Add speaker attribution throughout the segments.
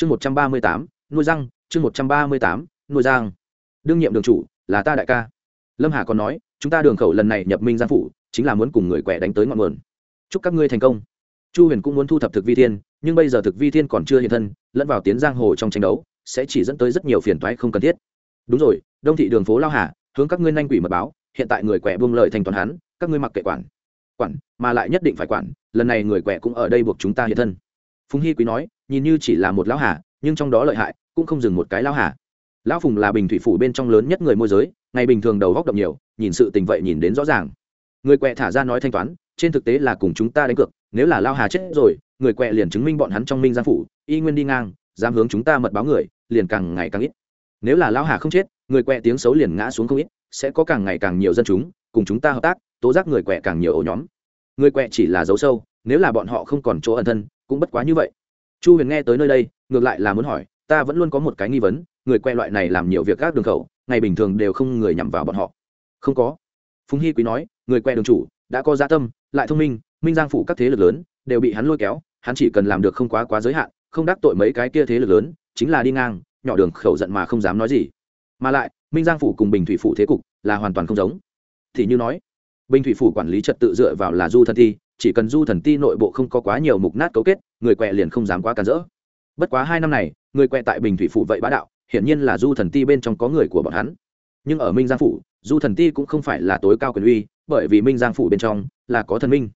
Speaker 1: chương một trăm ba mươi tám, nuôi răng, chương một trăm ba mươi tám, nuôi giang đương nhiệm đường chủ là ta đại ca. Lâm hà còn nói, chúng ta đường khẩu lần này nhập minh giang phủ, chính là muốn cùng người quẻ đánh tới ngọn nguồn. Chúc các ngươi thành công. Chu huyền cũng muốn thu thập thực vi thiên, nhưng bây giờ thực vi thiên còn chưa hiện thân, lẫn vào tiến giang hồ trong tranh đấu, sẽ chỉ dẫn tới rất nhiều phiền toái không cần thiết. Đúng rồi, đông thị đường phố lao hà, hướng các ngươi nhanh quỷ mật báo, hiện tại người quẻ buông lời thành toàn hắn, các ngươi mặc kệ quản. Quản, mà lại nhất định phải quản, lần này người quẻ cũng ở đây buộc chúng ta hiện thân. Phùng hy quý nói nhìn như chỉ là một lão hà, nhưng trong đó lợi hại, cũng không dừng một cái lão hà. Lão phùng là bình thủy phủ bên trong lớn nhất người môi giới, ngày bình thường đầu góc động nhiều, nhìn sự tình vậy nhìn đến rõ ràng. Người quẹ thả ra nói thanh toán, trên thực tế là cùng chúng ta đánh cược, nếu là lao hà chết rồi, người quẹ liền chứng minh bọn hắn trong minh giang phủ, y nguyên đi ngang, dám hướng chúng ta mật báo người, liền càng ngày càng ít. Nếu là lao hà không chết, người quẹ tiếng xấu liền ngã xuống không ít, sẽ có càng ngày càng nhiều dân chúng, cùng chúng ta hợp tác, tố giác người quẹ càng nhiều ổ nhóm. Người quẹ chỉ là dấu sâu, nếu là bọn họ không còn chỗ ẩn thân, cũng bất quá như vậy chu huyền nghe tới nơi đây, ngược lại là muốn hỏi, ta vẫn luôn có một cái nghi vấn, người que loại này làm nhiều việc các đường khẩu, ngày bình thường đều không người nhằm vào bọn họ. Không có. Phùng hy quý nói, người que đường chủ, đã có gia tâm, lại thông minh minh giang phủ các thế lực lớn, đều bị hắn lôi kéo, hắn chỉ cần làm được không quá quá giới hạn, không đắc tội mấy cái kia thế lực lớn, chính là đi ngang, nhỏ đường khẩu giận mà không dám nói gì. Mà lại, minh giang phủ cùng bình thủy phủ thế cục là hoàn toàn không giống. Thì như nói, bình thủy phủ quản lý trật tự dựa vào là du Thân Thi chỉ cần du thần ti nội bộ không có quá nhiều mục nát cấu kết, người quẹ liền không dám quá cản rỡ. Bất quá hai năm này, người quẹ tại bình thủy phủ vậy bá đạo, hiển nhiên là du thần ti bên trong có người của bọn hắn. Nhưng ở minh giang phủ, du thần ti cũng không phải là tối cao quyền uy, bởi vì minh giang phủ bên trong là có thần minh.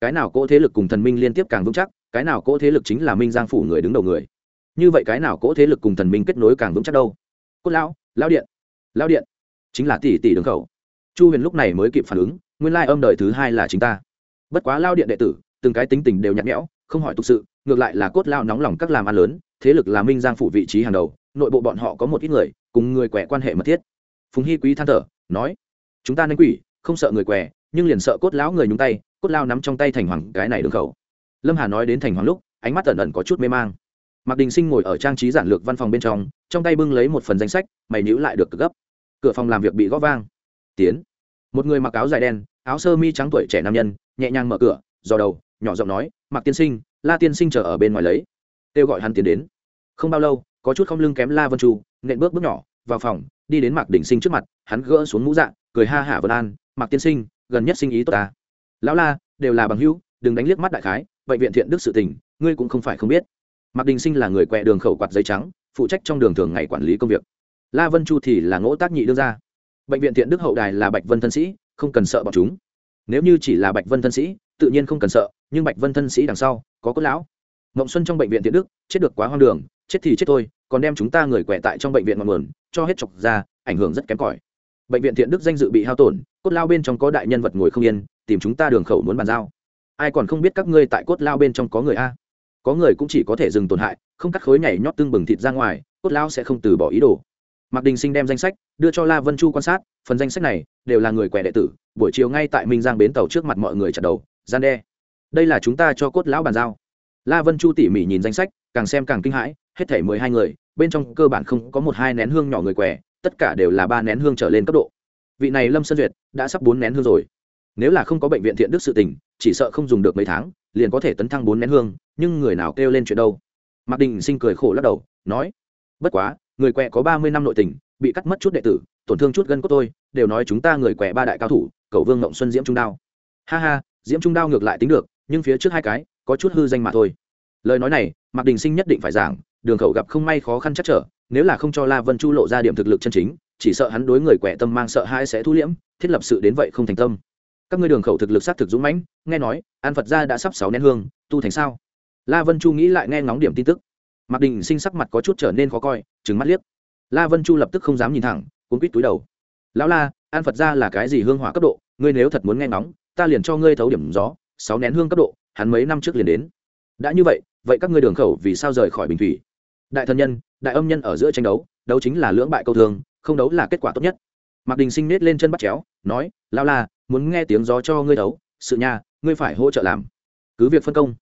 Speaker 1: Cái nào cỗ thế lực cùng thần minh liên tiếp càng vững chắc, cái nào cỗ thế lực chính là minh giang phủ người đứng đầu người. Như vậy cái nào cỗ thế lực cùng thần minh kết nối càng vững chắc đâu? Cốt lão lão điện lão điện, chính là tỷ tỷ đường khẩu. Chu huyền lúc này mới kịp phản ứng, nguyên lai âm đời thứ hai là chính ta bất quá lao điện đệ tử, từng cái tính tình đều nhạt nhẽo, không hỏi thực sự, ngược lại là cốt lao nóng lòng các làm ăn lớn, thế lực là minh giang phủ vị trí hàng đầu, nội bộ bọn họ có một ít người, cùng người quẻ quan hệ mật thiết. Phùng hy quý than thở, nói, chúng ta nên quỷ, không sợ người quẻ, nhưng liền sợ cốt lão người nhúng tay, cốt lao nắm trong tay thành hoàng cái này đường khẩu. Lâm hà nói đến thành hoàng lúc, ánh mắt ẩn ẩn có chút mê mang. Mạc đình sinh ngồi ở trang trí giản lược văn phòng bên trong trong tay bưng lấy một phần danh sách, mày nhữ lại được cực gấp. Cửa phòng làm việc bị gõ vang. Tiến. Một người mặc áo dài đen, áo sơ mi trắng tuổi trẻ nam nhân nhẹ nhàng mở cửa, dò đầu, nhỏ giọng nói, mạc tiên sinh, la tiên sinh chờ ở bên ngoài lấy. Kêu gọi hắn tiến đến. Không bao lâu, có chút không lưng kém la vân chu nện bước bước nhỏ, vào phòng, đi đến mạc đình sinh trước mặt, hắn gỡ xuống mũ dạ cười ha hả vân an, mạc tiên sinh, gần nhất sinh ý tốt ta. Lão la, đều là bằng hữu, đừng đánh liếc mắt đại khái, bệnh viện thiện đức sự tình, ngươi cũng không phải không biết. Mạc đình sinh là người quẹ đường khẩu quạt giấy trắng, phụ trách trong đường thường ngày quản lý công việc. La vân chu thì là ngỗ tác nhị đương ra bệnh viện thiện đức hậu đài là bạch vân thân sĩ, không cần sợ bọn chúng nếu như chỉ là bạch vân thân sĩ, tự nhiên không cần sợ, nhưng bạch vân thân sĩ đằng sau, có cốt lão. Mộng xuân trong bệnh viện tiện đức, chết được quá hoang đường, chết thì chết thôi, còn đem chúng ta người quẹ tại trong bệnh viện ngọn nguồn, cho hết chọc ra, ảnh hưởng rất kém cỏi. Bệnh viện thiện đức danh dự bị hao tổn, cốt lao bên trong có đại nhân vật ngồi không yên, tìm chúng ta đường khẩu muốn bàn giao. Ai còn không biết các ngươi tại cốt lao bên trong có người a? Có người cũng chỉ có thể dừng tổn hại, không cắt khối nhảy nhót tương bừng thịt ra ngoài, cốt lao sẽ không từ bỏ ý đồ mạc đình sinh đem danh sách đưa cho la vân chu quan sát, phần danh sách này đều là người quẻ đệ tử, buổi chiều ngay tại minh giang bến tàu trước mặt mọi người chặt đầu, gian đe. Đây là chúng ta cho cốt lão bàn giao. La vân chu tỉ mỉ nhìn danh sách, càng xem càng kinh hãi, hết thể mười hai người, bên trong cơ bản không có một hai nén hương nhỏ người quẻ, tất cả đều là ba nén hương trở lên cấp độ. Vị này lâm sơn duyệt đã sắp bốn nén hương rồi. Nếu là không có bệnh viện thiện đức sự tình, chỉ sợ không dùng được mấy tháng, liền có thể tấn thăng bốn nén hương, nhưng người nào kêu lên chuyện đâu? Mạc đình sinh cười khổ lắc đầu, nói, bất quá người quẹ có ba mươi năm nội tình, bị cắt mất chút đệ tử, tổn thương chút gân cốt tôi, đều nói chúng ta người quẹ ba đại cao thủ, cầu vương ngộng xuân diễm trung đao. Ha ha, diễm trung đao ngược lại tính được, nhưng phía trước hai cái, có chút hư danh mà thôi. Lời nói này, mạc đình sinh nhất định phải giảng, đường khẩu gặp không may khó khăn chắc trở, nếu là không cho la vân chu lộ ra điểm thực lực chân chính, chỉ sợ hắn đối người quẻ tâm mang sợ hãi sẽ thu liễm, thiết lập sự đến vậy không thành tâm. Các ngươi đường khẩu thực lực sát thực dũng mãnh, nghe nói, an phật gia đã sắp sáu nén hương, tu thành sao? La vân chu nghĩ lại nghe ngóng điểm tin tức mạc đình sinh sắc mặt có chút trở nên khó coi, trừng mắt liếc. La vân chu lập tức không dám nhìn thẳng cuốn quýt túi đầu. Lão la, an phật gia là cái gì hương hỏa cấp độ? Ngươi nếu thật muốn nghe nóng ta liền cho ngươi thấu điểm gió, sáu nén hương cấp độ, hắn mấy năm trước liền đến. Đã như vậy vậy các ngươi đường khẩu vì sao rời khỏi bình thủy? Đại thần nhân, đại âm nhân ở giữa tranh đấu đấu chính là lưỡng bại câu thường, không đấu là kết quả tốt nhất. Mạc đình sinh nết lên chân bắt chéo, nói lao la, muốn nghe tiếng gió cho ngươi đấu sự nha ngươi phải hỗ trợ làm. Cứ việc phân công.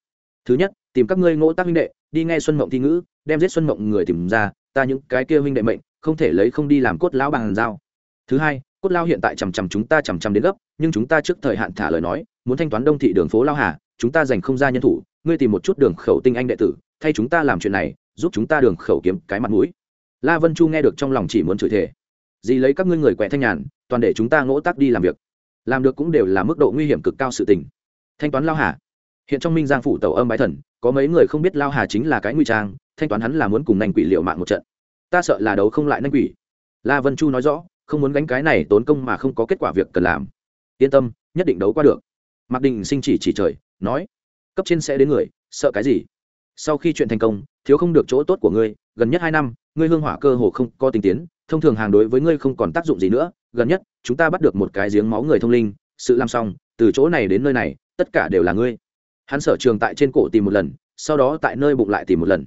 Speaker 1: Thứ nhất, tìm các ngươi ngỗ tác huynh đệ đi nghe xuân mộng thi ngữ, đem giết xuân mộng người tìm ra, ta những cái kia huynh đệ mệnh, không thể lấy không đi làm cốt lão bằng dao. Thứ hai, cốt lao hiện tại chằm chằm chúng ta chằm chằm đến gấp, nhưng chúng ta trước thời hạn thả lời nói, muốn thanh toán đông thị đường phố lao hà, chúng ta dành không ra nhân thủ, ngươi tìm một chút đường khẩu tinh anh đệ tử, thay chúng ta làm chuyện này, giúp chúng ta đường khẩu kiếm cái mặt mũi. La vân chu nghe được trong lòng chỉ muốn chửi thề. Gì lấy các ngươi người quẹ thanh nhàn, toàn để chúng ta ngỗ tác đi làm việc. Làm được cũng đều là mức độ nguy hiểm cực cao sự tình. Thanh toán lao hà. Hiện trong minh giang phủ tàu âm bái thần có mấy người không biết lao hà chính là cái nguy trang, thanh toán hắn là muốn cùng nanh quỷ liệu mạng một trận. Ta sợ là đấu không lại nanh quỷ. La vân chu nói rõ, không muốn gánh cái này tốn công mà không có kết quả việc cần làm. Yên tâm, nhất định đấu qua được. Mạc đình sinh chỉ chỉ trời, nói, cấp trên sẽ đến người, sợ cái gì? Sau khi chuyện thành công, thiếu không được chỗ tốt của ngươi, gần nhất hai năm, ngươi hương hỏa cơ hồ không có tình tiến, thông thường hàng đối với ngươi không còn tác dụng gì nữa, gần nhất, chúng ta bắt được một cái giếng máu người thông linh, sự làm xong, từ chỗ này đến nơi này, tất cả đều là ngươi hắn sở trường tại trên cổ tìm một lần, sau đó tại nơi bụng lại tìm một lần.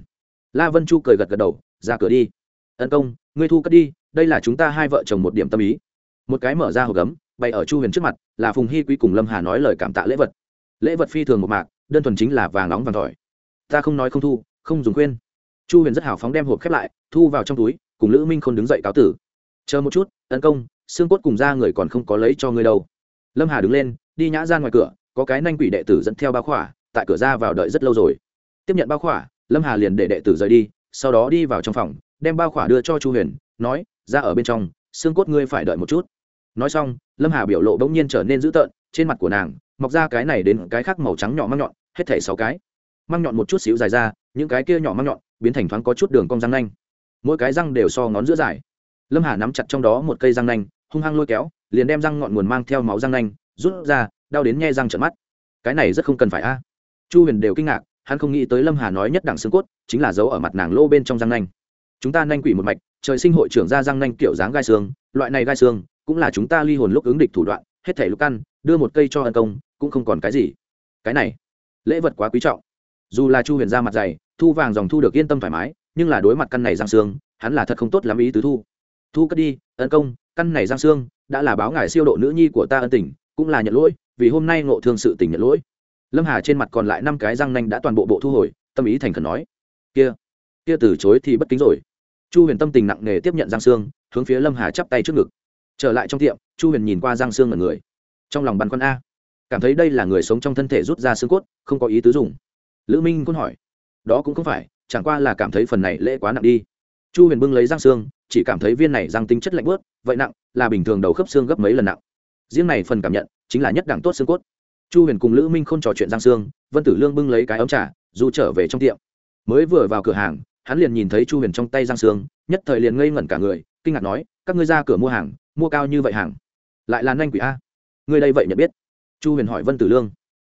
Speaker 1: La vân chu cười gật gật đầu, ra cửa đi. Tấn công, ngươi thu cất đi, đây là chúng ta hai vợ chồng một điểm tâm ý. Một cái mở ra hộp gấm, bày ở chu huyền trước mặt, là phùng hy quý cùng lâm hà nói lời cảm tạ lễ vật. Lễ vật phi thường một mạc, đơn thuần chính là vàng nóng vàng tỏi ta không nói không thu, không dùng khuyên. Chu huyền rất hào phóng đem hộp khép lại, thu vào trong túi, cùng lữ minh k h ô n đứng dậy cáo tử. Chờ một chút tấn công, xương cốt cùng ra người còn không có lấy cho ngươi đâu. Lâm hà đứng lên, đi nhã ra ngoài cửa có cái nanh quỷ đệ tử dẫn theo bao khỏa, tại cửa ra vào đợi rất lâu rồi. Tiếp nhận bao khỏa, lâm hà liền để đệ tử rời đi, sau đó đi vào trong phòng, đem bao khỏa đưa cho chu huyền, nói, ra ở bên trong, xương cốt ngươi phải đợi một chút. Nói xong, lâm hà biểu lộ bỗng nhiên trở nên dữ tợn, trên mặt của nàng, mọc ra cái này đến cái khác màu trắng nhỏ măng nhọn, hết thảy sáu cái. Măng nhọn một chút xíu dài ra, những cái kia nhỏ măng nhọn biến thành thoáng có chút đường cong răng nanh. Mỗi cái răng đều so ngón giữa dài. Lâm hà nắm chặt trong đó một cây răng nanh, hung hăng lôi kéo, liền đem răng ngọn nguồn mang theo máu răng nanh, rút ra đau đến nghe răng trợn mắt. Cái này rất không cần phải a. Chu huyền đều kinh ngạc, hắn không nghĩ tới lâm hà nói nhất đẳng xương cốt, chính là dấu ở mặt nàng lô bên trong răng nanh. Chúng ta nanh quỷ một mạch, trời sinh hội trưởng ra răng nanh kiểu dáng gai xương, loại này gai xương, cũng là chúng ta ly hồn lúc ứng địch thủ đoạn, hết thể lúc ăn đưa một cây cho ân công, cũng không còn cái gì. Cái này, lễ vật quá quý trọng. Dù là chu huyền ra mặt dày, thu vàng dòng thu được yên tâm thoải mái, nhưng là đối mặt căn này giang xương, hắn là thật không tốt lắm ý tứ thu. Thu cất đi, ân công, căn này giang xương, đã là báo ngài siêu độ nữ nhi của ta ân tình, cũng là nhận lỗi vì hôm nay ngộ thương sự tình nhận lỗi. Lâm hà trên mặt còn lại năm cái răng nanh đã toàn bộ bộ thu hồi, tâm ý thành khẩn nói, kia kia từ chối thì bất kính rồi. Chu huyền tâm tình nặng nề tiếp nhận giang xương, hướng phía lâm hà chắp tay trước ngực. Trở lại trong tiệm, chu huyền nhìn qua giang xương ngần người. Trong lòng băn khoăn a, cảm thấy đây là người sống trong thân thể rút ra xương cốt, không có ý tứ dùng. Lữ minh cũng hỏi, đó cũng không phải, chẳng qua là cảm thấy phần này lễ quá nặng đi. Chu huyền bưng lấy răng xương, chỉ cảm thấy viên này răng tính chất lạnh bớt vậy nặng, là bình thường đầu khớp xương gấp mấy lần nặng riêng này phần cảm nhận, chính là nhất đẳng tốt xương cốt. Chu huyền cùng lữ minh không trò chuyện giang xương, vân tử lương bưng lấy cái ống trà, dù trở về trong tiệm. Mới vừa vào cửa hàng, hắn liền nhìn thấy chu huyền trong tay giang xương, nhất thời liền ngây ngẩn cả người, kinh ngạc nói, các ngươi ra cửa mua hàng, mua cao như vậy hàng? Lại là nhanh quỷ a. Ngươi đây vậy nhận biết? Chu huyền hỏi vân tử lương.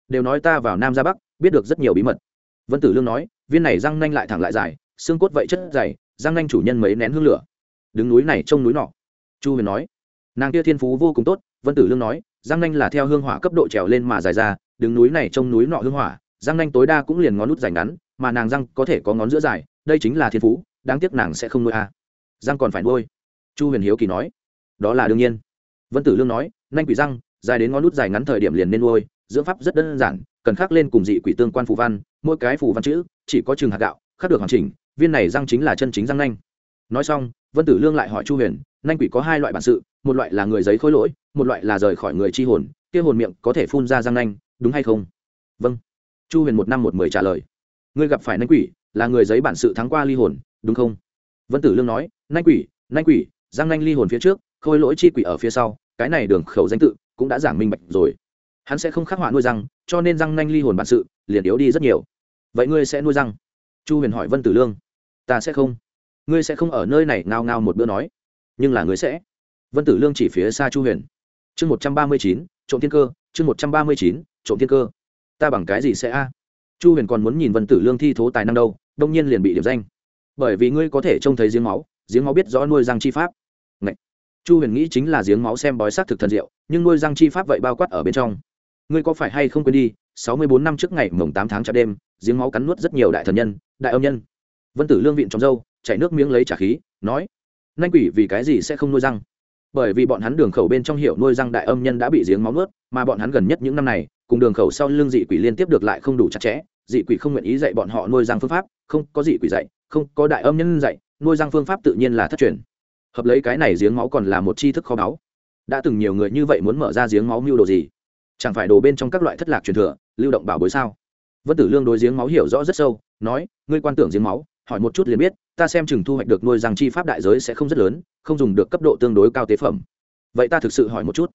Speaker 1: Đều nói ta vào nam ra bắc, biết được rất nhiều bí mật. Vân tử lương nói, viên này răng nanh lại thẳng lại dài, xương cốt vậy chất dày, răng nanh chủ nhân mấy nén hương lửa. Đứng núi này trông núi nọ. Chu huyền nói. Nàng kia thiên phú vô cùng tốt vân tử lương nói, Giang nanh là theo hương hỏa cấp độ trèo lên mà dài ra, đứng núi này trông núi nọ hương hỏa, Giang nanh tối đa cũng liền ngón nút dài ngắn, mà nàng răng có thể có ngón giữa dài, đây chính là thiên phú, đáng tiếc nàng sẽ không nuôi a. À. răng còn phải nuôi. Chu huyền hiếu kỳ nói, đó là đương nhiên. Vân tử lương nói, nanh quỷ răng dài đến ngón nút dài ngắn thời điểm liền nên nuôi, dưỡng pháp rất đơn giản, cần khắc lên cùng dị quỷ tương quan phù văn, mỗi cái phù văn chữ chỉ có chừng hạt gạo, khắc được hoàn chỉnh, viên này răng chính là chân chính răng nanh. Nói xong, vân tử lương lại hỏi chu huyền, nanh quỷ có hai loại bản sự, một loại là người giấy khối lỗi một loại là rời khỏi người chi hồn, kia hồn miệng có thể phun ra răng nanh, đúng hay không? Vâng. Chu huyền một năm một mười trả lời. Ngươi gặp phải nanh quỷ, là người giấy bản sự thắng qua ly hồn, đúng không? Vân tử lương nói, nanh quỷ nanh quỷ, răng nanh ly hồn phía trước, khôi lỗi chi quỷ ở phía sau, cái này đường khẩu danh tự cũng đã giảng minh bạch rồi. Hắn sẽ không khắc họa nuôi răng, cho nên răng nanh ly hồn bản sự liền yếu đi rất nhiều. Vậy ngươi sẽ nuôi răng? Chu huyền hỏi vân tử lương. Ta sẽ không. Ngươi sẽ không ở nơi này ngao ngao một bữa nói. Nhưng là ngươi sẽ. Vân tử lương chỉ phía xa chu huyền chương một trăm ba mươi chín, trộm thiên cơ, chương một trăm ba mươi chín, trộm thiên cơ. Ta bằng cái gì sẽ a? Chu huyền còn muốn nhìn vân tử lương thi thố tài năng đâu, đông nhiên liền bị điểm danh. Bởi vì ngươi có thể trông thấy giếng máu giếng máu biết rõ nuôi răng chi pháp. Ngậy. chu huyền nghĩ chính là giếng máu xem bói s á c thực thần diệu, nhưng nuôi răng chi pháp vậy bao quát ở bên trong. Ngươi có phải hay không quên đi, sáu mươi bốn năm trước ngày mồng tám tháng chạp đêm, giếng máu cắn nuốt rất nhiều đại thần nhân, đại âm nhân. Vân tử lương viện trong dâu chảy nước miếng lấy trả khí, nói, nanh quỷ vì cái gì sẽ không nuôi răng? Bởi vì bọn hắn đường khẩu bên trong hiệu nuôi răng đại âm nhân đã bị giếng máu nuốt, mà bọn hắn gần nhất những năm này, cùng đường khẩu sau lưng dị quỷ liên tiếp được lại không đủ chặt chẽ, dị quỷ không nguyện ý dạy bọn họ nuôi răng phương pháp, không có dị quỷ dạy, không có đại âm nhân dạy, nuôi răng phương pháp tự nhiên là thất truyền. Hợp lấy cái này giếng máu còn là một tri thức khó báu. Đã từng nhiều người như vậy muốn mở ra giếng máu mưu đồ gì? Chẳng phải đồ bên trong các loại thất lạc truyền thừa, lưu động bảo bối sao? Vân tử lương đối giếng máu hiểu rõ rất sâu, nói, ngươi quan tưởng giếng máu, hỏi một chút liền biết ta xem chừng thu hoạch được nuôi răng chi pháp đại giới sẽ không rất lớn, không dùng được cấp độ tương đối cao tế phẩm. Vậy ta thực sự hỏi một chút.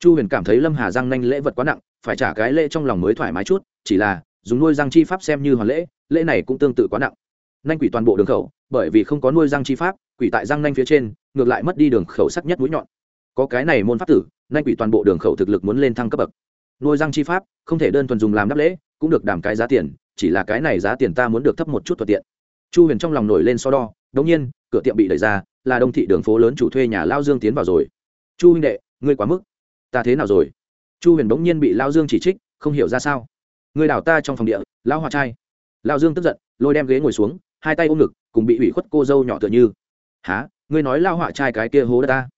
Speaker 1: Chu huyền cảm thấy lâm hà răng nanh lễ vật quá nặng, phải trả cái lễ trong lòng mới thoải mái chút, chỉ là, dùng nuôi răng chi pháp xem như hoàn lễ lễ này cũng tương tự quá nặng. Nanh quỷ toàn bộ đường khẩu, bởi vì không có nuôi răng chi pháp, quỷ tại răng nanh phía trên, ngược lại mất đi đường khẩu sắc nhất mũi nhọn. Có cái này môn pháp tử, nanh quỷ toàn bộ đường khẩu thực lực muốn lên thăng cấp bậc. Nuôi răng chi pháp, không thể đơn thuần dùng làm đáp lễ, cũng được đảm cái giá tiền, chỉ là cái này giá tiền ta muốn được thấp một chút thuận tiện chu huyền trong lòng nổi lên so đo, đống nhiên, cửa tiệm bị đẩy ra, là đông thị đường phố lớn chủ thuê nhà lao dương tiến vào rồi. Chu huynh đệ, ngươi quá mức. Ta thế nào rồi? Chu huyền bỗng nhiên bị lao dương chỉ trích, không hiểu ra sao. Người đào ta trong phòng địa lao hoa trai. Lao dương tức giận, lôi đem ghế ngồi xuống, hai tay ôm ngực, cùng bị ủy khuất cô dâu nhỏ tựa như. Há ngươi nói lao họa trai cái kia hố đất ta?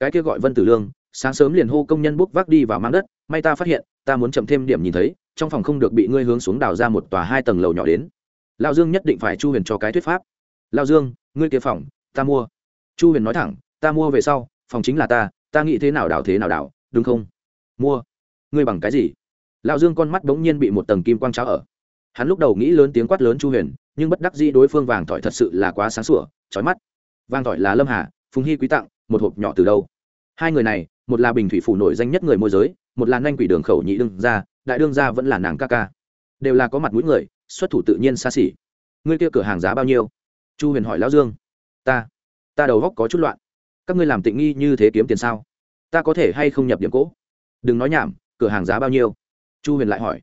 Speaker 1: Cái kia gọi vân tử lương, sáng sớm liền hô công nhân bốc vác đi vào mang đất, may ta phát hiện, ta muốn chậm thêm điểm nhìn thấy, trong phòng không được bị ngươi hướng xuống đào ra một tòa hai tầng lầu nhỏ đến lao dương nhất định phải chu huyền cho cái thuyết pháp. Lao dương, ngươi kia phòng, ta mua. Chu huyền nói thẳng, ta mua về sau, phòng chính là ta ta nghĩ thế nào đào thế nào đào đúng không? Mua. Ngươi bằng cái gì? Lão dương con mắt bỗng nhiên bị một tầng kim quang cháo ở. Hắn lúc đầu nghĩ lớn tiếng quát lớn chu huyền, nhưng bất đắc dĩ đối phương vàng thỏi thật sự là quá sáng sủa trói mắt. Vàng thỏi là lâm hà, phùng hy quý tặng, một hộp nhỏ từ đâu? Hai người này, một là bình thủy phủ nổi danh nhất người môi giới, một là nanh quỷ đường khẩu nhị đương gia, đại đương gia vẫn là nàng ca ca. Đều là có mặt mũi người xuất thủ tự nhiên xa xỉ. Ngươi kia cửa hàng giá bao nhiêu? Chu huyền hỏi lão dương. Ta ta đầu góc có chút loạn. Các ngươi làm tịnh nghi như thế kiếm tiền sao? Ta có thể hay không nhập điểm cỗ đừng nói nhảm, cửa hàng giá bao nhiêu? Chu huyền lại hỏi.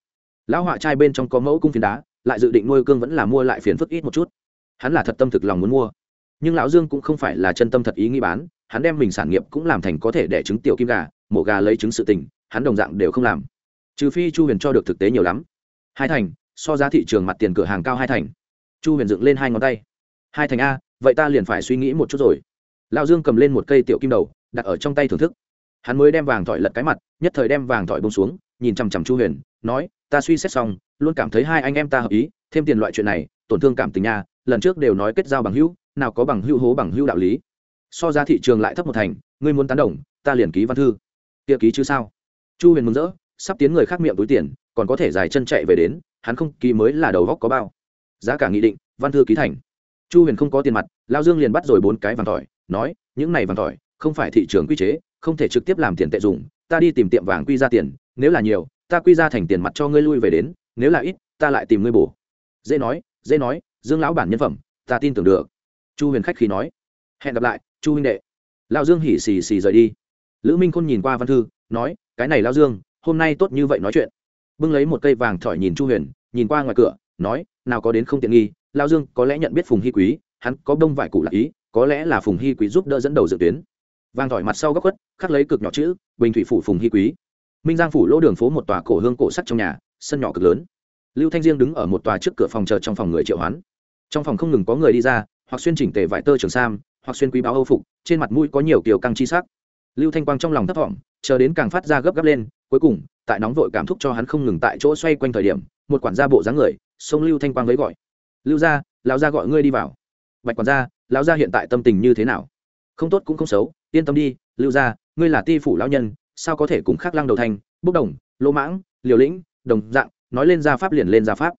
Speaker 1: Lão họa trai bên trong có mẫu cung phiến đá, lại dự định nuôi cương vẫn là mua lại phiền phức ít một chút. Hắn là thật tâm thực lòng muốn mua. Nhưng lão dương cũng không phải là chân tâm thật ý nghĩ bán, hắn đem mình sản nghiệp cũng làm thành có thể đẻ trứng tiểu kim gà, mổ gà lấy trứng sự tình, hắn đồng dạng đều không làm. Trừ phi chu huyền cho được thực tế nhiều lắm. Hai thành so giá thị trường mặt tiền cửa hàng cao hai thành. Chu huyền dựng lên hai ngón tay. Hai thành a, vậy ta liền phải suy nghĩ một chút rồi. Lão dương cầm lên một cây tiểu kim đầu, đặt ở trong tay thưởng thức. Hắn mới đem vàng thỏi lật cái mặt, nhất thời đem vàng thỏi bông xuống, nhìn chằm chằm chu huyền, nói, ta suy xét xong, luôn cảm thấy hai anh em ta hợp ý, thêm tiền loại chuyện này, tổn thương cảm tình nha, lần trước đều nói kết giao bằng hữu, nào có bằng hữu hố bằng hữu đạo lý. So giá thị trường lại thấp một thành, ngươi muốn tán đồng, ta liền ký văn thư. Kia ký chứ sao? Chu huyền mừng rỡ, sắp tiến người khác miệng túi tiền, còn có thể dài chân chạy về đến hắn không ký mới là đầu góc có bao. Giá cả nghị định, văn thư ký thành. Chu huyền không có tiền mặt, lao dương liền bắt rồi bốn cái vàng tỏi nói, những này vàng tỏi không phải thị trường quy chế, không thể trực tiếp làm tiền tệ dùng, ta đi tìm tiệm vàng quy ra tiền, nếu là nhiều, ta quy ra thành tiền mặt cho ngươi lui về đến, nếu là ít, ta lại tìm ngươi bổ. Dễ nói dễ nói, dương lão bản nhân phẩm, ta tin tưởng được. Chu huyền khách khí nói, hẹn gặp lại, chu huynh đệ. Lao dương hỉ xì xì rời đi. Lữ minh khôn nhìn qua văn thư, nói, cái này lao dương, hôm nay tốt như vậy nói chuyện bưng lấy một cây vàng thỏi nhìn chu huyền, nhìn qua ngoài cửa, nói, nào có đến không tiện nghi, lao dương có lẽ nhận biết phùng hy quý, hắn có đông vải cụ lạc ý, có lẽ là phùng hy quý giúp đỡ dẫn đầu dự tuyến. Vàng thỏi mặt sau góc khuất, khắc lấy cực nhỏ chữ, bình thủy phủ phùng hy quý. Minh giang phủ lỗ đường phố một tòa cổ hương cổ sắt trong nhà, sân nhỏ cực lớn. Lưu thanh diên đứng ở một tòa trước cửa phòng chờ trong phòng người triệu hoán. Trong phòng không ngừng có người đi ra, hoặc xuyên chỉnh tề vải tơ trường sam, hoặc xuyên quý báo âu phục, trên mặt mũi có nhiều kiều căng chi sắc. Lưu thanh quang trong lòng thấp thỏm, chờ đến càng phát ra gấp gáp lên cuối cùng tại nóng vội cảm thúc cho hắn không ngừng tại chỗ xoay quanh thời điểm một quản gia bộ dáng người sông lưu thanh quang lấy gọi. Lưu gia lão gia gọi ngươi đi vào. Bạch quản gia lão gia hiện tại tâm tình như thế nào? Không tốt cũng không xấu yên tâm đi lưu gia ngươi là ti phủ lão nhân sao có thể cùng khắc lăng đầu thành, bốc đồng lỗ mãng liều lĩnh đồng dạng nói lên gia pháp liền lên gia pháp.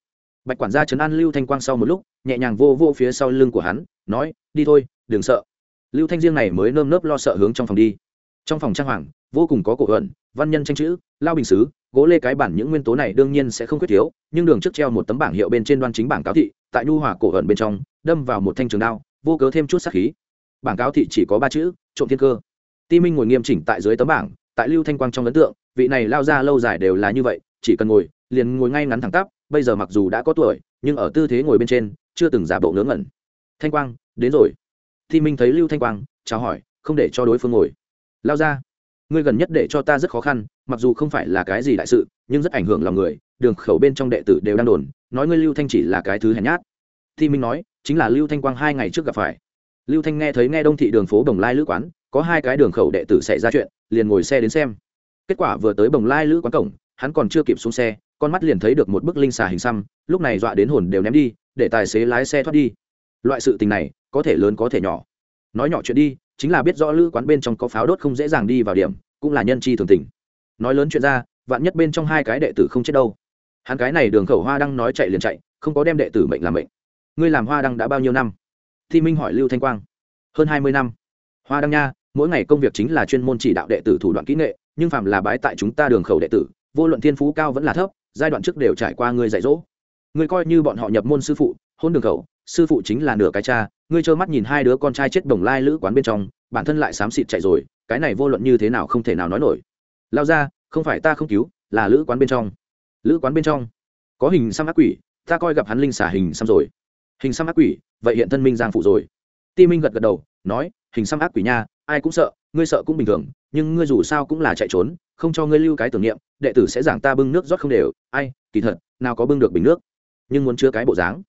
Speaker 1: Bạch quản gia trấn an lưu thanh quang sau một lúc nhẹ nhàng vô vô phía sau lưng của hắn nói đi thôi đừng sợ. Lưu thanh riêng này mới nơm nớp lo sợ hướng trong phòng đi trong phòng trang hoàng, vô cùng có cổ ẩn, văn nhân tranh chữ, lao bình xứ, gỗ lê cái bản những nguyên tố này đương nhiên sẽ không quyết thiếu, nhưng đường trước treo một tấm bảng hiệu bên trên đoan chính bảng cáo thị, tại nhu hòa cổ ẩn bên trong, đâm vào một thanh trường đao, vô cớ thêm chút sát khí. Bảng cáo thị chỉ có ba chữ, trộm thiên cơ. Ti minh ngồi nghiêm chỉnh tại dưới tấm bảng, tại lưu thanh quang trong ấn tượng, vị này lao ra lâu dài đều là như vậy, chỉ cần ngồi, liền ngồi ngay ngắn thẳng tắp, bây giờ mặc dù đã có tuổi, nhưng ở tư thế ngồi bên trên, chưa từng giả bộ ngớ ngẩn. Thanh quang, đến rồi. Thi minh thấy lưu thanh quang, chào hỏi, không để cho đối phương ngồi lao ra, ngươi gần nhất để cho ta rất khó khăn, mặc dù không phải là cái gì đại sự, nhưng rất ảnh hưởng lòng người, đường khẩu bên trong đệ tử đều đang đồn, nói ngươi lưu thanh chỉ là cái thứ hèn nhát. Thi minh nói, chính là lưu thanh quang hai ngày trước gặp phải. Lưu thanh nghe thấy nghe đông thị đường phố Bồng lai lữ quán, có hai cái đường khẩu đệ tử xảy ra chuyện, liền ngồi xe đến xem. Kết quả vừa tới bồng lai lữ quán cổng, hắn còn chưa kịp xuống xe, con mắt liền thấy được một bức linh xà hình xăm, lúc này dọa đến hồn đều ném đi, để tài xế lái xe thoát đi. Loại sự tình này, có thể lớn có thể nhỏ. Nói nhỏ chuyện đi chính là biết rõ lữ quán bên trong có pháo đốt không dễ dàng đi vào điểm, cũng là nhân chi thường tình. Nói lớn chuyện ra, vạn nhất bên trong hai cái đệ tử không chết đâu. Hắn cái này đường khẩu hoa đang nói chạy liền chạy, không có đem đệ tử mệnh làm mệnh. Ngươi làm hoa đăng đã bao nhiêu năm? Thi minh hỏi lưu thanh quang. Hơn hai mươi năm. Hoa đăng nha, mỗi ngày công việc chính là chuyên môn chỉ đạo đệ tử thủ đoạn kỹ nghệ, nhưng phạm là bái tại chúng ta đường khẩu đệ tử, vô luận thiên phú cao vẫn là thấp, giai đoạn trước đều trải qua ngươi dạy dỗ. Ngươi coi như bọn họ nhập môn sư phụ, hôn đường khẩu, sư phụ chính là nửa cái cha ngươi trơ mắt nhìn hai đứa con trai chết đồng lai lữ quán bên trong, bản thân lại xám xịt chạy rồi, cái này vô luận như thế nào không thể nào nói nổi. Lao ra, không phải ta không cứu, là lữ quán bên trong. Lữ quán bên trong. Có hình xăm ác quỷ, ta coi gặp hắn linh xả hình xăm rồi. Hình xăm ác quỷ, vậy hiện thân minh giang phụ rồi. Ti minh gật gật đầu, nói, hình xăm ác quỷ nha, ai cũng sợ, ngươi sợ cũng bình thường, nhưng ngươi dù sao cũng là chạy trốn, không cho ngươi lưu cái tưởng niệm, đệ tử sẽ giảng ta bưng nước rót không đều. Ai, kỳ thật, nào có bưng được bình nước. Nhưng muốn chứa cái bộ dáng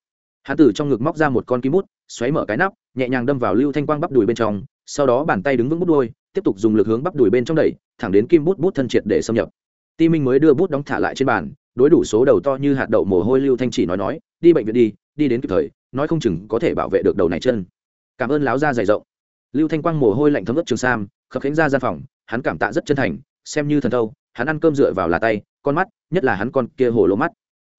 Speaker 1: hắn tử trong ngực móc ra một con kim bút, xoáy mở cái nắp, nhẹ nhàng đâm vào lưu thanh quang bắp đùi bên trong, sau đó bàn tay đứng vững bút đôi tiếp tục dùng lực hướng bắp đùi bên trong đẩy, thẳng đến kim bút bút thân triệt để xâm nhập. Ti minh mới đưa bút đóng thả lại trên bàn, đối đủ số đầu to như hạt đậu mồ hôi lưu thanh chỉ nói nói, đi bệnh viện đi đi đến kịp thời, nói không chừng có thể bảo vệ được đầu này chân. Cảm ơn láo da dày rộng. Lưu thanh quang mồ hôi lạnh thấm ướt trường sam, khập khánh ra gian phòng, hắn cảm tạ rất chân thành, xem như thần thâu, hắn ăn cơm dựa vào là tay, con mắt, nhất là hắn con kia hồ lỗ mắt.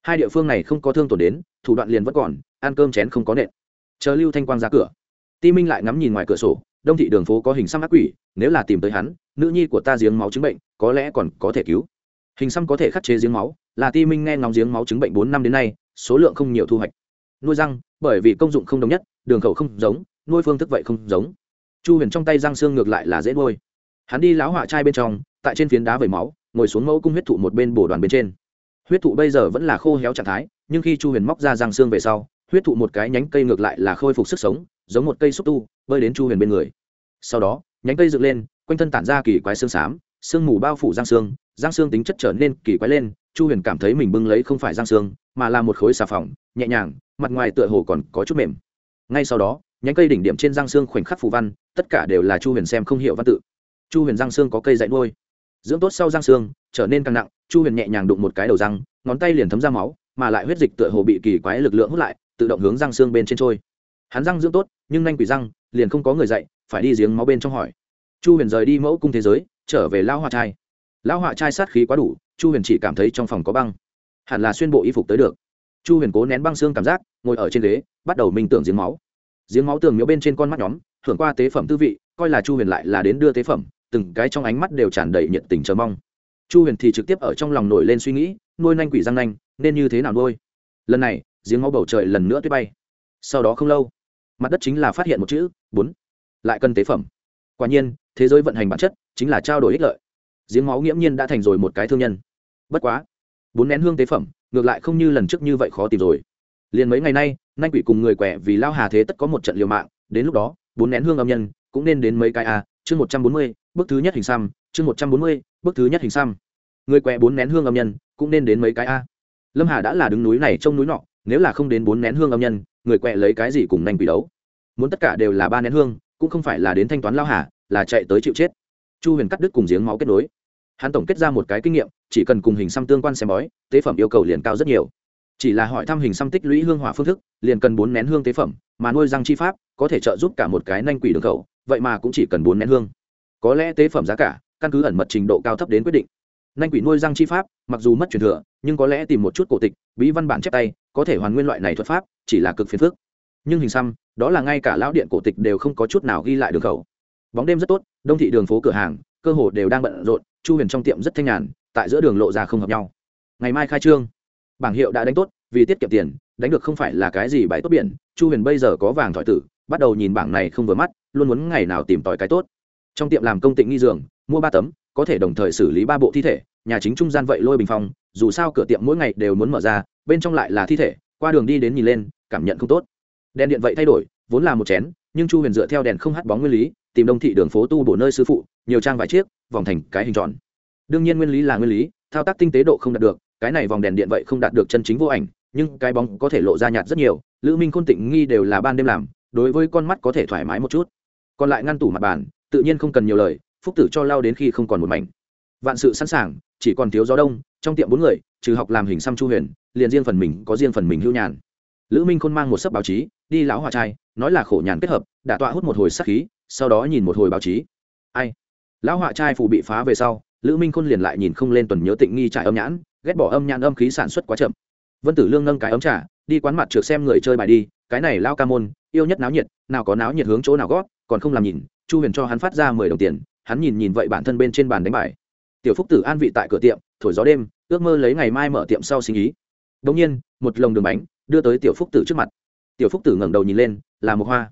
Speaker 1: Hai địa phương này không có thương tổn đến thủ đoạn liền vẫn còn, ăn cơm chén không có nện. Chờ lưu thanh quang ra cửa, ti minh lại ngắm nhìn ngoài cửa sổ, đông thị đường phố có hình xăm ác quỷ, nếu là tìm tới hắn, nữ nhi của ta giếng máu chứng bệnh, có lẽ còn có thể cứu. Hình xăm có thể khắc chế giếng máu, là ti minh nghe ngóng giếng máu chứng bệnh bốn năm đến nay, số lượng không nhiều thu hoạch. Nuôi răng, bởi vì công dụng không đồng nhất, đường khẩu không giống, nuôi phương thức vậy không giống. Chu huyền trong tay răng xương ngược lại là dễ nuôi. Hắn đi láo họa chai bên trong, tại trên phiến đá vẩy máu, ngồi xuống mẫu cung huyết thụ một bên bổ đoàn bên trên huyết thụ bây giờ vẫn là khô héo trạng thái, nhưng khi chu huyền móc ra răng xương về sau, huyết thụ một cái nhánh cây ngược lại là khôi phục sức sống, giống một cây xúc tu, bơi đến chu huyền bên người. Sau đó, nhánh cây dựng lên, quanh thân tản ra kỳ quái xương xám sương mù bao phủ giang xương giang xương tính chất trở nên kỳ quái lên, chu huyền cảm thấy mình bưng lấy không phải giang xương, mà là một khối xà phòng, nhẹ nhàng, mặt ngoài tựa hồ còn có chút mềm. Ngay sau đó, nhánh cây đỉnh điểm trên giang xương khoảnh khắc phù văn, tất cả đều là chu huyền xem không hiểu văn tự. Chu huyền giang xương có cây dạy nuôi dưỡng tốt sau răng xương, trở nên càng nặng, chu huyền nhẹ nhàng đụng một cái đầu răng, ngón tay liền thấm ra máu, mà lại huyết dịch tựa hồ bị kỳ quái lực lượng hút lại, tự động hướng răng xương bên trên trôi. Hắn răng dưỡng tốt, nhưng nhanh quỷ răng, liền không có người dạy, phải đi giếng máu bên trong hỏi. Chu huyền rời đi mẫu cung thế giới, trở về lao họa trai. Lao họa trai sát khí quá đủ, chu huyền chỉ cảm thấy trong phòng có băng. Hẳn là xuyên bộ y phục tới được. Chu huyền cố nén băng xương cảm giác, ngồi ở trên ghế, bắt đầu minh tưởng giếng máu. Giếng máu tường miếu bên trên con mắt nhóm thưởng qua tế phẩm tư vị, coi là chu huyền lại là đến đưa tế phẩm từng cái trong ánh mắt đều tràn đầy nhiệt tình chờ mong. Chu huyền thì trực tiếp ở trong lòng nổi lên suy nghĩ, nuôi nanh quỷ răng nanh, nên như thế nào nuôi? Lần này, giếng máu bầu trời lần nữa tuyết bay. Sau đó không lâu, mặt đất chính là phát hiện một chữ, bốn. Lại cần tế phẩm. Quả nhiên, thế giới vận hành bản chất chính là trao đổi ích lợi. Giếng máu nghiễm nhiên đã thành rồi một cái thương nhân. Bất quá, bốn nén hương tế phẩm, ngược lại không như lần trước như vậy khó tìm rồi. Liền mấy ngày nay, nanh quỷ cùng người quẻ vì lao hà thế tất có một trận liều mạng, đến lúc đó, bốn nén hương âm nhân cũng nên đến mấy cái a, chương một trăm bốn mươi bước thứ nhất hình xăm, chương một trăm bốn mươi, bước thứ nhất hình xăm. Người què bốn nén hương âm nhân, cũng nên đến mấy cái a. Lâm hà đã là đứng núi này trông núi nọ, nếu là không đến bốn nén hương âm nhân, người què lấy cái gì cùng nhanh quỷ đấu. Muốn tất cả đều là ba nén hương, cũng không phải là đến thanh toán lao hà, là chạy tới chịu chết. Chu huyền cắt đứt cùng giếng máu kết nối. Hắn tổng kết ra một cái kinh nghiệm, chỉ cần cùng hình xăm tương quan xem bói, tế phẩm yêu cầu liền cao rất nhiều. Chỉ là hỏi thăm hình xăm tích lũy hương hỏa phương thức, liền cần bốn nén hương tế phẩm, mà nuôi răng chi pháp, có thể trợ giúp cả một cái nanh quỷ đường khẩu, vậy mà cũng chỉ cần bốn nén hương có lẽ tế phẩm giá cả, căn cứ ẩn mật trình độ cao thấp đến quyết định. Nanh quỷ nuôi răng chi pháp, mặc dù mất truyền thừa, nhưng có lẽ tìm một chút cổ tịch, bí văn bản chép tay, có thể hoàn nguyên loại này thuật pháp, chỉ là cực phiền phức. Nhưng hình xăm, đó là ngay cả lão điện cổ tịch đều không có chút nào ghi lại đường khẩu. Bóng đêm rất tốt, đông thị đường phố cửa hàng, cơ hồ đều đang bận rộn, chu huyền trong tiệm rất thanh nhàn, tại giữa đường lộ ra không hợp nhau. Ngày mai khai trương. Bảng hiệu đã đánh tốt, vì tiết kiệm tiền, đánh được không phải là cái gì bài tốt biển, chu huyền bây giờ có vàng thỏi tử, bắt đầu nhìn bảng này không vừa mắt, luôn muốn ngày nào tìm tòi cái tốt trong tiệm làm công tịnh nghi dường, mua ba tấm, có thể đồng thời xử lý ba bộ thi thể, nhà chính trung gian vậy lôi bình phong, dù sao cửa tiệm mỗi ngày đều muốn mở ra, bên trong lại là thi thể, qua đường đi đến nhìn lên, cảm nhận không tốt. Đèn điện vậy thay đổi, vốn là một chén, nhưng chu huyền dựa theo đèn không hắt bóng nguyên lý, tìm đông thị đường phố tu bổ nơi sư phụ, nhiều trang vài chiếc, vòng thành cái hình tròn. Đương nhiên nguyên lý là nguyên lý, thao tác tinh tế độ không đạt được, cái này vòng đèn điện vậy không đạt được chân chính vô ảnh, nhưng cái bóng có thể lộ ra nhạt rất nhiều, lữ minh khôn tịnh nghi đều là ban đêm làm, đối với con mắt có thể thoải mái một chút. Còn lại ngăn tủ mặt bàn tự nhiên không cần nhiều lời, phúc tử cho lao đến khi không còn một mảnh. Vạn sự sẵn sàng, chỉ còn thiếu gió đông, trong tiệm bốn người, trừ học làm hình xăm chu huyền, liền riêng phần mình có riêng phần mình hưu nhàn. Lữ minh khôn mang một sấp báo chí, đi lão hòa trai, nói là khổ nhàn kết hợp, đã tọa hút một hồi sắc khí, sau đó nhìn một hồi báo chí. Ai? Lão hòa trai phủ bị phá về sau, lữ minh khôn liền lại nhìn không lên tuần nhớ tịnh nghi trại âm nhãn, ghét bỏ âm nhãn âm khí sản xuất quá chậm. Vân tử lương nâng cái ấm trà, đi quán mặt trượt xem người chơi bài đi, cái này lao ca môn, yêu nhất náo nhiệt, nào có náo nhiệt hướng chỗ nào gót, còn không làm nhìn chu huyền cho hắn phát ra mười đồng tiền, hắn nhìn nhìn vậy bản thân bên trên bàn đánh bài. Tiểu phúc tử an vị tại cửa tiệm, thổi gió đêm, ước mơ lấy ngày mai mở tiệm sau sinh ý. Đông nhiên, một lồng đường bánh đưa tới tiểu phúc tử trước mặt. Tiểu phúc tử ngẩng đầu nhìn lên, là một hoa.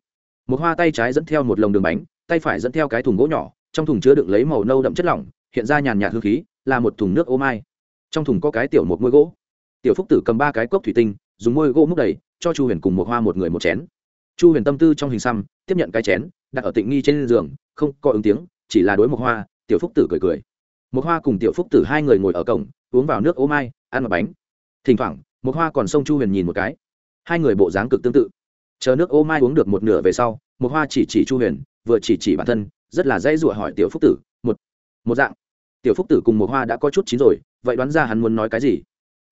Speaker 1: Một hoa tay trái dẫn theo một lồng đường bánh, tay phải dẫn theo cái thùng gỗ nhỏ, trong thùng chứa đựng lấy màu nâu đậm chất lỏng, hiện ra nhàn nhạt hương khí, là một thùng nước ô mai. Trong thùng có cái tiểu một môi gỗ. Tiểu phúc tử cầm ba cái cốc thủy tinh, dùng môi gỗ múc đầy, cho chu huyền cùng một hoa một người một chén. Chu huyền tâm tư trong hình xăm, tiếp nhận cái chén đặt ở tịnh nghi trên giường, không có ứng tiếng, chỉ là đối một hoa, tiểu phúc tử cười cười. Một hoa cùng tiểu phúc tử hai người ngồi ở cổng, uống vào nước ô mai, ăn một bánh. Thỉnh thoảng một hoa còn xông chu huyền nhìn một cái. Hai người bộ dáng cực tương tự. Chờ nước ô mai uống được một nửa về sau một hoa chỉ chỉ chu huyền, vừa chỉ chỉ bản thân, rất là dây dụa hỏi tiểu phúc tử, một một dạng. Tiểu phúc tử cùng một hoa đã có chút chín rồi, vậy đoán ra hắn muốn nói cái gì?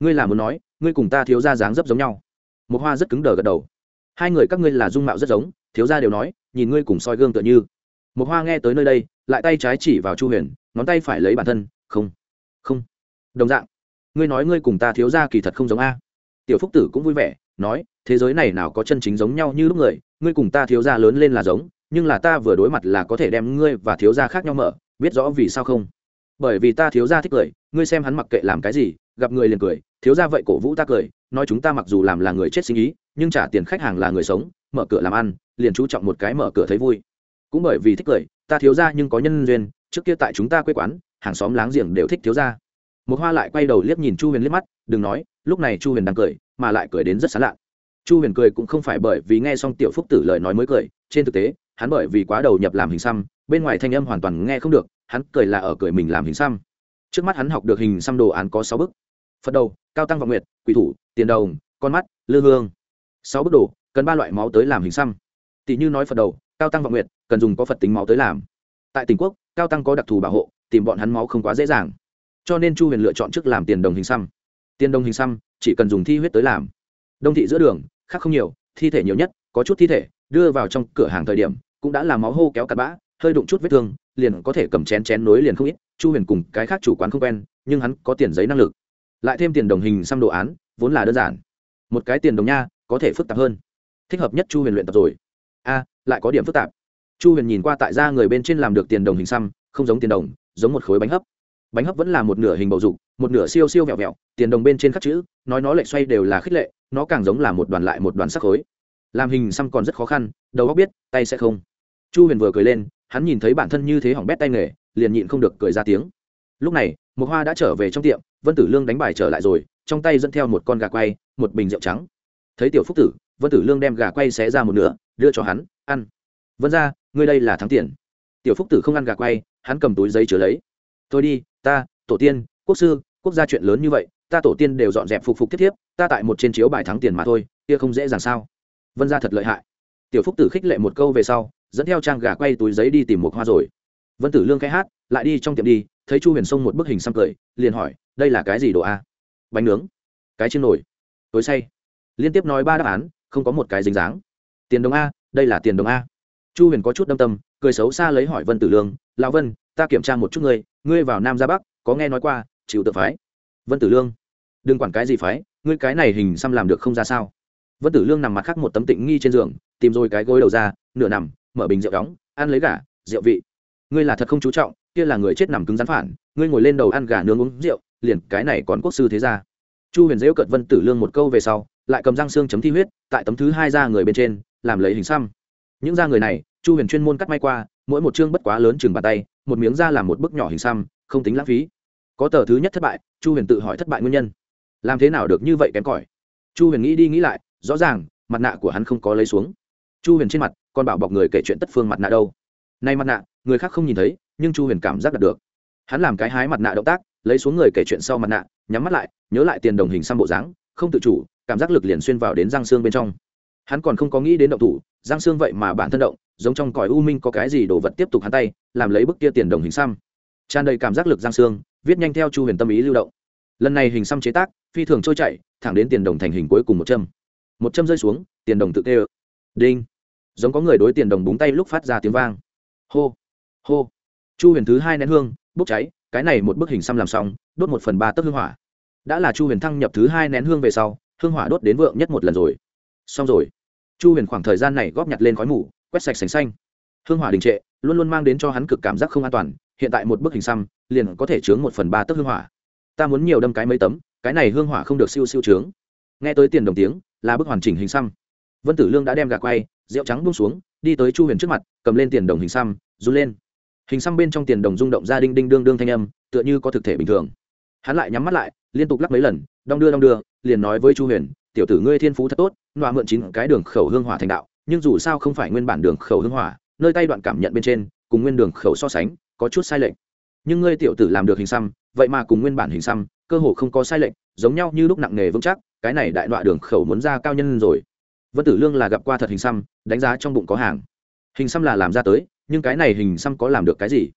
Speaker 1: Ngươi là muốn nói, ngươi cùng ta thiếu ra dáng dấp giống nhau. Một hoa rất cứng đờ gật đầu. Hai người các ngươi là dung mạo rất giống, thiếu gia đều nói nhìn ngươi cùng soi gương tựa như. Một hoa nghe tới nơi đây, lại tay trái chỉ vào chu huyền, ngón tay phải lấy bản thân, không không. Đồng dạng, ngươi nói ngươi cùng ta thiếu gia kỳ thật không giống a. Tiểu phúc tử cũng vui vẻ, nói, thế giới này nào có chân chính giống nhau như lúc người, ngươi cùng ta thiếu gia lớn lên là giống, nhưng là ta vừa đối mặt là có thể đem ngươi và thiếu gia khác nhau mở, biết rõ vì sao không? Bởi vì ta thiếu gia thích cười, ngươi xem hắn mặc kệ làm cái gì, gặp người liền cười, thiếu gia vậy cổ vũ ta cười, nói chúng ta mặc dù làm là người chết sinh ý, nhưng trả tiền khách hàng là người sống mở cửa làm ăn, liền chú trọng một cái mở cửa thấy vui. Cũng bởi vì thích cười, ta thiếu gia nhưng có nhân duyên, trước kia tại chúng ta quê quán, hàng xóm láng giềng đều thích thiếu gia. Một hoa lại quay đầu liếc nhìn chu huyền liếc mắt, đừng nói, lúc này chu huyền đang cười, mà lại cười đến rất sán lạ. Chu huyền cười cũng không phải bởi vì nghe xong tiểu phúc tử lời nói mới cười, trên thực tế, hắn bởi vì quá đầu nhập làm hình xăm, bên ngoài thanh âm hoàn toàn nghe không được, hắn cười là ở cười mình làm hình xăm. Trước mắt hắn học được hình xăm đồ án có sáu bức phật đầu, cao tăng vọng nguyệt, quỷ thủ, tiền đồng, con mắt, lư hương. Sáu bức đồ cần ba loại máu tới làm hình xăm. Tỷ như nói phật đầu, cao tăng và nguyệt, cần dùng có phật tính máu tới làm. Tại tỉnh quốc, cao tăng có đặc thù bảo hộ, tìm bọn hắn máu không quá dễ dàng. Cho nên chu huyền lựa chọn trước làm tiền đồng hình xăm. Tiền đồng hình xăm, chỉ cần dùng thi huyết tới làm. Đông thị giữa đường, khác không nhiều, thi thể nhiều nhất, có chút thi thể, đưa vào trong cửa hàng thời điểm, cũng đã làm máu hô kéo cặp bã, hơi đụng chút vết thương, liền có thể cầm chén chén nối liền không ít. Chu huyền cùng cái khác chủ quán không quen, nhưng hắn có tiền giấy năng lực. Lại thêm tiền đồng hình xăm đồ án, vốn là đơn giản. Một cái tiền đồng nha, có thể phức tạp hơn thích hợp nhất chu huyền luyện tập rồi. A, lại có điểm phức tạp. Chu huyền nhìn qua tại gia người bên trên làm được tiền đồng hình xăm, không giống tiền đồng, giống một khối bánh hấp. Bánh hấp vẫn là một nửa hình bầu dục, một nửa siêu siêu vẹo vẹo, tiền đồng bên trên khắc chữ, nói nó lệch xoay đều là khích lệ, nó càng giống là một đoàn lại một đoàn sắc khối. Làm hình xăm còn rất khó khăn, đầu óc biết, tay sẽ không. Chu huyền vừa cười lên, hắn nhìn thấy bản thân như thế hỏng bét tay nghề, liền nhịn không được cười ra tiếng. Lúc này một hoa đã trở về trong tiệm, vân tử lương đánh bài trở lại rồi, trong tay dẫn theo một con gà quay, một bình rượu trắng thấy tiểu phúc tử, vân tử lương đem gà quay xé ra một nửa, đưa cho hắn, ăn. Vân ra ngươi đây là thắng tiền. Tiểu phúc tử không ăn gà quay, hắn cầm túi giấy chứa lấy. Thôi đi, ta, tổ tiên, quốc sư, quốc gia chuyện lớn như vậy, ta tổ tiên đều dọn dẹp phục phục tiếp tiếp ta tại một trên chiếu bài thắng tiền mà thôi, kia không dễ dàng sao? Vân ra thật lợi hại. Tiểu phúc tử khích lệ một câu về sau, dẫn theo trang gà quay túi giấy đi tìm một hoa rồi. Vân tử lương khai hát, lại đi trong tiệm đi, thấy chu huyền sông một bức hình xăm cười, liền hỏi, đây là cái gì đồ a? Bánh nướng. Cái chiên nổi tối say liên tiếp nói ba đáp án, không có một cái dính dáng. Tiền đồng a, đây là tiền đồng a. Chu huyền có chút đâm tâm, cười xấu xa lấy hỏi vân tử lương, lão vân, ta kiểm tra một chút ngươi ngươi vào nam ra bắc, có nghe nói qua, chịu tự phái. Vân tử lương, đừng quản cái gì phái, ngươi cái này hình xăm làm được không ra sao? Vân tử lương nằm mặt khác một tấm tịnh nghi trên giường, tìm rồi cái gối đầu ra, nửa nằm, mở bình rượu đóng, ăn lấy gà, rượu vị. Ngươi là thật không chú trọng, kia là người chết nằm cứng rắn phản, ngươi ngồi lên đầu ăn gà nướng uống rượu, liền cái này còn quốc sư thế ra chu huyền dễu cận vân tử lương một câu về sau lại cầm răng xương chấm thi huyết, tại tấm thứ hai da người bên trên, làm lấy hình xăm. Những da người này, chu huyền chuyên môn cắt may qua, mỗi một chương bất quá lớn chừng bàn tay, một miếng da làm một bức nhỏ hình xăm, không tính lãng phí. Có tờ thứ nhất thất bại, chu huyền tự hỏi thất bại nguyên nhân. Làm thế nào được như vậy kém cỏi? Chu huyền nghĩ đi nghĩ lại, rõ ràng, mặt nạ của hắn không có lấy xuống. Chu huyền trên mặt, còn bảo bọc người kể chuyện tất phương mặt nạ đâu. Nay mặt nạ, người khác không nhìn thấy, nhưng chu huyền cảm giác đạt được. Hắn làm cái hái mặt nạ động tác, lấy xuống người kể chuyện sau mặt nạ, nhắm mắt lại, nhớ lại tiền đồng hình xăm bộ dáng, không tự chủ cảm giác lực liền xuyên vào đến răng xương bên trong. Hắn còn không có nghĩ đến động thủ, răng xương vậy mà bản thân động, giống trong cõi u minh có cái gì đồ vật tiếp tục hắn tay, làm lấy bức kia tiền đồng hình xăm. Tràn đầy cảm giác lực răng xương, viết nhanh theo chu huyền tâm ý lưu động. Lần này hình xăm chế tác, phi thường trôi chạy thẳng đến tiền đồng thành hình cuối cùng một châm. Một châm rơi xuống, tiền đồng tự tê ơ. Đinh. Giống có người đối tiền đồng búng tay lúc phát ra tiếng vang. Hô. Hô. Chu huyền thứ hai nén hương, bốc cháy, cái này một bức hình xăm làm xong, đốt một phần ba tấc hương hỏa. Đã là chu huyền thăng nhập thứ hai nén hương về sau hương hỏa đốt đến vượng nhất một lần rồi. Xong rồi. Chu huyền khoảng thời gian này góp nhặt lên khói mù, quét sạch sành xanh. Hương hỏa đình trệ luôn luôn mang đến cho hắn cực cảm giác không an toàn, hiện tại một bức hình xăm liền có thể chướng một phần ba tấc hương hỏa. Ta muốn nhiều đâm cái mấy tấm, cái này hương hỏa không được siêu siêu trướng nghe tới tiền đồng tiếng, là bức hoàn chỉnh hình xăm. Vân tử lương đã đem gà quay, rượu trắng bung xuống, đi tới chu huyền trước mặt, cầm lên tiền đồng hình xăm, run lên. Hình xăm bên trong tiền đồng rung động ra đinh đinh đương đương thanh âm, tựa như có thực thể bình thường hắn lại nhắm mắt lại, liên tục lắc mấy lần, đong đưa đong đưa, liền nói với chu huyền, tiểu tử ngươi thiên phú thật tốt, nọa mượn chín cái đường khẩu hương hỏa thành đạo, nhưng dù sao không phải nguyên bản đường khẩu hương hỏa, nơi tay đoạn cảm nhận bên trên, cùng nguyên đường khẩu so sánh, có chút sai lệch. Nhưng ngươi tiểu tử làm được hình xăm, vậy mà cùng nguyên bản hình xăm, cơ hồ không có sai lệch, giống nhau như lúc nặng nghề vững chắc, cái này đại đoạn đường khẩu muốn ra cao nhân rồi. Vân tử lương là gặp qua thật hình xăm, đánh giá trong bụng có hàng. Hình xăm là làm ra tới, nhưng cái này hình xăm có làm được cái gì?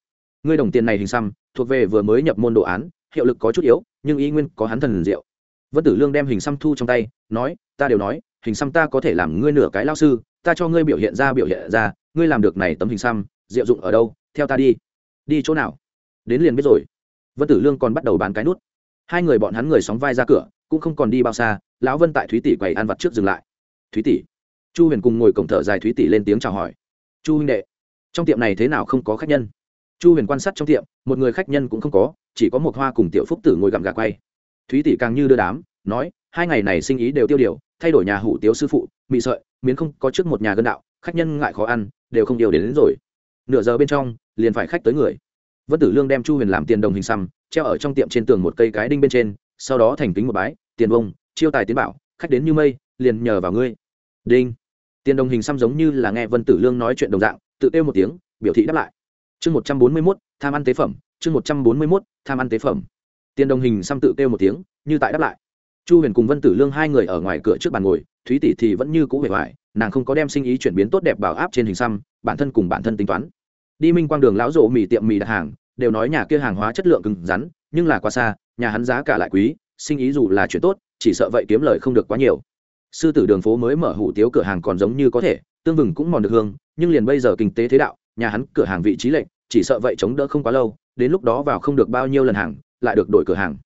Speaker 1: Ngươi đồng tiền này hình xăm, thuộc về vừa mới nhập môn đồ án hiệu lực có chút yếu, nhưng y nguyên có hắn thần diệu. Vân tử lương đem hình xăm thu trong tay, nói, ta đều nói, hình xăm ta có thể làm ngươi nửa cái lao sư, ta cho ngươi biểu hiện ra biểu hiện ra, ngươi làm được này tấm hình xăm, diệu dụng ở đâu, theo ta đi. Đi chỗ nào? Đến liền biết rồi. Vân tử lương còn bắt đầu bán cái nút. Hai người bọn hắn người sóng vai ra cửa, cũng không còn đi bao xa, lão vân tại thúy tỷ quầy ăn vặt trước dừng lại. Thúy tỷ? Chu huyền cùng ngồi cổng thở dài thúy tỷ lên tiếng chào hỏi. Chu huynh đệ, trong tiệm này thế nào không có khách nhân? Chu huyền quan sát trong tiệm một người khách nhân cũng không có chỉ có một hoa cùng tiểu phúc tử ngồi gặm gà quay. Thúy tỷ càng như đưa đám nói hai ngày này sinh ý đều tiêu điều thay đổi nhà hủ tiếu sư phụ mị sợi miến không có trước một nhà gân đạo khách nhân ngại khó ăn đều không điều đến, đến rồi. Nửa giờ bên trong liền phải khách tới người. Vân tử lương đem chu huyền làm tiền đồng hình xăm treo ở trong tiệm trên tường một cây cái đinh bên trên sau đó thành kính một bái tiền bông chiêu tài tiến bảo khách đến như mây liền nhờ vào ngươi. Đinh. Tiền đồng hình xăm giống như là nghe vân tử lương nói chuyện đồng dạng tự kêu một tiếng biểu thị đáp lại chương một trăm bốn mươi mốt, tham ăn tế phẩm, chương một trăm bốn mươi mốt, tham ăn tế phẩm. Tiền đồng hình xăm tự kêu một tiếng, như tại đáp lại. Chu huyền cùng vân tử lương hai người ở ngoài cửa trước bàn ngồi, thúy tỷ thì vẫn như cũ hề hoài nàng không có đem sinh ý chuyển biến tốt đẹp bảo áp trên hình xăm, bản thân cùng bản thân tính toán. Đi minh quang đường lão rộ mì tiệm mì đặt hàng, đều nói nhà kia hàng hóa chất lượng cứng rắn, nhưng là quá xa, nhà hắn giá cả lại quý, sinh ý dù là chuyện tốt, chỉ sợ vậy kiếm lời không được quá nhiều. Sư tử đường phố mới mở hủ tiếu cửa hàng còn giống như có thể, tương vừng cũng mòn được hương, nhưng liền bây giờ kinh tế thế đạo, nhà hắn cửa hàng vị trí lệnh chỉ sợ vậy chống đỡ không quá lâu, đến lúc đó vào không được bao nhiêu lần hàng, lại được đổi cửa hàng.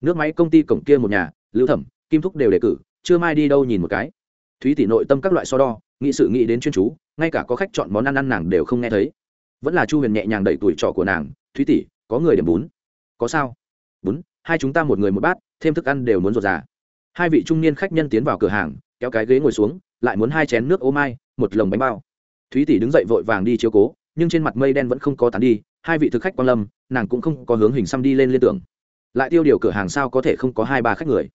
Speaker 1: Nước máy công ty cổng kia một nhà, lưu thẩm, kim thúc đều đề cử, chưa mai đi đâu nhìn một cái. Thúy tỷ nội tâm các loại so đo, nghị sự nghĩ đến chuyên chú, ngay cả có khách chọn món ăn ăn nàng đều không nghe thấy. Vẫn là chu huyền nhẹ nhàng đẩy tuổi trọ của nàng, thúy tỷ, có người điểm bún. Có sao? Bún, hai chúng ta một người một bát, thêm thức ăn đều muốn ruột già. Hai vị trung niên khách nhân tiến vào cửa hàng, kéo cái ghế ngồi xuống, lại muốn hai chén nước ô mai, một lồng bánh bao. Thúy tỷ đứng dậy vội vàng đi chiếu cố nhưng trên mặt mây đen vẫn không có tán đi, hai vị thực khách quan lâm, nàng cũng không có hướng hình xăm đi lên liên tưởng. Lại tiêu điều cửa hàng sao có thể không có hai ba khách người?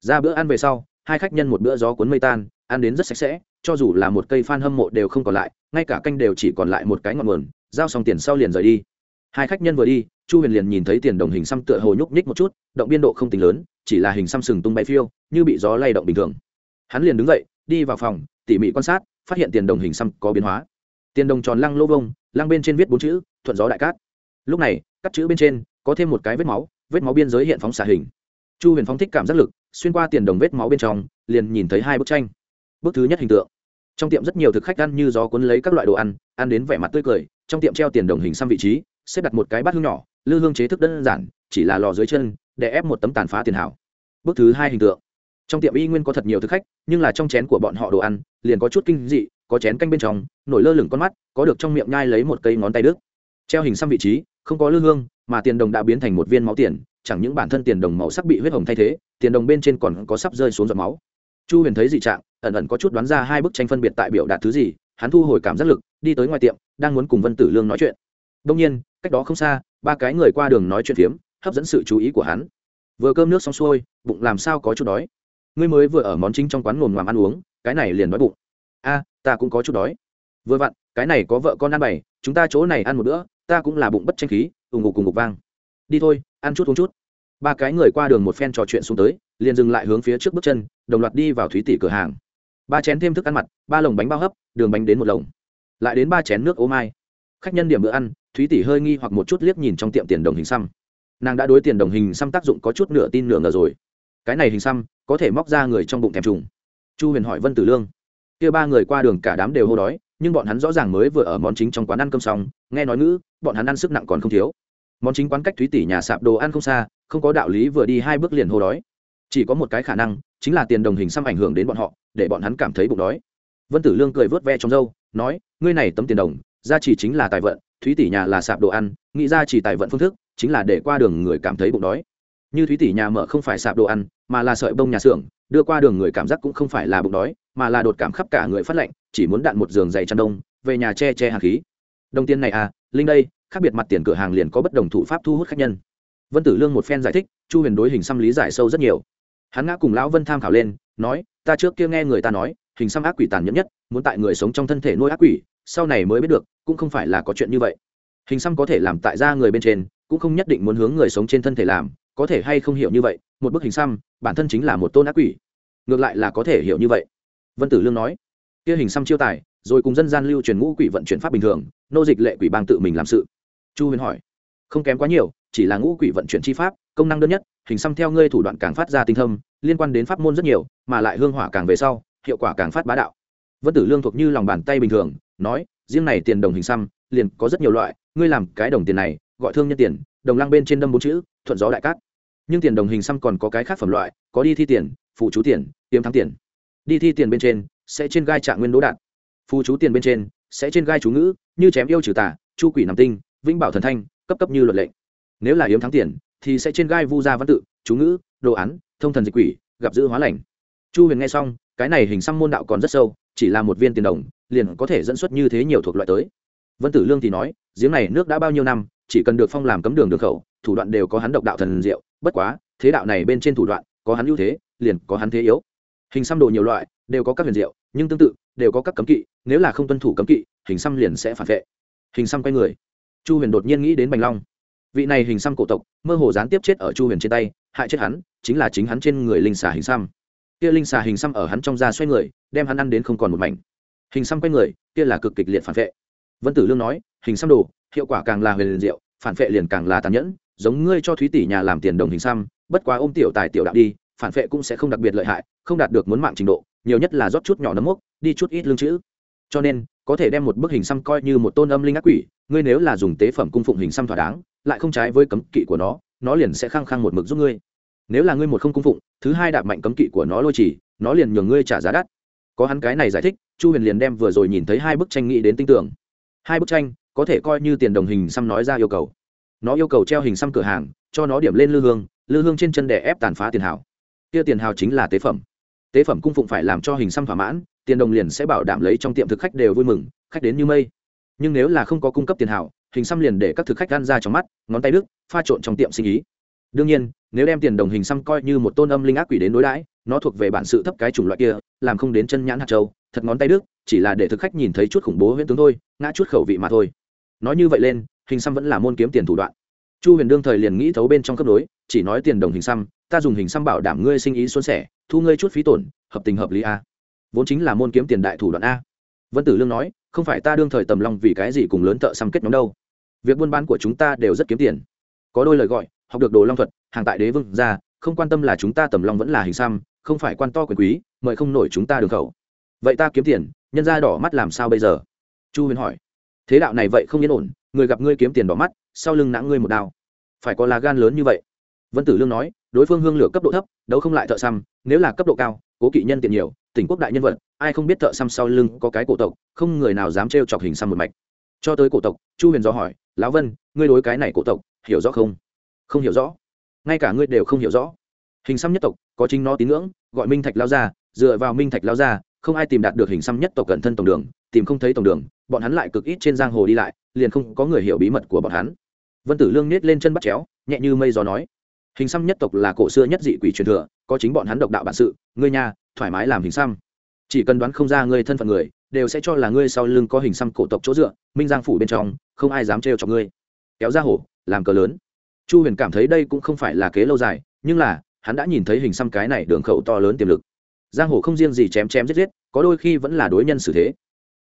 Speaker 1: Ra bữa ăn về sau, hai khách nhân một bữa gió cuốn mây tan, ăn đến rất sạch sẽ, cho dù là một cây phan hâm mộ đều không còn lại, ngay cả canh đều chỉ còn lại một cái ngọn nguồn, giao xong tiền sau liền rời đi. Hai khách nhân vừa đi, chu huyền liền nhìn thấy tiền đồng hình xăm tựa hồ nhúc nhích một chút, động biên độ không tính lớn, chỉ là hình xăm sừng tung bay phiêu, như bị gió lay động bình thường. Hắn liền đứng dậy, đi vào phòng, tỉ mỉ quan sát, phát hiện tiền đồng hình xăm có biến hóa. Tiền đồng tròn lăng lô vông lăng bên trên viết bốn chữ, thuận gió đại cát. Lúc này cắt chữ bên trên có thêm một cái vết máu vết máu biên giới hiện phóng xạ hình. Chu huyền phóng thích cảm giác lực, xuyên qua tiền đồng vết máu bên trong, liền nhìn thấy hai bức tranh. Bức thứ nhất hình tượng. Trong tiệm rất nhiều thực khách ăn như gió cuốn lấy các loại đồ ăn ăn đến vẻ mặt tươi cười, trong tiệm treo tiền đồng hình xăm vị trí, xếp đặt một cái bát hương nhỏ, lư hương chế thức đơn giản, chỉ là lò dưới chân, để ép một tấm tàn phá tiền hảo. Bước thứ hai hình tượng. Trong tiệm y nguyên có thật nhiều thực khách, nhưng là trong chén của bọn họ đồ ăn, liền có chút kinh dị có chén canh bên trong nổi lơ lửng con mắt có được trong miệng nhai lấy một cây ngón tay đứt, treo hình xăm vị trí không có lư hương mà tiền đồng đã biến thành một viên máu tiền chẳng những bản thân tiền đồng màu sắc bị huyết hồng thay thế tiền đồng bên trên còn có sắp rơi xuống giọt máu. Chu huyền thấy dị trạng ẩn ẩn có chút đoán ra hai bức tranh phân biệt tại biểu đạt thứ gì hắn thu hồi cảm giác lực đi tới ngoài tiệm đang muốn cùng vân tử lương nói chuyện. Đông nhiên cách đó không xa ba cái người qua đường nói chuyện phiếm hấp dẫn sự chú ý của hắn. Vừa cơm nước xong xuôi bụng làm sao có chút đói. Ngươi mới vừa ở món chính trong quán ngồm ngoàm ăn uống cái này liền đói bụng. A ta cũng có chút đói. Vừa vặn, cái này có vợ con ăn bày, chúng ta chỗ này ăn một bữa, ta cũng là bụng bất tranh khí ủng ngục cùng ngục vang. Đi thôi, ăn chút uống chút. Ba cái người qua đường một phen trò chuyện xuống tới, liền dừng lại hướng phía trước bước chân, đồng loạt đi vào thúy tỷ cửa hàng. Ba chén thêm thức ăn mặt, ba lồng bánh bao hấp, đường bánh đến một lồng. Lại đến ba chén nước ô mai. Khách nhân điểm bữa ăn, thúy tỷ hơi nghi hoặc một chút liếc nhìn trong tiệm tiền đồng hình xăm. Nàng đã đối tiền đồng hình xăm tác dụng có chút nửa tin nửa ngờ rồi. Cái này hình xăm, có thể móc ra người trong bụng thèm trùng. Chu huyền hỏi vân tử lương kia ba người qua đường cả đám đều hô đói, nhưng bọn hắn rõ ràng mới vừa ở món chính trong quán ăn cơm xong, nghe nói ngữ, bọn hắn ăn sức nặng còn không thiếu. Món chính quán cách thúy tỷ nhà sạp đồ ăn không xa, không có đạo lý vừa đi hai bước liền hô đói. Chỉ có một cái khả năng, chính là tiền đồng hình xăm ảnh hưởng đến bọn họ, để bọn hắn cảm thấy bụng đói. Vân tử lương cười vớt ve trong râu, nói, ngươi này tấm tiền đồng gia chỉ chính là tài vận, thúy tỷ nhà là sạp đồ ăn, nghĩ ra chỉ tài vận phương thức, chính là để qua đường người cảm thấy bụng đói. Như thúy tỷ nhà mở không phải sạp đồ ăn, mà là sợi bông nhà xưởng đưa qua đường người cảm giác cũng không phải là bụng đói, mà là đột cảm khắp cả người phát lạnh, chỉ muốn đạn một giường dày chăn đông, về nhà che che hàng khí. Đồng tiền này à linh đây, khác biệt mặt tiền cửa hàng liền có bất đồng thủ pháp thu hút khách nhân. Vân tử lương một phen giải thích, chu huyền đối hình xăm lý giải sâu rất nhiều. Hắn ngã cùng lão vân tham khảo lên, nói, ta trước kia nghe người ta nói, hình xăm ác quỷ tàn nhẫn nhất, muốn tại người sống trong thân thể nuôi ác quỷ, sau này mới biết được, cũng không phải là có chuyện như vậy. Hình xăm có thể làm tại da người bên trên, cũng không nhất định muốn hướng người sống trên thân thể làm có thể hay không hiểu như vậy, một bức hình xăm, bản thân chính là một tôn ác quỷ. Ngược lại là có thể hiểu như vậy. Vân tử lương nói, kia hình xăm chiêu tài, rồi cùng dân gian lưu truyền ngũ quỷ vận chuyển pháp bình thường, nô dịch lệ quỷ bang tự mình làm sự. Chu huyền hỏi, không kém quá nhiều, chỉ là ngũ quỷ vận chuyển chi pháp, công năng đơn nhất, hình xăm theo ngươi thủ đoạn càng phát ra tinh thâm, liên quan đến pháp môn rất nhiều, mà lại hương hỏa càng về sau, hiệu quả càng phát bá đạo. Vân tử lương thuộc như lòng bàn tay bình thường, nói, riêng này tiền đồng hình xăm, liền có rất nhiều loại, ngươi làm cái đồng tiền này, gọi thương nhân tiền, đồng lăng bên trên đâm bốn chữ, thuận gió đại cát nhưng tiền đồng hình xăm còn có cái khác phẩm loại, có đi thi tiền phụ chú tiền, tiêm thắng tiền. Đi thi tiền bên trên, sẽ trên gai trạng nguyên đỗ đạt. Phụ chú tiền bên trên, sẽ trên gai chú ngữ, như chém yêu trừ tà, chu quỷ nằm tinh, vĩnh bảo thần thanh, cấp cấp như luật lệnh. Nếu là yếm thắng tiền, thì sẽ trên gai vu gia văn tự, chú ngữ, đồ án, thông thần dịch quỷ, gặp giữ hóa lành. Chu huyền nghe xong, cái này hình xăm môn đạo còn rất sâu, chỉ là một viên tiền đồng, liền có thể dẫn xuất như thế nhiều thuộc loại tới. Vân tử lương thì nói, giếng này nước đã bao nhiêu năm, chỉ cần được phong làm cấm đường đường khẩu, thủ đoạn đều có hắn độc đạo thần diệu bất quá, thế đạo này bên trên thủ đoạn, có hắn ưu thế, liền có hắn thế yếu. Hình xăm đồ nhiều loại, đều có các huyền diệu, nhưng tương tự, đều có các cấm kỵ, nếu là không tuân thủ cấm kỵ, hình xăm liền sẽ phản vệ. Hình xăm quay người. Chu huyền đột nhiên nghĩ đến bành long. Vị này hình xăm cổ tộc, mơ hồ gián tiếp chết ở chu huyền trên tay, hại chết hắn, chính là chính hắn trên người linh xà hình xăm. Kia linh xà hình xăm ở hắn trong da xoay người, đem hắn ăn đến không còn một mảnh. Hình xăm quay người, kia là cực kịch liệt phản vệ. Vân tử lương nói, hình xăm đồ, hiệu quả càng là huyền liền diệu, phản vệ liền càng là tàn nhẫn giống ngươi cho thúy tỷ nhà làm tiền đồng hình xăm, bất quá ôm tiểu tài tiểu đạo đi, phản vệ cũng sẽ không đặc biệt lợi hại, không đạt được muốn mạng trình độ, nhiều nhất là rót chút nhỏ nấm mốc, đi chút ít lương chữ. Cho nên, có thể đem một bức hình xăm coi như một tôn âm linh ác quỷ, ngươi nếu là dùng tế phẩm cung phụng hình xăm thỏa đáng, lại không trái với cấm kỵ của nó nó liền sẽ khăng khăng một mực giúp ngươi. Nếu là ngươi một không cung phụng, thứ hai đạp mạnh cấm kỵ của nó lôi chỉ, nó liền nhường ngươi trả giá đắt. Có hắn cái này giải thích, chu huyền liền đem vừa rồi nhìn thấy hai bức tranh nghĩ đến tinh tưởng. Hai bức tranh, có thể coi như tiền đồng hình xăm nói ra yêu cầu nó yêu cầu treo hình xăm cửa hàng, cho nó điểm lên lư hương lư hương trên chân đè ép tàn phá tiền hào. Kia tiền hào chính là tế phẩm. Tế phẩm cung phụng phải làm cho hình xăm thỏa mãn, tiền đồng liền sẽ bảo đảm lấy trong tiệm thực khách đều vui mừng, khách đến như mây. Nhưng nếu là không có cung cấp tiền hào, hình xăm liền để các thực khách gan ra trong mắt, ngón tay đức pha trộn trong tiệm sinh ý. Đương nhiên, nếu đem tiền đồng hình xăm coi như một tôn âm linh ác quỷ đến đối đãi, nó thuộc về bản sự thấp cái chủng loại kia, làm không đến chân nhãn hạt châu, thật ngón tay đức chỉ là để thực khách nhìn thấy chút khủng bố huyễn tướng thôi, ngã chút khẩu vị mà thôi. Nói như vậy lên hình xăm vẫn là môn kiếm tiền thủ đoạn. Chu huyền đương thời liền nghĩ thấu bên trong cấp đối chỉ nói tiền đồng hình xăm, ta dùng hình xăm bảo đảm ngươi sinh ý xuân sẻ, thu ngươi chút phí tổn, hợp tình hợp lý a. Vốn chính là môn kiếm tiền đại thủ đoạn a. Vân tử lương nói, không phải ta đương thời tầm long vì cái gì cùng lớn thợ xăm kết nhóm đâu. Việc buôn bán của chúng ta đều rất kiếm tiền. Có đôi lời gọi, học được đồ long thuật, hàng tại đế vương ra, không quan tâm là chúng ta tầm long vẫn là hình xăm, không phải quan to quyền quý, mời không nổi chúng ta đường khẩu. Vậy ta kiếm tiền, nhân ra đỏ mắt làm sao bây giờ? Chu huyền hỏi. Thế đạo này vậy không yên ổn người gặp ngươi kiếm tiền đỏ mắt, sau lưng nã ngươi một đao. Phải có lá gan lớn như vậy. Vân tử lương nói, đối phương hương lửa cấp độ thấp, đấu không lại thợ xăm, nếu là cấp độ cao, cố kỵ nhân tiện nhiều, tỉnh quốc đại nhân vật, ai không biết thợ xăm sau lưng có cái cổ tộc, không người nào dám trêu chọc hình xăm một mạch. Cho tới cổ tộc, chu huyền do hỏi, lão vân, ngươi đối cái này cổ tộc, hiểu rõ không? Không hiểu rõ. Ngay cả ngươi đều không hiểu rõ. Hình xăm nhất tộc, có chính nó tín ngưỡng, gọi minh thạch lao ra dựa vào minh thạch lao ra không ai tìm đạt được hình xăm nhất tộc cận thân tổng đường, tìm không thấy tổng đường, bọn hắn lại cực ít trên giang hồ đi lại liền không có người hiểu bí mật của bọn hắn. Vân tử lương nết lên chân bắt chéo, nhẹ như mây gió nói, hình xăm nhất tộc là cổ xưa nhất dị quỷ truyền thừa, có chính bọn hắn độc đạo bản sự, ngươi nhà thoải mái làm hình xăm. Chỉ cần đoán không ra ngươi thân phận người, đều sẽ cho là ngươi sau lưng có hình xăm cổ tộc chỗ dựa, minh giang phủ bên trong, không ai dám trêu cho ngươi. Kéo ra hổ, làm cờ lớn. Chu huyền cảm thấy đây cũng không phải là kế lâu dài, nhưng là, hắn đã nhìn thấy hình xăm cái này đường khẩu to lớn tiềm lực. Giang hồ không riêng gì chém chém giết giết, có đôi khi vẫn là đối nhân xử thế.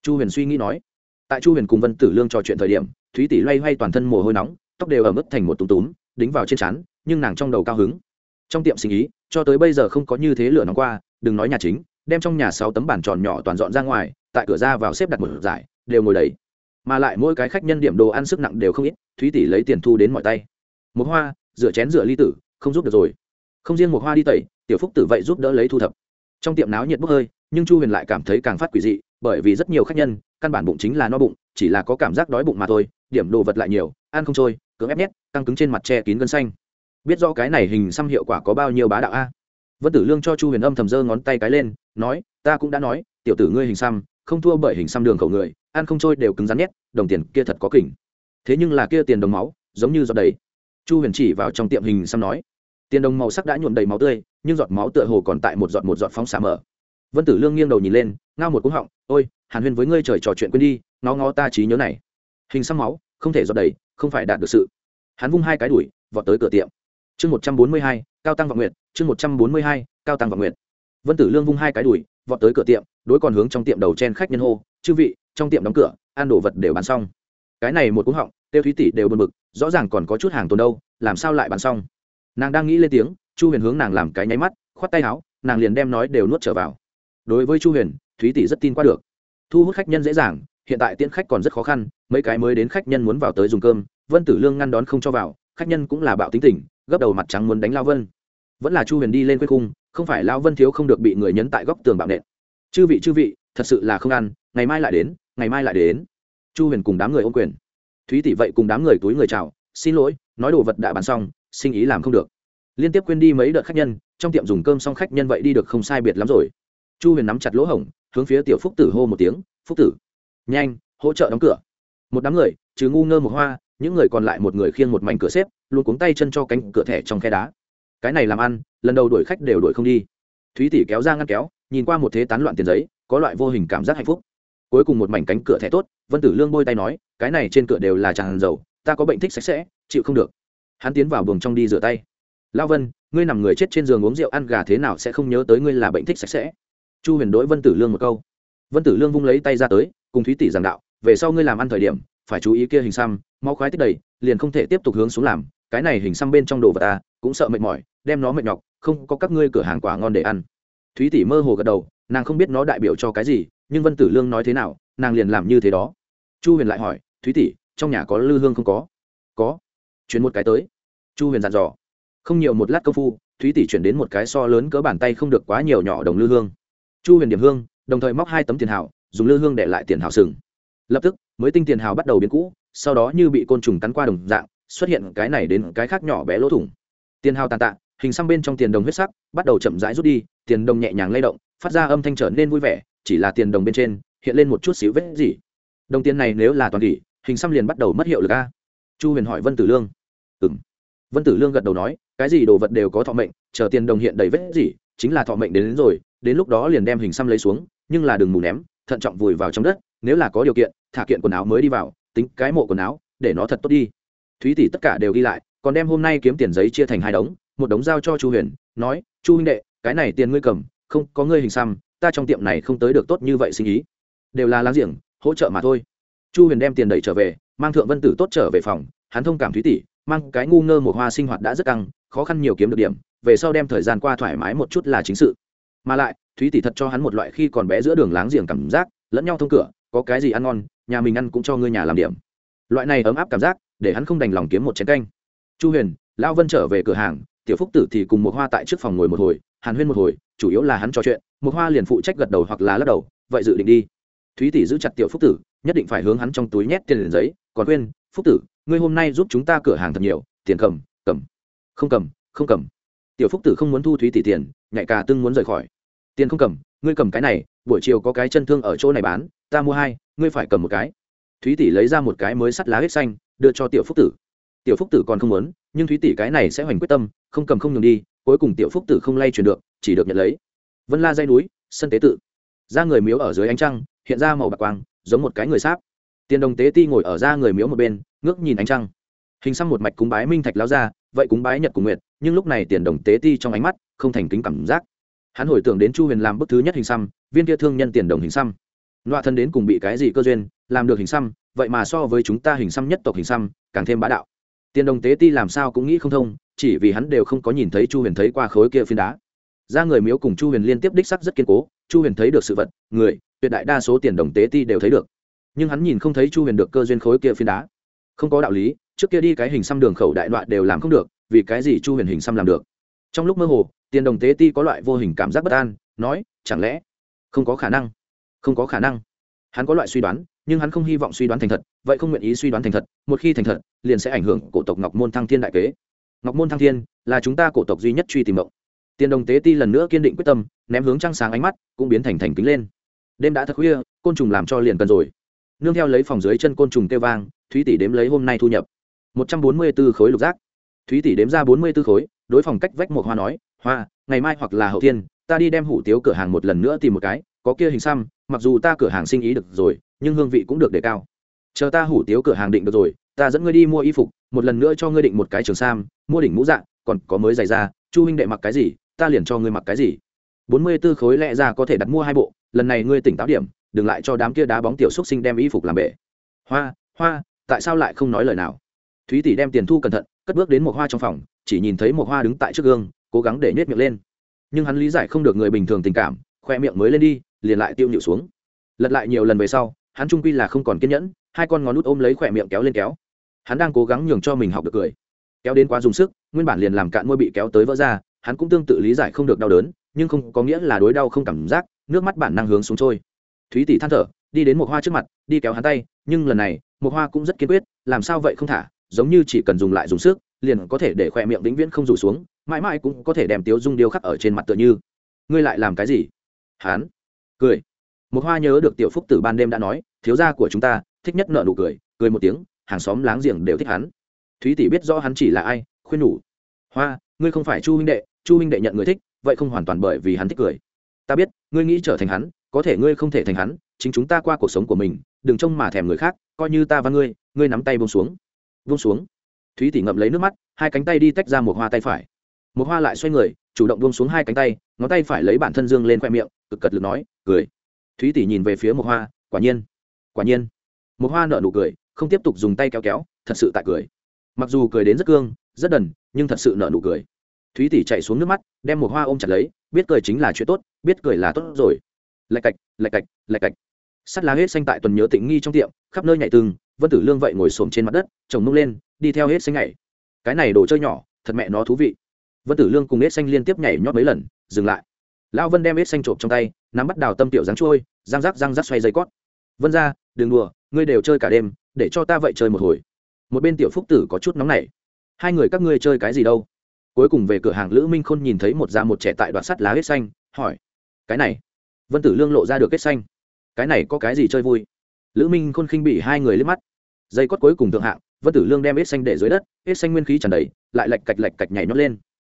Speaker 1: Chu huyền suy nghĩ nói tại chu huyền cùng vân tử lương trò chuyện thời điểm, thúy tỷ loay hoay toàn thân mồ hôi nóng, tóc đều ở mức thành một túm túm, đính vào trên trán, nhưng nàng trong đầu cao hứng. Trong tiệm sinh ý, cho tới bây giờ không có như thế lửa nóng qua, đừng nói nhà chính, đem trong nhà sáu tấm bản tròn nhỏ toàn dọn ra ngoài, tại cửa ra vào xếp đặt một giải, đều ngồi đầy. Mà lại mỗi cái khách nhân điểm đồ ăn sức nặng đều không ít, thúy tỷ lấy tiền thu đến mọi tay. Một hoa, rửa chén rửa ly tử, không giúp được rồi. Không riêng một hoa đi tẩy, tiểu phúc tử vậy giúp đỡ lấy thu thập. Trong tiệm náo nhiệt bốc hơi, nhưng chu huyền lại cảm thấy càng phát quỷ dị bởi vì rất nhiều khách nhân, căn bản bụng chính là no bụng, chỉ là có cảm giác đói bụng mà thôi, điểm đồ vật lại nhiều, ăn không trôi, cưỡng ép nhét, căng cứng trên mặt che kín gân xanh. Biết rõ cái này hình xăm hiệu quả có bao nhiêu bá đạo a? Vân tử lương cho chu huyền âm thầm dơ ngón tay cái lên, nói, ta cũng đã nói, tiểu tử ngươi hình xăm, không thua bởi hình xăm đường khẩu người, ăn không trôi đều cứng rắn nhét, đồng tiền kia thật có kỉnh. Thế nhưng là kia tiền đồng máu, giống như giọt đầy. Chu huyền chỉ vào trong tiệm hình xăm nói, tiền đồng màu sắc đã nhuộm đầy máu tươi, nhưng giọt máu tựa hồ còn tại một giọt một giọt phóng xả mở vân tử lương nghiêng đầu nhìn lên, ngao một cúng họng, ôi, hàn huyên với ngươi trời trò chuyện quên đi, ngó ngó ta trí nhớ này. Hình xăm máu, không thể dọn đầy, không phải đạt được sự. Hắn vung hai cái đuổi, vọt tới cửa tiệm. Chương một trăm bốn mươi hai, cao tăng vọng nguyệt, chương một trăm bốn mươi hai, cao tăng vọng nguyệt. Vân tử lương vung hai cái đuổi, vọt tới cửa tiệm, đối còn hướng trong tiệm đầu chen khách nhân hô, chư vị, trong tiệm đóng cửa, ăn đồ vật đều bán xong. Cái này một cú họng, tiêu thúy tỷ đều bật mực rõ ràng còn có chút hàng tồn đâu, làm sao lại bán xong? Nàng đang nghĩ lên tiếng, chu huyền hướng nàng làm cái nháy mắt, khoát tay áo, nàng liền đem nói đều nuốt trở vào đối với chu huyền, thúy tỷ rất tin qua được. Thu hút khách nhân dễ dàng, hiện tại tiễn khách còn rất khó khăn, mấy cái mới đến khách nhân muốn vào tới dùng cơm, vân tử lương ngăn đón không cho vào, khách nhân cũng là bạo tính tình, gấp đầu mặt trắng muốn đánh lao vân. Vẫn là chu huyền đi lên quê khung, không phải lao vân thiếu không được bị người nhấn tại góc tường bạo nện. Chư vị chư vị, thật sự là không ăn, ngày mai lại đến, ngày mai lại đến. Chu huyền cùng đám người ô quyền. Thúy tỷ vậy cùng đám người túi người chào, xin lỗi, nói đồ vật đã bán xong, sinh ý làm không được. Liên tiếp quên đi mấy đợt khách nhân, trong tiệm dùng cơm xong khách nhân vậy đi được không sai biệt lắm rồi chu huyền nắm chặt lỗ hổng, hướng phía tiểu phúc tử hô một tiếng, phúc tử, nhanh, hỗ trợ đóng cửa. Một đám người, trừ ngu ngơ một hoa, những người còn lại một người khiêng một mảnh cửa xếp, luôn cuống tay chân cho cánh cửa thẻ trong khe đá. Cái này làm ăn, lần đầu đuổi khách đều đuổi không đi. Thúy tỷ kéo ra ngăn kéo, nhìn qua một thế tán loạn tiền giấy, có loại vô hình cảm giác hạnh phúc. Cuối cùng một mảnh cánh cửa thẻ tốt, vân tử lương bôi tay nói, cái này trên cửa đều là tràn dầu, ta có bệnh thích sạch sẽ, chịu không được. Hắn tiến vào buồng trong đi rửa tay. Lao vân, ngươi nằm người chết trên giường uống rượu ăn gà thế nào sẽ không nhớ tới ngươi là bệnh thích sạch sẽ? Chu huyền đối vân tử lương một câu. Vân tử lương vung lấy tay ra tới, cùng thúy tỷ giảng đạo, về sau ngươi làm ăn thời điểm, phải chú ý kia hình xăm máu khoái tích đầy, liền không thể tiếp tục hướng xuống làm, cái này hình xăm bên trong đồ vật ta, cũng sợ mệt mỏi, đem nó mệt nhọc, không có các ngươi cửa hàng quả ngon để ăn. Thúy tỷ mơ hồ gật đầu, nàng không biết nó đại biểu cho cái gì, nhưng vân tử lương nói thế nào, nàng liền làm như thế đó. Chu huyền lại hỏi, thúy tỷ, trong nhà có lư hương không có? Có. Chuyển một cái tới. Chu huyền dặn dò. Không nhiều một lát công phu, thúy tỷ chuyển đến một cái so lớn cỡ bàn tay không được quá nhiều nhỏ đồng lư hương chu huyền điểm hương đồng thời móc hai tấm tiền hào dùng lư hương để lại tiền hào sừng. Lập tức mới tinh tiền hào bắt đầu biến cũ sau đó như bị côn trùng cắn qua đồng dạng xuất hiện cái này đến cái khác nhỏ bé lỗ thủng. Tiền hào tàn tạ hình xăm bên trong tiền đồng huyết sắc bắt đầu chậm rãi rút đi tiền đồng nhẹ nhàng lay động phát ra âm thanh trở nên vui vẻ chỉ là tiền đồng bên trên hiện lên một chút xíu vết gì đồng tiền này nếu là toàn kỷ hình xăm liền bắt đầu mất hiệu lực a. Chu huyền hỏi vân tử lương. Ừ m vân tử lương gật đầu nói cái gì đồ vật đều có thọ mệnh chờ tiền đồng hiện đầy vết gì chính là thọ mệnh đến, đến rồi đến lúc đó liền đem hình xăm lấy xuống, nhưng là đừng mù ném, thận trọng vùi vào trong đất, nếu là có điều kiện, thả kiện quần áo mới đi vào, tính cái mộ quần áo, để nó thật tốt đi. Thúy tỷ tất cả đều ghi lại, còn đem hôm nay kiếm tiền giấy chia thành hai đống, một đống giao cho chu huyền, nói, chu huynh đệ, cái này tiền ngươi cầm, không có ngươi hình xăm, ta trong tiệm này không tới được tốt như vậy sinh ý. Đều là láng giềng, hỗ trợ mà thôi. Chu huyền đem tiền đẩy trở về, mang thượng vân tử tốt trở về phòng, hắn thông cảm thúy tỷ, mang cái ngu ngơ một hoa sinh hoạt đã rất căng, khó khăn nhiều kiếm được điểm, về sau đem thời gian qua thoải mái một chút là chính sự mà lại, thúy tỷ thật cho hắn một loại khi còn bé giữa đường láng giềng cảm giác, lẫn nhau thông cửa, có cái gì ăn ngon, nhà mình ăn cũng cho ngươi nhà làm điểm. Loại này ấm áp cảm giác, để hắn không đành lòng kiếm một chén canh. Chu huyền, lão vân trở về cửa hàng, tiểu phúc tử thì cùng một hoa tại trước phòng ngồi một hồi, hàn huyên một hồi, chủ yếu là hắn trò chuyện một hoa liền phụ trách gật đầu hoặc là lắc đầu, vậy dự định đi. Thúy tỷ giữ chặt tiểu phúc tử, nhất định phải hướng hắn trong túi nhét tiền liền giấy, còn khuyên, phúc tử, ngươi hôm nay giúp chúng ta cửa hàng thật nhiều, tiền cầm cầm. Không cầm không cầm. Tiểu phúc tử không muốn thu thúy tỷ tiền, nhạy cả tưng muốn rời khỏi tiền không cầm, ngươi cầm cái này, buổi chiều có cái chân thương ở chỗ này bán, ta mua hai, ngươi phải cầm một cái. Thúy tỷ lấy ra một cái mới sắt lá hết xanh, đưa cho tiểu phúc tử. Tiểu phúc tử còn không muốn, nhưng thúy tỷ cái này sẽ hoành quyết tâm, không cầm không nhường đi, cuối cùng tiểu phúc tử không lay chuyển được, chỉ được nhận lấy. Vân la dây núi, sân tế tự. Ra người miếu ở dưới ánh trăng, hiện ra màu bạc quang, giống một cái người sáp. Tiền đồng tế ti ngồi ở ra người miếu một bên, ngước nhìn ánh trăng. Hình xăm một mạch cúng bái minh thạch lao ra vậy cúng bái nhật cùng nguyệt, nhưng lúc này tiền đồng tế ti trong ánh mắt không thành kính cảm giác hắn hồi tưởng đến chu huyền làm bức thứ nhất hình xăm, viên kia thương nhân tiền đồng hình xăm. Loạ thân đến cùng bị cái gì cơ duyên, làm được hình xăm, vậy mà so với chúng ta hình xăm nhất tộc hình xăm, càng thêm bá đạo. Tiền đồng tế ti làm sao cũng nghĩ không thông, chỉ vì hắn đều không có nhìn thấy chu huyền thấy qua khối kia phiến đá. Ra người miếu cùng chu huyền liên tiếp đích sắc rất kiên cố, chu huyền thấy được sự vật, người, tuyệt đại đa số tiền đồng tế ti đều thấy được. Nhưng hắn nhìn không thấy chu huyền được cơ duyên khối kia phiến đá. Không có đạo lý, trước kia đi cái hình xăm đường khẩu đại đoạn đều làm không được, vì cái gì chu huyền hình xăm làm được? Trong lúc mơ hồ tiền đồng tế ti có loại vô hình cảm giác bất an, nói, chẳng lẽ không có khả năng? Không có khả năng. Hắn có loại suy đoán, nhưng hắn không hy vọng suy đoán thành thật, vậy không nguyện ý suy đoán thành thật, một khi thành thật, liền sẽ ảnh hưởng cổ tộc ngọc môn thăng thiên đại kế. Ngọc môn thăng thiên là chúng ta cổ tộc duy nhất truy tìm mộng. Tiền đồng tế ti lần nữa kiên định quyết tâm, ném hướng trăng sáng ánh mắt, cũng biến thành thành kính lên. Đêm đã thật khuya, côn trùng làm cho liền cần rồi. Nương theo lấy phòng dưới chân côn trùng kêu vang, thúy tỷ đếm lấy hôm nay thu nhập. Một trăm bốn mươi b ố khối lục giác. Thúy tỷ đếm ra bốn mươi b ố khối, đối phòng cách vách một hoa nói hoa, ngày mai hoặc là hậu thiên, ta đi đem hủ tiếu cửa hàng một lần nữa tìm một cái, có kia hình xăm, mặc dù ta cửa hàng sinh ý được rồi, nhưng hương vị cũng được đề cao. Chờ ta hủ tiếu cửa hàng định được rồi, ta dẫn ngươi đi mua y phục, một lần nữa cho ngươi định một cái trường sam, mua đỉnh mũ dạng còn có mới giày ra chu huynh đệ mặc cái gì, ta liền cho ngươi mặc cái gì. Bốn mươi b ố khối lẽ ra có thể đặt mua hai bộ, lần này ngươi tỉnh táo điểm, đừng lại cho đám kia đá bóng tiểu xúc sinh đem y phục làm bể. Hoa hoa, tại sao lại không nói lời nào? Thúy tỷ đem tiền thu cẩn thận, cất bước đến một hoa trong phòng, chỉ nhìn thấy một hoa đứng tại trước gương cố gắng để nhét miệng lên. Nhưng hắn lý giải không được người bình thường tình cảm, khoe miệng mới lên đi, liền lại tiêu nhịu xuống. Lật lại nhiều lần về sau, hắn trung quy là không còn kiên nhẫn, hai con ngón nút ôm lấy khoe miệng kéo lên kéo. Hắn đang cố gắng nhường cho mình học được cười. Kéo đến quá dùng sức, nguyên bản liền làm cạn môi bị kéo tới vỡ ra, hắn cũng tương tự lý giải không được đau đớn, nhưng không có nghĩa là đối đau không cảm giác, nước mắt bản năng hướng xuống trôi. Thúy tỷ than thở, đi đến một hoa trước mặt, đi kéo hắn tay, nhưng lần này một hoa cũng rất kiên quyết, làm sao vậy không thả, giống như chỉ cần dùng lại dùng sức, liền có thể để khoe miệng vĩnh viễn không rủ xuống mãi mãi cũng có thể đem tiếu dung điêu khắc ở trên mặt tựa như. Ngươi lại làm cái gì? Hán. Cười. Một hoa nhớ được tiểu phúc tử ban đêm đã nói, thiếu gia của chúng ta, thích nhất nợ nụ cười cười một tiếng, hàng xóm láng giềng đều thích hắn. Thúy tỷ biết rõ hắn chỉ là ai, khuyên nhủ. Hoa, ngươi không phải chu huynh đệ, chu huynh đệ nhận người thích, vậy không hoàn toàn bởi vì hắn thích cười. Ta biết, ngươi nghĩ trở thành hắn, có thể ngươi không thể thành hắn, chính chúng ta qua cuộc sống của mình, đừng trông mà thèm người khác, coi như ta và ngươi ngươi nắm tay bông xuống. Bông xuống. Thúy tỷ ngậm lấy nước mắt, hai cánh tay đi tách ra một hoa tay phải một hoa lại xoay người, chủ động buông xuống hai cánh tay, ngón tay phải lấy bản thân dương lên khoe miệng, cực cật lực nói, cười. Thúy tỷ nhìn về phía một hoa, quả nhiên quả nhiên. Một hoa nở nụ cười, không tiếp tục dùng tay kéo kéo, thật sự tại cười. Mặc dù cười đến rất cương, rất đần, nhưng thật sự nở nụ cười. Thúy tỷ chạy xuống nước mắt, đem một hoa ôm chặt lấy, biết cười chính là chuyện tốt, biết cười là tốt rồi. Lạch cạch lạch cạch lạch cạch. Sắt lá hết xanh tại tuần nhớ tịnh nghi trong tiệm, khắp nơi nhảy từng, vân tử lương vậy ngồi xổm trên mặt đất, chồng nung lên, đi theo hết xanh nhảy. Cái này đồ chơi nhỏ, thật mẹ nó thú vị vân tử lương cùng ế xanh liên tiếp nhảy nhót mấy lần, dừng lại. Lão vân đem ế xanh trộm trong tay, nắm bắt đào tâm tiểu dáng trôi, răng rác răng rác xoay dây cót. Vân ra đừng đùa, ngươi đều chơi cả đêm, để cho ta vậy chơi một hồi. Một bên tiểu phúc tử có chút nóng nảy. Hai người các ngươi chơi cái gì đâu? Cuối cùng về cửa hàng lữ minh khôn nhìn thấy một da một trẻ tại đoạn sắt lá hết xanh, hỏi. Cái này? Vân tử lương lộ ra được kết xanh. Cái này có cái gì chơi vui? Lữ minh khôn khinh bị hai người liếc mắt. Dây cót cuối cùng thượng hạng, vân tử lương đem hết xanh để dưới đất hết xanh nguyên khí tràn đầy, lại lạch cạch lạch cạch nhảy nhót lên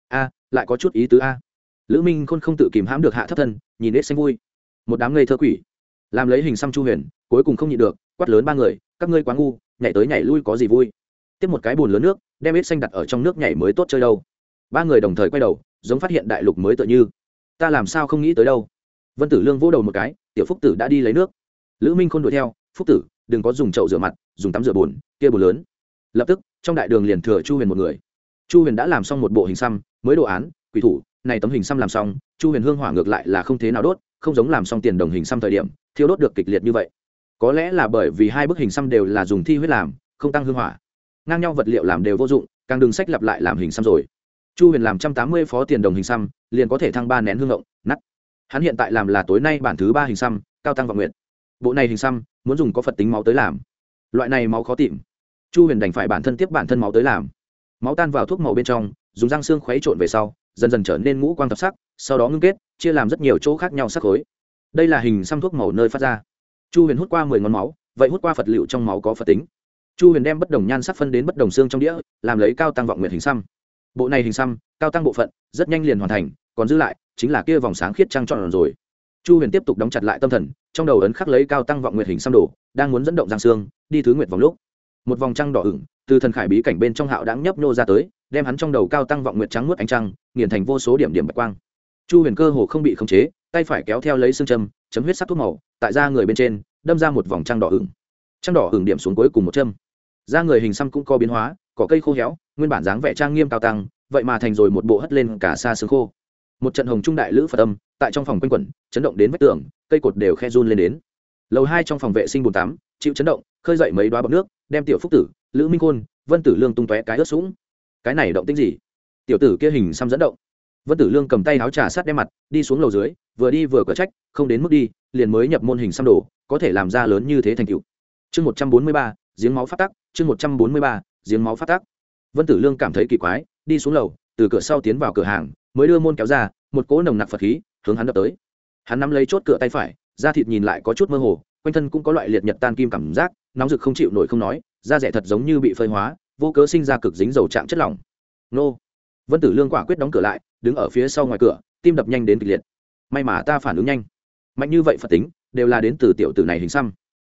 Speaker 1: a, lại có chút ý tứ a. Lữ minh khôn không tự kìm hãm được hạ thấp thân, nhìn hết xanh vui. Một đám ngây thơ quỷ. Làm lấy hình xăm chu huyền, cuối cùng không nhịn được, quát lớn ba người, các ngươi quá ngu, nhảy tới nhảy lui có gì vui. Tiếp một cái bùn lớn nước, đem hết xanh đặt ở trong nước nhảy mới tốt chơi đâu. Ba người đồng thời quay đầu, giống phát hiện đại lục mới tựa như. Ta làm sao không nghĩ tới đâu. Vân tử lương vỗ đầu một cái, tiểu phúc tử đã đi lấy nước. Lữ minh khôn đuổi theo, phúc tử, đừng có dùng chậu rửa mặt, dùng tắm rửa bùn kia bùn lớn. Lập tức, trong đại đường liền thừa chu huyền một người chu huyền đã làm xong một bộ hình xăm, mới đồ án, quỷ thủ, này tấm hình xăm làm xong, chu huyền hương hỏa ngược lại là không thế nào đốt, không giống làm xong tiền đồng hình xăm thời điểm, thiêu đốt được kịch liệt như vậy. Có lẽ là bởi vì hai bức hình xăm đều là dùng thi huyết làm, không tăng hương hỏa. Ngang nhau vật liệu làm đều vô dụng, càng đừng sách lặp lại làm hình xăm rồi. Chu huyền làm trăm tám mươi phó tiền đồng hình xăm, liền có thể thăng ba nén hương ngộng nắt hắn hiện tại làm là tối nay bản thứ ba hình xăm, cao tăng vọng nguyện bộ này hình xăm, muốn dùng có phật tính máu tới làm. Loại này máu khó tìm. Chu huyền đành phải bản thân tiếp bản thân máu tới làm máu tan vào thuốc màu bên trong dùng răng xương khuấy trộn về sau dần dần trở nên ngũ quang tập sắc sau đó ngưng kết chia làm rất nhiều chỗ khác nhau sắc khối. Đây là hình xăm thuốc màu nơi phát ra. Chu huyền hút qua mười ngón máu vậy hút qua phật liệu trong máu có phật tính. Chu huyền đem bất đồng nhan sắc phân đến bất đồng xương trong đĩa làm lấy cao tăng vọng nguyện hình xăm. Bộ này hình xăm cao tăng bộ phận rất nhanh liền hoàn thành còn giữ lại chính là kia vòng sáng khiết trăng trọn rồi. Chu huyền tiếp tục đóng chặt lại tâm thần trong đầu ấn khắc lấy cao tăng vọng nguyệt hình xăm đổ, đang muốn dẫn động giang xương đi thứ nguyệt vòng lúc. Một vòng trăng đỏ ửng từ thần khải bí cảnh bên trong hạo đáng nhấp nhô ra tới, đem hắn trong đầu cao tăng vọng nguyệt trắng nuốt ánh trăng, nghiền thành vô số điểm điểm bạch quang. Chu huyền cơ hồ không bị khống chế, tay phải kéo theo lấy xương châm, chấm huyết sắc thuốc màu, tại da người bên trên, đâm ra một vòng trăng đỏ hửng trăng đỏ hửng điểm xuống cuối cùng một châm. Da người hình xăm cũng có biến hóa, cỏ cây khô héo, nguyên bản dáng vẻ trang nghiêm cao tăng, vậy mà thành rồi một bộ hất lên cả xa xương khô. Một trận hồng trung đại lữ phật âm, tại trong phòng quanh quẩn, chấn động đến vách tường, cây cột đều khe run lên đến. Lầu hai trong phòng vệ sinh bồn tắm, chịu chấn động, khơi dậy mấy đoá bọc nước, đem tiểu phúc tử lữ minh khôn, vân tử lương tung tóe cái ướt sũng. Cái này động tích gì? Tiểu tử kia hình xăm dẫn động. Vân tử lương cầm tay áo trà sát đem mặt, đi xuống lầu dưới, vừa đi vừa cở trách, không đến mức đi, liền mới nhập môn hình xăm đồ, có thể làm ra lớn như thế thành cựu chương một trăm bốn mươi ba, giếng máu phát tắc, chương một trăm bốn mươi ba, giếng máu phát tắc. Vân tử lương cảm thấy kỳ quái, đi xuống lầu, từ cửa sau tiến vào cửa hàng, mới đưa môn kéo ra, một cỗ nồng nặc phật khí, hướng hắn đập tới. Hắn nắm lấy chốt cửa tay phải, da thịt nhìn lại có chút mơ hồ, quanh thân cũng có loại liệt nhật tan kim cảm giác, nóng rực không chịu nổi không nói da rẻ thật giống như bị phơi hóa, vô cớ sinh ra cực dính dầu trạng chất lỏng. Nô. Vân tử lương quả quyết đóng cửa lại, đứng ở phía sau ngoài cửa, tim đập nhanh đến kịch liệt. May mà ta phản ứng nhanh. Mạnh như vậy phật tính, đều là đến từ tiểu tử này hình xăm.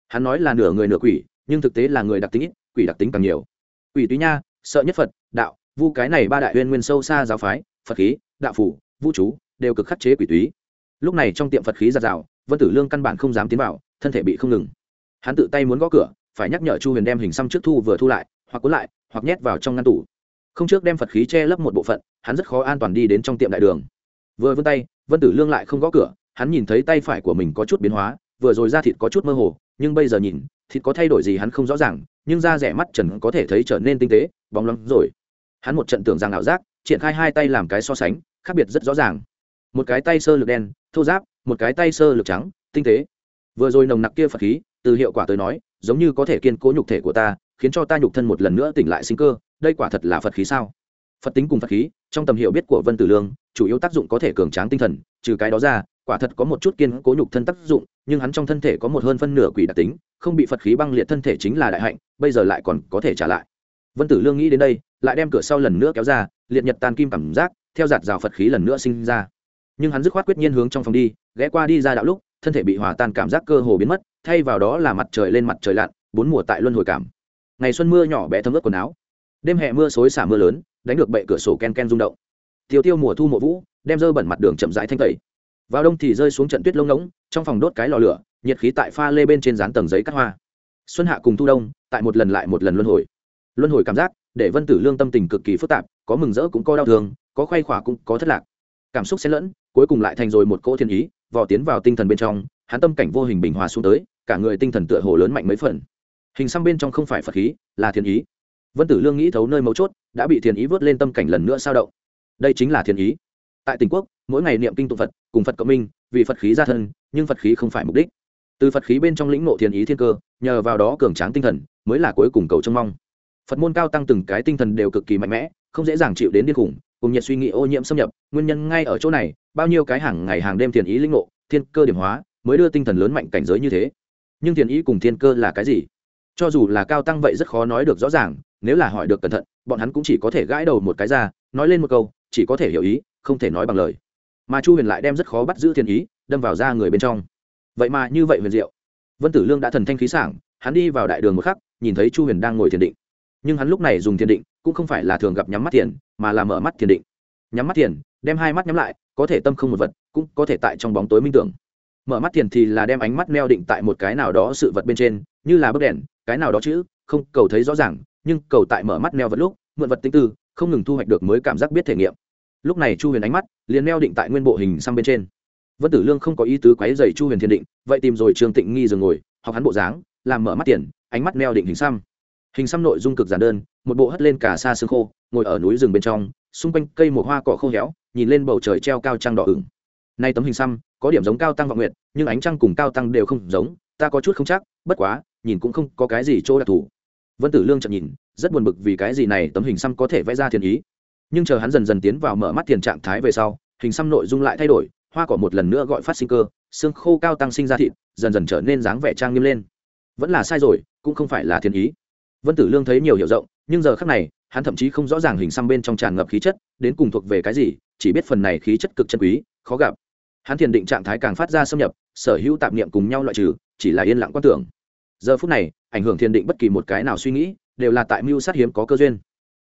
Speaker 1: Hắn nói là nửa người nửa quỷ, nhưng thực tế là người đặc tính ít, quỷ đặc tính càng nhiều. Quỷ túy nha, sợ nhất phật, đạo, vu cái này ba đại huyên nguyên sâu xa giáo phái, phật khí, đạo phủ vũ chú, đều cực khắc chế quỷ túy. Lúc này trong tiệm phật khí giặt rào, vân tử lương căn bản không dám tiến vào, thân thể bị không ngừng. Hắn tự tay muốn gõ cửa phải nhắc nhở chu huyền đem hình xăm trước thu vừa thu lại, hoặc cuốn lại, hoặc nhét vào trong ngăn tủ. Không trước đem phật khí che lấp một bộ phận, hắn rất khó an toàn đi đến trong tiệm đại đường. Vừa vươn tay, vân tử lương lại không gõ cửa, hắn nhìn thấy tay phải của mình có chút biến hóa, vừa rồi da thịt có chút mơ hồ, nhưng bây giờ nhìn, thịt có thay đổi gì hắn không rõ ràng, nhưng da rẻ mắt trần có thể thấy trở nên tinh tế, bóng lắm rồi. Hắn một trận tưởng rằng ảo giác, triển khai hai tay làm cái so sánh, khác biệt rất rõ ràng. Một cái tay sơ lực đen, thô giáp, một cái tay sơ lực trắng, tinh tế. Vừa rồi nồng nặc kia phật khí, từ hiệu quả tới nói giống như có thể kiên cố nhục thể của ta, khiến cho ta nhục thân một lần nữa tỉnh lại sinh cơ, đây quả thật là phật khí sao? Phật tính cùng phật khí, trong tầm hiểu biết của vân tử lương, chủ yếu tác dụng có thể cường tráng tinh thần, trừ cái đó ra, quả thật có một chút kiên cố nhục thân tác dụng, nhưng hắn trong thân thể có một hơn phân nửa quỷ đặc tính, không bị phật khí băng liệt thân thể chính là đại hạnh, bây giờ lại còn có thể trả lại. Vân tử lương nghĩ đến đây, lại đem cửa sau lần nữa kéo ra, liệt nhật tan kim cảm giác, theo giạt rào phật khí lần nữa sinh ra. Nhưng hắn dứt khoát quyết nhiên hướng trong phòng đi, ghé qua đi ra đạo lúc, thân thể bị hòa tan cảm giác cơ hồ biến mất thay vào đó là mặt trời lên mặt trời lặn, bốn mùa tại luân hồi cảm. Ngày xuân mưa nhỏ bé thấm ướt quần áo. Đêm hè mưa xối xả mưa lớn, đánh được bệ cửa sổ ken ken rung động. Tiêu tiêu mùa thu mùa vũ, đem dơ bẩn mặt đường chậm rãi thanh tẩy. Vào đông thì rơi xuống trận tuyết lông ngỗng, trong phòng đốt cái lò lửa, nhiệt khí tại pha lê bên trên dán tầng giấy cắt hoa. Xuân hạ cùng thu đông, tại một lần lại một lần luân hồi. Luân hồi cảm giác, để vân tử lương tâm tình cực kỳ phức tạp, có mừng rỡ cũng có đau thương, có khoay khỏa cũng có thất lạc. Cảm xúc xen lẫn, cuối cùng lại thành rồi một cỗ thiên ý, vò tiến vào tinh thần bên trong, hắn tâm cảnh vô hình bình hòa xuống tới cả người tinh thần tựa hồ lớn mạnh mấy phần. Hình xăm bên trong không phải phật khí, là thiền ý. Vân tử lương nghĩ thấu nơi mấu chốt, đã bị thiền ý vớt lên tâm cảnh lần nữa sao động. Đây chính là thiền ý. Tại tỉnh quốc, mỗi ngày niệm kinh tụ phật, cùng phật cộng minh, vì phật khí ra thân, nhưng phật khí không phải mục đích. Từ phật khí bên trong lĩnh ngộ thiền ý thiên cơ, nhờ vào đó cường tráng tinh thần, mới là cuối cùng cầu trông mong. Phật môn cao tăng từng cái tinh thần đều cực kỳ mạnh mẽ, không dễ dàng chịu đến điên khủng, cùng nhiệt suy nghĩ ô nhiễm xâm nhập, nguyên nhân ngay ở chỗ này, bao nhiêu cái hàng ngày hàng đêm thiền ý lĩnh ngộ, thiên cơ điểm hóa, mới đưa tinh thần lớn mạnh cảnh giới như thế nhưng thiền ý cùng thiên cơ là cái gì? Cho dù là cao tăng vậy rất khó nói được rõ ràng, nếu là hỏi được cẩn thận, bọn hắn cũng chỉ có thể gãi đầu một cái ra, nói lên một câu, chỉ có thể hiểu ý, không thể nói bằng lời. Mà chu huyền lại đem rất khó bắt giữ thiên ý, đâm vào da người bên trong. Vậy mà như vậy huyền diệu. Vân tử lương đã thần thanh khí sảng, hắn đi vào đại đường một khắc, nhìn thấy chu huyền đang ngồi thiền định. Nhưng hắn lúc này dùng thiền định, cũng không phải là thường gặp nhắm mắt thiền, mà là mở mắt thiền định. Nhắm mắt thiền, đem hai mắt nhắm lại, có thể tâm không một vật, cũng có thể tại trong bóng tối minh tưởng mở mắt thiền thì là đem ánh mắt neo định tại một cái nào đó sự vật bên trên, như là bức đèn, cái nào đó chữ, không, cầu thấy rõ ràng, nhưng cầu tại mở mắt neo vật lúc, mượn vật tinh tư, không ngừng thu hoạch được mới cảm giác biết thể nghiệm. Lúc này chu huyền ánh mắt liền neo định tại nguyên bộ hình sang bên trên. Vân tử lương không có ý tứ quáy dày chu huyền thiền định, vậy tìm rồi trương tịnh nghi dừng ngồi, học hắn bộ dáng, làm mở mắt tiền ánh mắt neo định hình xăm. Hình xăm nội dung cực giản đơn, một bộ hất lên cả xa xương khô, ngồi ở núi rừng bên trong, xung quanh cây một hoa cỏ khô héo, nhìn lên bầu trời treo cao trăng đỏ ửng nay tấm hình xăm, có điểm giống cao tăng vọng nguyệt, nhưng ánh trăng cùng cao tăng đều không giống, ta có chút không chắc, bất quá, nhìn cũng không có cái gì chỗ đặc thù. Vân tử lương chậm nhìn, rất buồn bực vì cái gì này tấm hình xăm có thể vẽ ra thiền ý. Nhưng chờ hắn dần dần tiến vào mở mắt thiền trạng thái về sau, hình xăm nội dung lại thay đổi, hoa cỏ một lần nữa gọi phát sinh cơ, xương khô cao tăng sinh ra thịt, dần dần trở nên dáng vẻ trang nghiêm lên. Vẫn là sai rồi, cũng không phải là thiên ý. Vân tử lương thấy nhiều hiểu rộng, nhưng giờ khác này, hắn thậm chí không rõ ràng hình xăm bên trong tràn ngập khí chất, đến cùng thuộc về cái gì, chỉ biết phần này khí chất cực chân quý, khó gặp hắn thiền định trạng thái càng phát ra xâm nhập, sở hữu tạp niệm cùng nhau loại trừ, chỉ là yên lặng quan tưởng. Giờ phút này, ảnh hưởng thiền định bất kỳ một cái nào suy nghĩ, đều là tại mưu sát hiếm có cơ duyên.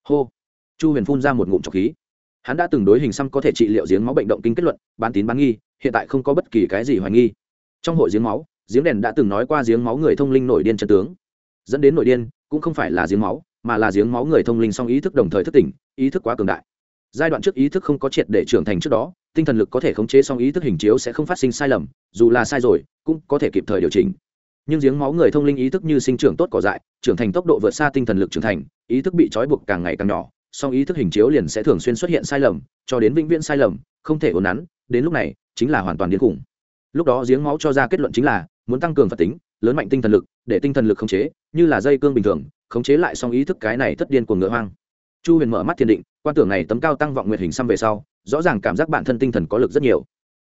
Speaker 1: Hô! Chu huyền phun ra một ngụm trọc khí. Hắn đã từng đối hình xăm có thể trị liệu giếng máu bệnh động kinh kết luận, bán tín bán nghi, hiện tại không có bất kỳ cái gì hoài nghi. Trong hội giếng máu, giếng đèn đã từng nói qua giếng máu người thông linh nổi điên chân tướng. Dẫn đến nội điên, cũng không phải là giếng máu, mà là giếng máu người thông linh song ý thức đồng thời thức tỉnh, ý thức quá cường đại. Giai đoạn trước ý thức không có triệt để trưởng thành trước đó tinh thần lực có thể khống chế song ý thức hình chiếu sẽ không phát sinh sai lầm, dù là sai rồi, cũng có thể kịp thời điều chỉnh. Nhưng giếng máu người thông linh ý thức như sinh trưởng tốt cỏ dại, trưởng thành tốc độ vượt xa tinh thần lực trưởng thành, ý thức bị trói buộc càng ngày càng nhỏ, song ý thức hình chiếu liền sẽ thường xuyên xuất hiện sai lầm, cho đến vĩnh viễn sai lầm, không thể ổn nắn, đến lúc này, chính là hoàn toàn điên khủng. Lúc đó giếng máu cho ra kết luận chính là, muốn tăng cường phật tính, lớn mạnh tinh thần lực, để tinh thần lực khống chế, như là dây cương bình thường, khống chế lại song ý thức cái này thất điên của ngựa hoang. Chu huyền mở mắt thiền định, quan tưởng này tấm cao tăng vọng nguyệt hình xăm về sau rõ ràng cảm giác bản thân tinh thần có lực rất nhiều.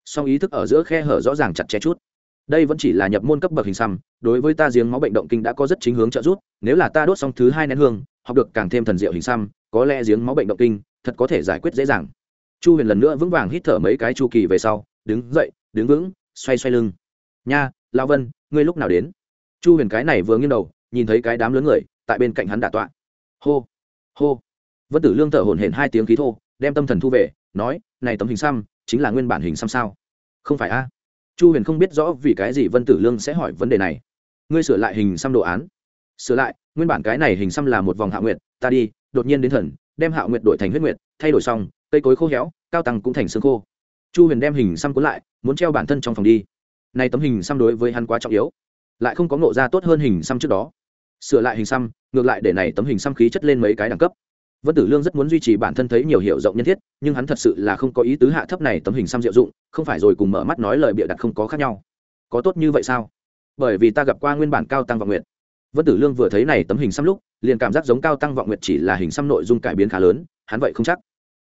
Speaker 1: Song ý thức ở giữa khe hở rõ ràng chặt chẽ chút. Đây vẫn chỉ là nhập môn cấp bậc hình xăm, đối với ta giếng máu bệnh động kinh đã có rất chính hướng trợ giúp, nếu là ta đốt xong thứ hai nén hương, học được càng thêm thần diệu hình xăm, có lẽ giếng máu bệnh động kinh thật có thể giải quyết dễ dàng. Chu huyền lần nữa vững vàng hít thở mấy cái chu kỳ về sau, đứng dậy, đứng vững, xoay xoay lưng. Nha, lao vân, ngươi lúc nào đến? Chu huyền cái này vừa nghiêng đầu, nhìn thấy cái đám lớn người, tại bên cạnh hắn đả tọa. Hô hô. Vân tử lương thở hổn hển hai tiếng khí thô đem tâm thần thu về, nói, này tấm hình xăm, chính là nguyên bản hình xăm sao? Không phải a. Chu huyền không biết rõ vì cái gì vân tử lương sẽ hỏi vấn đề này. Ngươi sửa lại hình xăm đồ án. Sửa lại? Nguyên bản cái này hình xăm là một vòng hạ nguyệt, ta đi, đột nhiên đến thần, đem hạ nguyệt đổi thành huyết nguyệt, thay đổi xong, cây cối khô héo, cao tăng cũng thành xương khô. Chu huyền đem hình xăm cuốn lại, muốn treo bản thân trong phòng đi. Nay tấm hình xăm đối với hắn quá trọng yếu, lại không có ngộ ra tốt hơn hình xăm trước đó. Sửa lại hình xăm, ngược lại để này tấm hình xăm khí chất lên mấy cái đẳng cấp vân tử lương rất muốn duy trì bản thân thấy nhiều hiểu rộng nhân thiết, nhưng hắn thật sự là không có ý tứ hạ thấp này tấm hình xăm diệu dụng, không phải rồi cùng mở mắt nói lời bịa đặt không có khác nhau. Có tốt như vậy sao? Bởi vì ta gặp qua nguyên bản cao tăng vọng nguyệt. Vân tử lương vừa thấy này tấm hình xăm lúc, liền cảm giác giống cao tăng vọng nguyệt chỉ là hình xăm nội dung cải biến khá lớn, hắn vậy không chắc.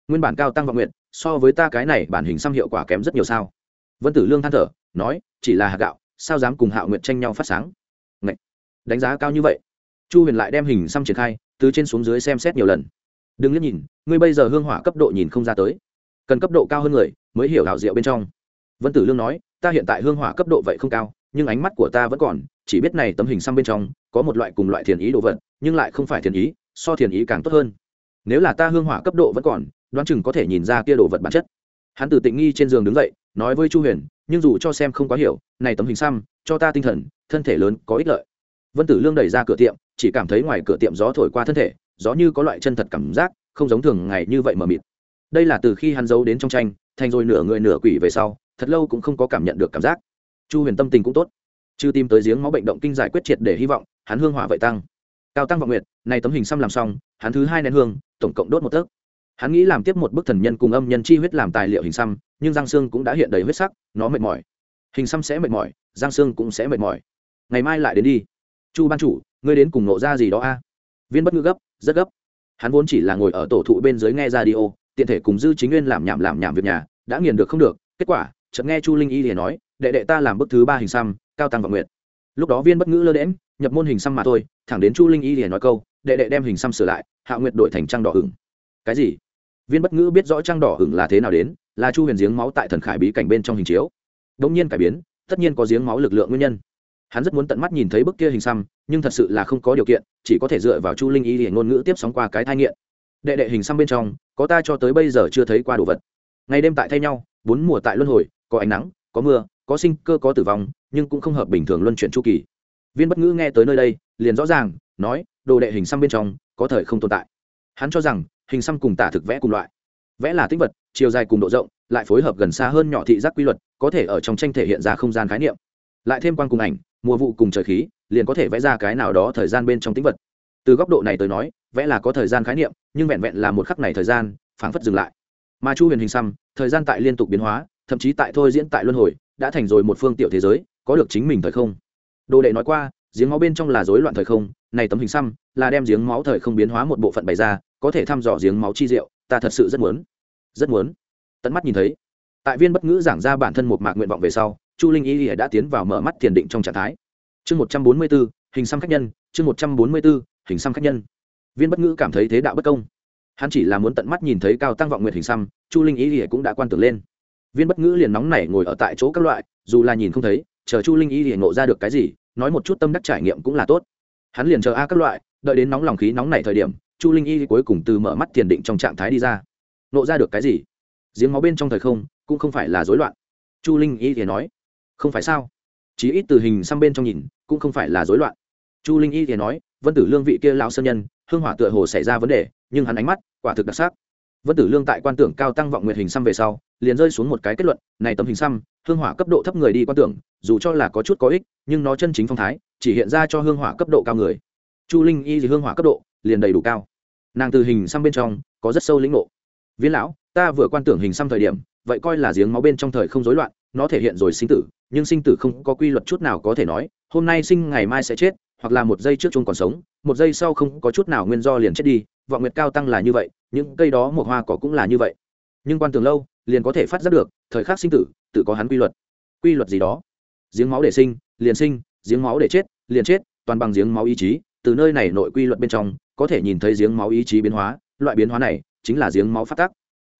Speaker 1: Nguyên bản cao tăng vọng nguyệt, so với ta cái này bản hình xăm hiệu quả kém rất nhiều sao? Vân tử lương than thở, nói, chỉ là hạt gạo, sao dám cùng hạo nguyệt tranh nhau phát sáng? Ngậy! đánh giá cao như vậy. Chu huyền lại đem hình xăm triển khai, từ trên xuống dưới xem xét nhiều lần đừng liếc nhìn, ngươi bây giờ hương hỏa cấp độ nhìn không ra tới. Cần cấp độ cao hơn người, mới hiểu hảo diệu bên trong. Vân tử lương nói, ta hiện tại hương hỏa cấp độ vậy không cao, nhưng ánh mắt của ta vẫn còn, chỉ biết này tấm hình xăm bên trong, có một loại cùng loại thiền ý đồ vật, nhưng lại không phải thiền ý, so thiền ý càng tốt hơn. Nếu là ta hương hỏa cấp độ vẫn còn, đoán chừng có thể nhìn ra kia đồ vật bản chất. Hắn từ tịnh nghi trên giường đứng dậy, nói với chu huyền, nhưng dù cho xem không quá hiểu, này tấm hình xăm, cho ta tinh thần, thân thể lớn, có ích lợi. Vân tử lương đẩy ra cửa tiệm, chỉ cảm thấy ngoài cửa tiệm gió thổi qua thân thể gió như có loại chân thật cảm giác, không giống thường ngày như vậy mờ mịt. Đây là từ khi hắn giấu đến trong tranh, thành rồi nửa người nửa quỷ về sau, thật lâu cũng không có cảm nhận được cảm giác. Chu huyền tâm tình cũng tốt. Chưa tìm tới giếng máu bệnh động kinh giải quyết triệt để hy vọng, hắn hương hỏa vậy tăng. Cao tăng vọng nguyệt, này tấm hình xăm làm xong, hắn thứ hai nén hương, tổng cộng đốt một tấc. Hắn nghĩ làm tiếp một bức thần nhân cùng âm nhân chi huyết làm tài liệu hình xăm, nhưng giang xương cũng đã hiện đầy huyết sắc, nó mệt mỏi. Hình xăm sẽ mệt mỏi, giang xương cũng sẽ mệt mỏi. Ngày mai lại đến đi. Chu ban chủ, ngươi đến cùng nộ ra gì đó a? Viên bất ngữ gấp, rất gấp. Hắn vốn chỉ là ngồi ở tổ thụ bên dưới nghe ra đi ô tiện thể cùng dư chính nguyên làm nhảm làm nhảm việc nhà, đã nghiền được không được. Kết quả, chợt nghe chu linh y liền nói, đệ đệ ta làm bức thứ ba hình xăm, cao tăng và nguyện lúc đó viên bất ngữ lơ đễm nhập môn hình xăm mà thôi, thẳng đến chu linh y liền nói câu, đệ đệ đem hình xăm sửa lại, hạ nguyệt đổi thành trăng đỏ hửng. Cái gì? Viên bất ngữ biết rõ trăng đỏ hửng là thế nào đến, là chu huyền giếng máu tại thần khải bí cảnh bên trong hình chiếu. Đ nhiên cải biến, tất nhiên có giếng máu lực lượng nguyên nhân hắn rất muốn tận mắt nhìn thấy bức kia hình xăm, nhưng thật sự là không có điều kiện, chỉ có thể dựa vào chu linh y để ngôn ngữ tiếp sóng qua cái thai nghiện. Đệ đệ hình xăm bên trong, có ta cho tới bây giờ chưa thấy qua đồ vật. Ngày đêm tại thay nhau, bốn mùa tại luân hồi, có ánh nắng, có mưa, có sinh cơ có tử vong, nhưng cũng không hợp bình thường luân chuyển chu kỳ. Viên bất ngữ nghe tới nơi đây, liền rõ ràng, nói, đồ đệ hình xăm bên trong, có thời không tồn tại. Hắn cho rằng, hình xăm cùng tả thực vẽ cùng loại. Vẽ là tích vật, chiều dài cùng độ rộng, lại phối hợp gần xa hơn nhỏ thị giác quy luật, có thể ở trong tranh thể hiện ra không gian khái niệm. Lại thêm quan cùng ảnh mùa vụ cùng trời khí, liền có thể vẽ ra cái nào đó thời gian bên trong tính vật. Từ góc độ này tới nói, vẽ là có thời gian khái niệm, nhưng vẹn vẹn là một khắc này thời gian, phảng phất dừng lại. Mà chu huyền hình xăm, thời gian tại liên tục biến hóa, thậm chí tại thôi diễn tại luân hồi, đã thành rồi một phương tiểu thế giới, có được chính mình thời không. Đồ đệ nói qua, giếng máu bên trong là rối loạn thời không, này tấm hình xăm là đem giếng máu thời không biến hóa một bộ phận bày ra, có thể thăm dò giếng máu chi diệu, ta thật sự rất muốn. Rất muốn. Tận mắt nhìn thấy tại viên bất ngữ giảng ra bản thân một mạc nguyện vọng về sau, chu linh y đã tiến vào mở mắt thiền định trong trạng thái. Chương một trăm bốn mươi b ố hình xăm khách nhân, chương một trăm bốn mươi b ố hình xăm khách nhân. Viên bất ngữ cảm thấy thế đạo bất công. Hắn chỉ là muốn tận mắt nhìn thấy cao tăng vọng nguyện hình xăm, chu linh y cũng đã quan tưởng lên. Viên bất ngữ liền nóng nảy ngồi ở tại chỗ các loại, dù là nhìn không thấy, chờ chu linh y liền ngộ ra được cái gì, nói một chút tâm đắc trải nghiệm cũng là tốt. Hắn liền chờ a các loại, đợi đến nóng lòng khí nóng nảy thời điểm, chu linh y cuối cùng từ mở mắt thiền định trong trạng thái đi ra. Ngộ ra được cái gì? Giếng máu bên trong thời không cũng không phải là rối loạn. Chu linh y thì nói, không phải sao? Chí ít từ hình xăm bên trong nhìn, cũng không phải là rối loạn. Chu linh y thì nói, vân tử lương vị kia lão sơn nhân, hương hỏa tựa hồ xảy ra vấn đề, nhưng hắn ánh mắt, quả thực đặc sắc. Vân tử lương tại quan tưởng cao tăng vọng nguyện hình xăm về sau, liền rơi xuống một cái kết luận, này tấm hình xăm, hương hỏa cấp độ thấp người đi quan tưởng, dù cho là có chút có ích, nhưng nó chân chính phong thái, chỉ hiện ra cho hương hỏa cấp độ cao người. Chu linh y thì hương hỏa cấp độ, liền đầy đủ cao. Nàng từ hình xăm bên trong, có rất sâu lĩnh ngộ. Viên lão, ta vừa quan tưởng hình xăm thời điểm vậy coi là giếng máu bên trong thời không rối loạn, nó thể hiện rồi sinh tử, nhưng sinh tử không có quy luật chút nào có thể nói, hôm nay sinh ngày mai sẽ chết, hoặc là một giây trước chung còn sống, một giây sau không có chút nào nguyên do liền chết đi, vọng nguyệt cao tăng là như vậy, những cây đó một hoa cỏ cũng là như vậy. Nhưng quan tường lâu, liền có thể phát giác được, thời khắc sinh tử, tự có hắn quy luật. Quy luật gì đó? Giếng máu để sinh, liền sinh, giếng máu để chết, liền chết, toàn bằng giếng máu ý chí, từ nơi này nội quy luật bên trong, có thể nhìn thấy giếng máu ý chí biến hóa, loại biến hóa này chính là giếng máu phát tắc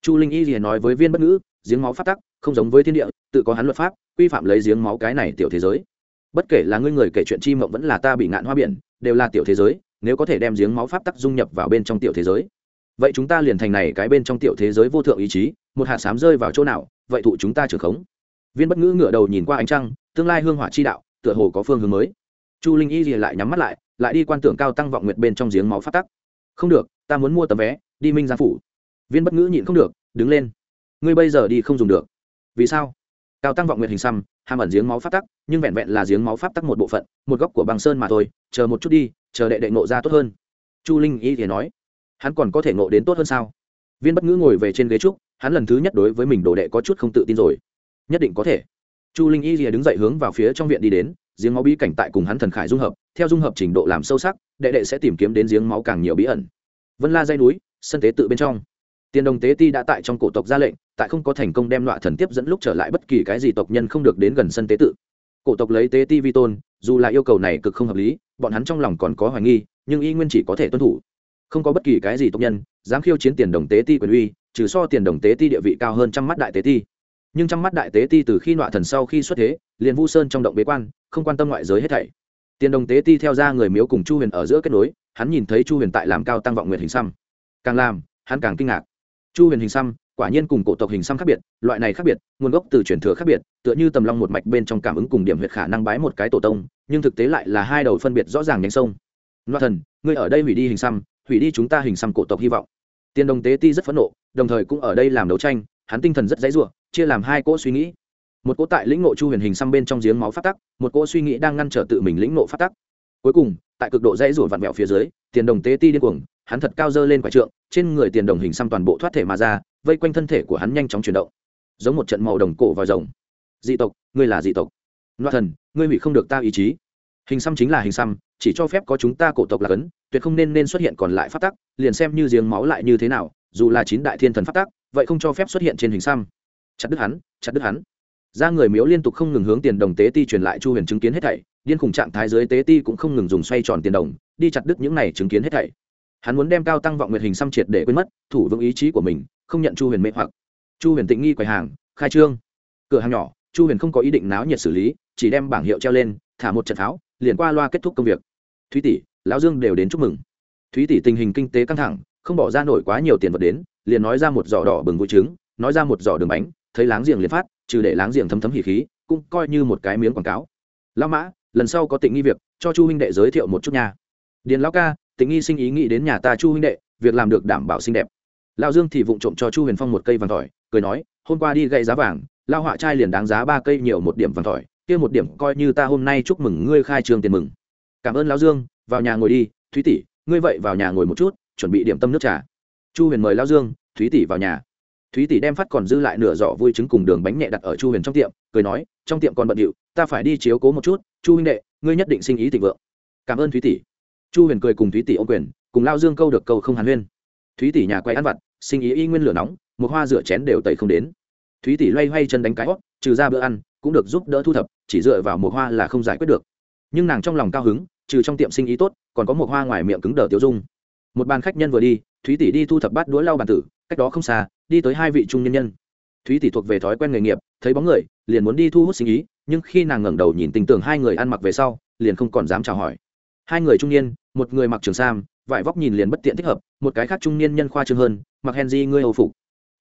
Speaker 1: chu linh y liền nói với viên bất ngữ giếng máu phát tắc, không giống với thiên địa, tự có hắn luật pháp, quy phạm lấy giếng máu cái này tiểu thế giới. Bất kể là ngươi người kể chuyện chi mộng vẫn là ta bị ngạn hoa biển, đều là tiểu thế giới, nếu có thể đem giếng máu pháp tắc dung nhập vào bên trong tiểu thế giới. Vậy chúng ta liền thành này cái bên trong tiểu thế giới vô thượng ý chí, một hạt sám rơi vào chỗ nào, vậy thụ chúng ta trưởng khống. Viên bất ngữ ngửa đầu nhìn qua ánh trăng, tương lai hương hỏa chi đạo, tựa hồ có phương hướng mới. Chu linh y rìa lại nhắm mắt lại lại đi quan tưởng cao tăng vọng nguyệt bên trong giếng máu phát tắc. Không được, ta muốn mua tấm vé, đi minh giang phủ. Viên bất ngữ nhịn không được, đứng lên ngươi bây giờ đi không dùng được. Vì sao? Cao tăng vọng nguyệt hình xăm hàm ẩn giếng máu pháp tắc, nhưng vẹn vẹn là giếng máu pháp tắc một bộ phận, một góc của bằng sơn mà thôi, chờ một chút đi, chờ đệ đệ ngộ ra tốt hơn. Chu linh y thì nói, hắn còn có thể ngộ đến tốt hơn sao? Viên bất ngữ ngồi về trên ghế trúc, hắn lần thứ nhất đối với mình đồ đệ có chút không tự tin rồi. Nhất định có thể. Chu linh y rìa đứng dậy hướng vào phía trong viện đi đến, giếng máu bí cảnh tại cùng hắn thần khải dung hợp, theo dung hợp trình độ làm sâu sắc, đệ đệ sẽ tìm kiếm đến giếng máu càng nhiều bí ẩn. Vân la dây núi, sân tế tự bên trong tiền đồng tế ti đã tại trong cổ tộc ra lệnh, tại không có thành công đem loại thần tiếp dẫn lúc trở lại bất kỳ cái gì tộc nhân không được đến gần sân tế tự. Cổ tộc lấy tế ti vi tôn, dù là yêu cầu này cực không hợp lý, bọn hắn trong lòng còn có hoài nghi, nhưng y nguyên chỉ có thể tuân thủ. Không có bất kỳ cái gì tộc nhân dám khiêu chiến tiền đồng tế ti quyền uy, trừ so tiền đồng tế ti địa vị cao hơn trăm mắt đại tế ti. Nhưng trong mắt đại tế ti từ khi nọa thần sau khi xuất thế, liền vu sơn trong động bế quan, không quan tâm ngoại giới hết thảy. Tiền đồng tế ti theo ra người miếu cùng chu huyền ở giữa kết nối, hắn nhìn thấy chu huyền tại làm cao tăng vọng nguyệt hình xăm. Càng làm, hắn càng kinh ngạc chu huyền hình xăm, quả nhiên cùng cổ tộc hình xăm khác biệt, loại này khác biệt, nguồn gốc từ truyền thừa khác biệt, tựa như tầm long một mạch bên trong cảm ứng cùng điểm huyệt khả năng bái một cái tổ tông, nhưng thực tế lại là hai đầu phân biệt rõ ràng nhánh sông. Loa thần, ngươi ở đây hủy đi hình xăm, hủy đi chúng ta hình xăm cổ tộc hy vọng. Tiền đồng tế ti rất phẫn nộ, đồng thời cũng ở đây làm đấu tranh, hắn tinh thần rất dãy ruộng chia làm hai cỗ suy nghĩ. Một cỗ tại lĩnh ngộ chu huyền hình xăm bên trong giếng máu phát tắc, một cỗ suy nghĩ đang ngăn trở tự mình lĩnh ngộ phát tắc. Cuối cùng, tại cực độ dãy ruộng vặn vẹo phía dưới tiền đồng tế ti điên cuồng hắn thật cao dơ lên quả trượng, trên người tiền đồng hình xăm toàn bộ thoát thể mà ra, vây quanh thân thể của hắn nhanh chóng chuyển động. Giống một trận màu đồng cổ vào rồng. Dị tộc, ngươi là dị tộc. Loa thần, ngươi hủy không được ta ý chí. Hình xăm chính là hình xăm, chỉ cho phép có chúng ta cổ tộc là cấn, tuyệt không nên nên xuất hiện còn lại phát tắc, liền xem như giếng máu lại như thế nào, dù là chín đại thiên thần phát tắc, vậy không cho phép xuất hiện trên hình xăm. Chặt đứt hắn, chặt đứt hắn. Ra người miếu liên tục không ngừng hướng tiền đồng tế ti truyền lại chu huyền chứng kiến hết thảy, điên khủng trạng thái dưới tế ti cũng không ngừng dùng xoay tròn tiền đồng, đi chặt đứt những này chứng kiến hết thảy hắn muốn đem cao tăng vọng nguyệt hình xăm triệt để quên mất, thủ vững ý chí của mình, không nhận chu huyền mê hoặc. Chu huyền tịnh nghi quầy hàng, khai trương. Cửa hàng nhỏ, chu huyền không có ý định náo nhiệt xử lý, chỉ đem bảng hiệu treo lên, thả một trận pháo, liền qua loa kết thúc công việc. Thúy tỷ, lão dương đều đến chúc mừng. Thúy tỷ tình hình kinh tế căng thẳng, không bỏ ra nổi quá nhiều tiền vật đến, liền nói ra một giỏ đỏ bừng vui trứng, nói ra một giỏ đường bánh, thấy láng giềng liền phát, trừ để láng giềng thấm thấm hỉ khí, cũng coi như một cái miếng quảng cáo. Lão mã, lần sau có tịnh nghi việc, cho chu huynh đệ giới thiệu một chút nha. Điền lão ca tịnh nghi sinh ý nghĩ đến nhà ta chu huynh đệ, việc làm được đảm bảo xinh đẹp. Lão dương thì vụng trộm cho chu huyền phong một cây vàng tỏi cười nói, hôm qua đi gậy giá vàng lao họa trai liền đáng giá ba cây nhiều một điểm vàng tỏi kia một điểm coi như ta hôm nay chúc mừng ngươi khai trường tiền mừng. Cảm ơn lão dương, vào nhà ngồi đi, thúy tỷ, ngươi vậy vào nhà ngồi một chút, chuẩn bị điểm tâm nước trà. Chu huyền mời lão dương, thúy tỷ vào nhà. Thúy tỷ đem phát còn dư lại nửa giỏ vui trứng cùng đường bánh nhẹ đặt ở chu huyền trong tiệm, cười nói, trong tiệm còn bận điệu, ta phải đi chiếu cố một chút, chu huynh đệ, ngươi nhất định sinh ý thịnh vượng. Cảm ơn thúy tỷ chu huyền cười cùng thúy tỷ ô quyền, cùng lao dương câu được câu không hàn huyên. Thúy tỷ nhà quay ăn vặt, sinh ý y nguyên lửa nóng, một hoa rửa chén đều tẩy không đến. Thúy tỷ loay hoay chân đánh cái hót, trừ ra bữa ăn, cũng được giúp đỡ thu thập, chỉ dựa vào một hoa là không giải quyết được. Nhưng nàng trong lòng cao hứng, trừ trong tiệm sinh ý tốt, còn có một hoa ngoài miệng cứng đờ tiêu dung. Một bàn khách nhân vừa đi, thúy tỷ đi thu thập bát đũa lau bàn tử, cách đó không xa, đi tới hai vị trung nhân nhân. Thúy tỷ thuộc về thói quen nghề nghiệp, thấy bóng người, liền muốn đi thu hút sinh ý, nhưng khi nàng ngẩng đầu nhìn tình tưởng hai người ăn mặc về sau, liền không còn dám chào hỏi hai người trung niên, một người mặc trường sam, vải vóc nhìn liền bất tiện thích hợp, một cái khác trung niên nhân khoa trương hơn, mặc hen di ngươi âu phục.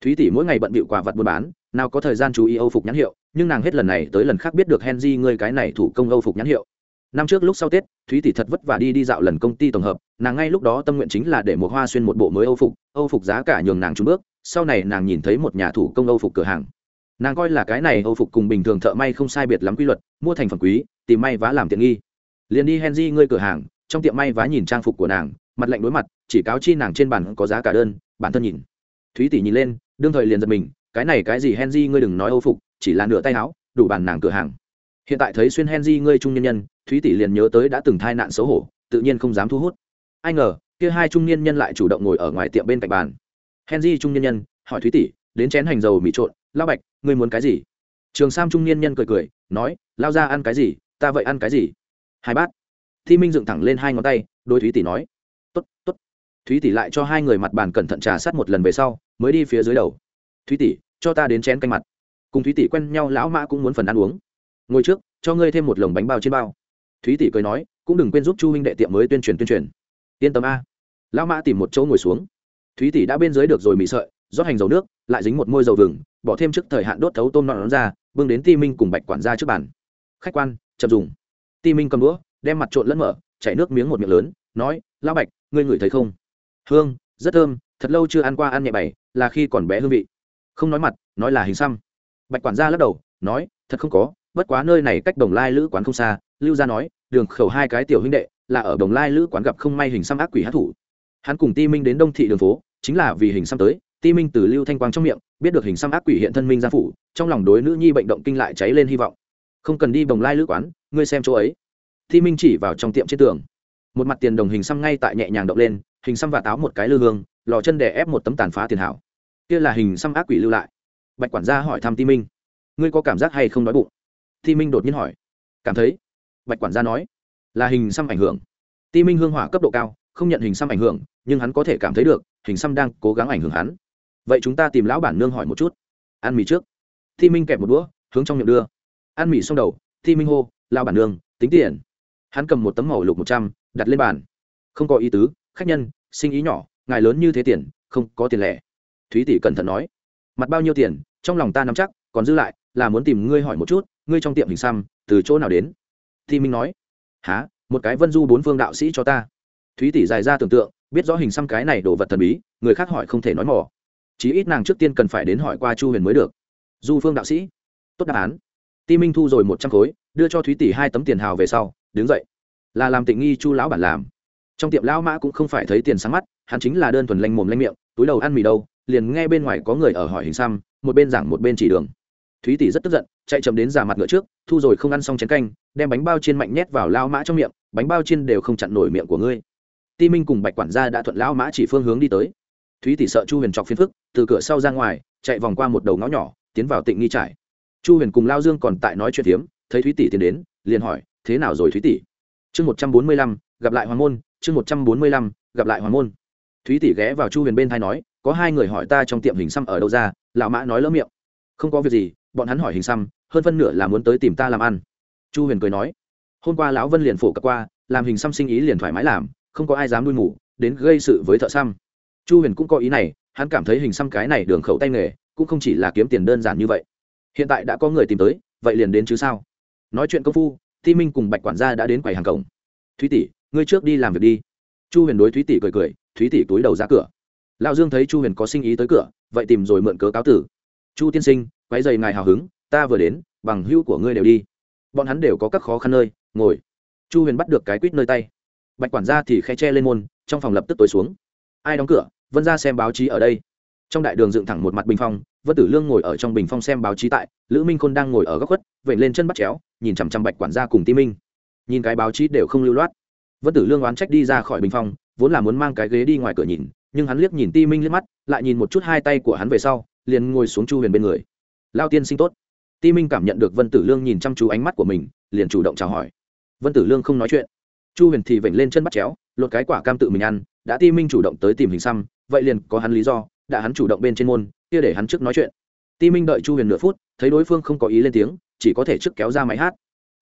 Speaker 1: Thúy tỷ mỗi ngày bận bịu quả vật buôn bán, nào có thời gian chú ý âu phục nhãn hiệu, nhưng nàng hết lần này tới lần khác biết được hen di ngươi cái này thủ công âu phục nhãn hiệu. Năm trước lúc sau tết, thúy tỷ thật vất vả đi đi dạo lần công ty tổng hợp, nàng ngay lúc đó tâm nguyện chính là để một hoa xuyên một bộ mới âu phục âu phục giá cả nhường nàng trúng bước, sau này nàng nhìn thấy một nhà thủ công âu phục cửa hàng. Nàng coi là cái này âu phục cùng bình thường thợ may không sai biệt lắm quy luật, mua thành phẩm quý, tìm may vá làm tiện nghi liền đi henry ngươi cửa hàng, trong tiệm may vá nhìn trang phục của nàng, mặt lạnh đối mặt, chỉ cáo chi nàng trên bàn có giá cả đơn, bản thân nhìn. Thúy tỷ nhìn lên, đương thời liền giật mình, cái này cái gì henry ngươi đừng nói âu phục, chỉ là nửa tay áo, đủ bàn nàng cửa hàng. Hiện tại thấy xuyên henry ngươi trung nhân nhân, thúy tỷ liền nhớ tới đã từng thai nạn xấu hổ, tự nhiên không dám thu hút. Ai ngờ, kia hai trung niên nhân lại chủ động ngồi ở ngoài tiệm bên cạnh bàn. Henry trung niên nhân, hỏi thúy tỷ, đến chén hành dầu mì trộn lao bạch, ngươi muốn cái gì? Trường sam trung niên nhân cười cười, nói, lao ra ăn cái gì? Ta vậy ăn cái gì? Hai bát. Thi minh dựng thẳng lên hai ngón tay đôi thúy tỷ nói t ố t t ố t thúy tỷ lại cho hai người mặt bàn cẩn thận trà sát một lần về sau, mới đi phía dưới đầu. Thúy tỷ, cho ta đến chén canh mặt. Cùng thúy tỷ quen nhau, lão mã cũng muốn phần ăn uống. Ngồi trước, cho ngươi thêm một lồng bánh bao trên bao. Thúy tỷ cười nói, cũng đừng quên giúp chu huynh đệ tiệm mới tuyên truyền tuyên truyền. Yên tâm a. Lão mã tìm một chỗ ngồi xuống. Thúy tỷ đã bên dưới được rồi mị sợi, rót hành dầu nước, lại dính một môi dầu vừng, bỏ thêm trước thời hạn đốt thấu tôm nọn ra, bưng đến ti minh cùng bạch quản gia trước bàn. Khách quan, chậm dùng ti minh cầm đũa, đem mặt trộn lẫn mở, chảy nước miếng một miệng lớn, nói, lão bạch, ngươi ngửi thấy không? Hương, rất thơm, thật lâu chưa ăn qua ăn nhẹ bày, là khi còn bé hương vị. Không nói mặt, nói là hình xăm. Bạch quản gia lắc đầu, nói, thật không có, bất quá nơi này cách đồng lai lữ quán không xa. Lưu gia nói, đường khẩu hai cái tiểu huynh đệ, là ở đồng lai lữ quán gặp không may hình xăm ác quỷ hát thủ. Hắn cùng ti minh đến đông thị đường phố, chính là vì hình xăm tới, ti minh từ lưu thanh quang trong miệng, biết được hình xăm ác quỷ hiện thân minh gia phủ, trong lòng đối nữ nhi bệnh động kinh lại cháy lên hy vọng không cần đi bồng lai lữ quán, ngươi xem chỗ ấy. Thi minh chỉ vào trong tiệm trên tường. Một mặt tiền đồng hình xăm ngay tại nhẹ nhàng động lên, hình xăm và táo một cái lư hương, lò chân đè ép một tấm tàn phá tiền hảo. Kia là hình xăm ác quỷ lưu lại. Bạch quản gia hỏi thăm ti minh. Ngươi có cảm giác hay không đói bụng? Ti minh đột nhiên hỏi. Cảm thấy. Bạch quản gia nói. Là hình xăm ảnh hưởng. Ti minh hương hỏa cấp độ cao, không nhận hình xăm ảnh hưởng, nhưng hắn có thể cảm thấy được, hình xăm đang cố gắng ảnh hưởng hắn. Vậy chúng ta tìm lão bản nương hỏi một chút. Ăn mì trước. Ti minh kẹp một đũa, hướng trong miệng đưa ăn mì xong đầu, Thi minh hô lao bản nương, tính tiền. Hắn cầm một tấm màu lục một trăm, đặt lên bàn. Không có ý tứ, khách nhân, sinh ý nhỏ, ngài lớn như thế tiền, không có tiền lẻ. Thúy tỷ cẩn thận nói. Mặt bao nhiêu tiền, trong lòng ta nắm chắc, còn dư lại, là muốn tìm ngươi hỏi một chút, ngươi trong tiệm hình xăm, từ chỗ nào đến? Thi minh nói. Há một cái vân du bốn phương đạo sĩ cho ta. Thúy tỷ dài ra tưởng tượng, biết rõ hình xăm cái này đồ vật thần bí, người khác hỏi không thể nói mỏ chí ít nàng trước tiên cần phải đến hỏi qua chu huyền mới được. Du phương đạo sĩ. Tốt đáp án ti minh thu rồi một trăm khối, đưa cho thúy tỷ hai tấm tiền hào về sau, đứng dậy. Là làm tịnh nghi chu lão bản làm. Trong tiệm lão mã cũng không phải thấy tiền sáng mắt, hắn chính là đơn thuần lanh mồm lanh miệng, túi đầu ăn mì đâu, liền nghe bên ngoài có người ở hỏi hình xăm, một bên giảng một bên chỉ đường. Thúy tỷ rất tức giận, chạy chậm đến giả mặt ngựa trước, thu rồi không ăn xong chén canh, đem bánh bao chiên mạnh nhét vào lao mã trong miệng, bánh bao chiên đều không chặn nổi miệng của ngươi. Ti minh cùng bạch quản gia đã thuận lao mã chỉ phương hướng đi tới. Thúy tỷ sợ chu huyền trọc phiền phức, từ cửa sau ra ngoài, chạy vòng qua một đầu ngõ nhỏ, tiến vào tịnh nghi trải chu huyền cùng lao dương còn tại nói chuyện phiếm, thấy thúy tỷ tiến đến, liền hỏi, thế nào rồi thúy tỷ? Chương một trăm bốn mươi lăm, gặp lại hoàng môn, chương một trăm bốn mươi lăm, gặp lại hoàng môn. Thúy tỷ ghé vào chu huyền bên thai nói, có hai người hỏi ta trong tiệm hình xăm ở đâu ra? Lão mã nói lỡ miệng, không có việc gì, bọn hắn hỏi hình xăm, hơn phân nửa là muốn tới tìm ta làm ăn. Chu huyền cười nói, hôm qua lão vân liền phổ cập qua, làm hình xăm sinh ý liền thoải mái làm, không có ai dám nuôi mủ đến gây sự với thợ xăm. Chu huyền cũng có ý này, hắn cảm thấy hình xăm cái này đường khẩu tay nghề, cũng không chỉ là kiếm tiền đơn giản như vậy hiện tại đã có người tìm tới, vậy liền đến chứ sao? Nói chuyện công phu, thi minh cùng bạch quản gia đã đến quầy hàng cổng. Thúy tỷ, ngươi trước đi làm việc đi. Chu huyền đối thúy tỷ cười cười, thúy tỷ túi đầu ra cửa. Lão dương thấy chu huyền có sinh ý tới cửa, vậy tìm rồi mượn cớ cáo tử. Chu tiên sinh quái dày ngài hào hứng, ta vừa đến, bằng hữu của ngươi đều đi. Bọn hắn đều có các khó khăn nơi, ngồi. Chu huyền bắt được cái quýt nơi tay. Bạch quản gia thì khe che lên môn, trong phòng lập tức tối xuống. Ai đóng cửa, vân ra xem báo chí ở đây trong đại đường dựng thẳng một mặt bình phong, vân tử lương ngồi ở trong bình phong xem báo chí tại, lữ minh khôn đang ngồi ở góc khuất vẩy lên chân bắt chéo, nhìn chằm chằm bạch quản gia cùng ti minh. Nhìn cái báo chí đều không lưu loát. Vân tử lương oán trách đi ra khỏi bình phong, vốn là muốn mang cái ghế đi ngoài cửa nhìn, nhưng hắn liếc nhìn ti minh liếc mắt, lại nhìn một chút hai tay của hắn về sau, liền ngồi xuống chu huyền bên người. Lao tiên sinh tốt. Ti minh cảm nhận được vân tử lương nhìn chăm chú ánh mắt của mình, liền chủ động chào hỏi. Vân tử lương không nói chuyện. Chu huyền thì vểnh lên chân bắt chéo, lột cái quả cam tự mình ăn, đã ti minh chủ động tới tìm hình xăm, vậy liền có hắn lý do đã hắn chủ động bên trên môn, kia để hắn trước nói chuyện. Ti minh đợi chu huyền nửa phút, thấy đối phương không có ý lên tiếng, chỉ có thể trước kéo ra máy hát.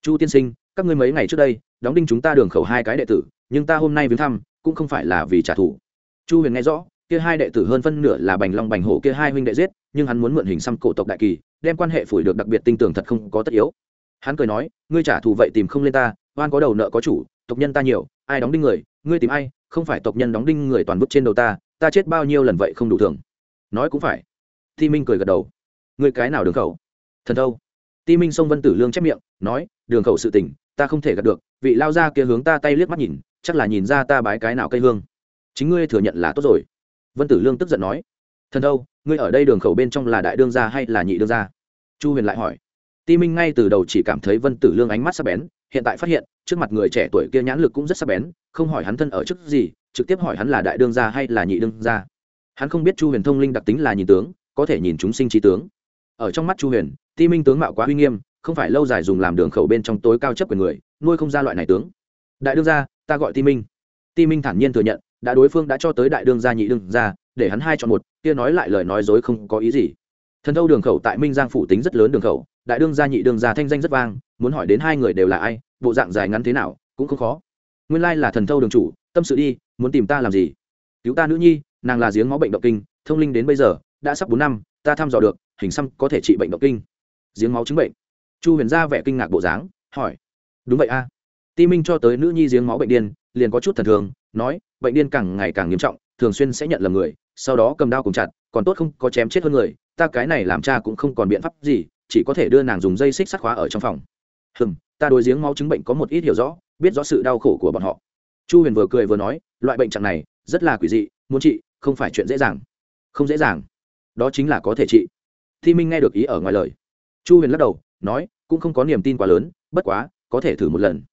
Speaker 1: Chu tiên sinh, các ngươi mấy ngày trước đây, đóng đinh chúng ta đường khẩu hai cái đệ tử, nhưng ta hôm nay viếng thăm, cũng không phải là vì trả thù. Chu huyền nghe rõ, kia hai đệ tử hơn phân nửa là bành long bành hổ kia hai huynh đệ giết, nhưng hắn muốn mượn hình xăm cổ tộc đại kỳ, đem quan hệ phủi được đặc biệt tinh tưởng thật không có tất yếu. Hắn cười nói, ngươi trả thù vậy tìm không lên ta, oan có đầu nợ có chủ, tộc nhân ta nhiều ai đóng đinh người, ngươi tìm ai, không phải tộc nhân đóng đinh người toàn bức trên đầu ta ta chết bao nhiêu lần vậy không đủ thường. Nói cũng phải. Ti minh cười gật đầu. Ngươi cái nào đường khẩu? Thần đâu ti minh xông vân tử lương chép miệng, nói, đường khẩu sự tình, ta không thể gặp được, vị lao ra kia hướng ta tay liếc mắt nhìn, chắc là nhìn ra ta bái cái nào cây hương. Chính ngươi thừa nhận là tốt rồi. Vân tử lương tức giận nói. Thần đâu ngươi ở đây đường khẩu bên trong là đại đương gia hay là nhị đương gia? Chu huyền lại hỏi. Ti minh ngay từ đầu chỉ cảm thấy vân tử lương ánh mắt sắp bén, hiện tại phát hiện trước mặt người trẻ tuổi kia nhãn lực cũng rất sắc bén, không hỏi hắn thân ở chức gì, trực tiếp hỏi hắn là đại đương gia hay là nhị đương gia. Hắn không biết chu huyền thông linh đặc tính là nhìn tướng, có thể nhìn chúng sinh trí tướng. Ở trong mắt chu huyền, ti minh tướng mạo quá uy nghiêm, không phải lâu dài dùng làm đường khẩu bên trong tối cao chấp quyền người, nuôi không ra loại này tướng. Đại đương gia, ta gọi ti minh. Ti minh thản nhiên thừa nhận, đã đối phương đã cho tới đại đương gia, nhị đương gia, để hắn hai chọn một, kia nói lại lời nói dối không có ý gì. Thần thâu đường khẩu tại minh giang phủ tính rất lớn đường khẩu, đại đương gia, nhị đương gia thanh danh rất vang, muốn hỏi đến hai người đều là ai bộ dạng dài ngắn thế nào, cũng không khó. Nguyên lai là thần thâu đường chủ, tâm sự đi, muốn tìm ta làm gì? Cứu ta nữ nhi, nàng là giếng máu bệnh động kinh, thông linh đến bây giờ, đã sắp bốn năm, ta thăm dò được, hình xăm có thể trị bệnh động kinh. Giếng máu chứng bệnh. Chu huyền ra vẻ kinh ngạc bộ dáng, hỏi. Đúng vậy a. Ti minh cho tới nữ nhi giếng máu bệnh điên, liền có chút thần thường, nói, bệnh điên càng ngày càng nghiêm trọng, thường xuyên sẽ nhận lầm người, sau đó cầm đao cùng chặt, còn tốt không có chém chết hơn người, ta cái này làm cha cũng không còn biện pháp gì, chỉ có thể đưa nàng dùng dây xích sắt khóa ở trong phòng hừm, ta đối giếng máu chứng bệnh có một ít hiểu rõ, biết rõ sự đau khổ của bọn họ. Chu huyền vừa cười vừa nói, loại bệnh trạng này rất là quỷ dị, muốn trị, không phải chuyện dễ dàng. Không dễ dàng. Đó chính là có thể trị. Thi minh nghe được ý ở ngoài lời. Chu huyền lắc đầu, nói, cũng không có niềm tin quá lớn, bất quá, có thể thử một lần.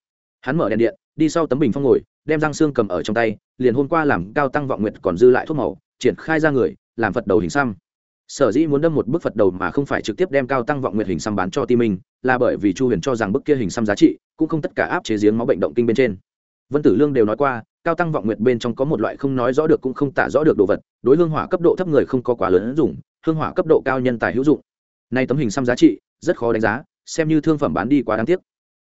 Speaker 1: Hắn mở đèn điện, đi sau tấm bình phong ngồi, đem răng xương cầm ở trong tay, liền hôm qua làm cao tăng vọng nguyệt còn dư lại thuốc màu, triển khai ra người, làm phật đầu hình xăm sở dĩ muốn đâm một bức phật đầu mà không phải trực tiếp đem cao tăng vọng nguyệt hình xăm bán cho ti minh, là bởi vì chu huyền cho rằng bức kia hình xăm giá trị cũng không tất cả áp chế giếng máu bệnh động kinh bên trên. Vân tử lương đều nói qua, cao tăng vọng nguyệt bên trong có một loại không nói rõ được cũng không tả rõ được đồ vật, đối hương hỏa cấp độ thấp người không có quá lớn dùng hương hỏa cấp độ cao nhân tài hữu dụng. Nay tấm hình xăm giá trị, rất khó đánh giá, xem như thương phẩm bán đi quá đáng tiếc.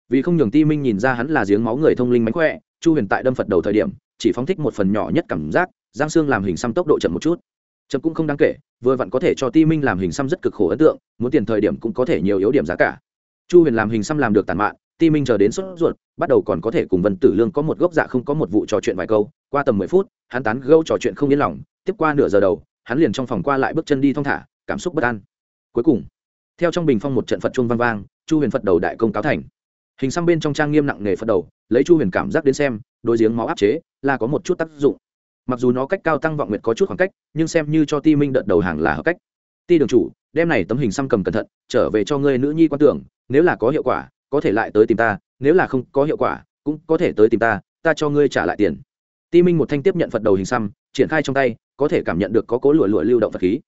Speaker 1: Vì không nhường ti minh nhìn ra hắn là giếng máu người thông linh mánh khỏe, chu huyền tại đâm phật đầu thời điểm, chỉ phóng thích một phần nhỏ nhất cảm giác, giang xương làm hình xăm tốc độ chậm một chút chậm cũng không đáng kể, vừa vặn có thể cho ti minh làm hình xăm rất cực khổ ấn tượng, muốn tiền thời điểm cũng có thể nhiều yếu điểm giá cả. Chu huyền làm hình xăm làm được tàn mạn, ti minh chờ đến sốt ruột, bắt đầu còn có thể cùng vân tử lương có một gốc dạ không có một vụ trò chuyện vài câu, qua tầm mười phút, hắn tán gâu trò chuyện không yên lòng, tiếp qua nửa giờ đầu, hắn liền trong phòng qua lại bước chân đi thong thả, cảm xúc bất an. Cuối cùng, theo trong bình phong một trận phật chuông vang vang, chu huyền phật đầu đại công cáo thành. Hình xăm bên trong trang nghiêm nặng nghề phật đầu, lấy chu huyền cảm giác đến xem đôi giếng máu áp chế, là có một chút tác dụng mặc dù nó cách cao tăng vọng nguyệt có chút khoảng cách, nhưng xem như cho ti minh đợt đầu hàng là hợp cách. Ti đường chủ, đem này tấm hình xăm cầm cẩn thận, trở về cho ngươi nữ nhi quan tưởng, nếu là có hiệu quả, có thể lại tới tìm ta, nếu là không có hiệu quả, cũng có thể tới tìm ta ta cho ngươi trả lại tiền. Ti minh một thanh tiếp nhận phật đầu hình xăm, triển khai trong tay, có thể cảm nhận được có cố lụa lụa lưu động phật khí.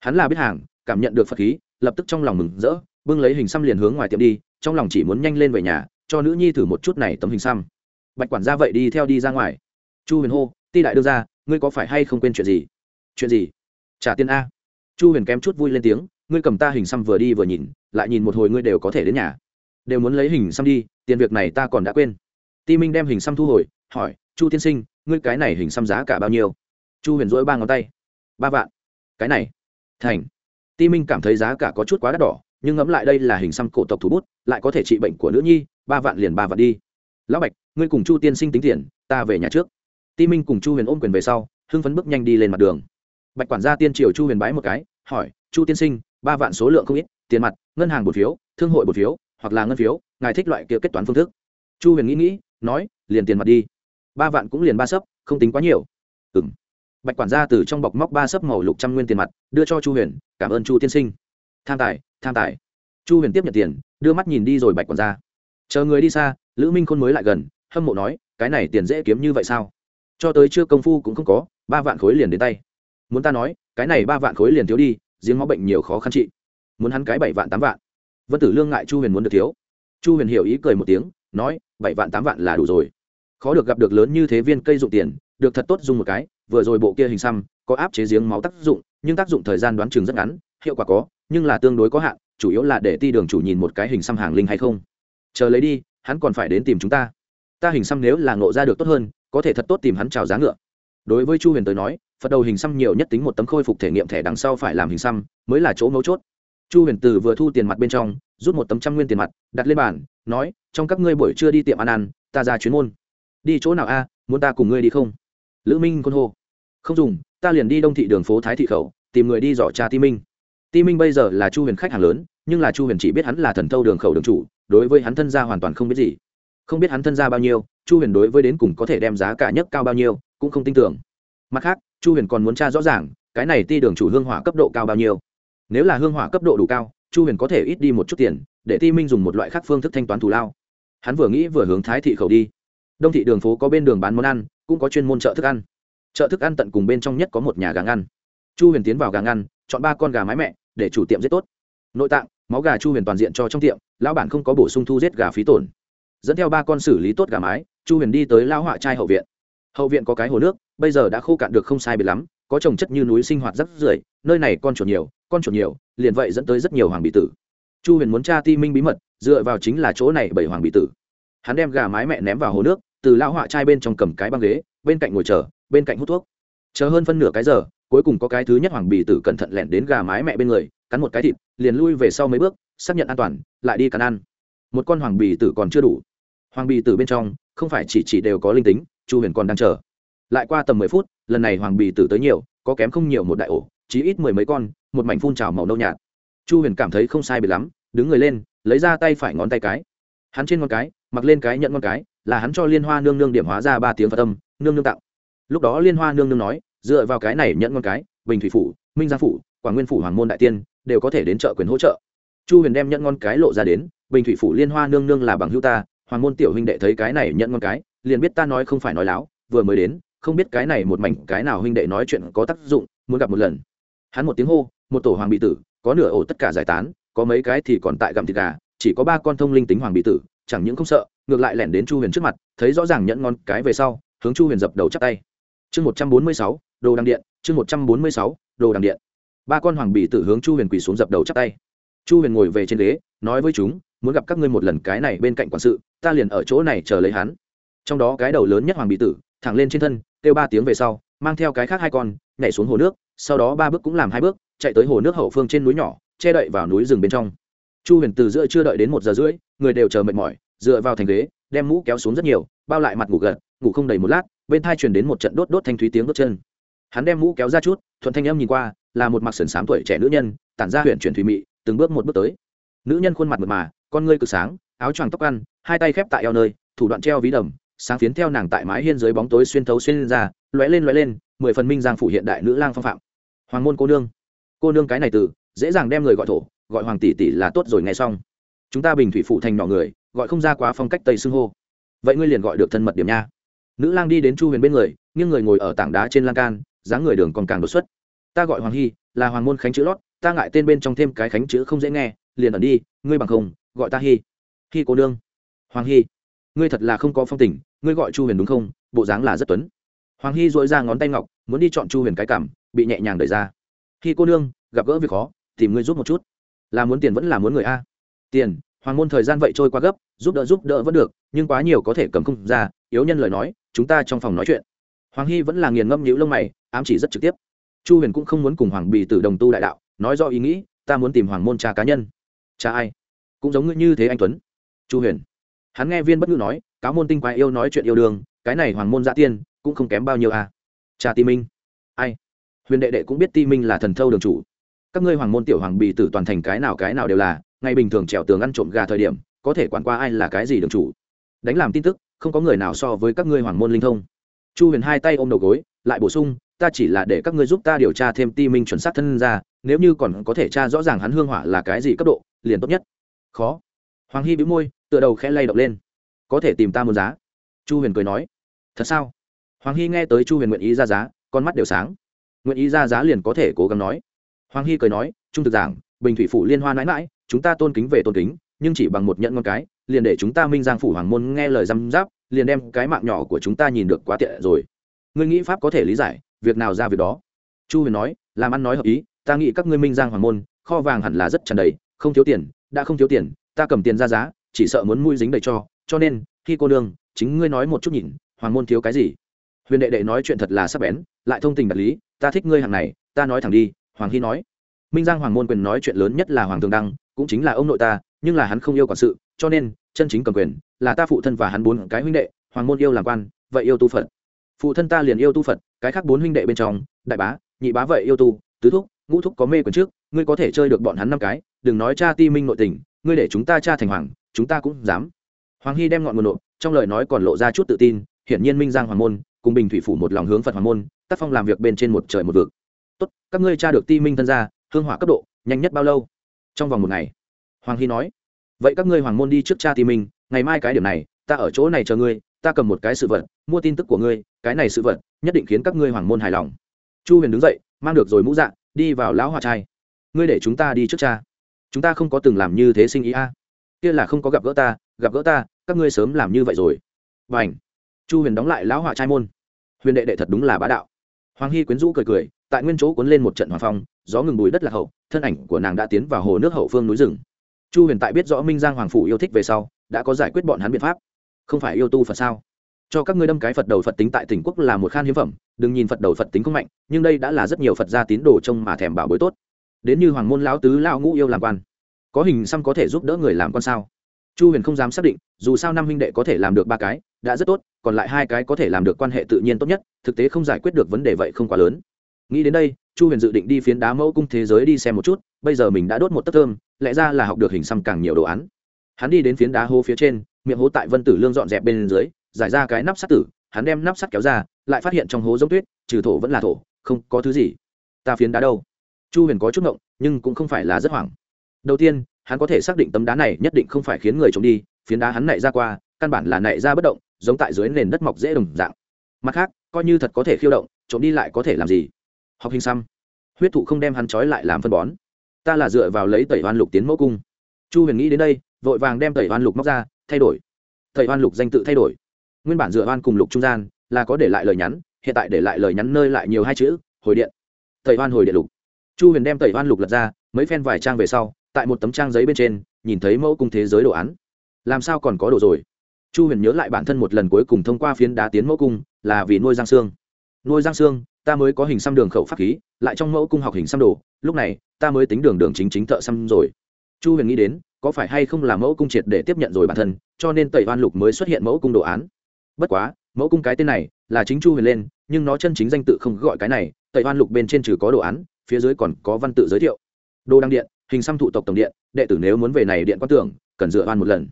Speaker 1: Hắn là biết hàng, cảm nhận được phật khí, lập tức trong lòng mừng rỡ, bưng lấy hình xăm liền hướng ngoài tiệm đi, trong lòng chỉ muốn nhanh lên về nhà, cho nữ nhi thử một chút này tấm hình xăm. Bạch quản gia vậy đi theo đi ra ngoài. Chu huyền hô ti đại đưa ra, ngươi có phải hay không quên chuyện gì? Chuyện gì? Trả tiền a. Chu huyền kém chút vui lên tiếng, ngươi cầm ta hình xăm vừa đi vừa nhìn, lại nhìn một hồi ngươi đều có thể đến nhà. Đều muốn lấy hình xăm đi, tiền việc này ta còn đã quên. Ti minh đem hình xăm thu hồi, hỏi, chu tiên sinh, ngươi cái này hình xăm giá cả bao nhiêu? Chu huyền dỗi ba ngón tay. Ba vạn. Cái này. Thành. Ti minh cảm thấy giá cả có chút quá đắt đỏ, nhưng ngẫm lại đây là hình xăm cổ tộc thủ bút, lại có thể trị bệnh của nữ nhi, ba vạn liền ba vạn đi. Lão bạch, ngươi cùng chu tiên sinh tính tiền, ta về nhà trước ti minh cùng chu huyền ôm quyền về sau, hưng phấn bước nhanh đi lên mặt đường. Bạch quản gia tiên triều chu huyền bái một cái, hỏi, chu tiên sinh, ba vạn số lượng không ít, tiền mặt, ngân hàng bột phiếu, thương hội bột phiếu, hoặc là ngân phiếu, ngài thích loại kia kết toán phương thức? Chu huyền nghĩ nghĩ, nói, liền tiền mặt đi. Ba vạn cũng liền ba sấp, không tính quá nhiều. Ừ m bạch quản gia từ trong bọc móc ba sấp màu lục trăm nguyên tiền mặt, đưa cho chu huyền, cảm ơn chu tiên sinh. Tham tài tham tài. Chu huyền tiếp nhận tiền, đưa mắt nhìn đi rồi bạch quản gia. Chờ người đi xa, lữ minh khôn mới lại gần, hâm mộ nói, cái này tiền dễ kiếm như vậy sao? Cho tới chưa công phu cũng không có, ba vạn khối liền đến tay. Muốn ta nói, cái này ba vạn khối liền thiếu đi, giếng máu bệnh nhiều khó khăn trị muốn hắn cái bảy vạn tám vạn. Vân tử lương ngại chu huyền muốn được thiếu. Chu huyền hiểu ý cười một tiếng, nói, bảy vạn tám vạn là đủ rồi. Khó được gặp được lớn như thế viên cây dụng tiền, được thật tốt dùng một cái, vừa rồi bộ kia hình xăm, có áp chế giếng máu tác dụng, nhưng tác dụng thời gian đoán chừng rất ngắn, hiệu quả có, nhưng là tương đối có hạn, chủ yếu là để ti đường chủ nhìn một cái hình xăm hàng linh hay không. Chờ lấy đi, hắn còn phải đến tìm chúng ta. Ta hình xăm nếu là ngộ ra được tốt hơn có thể thật tốt tìm hắn trào giá ngựa. Đối với chu huyền tới nói, phật đầu hình xăm nhiều nhất tính một tấm khôi phục thể nghiệm thẻ đằng sau phải làm hình xăm, mới là chỗ mấu chốt. Chu huyền từ vừa thu tiền mặt bên trong, rút một tấm trăm nguyên tiền mặt, đặt lên bàn, nói, trong các ngươi buổi trưa đi tiệm ăn ăn, ta ra chuyến môn. Đi chỗ nào a? Muốn ta cùng ngươi đi không? Lữ minh côn hô. Không dùng, ta liền đi đông thị đường phố thái thị khẩu, tìm người đi dò cha ti minh. Ti minh bây giờ là chu huyền khách hàng lớn, nhưng là chu huyền chỉ biết hắn là thần thâu đường khẩu đường chủ, đối với hắn thân gia hoàn toàn không biết gì. Không biết hắn thân gia bao nhiêu chu huyền đối với đến cùng có thể đem giá cả nhất cao bao nhiêu cũng không tin tưởng. Mặt khác, chu huyền còn muốn tra rõ ràng, cái này ti đường chủ hương hỏa cấp độ cao bao nhiêu. Nếu là hương hỏa cấp độ đủ cao, chu huyền có thể ít đi một chút tiền, để ti minh dùng một loại khác phương thức thanh toán thù lao. Hắn vừa nghĩ vừa hướng thái thị khẩu đi. Đông thị đường phố có bên đường bán món ăn, cũng có chuyên môn chợ thức ăn. Chợ thức ăn tận cùng bên trong nhất có một nhà gà ngăn. Chu huyền tiến vào gà ngăn, chọn ba con gà mái mẹ, để chủ tiệm giết tốt. Nội tạng, máu gà chu huyền toàn diện cho trong tiệm, lão bản không có bổ sung thu giết gà phí tổn. Dẫn theo ba con xử lý tốt gà mái chu huyền đi tới lão họa trai hậu viện. Hậu viện có cái hồ nước, bây giờ đã khô cạn được không sai biệt lắm, có trồng chất như núi sinh hoạt rất rưởi, nơi này con chuột nhiều, con chuột nhiều, liền vậy dẫn tới rất nhiều hoàng bị tử. Chu huyền muốn tra ti minh bí mật, dựa vào chính là chỗ này bảy hoàng bị tử. Hắn đem gà mái mẹ ném vào hồ nước, từ lão họa trai bên trong cầm cái băng ghế, bên cạnh ngồi chờ, bên cạnh hút thuốc. Chờ hơn phân nửa cái giờ, cuối cùng có cái thứ nhất hoàng bì tử cẩn thận lẻn đến gà mái mẹ bên người, cắn một cái thịt, liền lui về sau mấy bước, xác nhận an toàn, lại đi cắn ăn. Một con hoàng bì tử còn chưa đủ hoàng bì tử bên trong, không phải chỉ chỉ đều có linh tính, chu huyền còn đang chờ. Lại qua tầm mười phút, lần này hoàng bì tử tới nhiều, có kém không nhiều một đại ổ chỉ ít mười mấy con, một mảnh phun trào màu nâu nhạt. Chu huyền cảm thấy không sai biệt lắm, đứng người lên, lấy ra tay phải ngón tay cái. Hắn trên ngón cái, mặc lên cái nhận ngón cái, là hắn cho liên hoa nương nương điểm hóa ra ba tiếng phật âm, nương nương tạo lúc đó liên hoa nương nương nói, dựa vào cái này nhận ngón cái, bình thủy phủ, minh Gia phủ, quảng nguyên phủ, hoàng môn đại tiên, đều có thể đến trợ quyền hỗ trợ. Chu huyền đem nhận ngón cái lộ ra đến, bình thủy phủ liên hoa nương nương là bằng hữu ta hoàng môn tiểu huynh đệ thấy cái này nhận ngon cái, liền biết ta nói không phải nói láo, vừa mới đến, không biết cái này một mảnh, cái nào huynh đệ nói chuyện có tác dụng, muốn gặp một lần. Hắn một tiếng hô, một tổ hoàng bị tử, có nửa ổ tất cả giải tán, có mấy cái thì còn tại gặm thịt gà, chỉ có ba con thông linh tính hoàng bị tử, chẳng những không sợ, ngược lại lẻn đến chu huyền trước mặt, thấy rõ ràng nhẫn ngon cái về sau, hướng chu huyền dập đầu chắp tay. Chương một trăm bốn mươi sáu, đồ đằng điện, chương một trăm bốn mươi sáu, đồ đằng điện. Ba con hoàng bị tử hướng chu huyền quỳ xuống dập đầu chắp tay. Chu huyền ngồi về trên ghế, nói với chúng, muốn gặp các ngươi một lần cái này bên cạnh quản sự ta liền ở chỗ này chờ lấy hắn. Trong đó cái đầu lớn nhất hoàng bị tử, thẳng lên trên thân, kêu ba tiếng về sau, mang theo cái khác hai con, nhảy xuống hồ nước, sau đó ba bước cũng làm hai bước, chạy tới hồ nước hậu phương trên núi nhỏ, che đậy vào núi rừng bên trong. Chu huyền từ giữa chưa đợi đến một giờ rưỡi, người đều chờ mệt mỏi, dựa vào thành ghế, đem mũ kéo xuống rất nhiều, bao lại mặt ngủ gật, ngủ không đầy một lát, bên thai truyền đến một trận đốt đốt thanh thúy tiếng đốt chân. Hắn đem mũ kéo ra chút, thuận thanh em nhìn qua, là một mặc sườn xám tuổi trẻ nữ nhân, tản ra huyện chuyển thủy mị, từng bước một bước tới. Nữ nhân khuôn mặt mượt mà, con ngươi cực sáng áo choàng tóc ăn, hai tay khép tại eo nơi, thủ đoạn treo ví đầm, sáng phiến theo nàng tại mái hiên dưới bóng tối xuyên thấu xuyên lên ra, lóe lên lóe lên, mười phần minh giang phủ hiện đại nữ lang phong phạm. Hoàng môn cô nương. Cô nương cái này từ, dễ dàng đem người gọi thổ, gọi hoàng tỷ tỷ là tốt rồi, nghe xong. Chúng ta bình thủy phụ thành nhỏ người, gọi không ra quá phong cách tây xưng hô. Vậy ngươi liền gọi được thân mật điểm nha. Nữ lang đi đến chu huyền bên người, nghiêng người ngồi ở tảng đá trên lan can, dáng người đường còn càng đột xuất. Ta gọi hoàng hy, là hoàng môn khánh chữ lót, ta ngại tên bên trong thêm cái khánh chữ không dễ nghe, liền ẩn đi, ngươi bằng không, gọi ta hy hy cô nương. Hoàng hy. Ngươi thật là không có phong tình, ngươi gọi chu huyền đúng không? Bộ dáng là rất tuấn. Hoàng hy dội ra ngón tay ngọc, muốn đi chọn chu huyền cái cảm, bị nhẹ nhàng đẩy ra. Khi cô nương gặp gỡ việc khó, tìm ngươi giúp một chút. Là muốn tiền vẫn là muốn người a? Tiền, hoàng môn thời gian vậy trôi qua gấp, giúp đỡ giúp đỡ vẫn được, nhưng quá nhiều có thể cầm không ra, yếu nhân lời nói, chúng ta trong phòng nói chuyện. Hoàng hy vẫn là nghiền ngâm nhữ lông mày, ám chỉ rất trực tiếp. Chu huyền cũng không muốn cùng hoàng bì tử đồng tu đại đạo, nói do ý nghĩ, ta muốn tìm hoàng môn cha cá nhân. Cha ai? Cũng giống như thế anh tuấn chu huyền. Hắn nghe viên bất ngữ nói, cáo môn tinh quái yêu nói chuyện yêu đương, cái này hoàng môn gia tiên, cũng không kém bao nhiêu à. Cha ti minh. Ai? Huyền đệ đệ cũng biết ti minh là thần thâu đường chủ. Các ngươi hoàng môn tiểu hoàng bị tử toàn thành cái nào cái nào đều là, ngày bình thường trèo tường ăn trộm gà thời điểm, có thể quản qua ai là cái gì đường chủ. Đánh làm tin tức, không có người nào so với các ngươi hoàng môn linh thông. Chu huyền hai tay ôm đầu gối, lại bổ sung, ta chỉ là để các ngươi giúp ta điều tra thêm ti minh chuẩn xác thân ra, nếu như còn có thể tra rõ ràng hắn hương hỏa là cái gì cấp độ, liền tốt nhất. Khó hoàng hy bĩu môi, tựa đầu khẽ lay động lên. Có thể tìm ta một giá? Chu huyền cười nói. Thật sao? Hoàng hy nghe tới chu huyền nguyện ý ra giá, con mắt đều sáng. Nguyện ý ra giá liền có thể cố gắng nói. Hoàng hy cười nói, trung thực giảng, bình thủy phủ liên hoa mãi mãi chúng ta tôn kính về tôn kính, nhưng chỉ bằng một nhận ngon cái, liền để chúng ta minh giang phủ hoàng môn nghe lời răm giáp liền đem cái mạng nhỏ của chúng ta nhìn được quá tiện rồi. Ngươi nghĩ pháp có thể lý giải, việc nào ra việc đó? Chu huyền nói, làm ăn nói hợp ý, ta nghĩ các ngươi minh giang hoàng môn, kho vàng hẳn là rất tràn đầy, không thiếu tiền, đã không thiếu tiền ta cầm tiền ra giá, chỉ sợ muốn mũi dính đầy cho cho nên, khi cô nương, chính ngươi nói một chút nhìn, hoàng môn thiếu cái gì? Huyền đệ đệ nói chuyện thật là sắc bén, lại thông tình đạt lý, ta thích ngươi hàng này, ta nói thẳng đi, hoàng hy nói. Minh giang hoàng môn quyền nói chuyện lớn nhất là hoàng thường đăng, cũng chính là ông nội ta, nhưng là hắn không yêu quản sự, cho nên, chân chính cầm quyền, là ta phụ thân và hắn bốn cái huynh đệ, hoàng môn yêu làm quan, vậy yêu tu phật. Phụ thân ta liền yêu tu phật, cái khác bốn huynh đệ bên trong, đại bá, nhị bá vậy yêu tu, tứ thúc, ngũ thúc có mê quyền trước, ngươi có thể chơi được bọn hắn năm cái, đừng nói cha ti minh nội tình ngươi để chúng ta cha thành hoàng, chúng ta cũng dám. Hoàng hy đem ngọn nguồn nộp, trong lời nói còn lộ ra chút tự tin, hiển nhiên minh giang hoàng môn, cùng bình thủy phủ một lòng hướng phật hoàng môn, tác phong làm việc bên trên một trời một vực. Tốt, các ngươi tra được ti minh thân gia, hương hỏa cấp độ, nhanh nhất bao lâu? Trong vòng một ngày. Hoàng hy nói. Vậy các ngươi hoàng môn đi trước cha ti minh, ngày mai cái điểm này, ta ở chỗ này chờ ngươi, ta cầm một cái sự vật, mua tin tức của ngươi, cái này sự vật, nhất định khiến các ngươi hoàng môn hài lòng. Chu huyền đứng dậy, mang được rồi mũ dạ đi vào lão hòa trai. Ngươi để chúng ta đi trước cha chúng ta không có từng làm như thế sinh ý a. Kia là không có gặp gỡ ta, gặp gỡ ta, các ngươi sớm làm như vậy rồi. Và ảnh chu huyền đóng lại lão họa trai môn. Huyền đệ đệ thật đúng là bá đạo. Hoàng hy quyến rũ cười cười, tại nguyên chỗ cuốn lên một trận hoàng phong, gió ngừng bùi đất lạc hậu, thân ảnh của nàng đã tiến vào hồ nước hậu phương núi rừng. Chu huyền tại biết rõ minh giang hoàng phủ yêu thích về sau, đã có giải quyết bọn hắn biện pháp. Không phải yêu tu phật sao? Cho các ngươi đâm cái phật đầu phật tính tại tỉnh quốc là một khan hiếm phẩm, đừng nhìn phật đầu phật tính không mạnh, nhưng đây đã là rất nhiều phật gia tín đồ trông mà thèm bảo bối tốt đến như hoàng môn lão tứ lão ngũ yêu làm quan. Có hình xăm có thể giúp đỡ người làm con sao? Chu huyền không dám xác định, dù sao năm huynh đệ có thể làm được ba cái, đã rất tốt, còn lại hai cái có thể làm được quan hệ tự nhiên tốt nhất, thực tế không giải quyết được vấn đề vậy không quá lớn. Nghĩ đến đây, chu huyền dự định đi phiến đá mẫu cung thế giới đi xem một chút, bây giờ mình đã đốt một tấc thơm, lẽ ra là học được hình xăm càng nhiều đồ án. Hắn đi đến phiến đá hô phía trên, miệng hố tại vân tử lương dọn dẹp bên dưới, giải ra cái nắp sắt tử, hắn đem nắp sắt kéo ra, lại phát hiện trong hố giống tuyết, trừ thổ vẫn là thổ, không có thứ gì. Ta phiến đá đâu? Chu huyền có chút ngộng, nhưng cũng không phải là rất hoảng. Đầu tiên, hắn có thể xác định tấm đá này nhất định không phải khiến người trộm đi, phiến đá hắn nảy ra qua, căn bản là nảy ra bất động, giống tại dưới nền đất mọc dễ đồng dạng. Mặt khác, coi như thật có thể khiêu động, trộm đi lại có thể làm gì? Học hình xăm. Huyết thụ không đem hắn trói lại làm phân bón. Ta là dựa vào lấy tẩy hoan lục tiến mẫu cung. Chu huyền nghĩ đến đây, vội vàng đem tẩy hoan lục móc ra, thay đổi. Tẩy hoan lục danh tự thay đổi. Nguyên bản dựa hoan cùng lục trung gian, là có để lại lời nhắn, hiện tại để lại lời nhắn nơi lại nhiều hai chữ, hồi điện. Tẩy hoan hồi điện lục chu huyền đem tẩy hoan lục lật ra, mấy phen vài trang về sau, tại một tấm trang giấy bên trên, nhìn thấy mẫu cung thế giới đồ án. Làm sao còn có đồ rồi? Chu huyền nhớ lại bản thân một lần cuối cùng thông qua phiến đá tiến mẫu cung, là vì nuôi giang xương nuôi giang xương ta mới có hình xăm đường khẩu pháp khí, lại trong mẫu cung học hình xăm đồ, lúc này, ta mới tính đường đường chính chính thợ xăm rồi. Chu huyền nghĩ đến, có phải hay không là mẫu cung triệt để tiếp nhận rồi bản thân, cho nên tẩy oan lục mới xuất hiện mẫu cung đồ án. Bất quá, mẫu cung cái tên này là chính chu huyền lên, nhưng nó chân chính danh tự không gọi cái này, tẩy oan lục bên trên trừ có đồ án phía dưới còn có văn tự giới thiệu. Đô đăng điện hình xăm thụ tộc tổng điện đệ tử nếu muốn về này điện quan tưởng cần dựa oan một lần.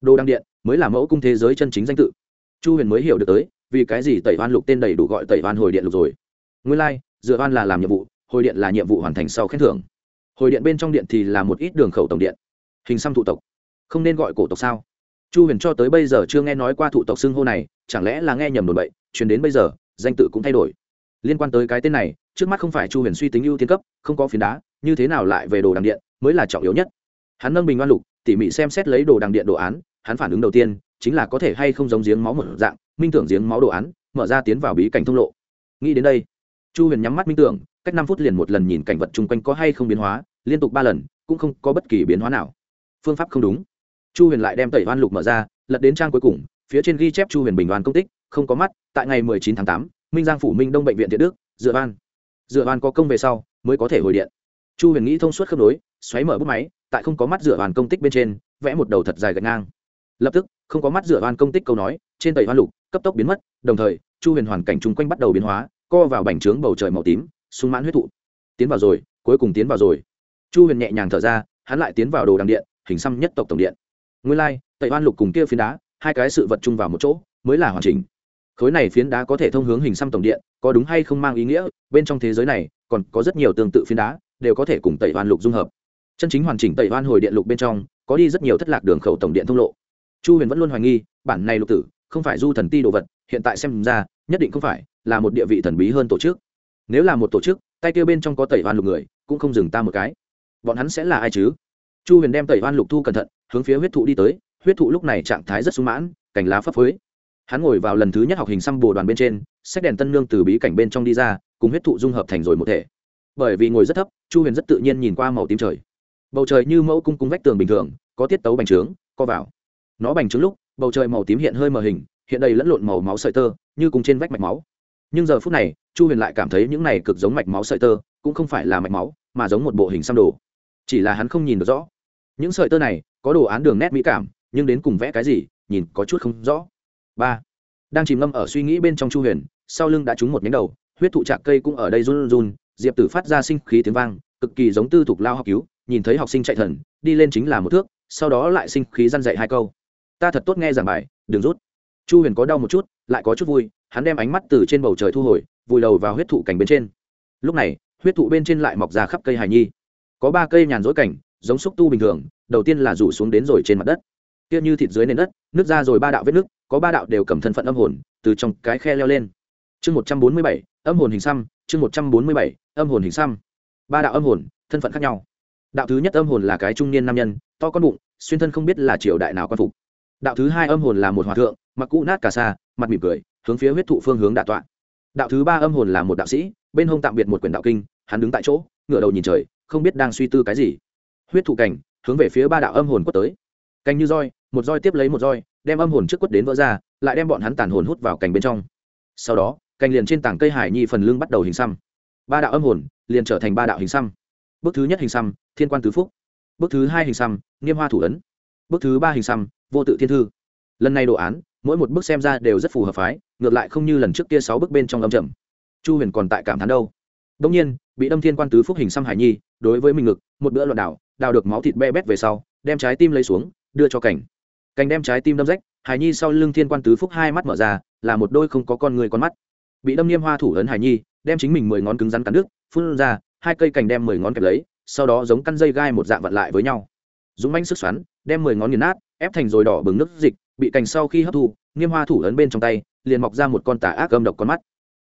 Speaker 1: Đô đăng điện mới là mẫu cung thế giới chân chính danh tự. Chu huyền mới hiểu được tới vì cái gì tẩy oan lục tên đầy đủ gọi tẩy oan hồi điện lục rồi. Nguyên lai、like, dựa oan là làm nhiệm vụ hồi điện là nhiệm vụ hoàn thành sau khen thưởng. Hồi điện bên trong điện thì là một ít đường khẩu tổng điện. Hình xăm thụ tộc. Không nên gọi cổ tộc sao? Chu huyền cho tới bây giờ chưa nghe nói qua thụ tộc xưng hô này chẳng lẽ là nghe nhầm đồn bậy chuyển đến bây giờ danh tự cũng thay đổi. Liên quan tới cái tên này trước mắt không phải chu huyền suy tính ưu tiên cấp, không có phiến đá, như thế nào lại về đồ đằng điện, mới là trọng yếu nhất. Hắn nâng bình oan lục, tỉ mỉ xem xét lấy đồ đằng điện đồ án, hắn phản ứng đầu tiên, chính là có thể hay không giống giếng máu một dạng, minh tưởng giếng máu đồ án, mở ra tiến vào bí cảnh thông lộ. Nghĩ đến đây, chu huyền nhắm mắt minh tưởng, cách năm phút liền một lần nhìn cảnh vật chung quanh có hay không biến hóa, liên tục ba lần, cũng không có bất kỳ biến hóa nào. Phương pháp không đúng. Chu huyền lại đem tẩy oan lục mở ra, lật đến trang cuối cùng, phía trên ghi chép chu huyền bình đoàn công tích, không có mắt, tại ngày mười chín tháng tám, minh giang phủ minh đông bệnh viện thiện đức, dựa van dựa bàn có công về sau mới có thể hồi điện. Chu huyền nghĩ thông suốt khớp nối xoáy mở bút máy tại không có mắt dựa bàn công tích bên trên vẽ một đầu thật dài gạch ngang. Lập tức không có mắt dựa bàn công tích câu nói trên tẩy hoa lục cấp tốc biến mất đồng thời chu huyền hoàn cảnh chung quanh bắt đầu biến hóa co vào bành trướng bầu trời màu tím sung mãn huyết thụ tiến vào rồi cuối cùng tiến vào rồi. Chu huyền nhẹ nhàng thở ra hắn lại tiến vào đồ đằng điện hình xăm nhất tộc tổng điện. Nguyên lai、like, tẩy hoan lục cùng kia phiến đá hai cái sự vật chung vào một chỗ mới là hoàn chỉnh. Khối này phiến đá có thể thông hướng hình xăm tổng điện có đúng hay không mang ý nghĩa, bên trong thế giới này, còn có rất nhiều tương tự phiến đá, đều có thể cùng tẩy hoan lục dung hợp. Chân chính hoàn chỉnh tẩy hoan hồi điện lục bên trong, có đi rất nhiều thất lạc đường khẩu tổng điện thông lộ. Chu huyền vẫn luôn hoài nghi, bản này lục tử, không phải du thần ti đồ vật, hiện tại xem ra, nhất định không phải, là một địa vị thần bí hơn tổ chức. Nếu là một tổ chức, tay kia bên trong có tẩy hoan lục người, cũng không dừng ta một cái. Bọn hắn sẽ là ai chứ? Chu huyền đem tẩy hoan lục thu cẩn thận, hướng phía huyết thụ đi tới, huyết thụ lúc này trạng thái rất sung mãn, cành lá phấp phới. Hắn ngồi vào lần thứ nhất học hình xăm bồ đoàn bên trên sách đèn tân nương từ bí cảnh bên trong đi ra, cùng huyết thụ dung hợp thành rồi một thể. Bởi vì ngồi rất thấp, chu huyền rất tự nhiên nhìn qua màu tím trời. Bầu trời như mẫu cung cung vách tường bình thường, có tiết tấu bành trướng, co vào. Nó bành trướng lúc, bầu trời màu tím hiện hơi mờ hình, hiện đầy lẫn lộn màu máu sợi tơ, như cùng trên vách mạch máu. Nhưng giờ phút này, chu huyền lại cảm thấy những này cực giống mạch máu sợi tơ, cũng không phải là mạch máu, mà giống một bộ hình xăm đồ. Chỉ là hắn không nhìn được rõ. Những sợi tơ này, có đồ án đường nét mỹ cảm, nhưng đến cùng vẽ cái gì, nhìn có chút không rõ. Ba. Đang chìm ngâm ở suy nghĩ bên trong chu huyền sau lưng đã trúng một nhánh đầu, huyết thụ trạc cây cũng ở đây run run, diệp tử phát ra sinh khí tiếng vang, cực kỳ giống tư thục lao học cứu, nhìn thấy học sinh chạy thần, đi lên chính là một thước, sau đó lại sinh khí răn dạy hai câu. Ta thật tốt nghe giảng bài, đừng rút. Chu huyền có đau một chút, lại có chút vui, hắn đem ánh mắt từ trên bầu trời thu hồi, vùi đầu vào huyết thụ cảnh bên trên. Lúc này, huyết thụ bên trên lại mọc ra khắp cây hài nhi. Có ba cây nhàn rỗi cảnh, giống xúc tu bình thường, đầu tiên là rủ xuống đến rồi trên mặt đất. Kia như thịt dưới nền đất nước ra rồi ba đạo vết nước có ba đạo đều cầm thân phận âm hồn, từ trong cái khe leo lên chương một trăm bốn mươi bảy, âm hồn hình xăm, chương một trăm bốn mươi bảy, âm hồn hình xăm. Ba đạo âm hồn, thân phận khác nhau. Đạo thứ nhất âm hồn là cái trung niên nam nhân, to con bụng, xuyên thân không biết là triều đại nào quan phục. Đạo thứ hai âm hồn là một hòa thượng, mặc cũ nát cả xa mặt mỉm cười, hướng phía huyết thụ phương hướng đạ tọa. Đạo thứ ba âm hồn là một đạo sĩ, bên hông tạm biệt một quyển đạo kinh, hắn đứng tại chỗ, ngửa đầu nhìn trời, không biết đang suy tư cái gì. Huyết thụ cảnh, hướng về phía ba đạo âm hồn quất tới. Canh như roi, một roi tiếp lấy một roi, đem âm hồn trước quất đến vỡ ra, lại đem bọn hắn tàn hồn hút vào cành bên trong. Sau đó cành liền trên tảng cây hải nhi phần lưng bắt đầu hình xăm. Ba đạo âm hồn liền trở thành ba đạo hình xăm. Bước thứ nhất hình xăm, thiên quan tứ phúc. Bước thứ hai hình xăm, nghiêm hoa thủ ấn. Bước thứ ba hình xăm, vô tự thiên thư. Lần này đồ án, mỗi một bước xem ra đều rất phù hợp phái, ngược lại không như lần trước kia sáu bước bên trong âm trầm. Chu huyền còn tại cảm thán đâu. Đông nhiên, bị đâm thiên quan tứ phúc hình xăm hải nhi, đối với mình ngực, một bữa loạn đảo, đào được máu thịt be bét về sau, đem trái tim lấy xuống, đưa cho cảnh cảnh đem trái tim đâm rách, hải nhi sau lưng thiên quan tứ phúc hai mắt mở ra, là một đôi không có con người con mắt bị đâm niêm hoa thủ ấn hải nhi, đem chính mình mười ngón cứng rắn cắn nước phun ra, hai cây cành đem mười ngón kẹp lấy, sau đó giống căn dây gai một dạng vặn lại với nhau. Dũng manh sức xoắn, đem mười ngón nghiền nát, ép thành rồi đỏ bừng nước dịch, bị cành sau khi hấp thu nghiêm hoa thủ ấn bên trong tay, liền mọc ra một con tà ác âm độc con mắt.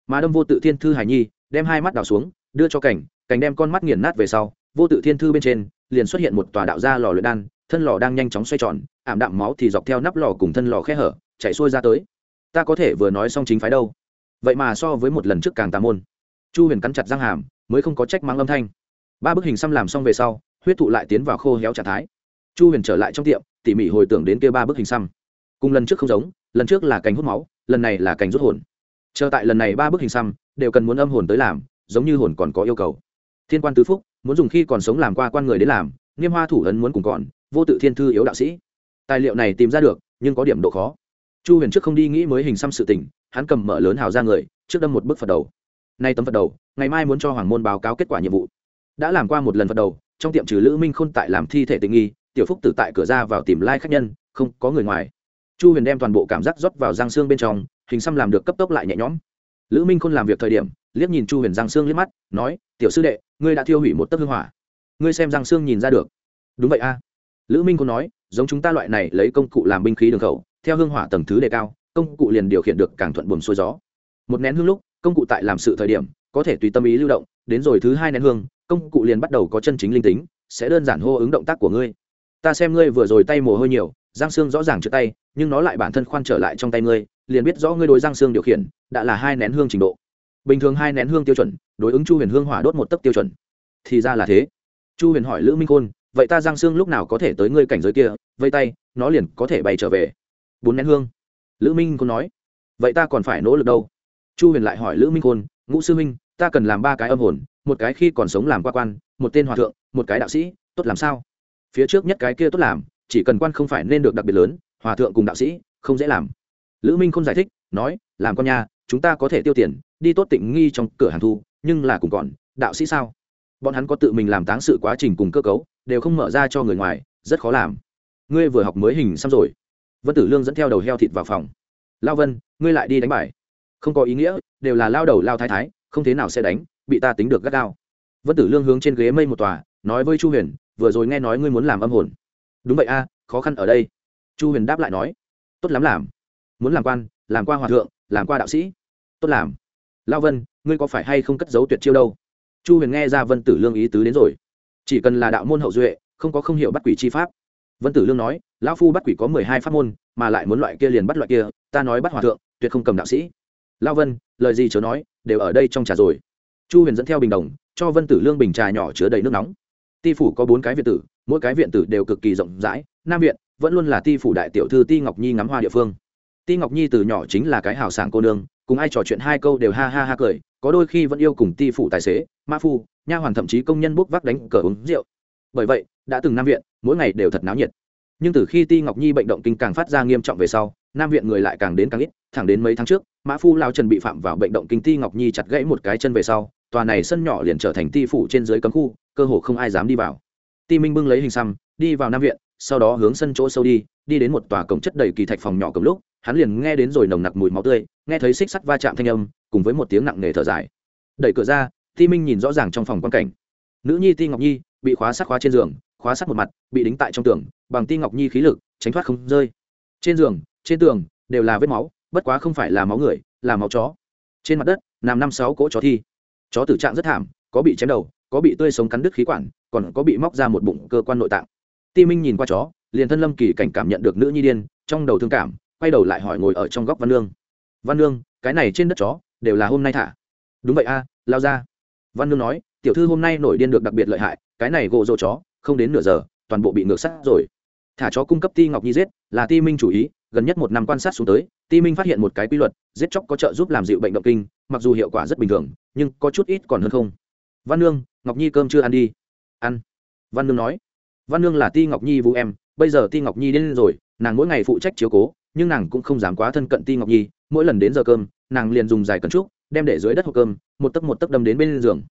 Speaker 1: Mà đâm vô tự thiên thư hải nhi, đem hai mắt đào xuống, đưa cho cảnh cảnh đem con mắt nghiền nát về sau, vô tự thiên thư bên trên, liền xuất hiện một tòa đạo gia lò luyện đan, thân lò đang nhanh chóng xoay tròn, ảm đạm máu thì dọc theo nắp lò cùng thân lò khe hở chạy xuôi ra tới. Ta có thể vừa nói xong chính phái đâu? Vậy mà so với một lần trước càng tà môn. Chu huyền cắn chặt răng hàm, mới không có trách mắng âm thanh. Ba bức hình xăm làm xong về sau, huyết thụ lại tiến vào khô héo trạng thái. Chu huyền trở lại trong tiệm, tỉ mỉ hồi tưởng đến kia ba bức hình xăm. Cùng lần trước không giống, lần trước là cành hút máu, lần này là cành rút hồn. Chờ tại lần này ba bức hình xăm đều cần muốn âm hồn tới làm, giống như hồn còn có yêu cầu. Thiên quan tứ phúc, muốn dùng khi còn sống làm qua quan người đến làm nghiêm hoa thủ ấn muốn cùng còn, vô tự thiên thư yếu đạo sĩ. Tài liệu này tìm ra được, nhưng có điểm độ khó. Chu huyền trước không đi nghĩ mới hình xăm sự tình hắn cầm mở lớn hào ra người, trước đâm một bức phật đầu. Nay tấm phật đầu, ngày mai muốn cho hoàng môn báo cáo kết quả nhiệm vụ. Đã làm qua một lần phật đầu, trong tiệm trừ lữ minh khôn tại làm thi thể tình nghi, tiểu phúc tử tại cửa ra vào tìm lai khách nhân, không có người ngoài. Chu huyền đem toàn bộ cảm giác rót vào răng xương bên trong, hình xăm làm được cấp tốc lại nhẹ nhõm. Lữ minh khôn làm việc thời điểm, liếc nhìn chu huyền răng xương liếc mắt, nói, tiểu sư đệ, ngươi đã thiêu hủy một tấc hương hỏa. Ngươi xem răng xương nhìn ra được. Đúng vậy a. Lữ minh khôn nói, giống chúng ta loại này lấy công cụ làm binh khí đường khẩu, theo hương hỏa tầng thứ đề cao công cụ liền điều khiển được càng thuận buồm xuôi gió. Một nén hương lúc, công cụ tại làm sự thời điểm, có thể tùy tâm ý lưu động, đến rồi thứ hai nén hương, công cụ liền bắt đầu có chân chính linh tính, sẽ đơn giản hô ứng động tác của ngươi. Ta xem ngươi vừa rồi tay mồ hôi nhiều giang xương rõ ràng trước tay, nhưng nó lại bản thân khoan trở lại trong tay ngươi, liền biết rõ ngươi đối giang xương điều khiển, đã là hai nén hương trình độ. Bình thường hai nén hương tiêu chuẩn, đối ứng chu huyền hương hỏa đốt một tấc tiêu chuẩn. Thì ra là thế. Chu huyền hỏi lữ minh khôn, vậy ta giang xương lúc nào có thể tới ngươi cảnh giới kia? Vây tay, nó liền có thể bay trở về. Bốn nén hương lữ minh khôn nói, vậy ta còn phải nỗ lực đâu? Chu huyền lại hỏi lữ minh khôn, ngũ sư minh ta cần làm ba cái âm hồn, một cái khi còn sống làm qua quan, một tên hòa thượng, một cái đạo sĩ, tốt làm sao? Phía trước nhất cái kia tốt làm, chỉ cần quan không phải nên được đặc biệt lớn, hòa thượng cùng đạo sĩ, không dễ làm. Lữ minh không giải thích, nói, làm con nhà, chúng ta có thể tiêu tiền, đi tốt tịnh nghi trong cửa hàng thu, nhưng là cùng còn, đạo sĩ sao? Bọn hắn có tự mình làm táng sự quá trình cùng cơ cấu, đều không mở ra cho người ngoài, rất khó làm. Ngươi vừa học mới hình xăm rồi vân tử lương dẫn theo đầu heo thịt vào phòng. Lao vân, ngươi lại đi đánh bài. Không có ý nghĩa, đều là lao đầu lao thái thái, không thế nào sẽ đánh, bị ta tính được gắt gao. Vân tử lương hướng trên ghế mây một tòa, nói với chu huyền, vừa rồi nghe nói ngươi muốn làm âm hồn. Đúng vậy a, khó khăn ở đây. Chu huyền đáp lại nói, tốt lắm làm. Muốn làm quan, làm qua hòa thượng, làm qua đạo sĩ. Tốt làm. Lao vân, ngươi có phải hay không cất giấu tuyệt chiêu đâu? Chu huyền nghe ra vân tử lương ý tứ đến rồi. Chỉ cần là đạo môn hậu duệ, không có không hiểu bắt quỷ chi pháp vân tử lương nói, lão phu bắt quỷ có mười hai pháp môn, mà lại muốn loại kia liền bắt loại kia, ta nói bắt hòa thượng, tuyệt không cầm đạo sĩ. Lao vân, lời gì chớ nói, đều ở đây trong trà rồi. Chu huyền dẫn theo bình đồng, cho vân tử lương bình trà nhỏ chứa đầy nước nóng. Ti phủ có bốn cái viện tử, mỗi cái viện tử đều cực kỳ rộng rãi, nam viện vẫn luôn là ti phủ đại tiểu thư ti ngọc nhi ngắm hoa địa phương. Ti ngọc nhi từ nhỏ chính là cái hào sảng cô nương, cùng ai trò chuyện hai câu đều ha ha ha cười, có đôi khi vẫn yêu cùng ti phủ tài xế, ma phu, nha hoàn thậm chí công nhân bốc vác đánh cờ uống rượu. Bởi vậy, đã từng nam viện mỗi ngày đều thật náo nhiệt. Nhưng từ khi ti ngọc nhi bệnh động kinh càng phát ra nghiêm trọng về sau, nam viện người lại càng đến càng ít, thẳng đến mấy tháng trước, mã phu lao trần bị phạm vào bệnh động kinh ti ngọc nhi chặt gãy một cái chân về sau, tòa này sân nhỏ liền trở thành ti phủ trên dưới cấm khu, cơ hồ không ai dám đi vào. Ti minh bưng lấy hình xăm, đi vào nam viện, sau đó hướng sân chỗ sâu đi đi đến một tòa cổng chất đầy kỳ thạch phòng nhỏ cầm lúc, hắn liền nghe đến rồi nồng nặc mùi máu tươi, nghe thấy xích sắt va chạm thanh âm, cùng với một tiếng nặng nề thở dài. Đẩy cửa ra, ti minh nhìn rõ ràng trong phòng quan cảnh. Nữ nhi ti ngọc nhi bị khóa sát khóa trên giường khóa sắt một mặt, bị đính tại trong tường, bằng ti ngọc nhi khí lực, tránh thoát không rơi. Trên giường, trên tường, đều là vết máu, bất quá không phải là máu người, là máu chó. Trên mặt đất, nằm năm sáu cỗ chó thi. Chó tử trạng rất thảm, có bị chém đầu, có bị tươi sống cắn đứt khí quản, còn có bị móc ra một bụng cơ quan nội tạng. Ti minh nhìn qua chó, liền thân lâm kỳ cảnh cảm nhận được nữ nhi điên, trong đầu thương cảm, quay đầu lại hỏi ngồi ở trong góc văn lương văn lương cái này trên đất chó, đều là hôm nay thả. Đúng vậy a, lao ra. Văn lương nói, tiểu thư hôm nay nổi điên được đặc biệt lợi hại, cái này gộ rộ chó không đến nửa giờ, toàn bộ bị ngược sắt rồi. Thả chó cung cấp ti ngọc nhi giết, là ti minh chủ ý, gần nhất một năm quan sát xuống tới, ti minh phát hiện một cái quy luật, giết chóc có trợ giúp làm dịu bệnh động kinh, mặc dù hiệu quả rất bình thường, nhưng có chút ít còn hơn không. Văn nương, ngọc nhi cơm chưa ăn đi? Ăn. Văn nương nói. Văn nương là ti ngọc nhi vũ em, bây giờ ti ngọc nhi đến rồi, nàng mỗi ngày phụ trách chiếu cố, nhưng nàng cũng không dám quá thân cận ti ngọc nhi, mỗi lần đến giờ cơm, nàng liền dùng dài cẩn trúc, đem để dưới đất hộp cơm, một tấc một tấc đâm đến bên giường.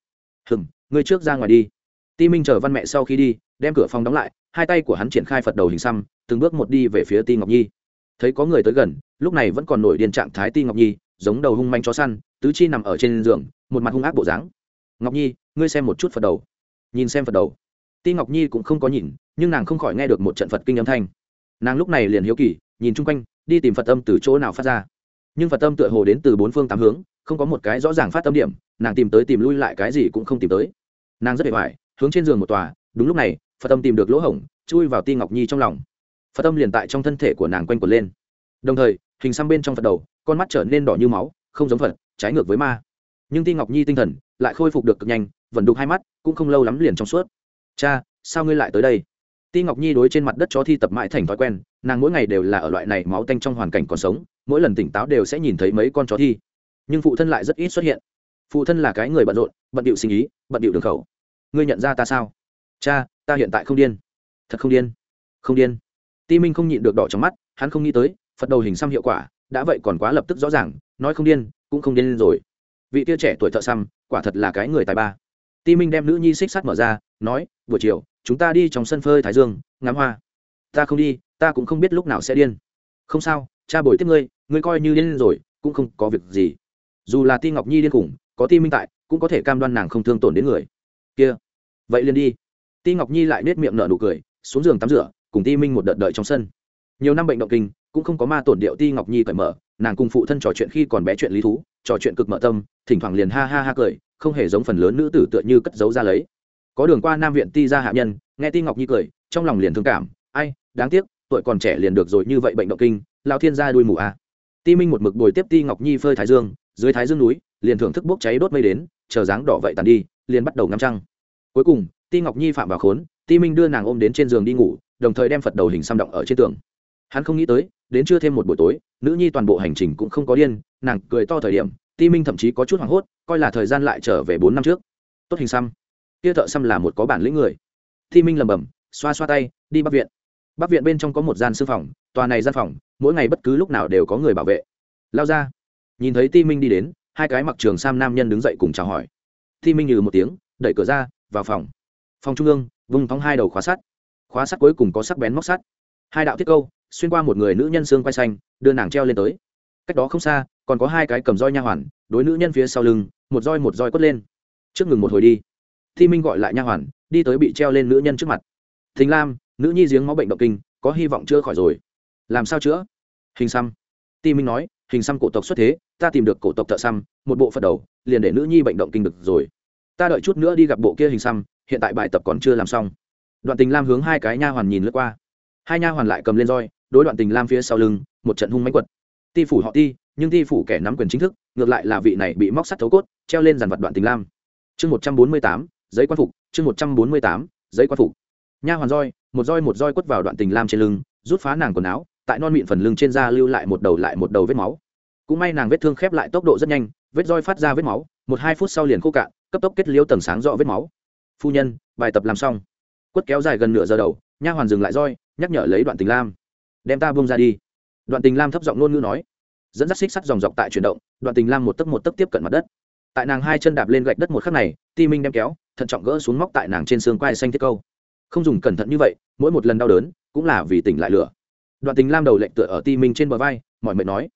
Speaker 1: Hừng ngươi trước ra ngoài đi ti minh chờ văn mẹ sau khi đi, đem cửa phòng đóng lại, hai tay của hắn triển khai phật đầu hình xăm, từng bước một đi về phía ti ngọc nhi. Thấy có người tới gần, lúc này vẫn còn nổi điên trạng thái ti ngọc nhi, giống đầu hung manh chó săn, tứ chi nằm ở trên giường, một mặt hung ác bộ dáng. Ngọc nhi, ngươi xem một chút phật đầu. Nhìn xem phật đầu. Ti ngọc nhi cũng không có nhìn, nhưng nàng không khỏi nghe được một trận phật kinh âm thanh. Nàng lúc này liền hiếu kỳ, nhìn chung quanh, đi tìm phật âm từ chỗ nào phát ra. Nhưng phật âm tựa hồ đến từ bốn phương tám hướng, không có một cái rõ ràng phát âm điểm, nàng tìm tới tìm lui lại cái gì cũng không tìm tới. Nàng rất bề hoài hướng trên giường một tòa, đúng lúc này, phật Tâm tìm được lỗ hổng, chui vào ti ngọc nhi trong lòng. Phật Tâm liền tại trong thân thể của nàng quanh quẩn lên. Đồng thời, hình xăm bên trong phật đầu, con mắt trở nên đỏ như máu, không giống phật, trái ngược với ma. Nhưng ti ngọc nhi tinh thần lại khôi phục được cực nhanh, vẫn đục hai mắt, cũng không lâu lắm liền trong suốt. Cha, sao ngươi lại tới đây? Ti ngọc nhi đối trên mặt đất chó thi tập mãi thành thói quen, nàng mỗi ngày đều là ở loại này máu tanh trong hoàn cảnh còn sống, mỗi lần tỉnh táo đều sẽ nhìn thấy mấy con chó thi. Nhưng phụ thân lại rất ít xuất hiện. Phụ thân là cái người bận rộn, bận điệu sinh ý, bận điệu đường khẩu ngươi nhận ra ta sao? Cha, ta hiện tại không điên. Thật không điên. Không điên. Ti minh không nhịn được đỏ trong mắt, hắn không nghĩ tới, phật đầu hình xăm hiệu quả, đã vậy còn quá lập tức rõ ràng, nói không điên, cũng không điên rồi. Vị tia trẻ tuổi thợ xăm, quả thật là cái người tài ba. Ti minh đem nữ nhi xích sắt mở ra, nói, buổi chiều, chúng ta đi trong sân phơi thái dương, ngắm hoa. Ta không đi, ta cũng không biết lúc nào sẽ điên. Không sao, cha bồi tiếp ngươi ngươi coi như điên rồi, cũng không có việc gì. Dù là ti ngọc nhi điên khủng, có ti minh tại, cũng có thể cam đoan nàng không thương tổn đến người kia, vậy liền đi. Ti ngọc nhi lại nết miệng nở nụ cười, xuống giường tắm rửa, cùng ti minh một đợt đợi trong sân. Nhiều năm bệnh động kinh, cũng không có ma tổn điệu ti ngọc nhi cởi mở, nàng cùng phụ thân trò chuyện khi còn bé chuyện lý thú, trò chuyện cực mở tâm, thỉnh thoảng liền ha ha ha cười, không hề giống phần lớn nữ tử tựa như cất giấu ra lấy. Có đường qua nam viện ti ra hạ nhân, nghe ti ngọc nhi cười, trong lòng liền thương cảm, ai, đáng tiếc, tuổi còn trẻ liền được rồi như vậy bệnh động kinh lao thiên gia đuôi mù a à. ti minh một mực bồi tiếp ti ngọc nhi phơi thái dương dưới thái dương núi, liền thưởng thức bốc cháy đốt mây đến, chờ dáng đỏ vậy tàn đi, liền bắt đầu ngắm trăng. Cuối cùng, ti ngọc nhi phạm vào khốn, ti minh đưa nàng ôm đến trên giường đi ngủ, đồng thời đem phật đầu hình xăm động ở trên tường. Hắn không nghĩ tới, đến chưa thêm một buổi tối, nữ nhi toàn bộ hành trình cũng không có điên, nàng cười to thời điểm, ti minh thậm chí có chút hoảng hốt, coi là thời gian lại trở về bốn năm trước. Tốt hình xăm. Kia thợ xăm là một có bản lĩnh người. Ti minh lầm bầm xoa xoa tay, đi bắc viện. Bắc viện bên trong có một gian sư phòng, tòa này gian phòng, mỗi ngày bất cứ lúc nào đều có người bảo vệ. Lao ra nhìn thấy ti minh đi đến, hai cái mặc trường sam nam nhân đứng dậy cùng chào hỏi. Ti minh nhừ một tiếng, đẩy cửa ra, vào phòng. Phòng trung ương vùng thóng hai đầu khóa sắt. Khóa sắt cuối cùng có sắc bén móc sắt. Hai đạo thiết câu, xuyên qua một người nữ nhân xương quay xanh, đưa nàng treo lên tới. Cách đó không xa, còn có hai cái cầm roi nha hoàn, đối nữ nhân phía sau lưng, một roi một roi quất lên. Trước ngừng một hồi đi. Thi minh gọi lại nha hoàn, đi tới bị treo lên nữ nhân trước mặt. Thính lam, nữ nhi giếng máu bệnh động kinh, có hy vọng chữa khỏi rồi. Làm sao chữa? Hình xăm. Ti minh nói hình xăm cổ tộc xuất thế, ta tìm được cổ tộc thợ xăm, một bộ phật đầu, liền để nữ nhi bệnh động kinh được rồi. Ta đợi chút nữa đi gặp bộ kia hình xăm, hiện tại bài tập còn chưa làm xong. Đoạn tình lam hướng hai cái nha hoàn nhìn lướt qua. Hai nha hoàn lại cầm lên roi, đối đoạn tình lam phía sau lưng, một trận hung mánh quật. Ti phủ họ ti, nhưng ti phủ kẻ nắm quyền chính thức, ngược lại là vị này bị móc sắt thấu cốt, treo lên dàn vật đoạn tình lam. Chương một trăm bốn mươi tám, giấy quan phục, chương một trăm bốn mươi tám, giấy quan phục. Nha hoàn roi, một roi một roi quất vào đoạn tình lam trên lưng, rút phá nàng quần áo tại non mịn phần lưng trên da lưu lại một đầu lại một đầu vết máu. Cũng may nàng vết thương khép lại tốc độ rất nhanh, vết roi phát ra vết máu, một hai phút sau liền khô cạn, cấp tốc kết liêu tầng sáng rõ vết máu. Phu nhân, bài tập làm xong. Quất kéo dài gần nửa giờ đầu, nha hoàn dừng lại roi, nhắc nhở lấy đoạn tình lam. Đem ta bông ra đi. Đoạn tình lam thấp giọng ngôn ngữ nói. Dẫn dắt xích sắt dòng dọc tại chuyển động, đoạn tình lam một tấc một tấc tiếp cận mặt đất. Tại nàng hai chân đạp lên gạch đất một khắc này, ti minh đem kéo, thận trọng gỡ xuống móc tại nàng trên xương quai xanh thiết câu. Không dùng cẩn thận như vậy, mỗi một lần đau đớn, cũng là vì tỉnh lại lửa đoạn tình lam đầu lệnh tựa ở ti minh trên bờ vai mọi mệt nói,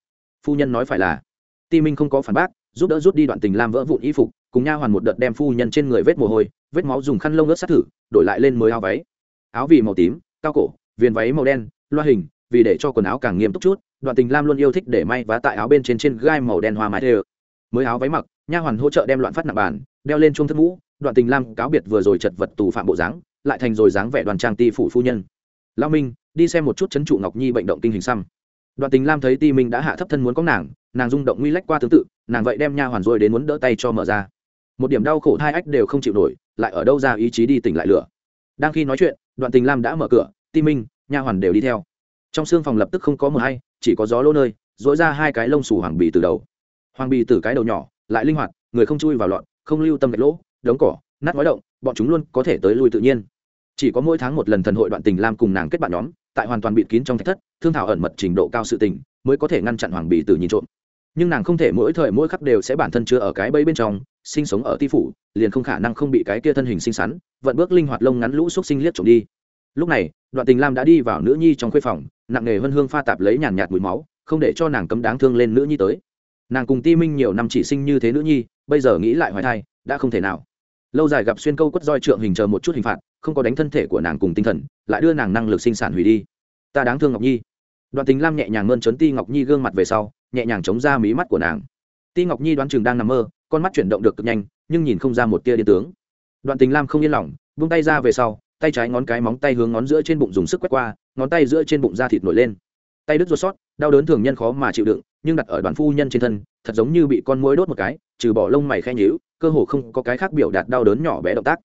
Speaker 1: phu nhân nói phải là, ti minh không có phản bác, giúp đỡ rút đi đoạn tình lam vỡ vụn y phục, cùng nha hoàn một đợt đem phu nhân trên người vết mồ hôi, vết máu dùng khăn lông ướt sát thử, đổi lại lên mới áo váy. Áo vì màu tím, cao cổ, viền váy màu đen, loa hình, vì để cho quần áo càng nghiêm túc chút, đoạn tình lam luôn yêu thích để may vá tại áo bên trên trên gai màu đen hoa mái thê mới áo váy mặc, nha hoàn hỗ trợ đem loạn phát nặng bàn, đeo lên chuông thất mũ, đoạn tình lam cáo biệt vừa rồi chật vật tù phạm bộ dáng, lại thành rồi dáng vẻ đoàn trang ti phủ phu nhân. Lao minh đi xem một chút chấn trụ ngọc nhi bệnh động kinh hình xăm. Đoạn tình lam thấy ti minh đã hạ thấp thân muốn có nàng nàng rung động nguy lách qua tương tự, nàng vậy đem nha hoàn rồi đến muốn đỡ tay cho mở ra. Một điểm đau khổ hai ách đều không chịu nổi, lại ở đâu ra ý chí đi tỉnh lại lửa. Đang khi nói chuyện, đoạn tình lam đã mở cửa, ti minh, nha hoàn đều đi theo. Trong xương phòng lập tức không có mờ hay, chỉ có gió lỗ nơi dỗi ra hai cái lông xù hoàng bì từ đầu. Hoàng bì từ cái đầu nhỏ, lại linh hoạt, người không chui vào lọn, không lưu tâm gạch lỗ, đống cỏ, nát ngói động, bọn chúng luôn có thể tới lui tự nhiên. Chỉ có mỗi tháng một lần thần hội đoạn tình lam cùng nàng kết bạn nhóm tại hoàn toàn bịt kín trong thạch thất, thương thảo ẩn mật trình độ cao sự tình, mới có thể ngăn chặn hoàng bì từ nhìn trộm. Nhưng nàng không thể mỗi thời mỗi khắc đều sẽ bản thân chưa ở cái bẫy bên trong, sinh sống ở ti phủ, liền không khả năng không bị cái kia thân hình xinh xắn vận bước linh hoạt lông ngắn lũ xúc sinh liếc trộm đi. Lúc này, đoạn tình lam đã đi vào nữ nhi trong khuê phòng, nặng nề hân hương pha tạp lấy nhàn nhạt mùi máu, không để cho nàng cấm đáng thương lên nữ nhi tới. Nàng cùng ti minh nhiều năm chỉ sinh như thế nữ nhi, bây giờ nghĩ lại hoài thai, đã không thể nào. Lâu dài gặp xuyên câu quất roi trượng hình chờ một chút hình phạt không có đánh thân thể của nàng cùng tinh thần, lại đưa nàng năng lực sinh sản hủy đi. Ta đáng thương ngọc nhi. Đoạn tình lam nhẹ nhàng mơn trớn ti ngọc nhi gương mặt về sau, nhẹ nhàng chống ra mí mắt của nàng. Ti ngọc nhi đoán chừng đang nằm mơ, con mắt chuyển động được cực nhanh, nhưng nhìn không ra một tia điên tướng. Đoạn tình lam không yên lòng vung tay ra về sau, tay trái ngón cái móng tay hướng ngón giữa trên bụng dùng sức quét qua, ngón tay giữa trên bụng da thịt nổi lên. Tay đứt ruột sót, đau đớn thường nhân khó mà chịu đựng, nhưng đặt ở đoàn phu nhân trên thân, thật giống như bị con mũi đốt một cái, trừ bỏ lông mày khe nhíu, cơ hồ không có cái khác biểu đạt đau đớn nhỏ bé động tác.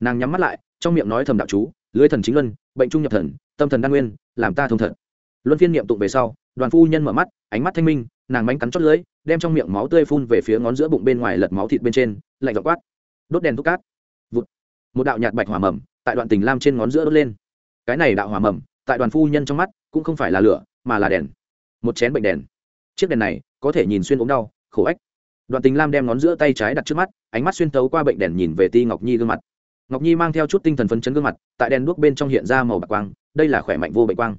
Speaker 1: Nàng nhắm mắt lại trong miệng nói thầm đạo chú, lưới thần chính luân, bệnh trung nhập thần, tâm thần đan nguyên, làm ta thông thật. Luân phiên niệm tụng về sau, đoàn phu nhân mở mắt, ánh mắt thanh minh, nàng mánh cắn chót lưới đem trong miệng máu tươi phun về phía ngón giữa bụng bên ngoài lật máu thịt bên trên, lạnh dọc quát. Đốt đèn thuốc cát. Vụt. Một đạo nhạt bạch hỏa mầm, tại đoạn tình lam trên ngón giữa đốt lên. Cái này đạo hỏa mầm, tại đoàn phu nhân trong mắt, cũng không phải là lửa, mà là đèn. Một chén bệnh đèn. Chiếc đèn này, có thể nhìn xuyên ốm đau, khổ ách. Đoàn tình lam đem ngón giữa tay trái đặt trước mắt, ánh mắt xuyên tấu qua bệnh đèn nhìn về ti ngọc nhi gương mặt ngọc nhi mang theo chút tinh thần phấn chấn gương mặt, tại đèn đuốc bên trong hiện ra màu bạc quang, đây là khỏe mạnh vô bệnh quang.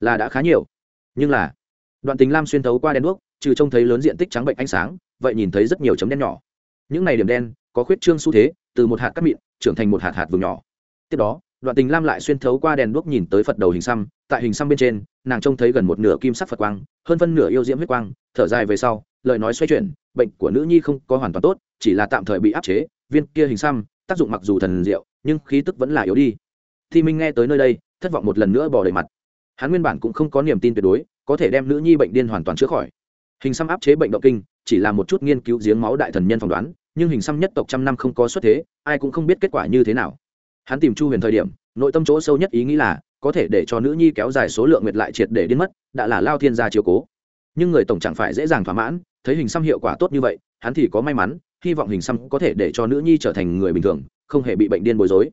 Speaker 1: Là đã khá nhiều. Nhưng là, đoạn tình lam xuyên thấu qua đèn đuốc, trừ trông thấy lớn diện tích trắng bệnh ánh sáng, vậy nhìn thấy rất nhiều chấm đen nhỏ. Những này điểm đen, có khuyết trương xu thế, từ một hạt cắt mịn, trưởng thành một hạt hạt vừng nhỏ. Tiếp đó, đoạn tình lam lại xuyên thấu qua đèn đuốc nhìn tới phật đầu hình xăm, tại hình xăm bên trên, nàng trông thấy gần một nửa kim sắc phật quang, hơn phân nửa yêu diễm huyết quang, thở dài về sau, lời nói xoay chuyển, bệnh của nữ nhi không có hoàn toàn tốt, chỉ là tạm thời bị áp chế, viên kia hình xăm tác dụng mặc dù thần diệu, nhưng khí tức vẫn là yếu đi. Thi minh nghe tới nơi đây, thất vọng một lần nữa bỏ đầy mặt. Hắn nguyên bản cũng không có niềm tin tuyệt đối, có thể đem nữ nhi bệnh điên hoàn toàn chữa khỏi. Hình xăm áp chế bệnh động kinh, chỉ là một chút nghiên cứu giếng máu đại thần nhân phỏng đoán, nhưng hình xăm nhất tộc trăm năm không có xuất thế, ai cũng không biết kết quả như thế nào. Hắn tìm chu huyền thời điểm, nội tâm chỗ sâu nhất ý nghĩ là, có thể để cho nữ nhi kéo dài số lượng nguyệt lại triệt để đến mất, đã là lao thiên gia chiều cố. Nhưng người tổng chẳng phải dễ dàng thỏa mãn, thấy hình xăm hiệu quả tốt như vậy, hắn thì có may mắn hy vọng hình xăm có thể để cho nữ nhi trở thành người bình thường không hề bị bệnh điên bối rối.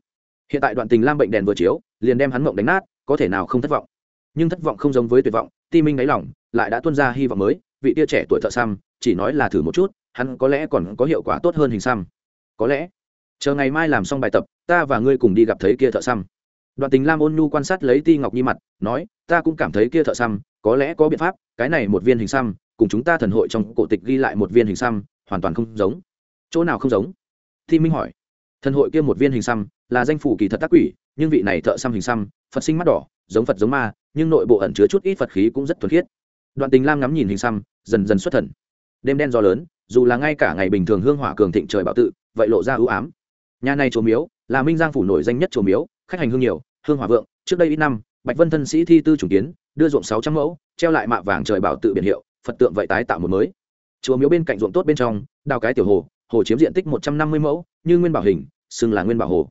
Speaker 1: Hiện tại đoạn tình lam bệnh đèn vừa chiếu liền đem hắn mộng đánh nát có thể nào không thất vọng. Nhưng thất vọng không giống với tuyệt vọng ti minh đáy lỏng, lại đã tuân ra hy vọng mới vị tia trẻ tuổi thợ xăm chỉ nói là thử một chút hắn có lẽ còn có hiệu quả tốt hơn hình xăm. Có lẽ chờ ngày mai làm xong bài tập ta và ngươi cùng đi gặp thấy kia thợ xăm. Đoạn tình lam ôn nhu quan sát lấy ti ngọc nhi mặt nói ta cũng cảm thấy kia thợ xăm có lẽ có biện pháp cái này một viên hình xăm cùng chúng ta thần hội trong cổ tịch ghi lại một viên hình xăm hoàn toàn không giống chỗ nào không giống? Thi minh hỏi. Thần hội kia một viên hình xăm, là danh phủ kỳ thật tác quỷ, nhưng vị này thợ xăm hình xăm, phật sinh mắt đỏ, giống phật giống ma, nhưng nội bộ ẩn chứa chút ít phật khí cũng rất thuần khiết. Đoạn tình lam ngắm nhìn hình xăm, dần dần xuất thần. Đêm đen gió lớn, dù là ngay cả ngày bình thường hương hỏa cường thịnh trời bảo tự, vậy lộ ra ưu ám. Nhà này chùa miếu, là minh giang phủ nổi danh nhất chùa miếu, khách hành hương nhiều, hương hỏa vượng, trước đây ít năm, bạch vân thân sĩ thi tư trùng kiến, đưa ruộng sáu trăm mẫu, treo lại mạ vàng trời bảo tự biển hiệu, phật tượng vậy tái tạo một mới. Chùa miếu bên cạnh ruộng tốt bên trong, đào cái tiểu hồ hồ chiếm diện tích một trăm năm mươi mẫu, như nguyên bảo hình, xưng là nguyên bảo hồ.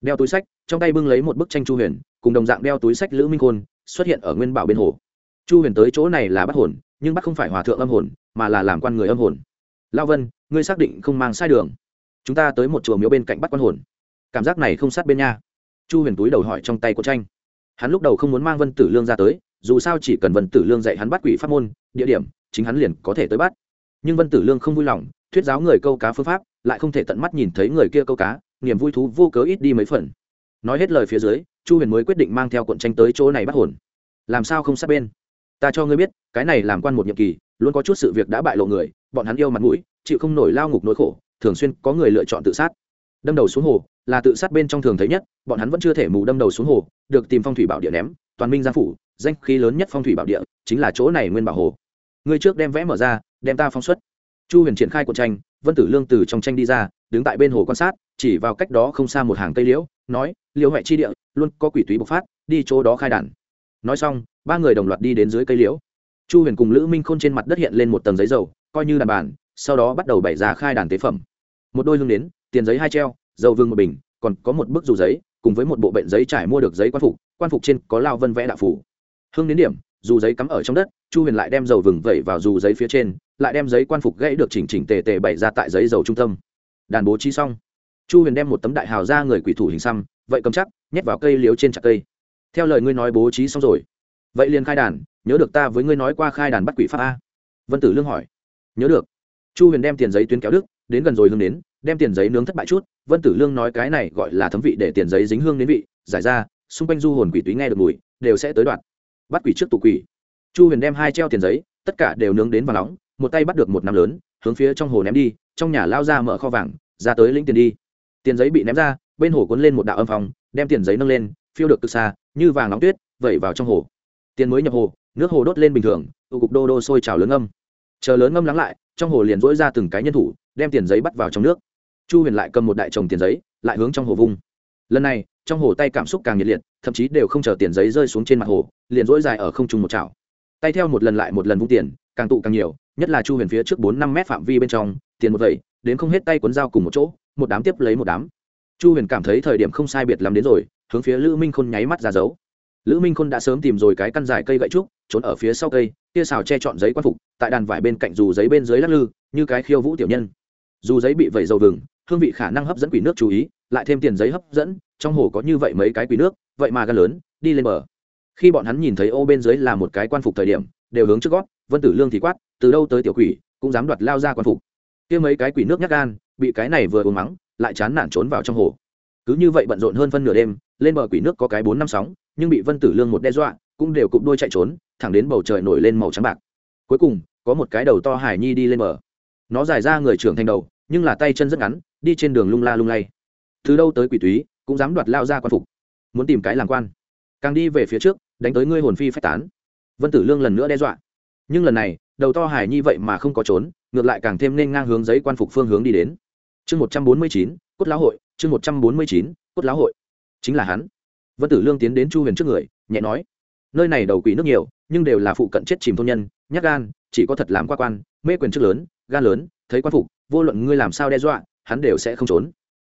Speaker 1: Đeo túi sách, trong tay bưng lấy một bức tranh chu huyền, cùng đồng dạng đeo túi sách lữ minh khôn, xuất hiện ở nguyên bảo bên hồ. Chu huyền tới chỗ này là bắt hồn, nhưng bắt không phải hòa thượng âm hồn, mà là làm quan người âm hồn. Lao vân, ngươi xác định không mang sai đường. Chúng ta tới một chùa miếu bên cạnh bắt quan hồn. Cảm giác này không sát bên nha. Chu huyền túi đầu hỏi trong tay của tranh. Hắn lúc đầu không muốn mang vân tử lương ra tới, dù sao chỉ cần vân tử lương dạy hắn bắt quỷ pháp môn, địa điểm, chính hắn liền có thể tới bắt. Nhưng vân tử lương không vui lòng thuyết giáo người câu cá phương pháp, lại không thể tận mắt nhìn thấy người kia câu cá, niềm vui thú vô cớ ít đi mấy phần. Nói hết lời phía dưới, chu huyền mới quyết định mang theo cuộn tranh tới chỗ này bắt hồn. Làm sao không sát bên? Ta cho ngươi biết, cái này làm quan một nhiệm kỳ, luôn có chút sự việc đã bại lộ người, bọn hắn yêu mặt mũi, chịu không nổi lao ngục nỗi khổ, thường xuyên có người lựa chọn tự sát. Đâm đầu xuống hồ, là tự sát bên trong thường thấy nhất, bọn hắn vẫn chưa thể mù đâm đầu xuống hồ, được tìm phong thủy bảo địa ném, toàn minh gia phủ, danh khí lớn nhất phong thủy bảo địa, chính là chỗ này nguyên bảo hồ. Người trước đem vẽ mở ra, đem ta phong xuất chu huyền triển khai cuộc tranh, vân tử lương từ trong tranh đi ra, đứng tại bên hồ quan sát, chỉ vào cách đó không xa một hàng cây liễu, nói, liễu huệ chi địa, luôn có quỷ túy bộc phát, đi chỗ đó khai đàn. Nói xong, ba người đồng loạt đi đến dưới cây liễu. Chu huyền cùng lữ minh khôn trên mặt đất hiện lên một tầng giấy dầu, coi như đàn bàn, sau đó bắt đầu bày ra khai đàn tế phẩm. Một đôi hương đến, tiền giấy hai treo, dầu vương một bình, còn có một bức dù giấy, cùng với một bộ bệnh giấy trải mua được giấy quan phục quan phục trên có lao vân vẽ đạo phủ hương đến điểm dù giấy cắm ở trong đất, chu huyền lại đem dầu vừng vẩy vào dù giấy phía trên, lại đem giấy quan phục gãy được chỉnh chỉnh tề tề bày ra tại giấy dầu trung tâm. Đàn bố trí xong, chu huyền đem một tấm đại hào ra người quỷ thủ hình xăm, vậy cầm chắc, nhét vào cây liếu trên chặt cây. Theo lời ngươi nói bố trí xong rồi. Vậy liền khai đàn, nhớ được ta với ngươi nói qua khai đàn bắt quỷ pháp a. Vân tử lương hỏi. Nhớ được. Chu huyền đem tiền giấy tuyến kéo đức đến gần rồi hương đến, đem tiền giấy nướng thất bại chút. Vân tử lương nói cái này gọi là thấm vị để tiền giấy dính hương đến vị, giải ra, xung quanh du hồn quỷ túy nghe được mùi, đều sẽ tới đoạn bắt quỷ trước tụ quỷ. Chu huyền đem hai treo tiền giấy, tất cả đều nướng đến và nóng, một tay bắt được một năm lớn, hướng phía trong hồ ném đi, trong nhà lao ra mở kho vàng, ra tới lĩnh tiền đi. Tiền giấy bị ném ra, bên hồ cuốn lên một đạo âm phòng đem tiền giấy nâng lên, phiêu được từ xa, như vàng nóng tuyết, vẩy vào trong hồ. Tiền mới nhập hồ, nước hồ đốt lên bình thường, tụ cục đô đô sôi trào lớn âm chờ lớn ngâm lắng lại, trong hồ liền dỗi ra từng cái nhân thủ, đem tiền giấy bắt vào trong nước. Chu huyền lại cầm một đại chồng tiền giấy, lại hướng trong hồ vung. Lần này trong hồ tay cảm xúc càng nhiệt liệt, thậm chí đều không chờ tiền giấy rơi xuống trên mặt hồ, liền dỗi dài ở không trung một chảo. Tay theo một lần lại một lần vung tiền, càng tụ càng nhiều, nhất là chu huyền phía trước bốn năm mét phạm vi bên trong, tiền một vẩy, đến không hết tay cuốn dao cùng một chỗ, một đám tiếp lấy một đám. Chu huyền cảm thấy thời điểm không sai biệt làm đến rồi, hướng phía lữ minh khôn nháy mắt ra dấu. Lữ minh khôn đã sớm tìm rồi cái căn dài cây gậy trúc, trốn ở phía sau cây kia xào che chọn giấy quan phục, tại đàn vải bên cạnh dù giấy bên dưới lắc lư, như cái khiêu vũ tiểu nhân. Dù giấy bị vẩy dầu vừng, hương vị khả năng hấp dẫn quỷ nước chú ý, lại thêm tiền giấy hấp dẫn trong hồ có như vậy mấy cái quỷ nước, vậy mà gan lớn, đi lên bờ. Khi bọn hắn nhìn thấy ô bên dưới là một cái quan phục thời điểm, đều hướng trước gót, vân tử lương thì quát, từ đâu tới tiểu quỷ, cũng dám đoạt lao ra quan phục. Kia mấy cái quỷ nước nhắc gan, bị cái này vừa uống mắng, lại chán nản trốn vào trong hồ. Cứ như vậy bận rộn hơn phân nửa đêm, lên bờ quỷ nước có cái bốn năm sóng, nhưng bị vân tử lương một đe dọa, cũng đều cụp đôi chạy trốn, thẳng đến bầu trời nổi lên màu trắng bạc. Cuối cùng, có một cái đầu to hải nhi đi lên bờ. Nó dài ra người trưởng thành đầu, nhưng là tay chân rất ngắn, đi trên đường lung la lung lay. Từ đâu tới quỷ túy cũng dám đoạt lao ra quan phục. Muốn tìm cái làm quan. Càng đi về phía trước, đánh tới ngươi hồn phi phách tán. Vân tử lương lần nữa đe dọa. Nhưng lần này, đầu to hải nhi vậy mà không có trốn, ngược lại càng thêm nên ngang hướng giấy quan phục phương hướng đi đến. Chương một trăm bốn mươi chín, cốt lão hội, chương một trăm bốn mươi chín, cốt lão hội. Chính là hắn. Vân tử lương tiến đến chu huyền trước người, nhẹ nói. Nơi này đầu quỷ nước nhiều, nhưng đều là phụ cận chết chìm thôn nhân nhắc gan, chỉ có thật làm qua quan, mê quyền chức lớn, gan lớn, thấy quan phục, vô luận ngươi làm sao đe dọa, hắn đều sẽ không trốn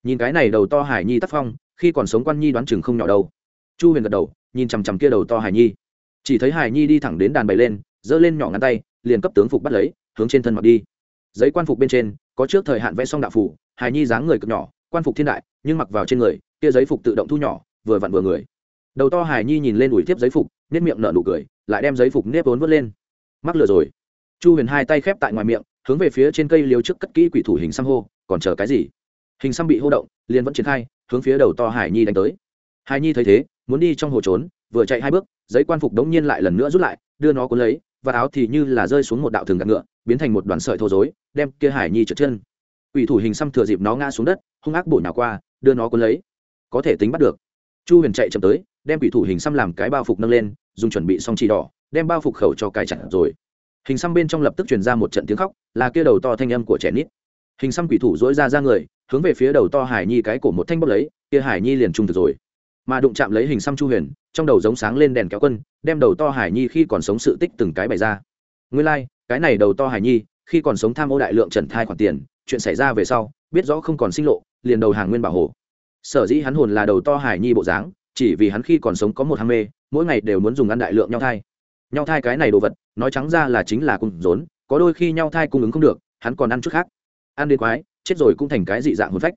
Speaker 1: nhìn cái này đầu to hải nhi tác phong, khi còn sống quan nhi đoán chừng không nhỏ đâu. Chu huyền gật đầu, nhìn chằm chằm kia đầu to hải nhi. Chỉ thấy hải nhi đi thẳng đến đàn bày lên, giơ lên nhỏ ngắn tay, liền cấp tướng phục bắt lấy, hướng trên thân mặc đi. Giấy quan phục bên trên, có trước thời hạn vẽ xong đạo phủ hải nhi dáng người cực nhỏ, quan phục thiên đại, nhưng mặc vào trên người, kia giấy phục tự động thu nhỏ, vừa vặn vừa người. Đầu to hải nhi nhìn lên ủi tiếp giấy phục nếp miệng nở nụ cười, lại đem giấy phục nếp vốn vớt lên. Mắc lừa rồi. Chu huyền hai tay khép tại ngoài miệng, hướng về phía trên cây liều trước cất kỹ quỷ thủ hình xăm hô, còn chờ cái gì? Hình xăm bị hô động, liền vẫn triển khai, hướng phía đầu to hải nhi đánh tới. Hải nhi thấy thế, muốn đi trong hồ trốn, vừa chạy hai bước, giấy quan phục đống nhiên lại lần nữa rút lại, đưa nó cuốn lấy, và áo thì như là rơi xuống một đạo thường gạt ngựa, biến thành một đoàn sợi thô rối, đem kia hải nhi trượt chân. Quỷ thủ hình xăm thừa dịp nó ngã xuống đất, hung ác bổ nhào qua, đưa nó cuốn lấy. Có thể tính bắt được. Chu huyền chạy chậm tới, đem quỷ thủ hình xăm làm cái bao phục nâng lên, dùng chuẩn bị xong chỉ đỏ, đem bao phục khẩu cho cài chặt rồi. Hình xăm bên trong lập tức truyền ra một trận tiếng khóc, là kia đầu to thanh âm của trẻ nít. Hình xăm quỷ thủ dỗi ra ra người hướng về phía đầu to hải nhi cái cổ một thanh bốc lấy kia hải nhi liền trung thực rồi. Mà đụng chạm lấy hình xăm chu huyền trong đầu giống sáng lên đèn kéo quân đem đầu to hải nhi khi còn sống sự tích từng cái bày ra. Nguyên lai、like, cái này đầu to hải nhi khi còn sống tham ô đại lượng trần thai khoản tiền chuyện xảy ra về sau biết rõ không còn sinh lộ liền đầu hàng nguyên bảo hồ. Sở dĩ hắn hồn là đầu to hải nhi bộ dáng chỉ vì hắn khi còn sống có một ham mê mỗi ngày đều muốn dùng ăn đại lượng nhau thai. Nhau thai cái này đồ vật nói trắng ra là chính là cung rốn có đôi khi nhau thai cung ứng không được hắn còn ăn chút khác. Ăn đến quái chết rồi cũng thành cái dị dạng hồn phách.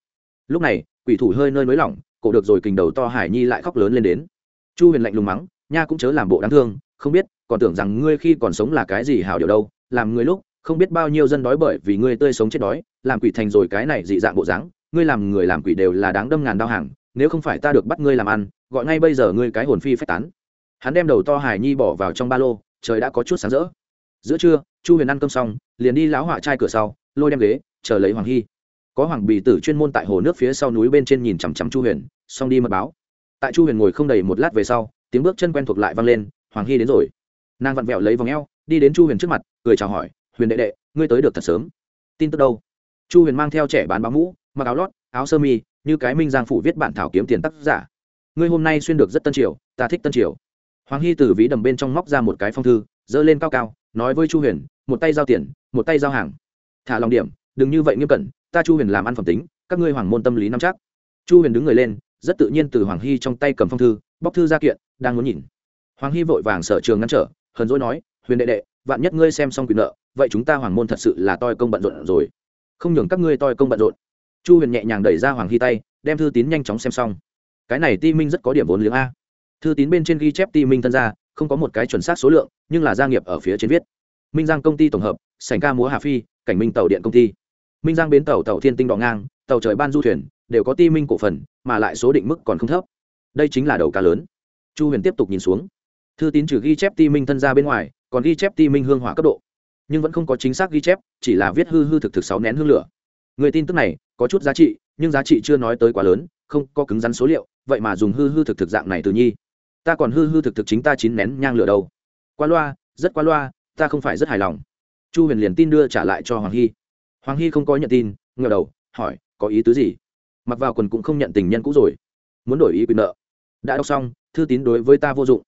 Speaker 1: Lúc này, quỷ thủ hơi nơi nới lỏng, cổ được rồi kình đầu to hải nhi lại khóc lớn lên đến. Chu huyền lạnh lùng mắng, nha cũng chớ làm bộ đáng thương, không biết, còn tưởng rằng ngươi khi còn sống là cái gì hảo điều đâu, làm ngươi lúc, không biết bao nhiêu dân đói bởi vì ngươi tươi sống chết đói, làm quỷ thành rồi cái này dị dạng bộ dáng, ngươi làm người làm quỷ đều là đáng đâm ngàn đau hàng, nếu không phải ta được bắt ngươi làm ăn, gọi ngay bây giờ ngươi cái hồn phi phách tán. Hắn đem đầu to hải nhi bỏ vào trong ba lô, trời đã có chút sáng rỡ. Giữa trưa, chu huyền ăn cơm xong, liền đi lão họa trai cửa sau, lôi đem ghế, chờ lấy hoàng hy có hoàng bì tử chuyên môn tại hồ nước phía sau núi bên trên nhìn chằm chằm chu huyền, xong đi mật báo. Tại chu huyền ngồi không đầy một lát về sau, tiếng bước chân quen thuộc lại vang lên, hoàng hy đến rồi. Nàng vặn vẹo lấy vòng eo, đi đến chu huyền trước mặt, cười chào hỏi, huyền đệ đệ, ngươi tới được thật sớm. Tin tức đâu? Chu huyền mang theo trẻ bán báo mũ, mặc áo lót, áo sơ mi, như cái minh giang phủ viết bản thảo kiếm tiền tác giả. Ngươi hôm nay xuyên được rất tân triều, ta thích tân triều. Hoàng hy từ ví đầm bên trong móc ra một cái phong thư dơ lên cao cao, nói với chu huyền, một tay giao tiền, một tay giao hàng. Thả lòng điểm đừng như vậy nghiêm cẩn, ta chu huyền làm ăn phẩm tính, các ngươi hoàng môn tâm lý nắm chắc. Chu huyền đứng người lên, rất tự nhiên từ hoàng hy trong tay cầm phong thư, bóc thư ra kiện, đang muốn nhìn. Hoàng hy vội vàng sở trường ngăn trở, hờn dỗi nói, huyền đệ đệ, vạn nhất ngươi xem xong quyền nợ, vậy chúng ta hoàng môn thật sự là toi công bận rộn rồi. Không nhường các ngươi toi công bận rộn. Chu huyền nhẹ nhàng đẩy ra hoàng hy tay, đem thư tín nhanh chóng xem xong. Cái này ti minh rất có điểm vốn liếng a. Thư tín bên trên ghi chép ti minh thân gia, không có một cái chuẩn xác số lượng, nhưng là gia nghiệp ở phía trên viết. Minh giang công ty tổng hợp, sảnh ca múa hà phi, cảnh minh tàu điện công ty minh giang bến tàu tàu thiên tinh đỏ ngang, tàu trời ban du thuyền, đều có ti minh cổ phần, mà lại số định mức còn không thấp. Đây chính là đầu cá lớn. Chu huyền tiếp tục nhìn xuống. Thư tín trừ ghi chép ti minh thân gia bên ngoài, còn ghi chép ti minh hương hỏa cấp độ. Nhưng vẫn không có chính xác ghi chép, chỉ là viết hư hư thực thực sáu nén hương lửa. Người tin tức này, có chút giá trị, nhưng giá trị chưa nói tới quá lớn, không có cứng rắn số liệu, vậy mà dùng hư hư thực thực dạng này từ nhi. Ta còn hư hư thực thực chính ta chín nén nhang lửa đâu. Qua loa, rất qua loa, ta không phải rất hài lòng. Chu huyền liền tin đưa trả lại cho hoàng hy hoàng hy không có nhận tin ngờ đầu, hỏi, có ý tứ gì? Mặc vào quần cũng không nhận tình nhân cũ rồi. Muốn đổi ý quyền nợ. Đã đọc xong, thư tín đối với ta vô dụng.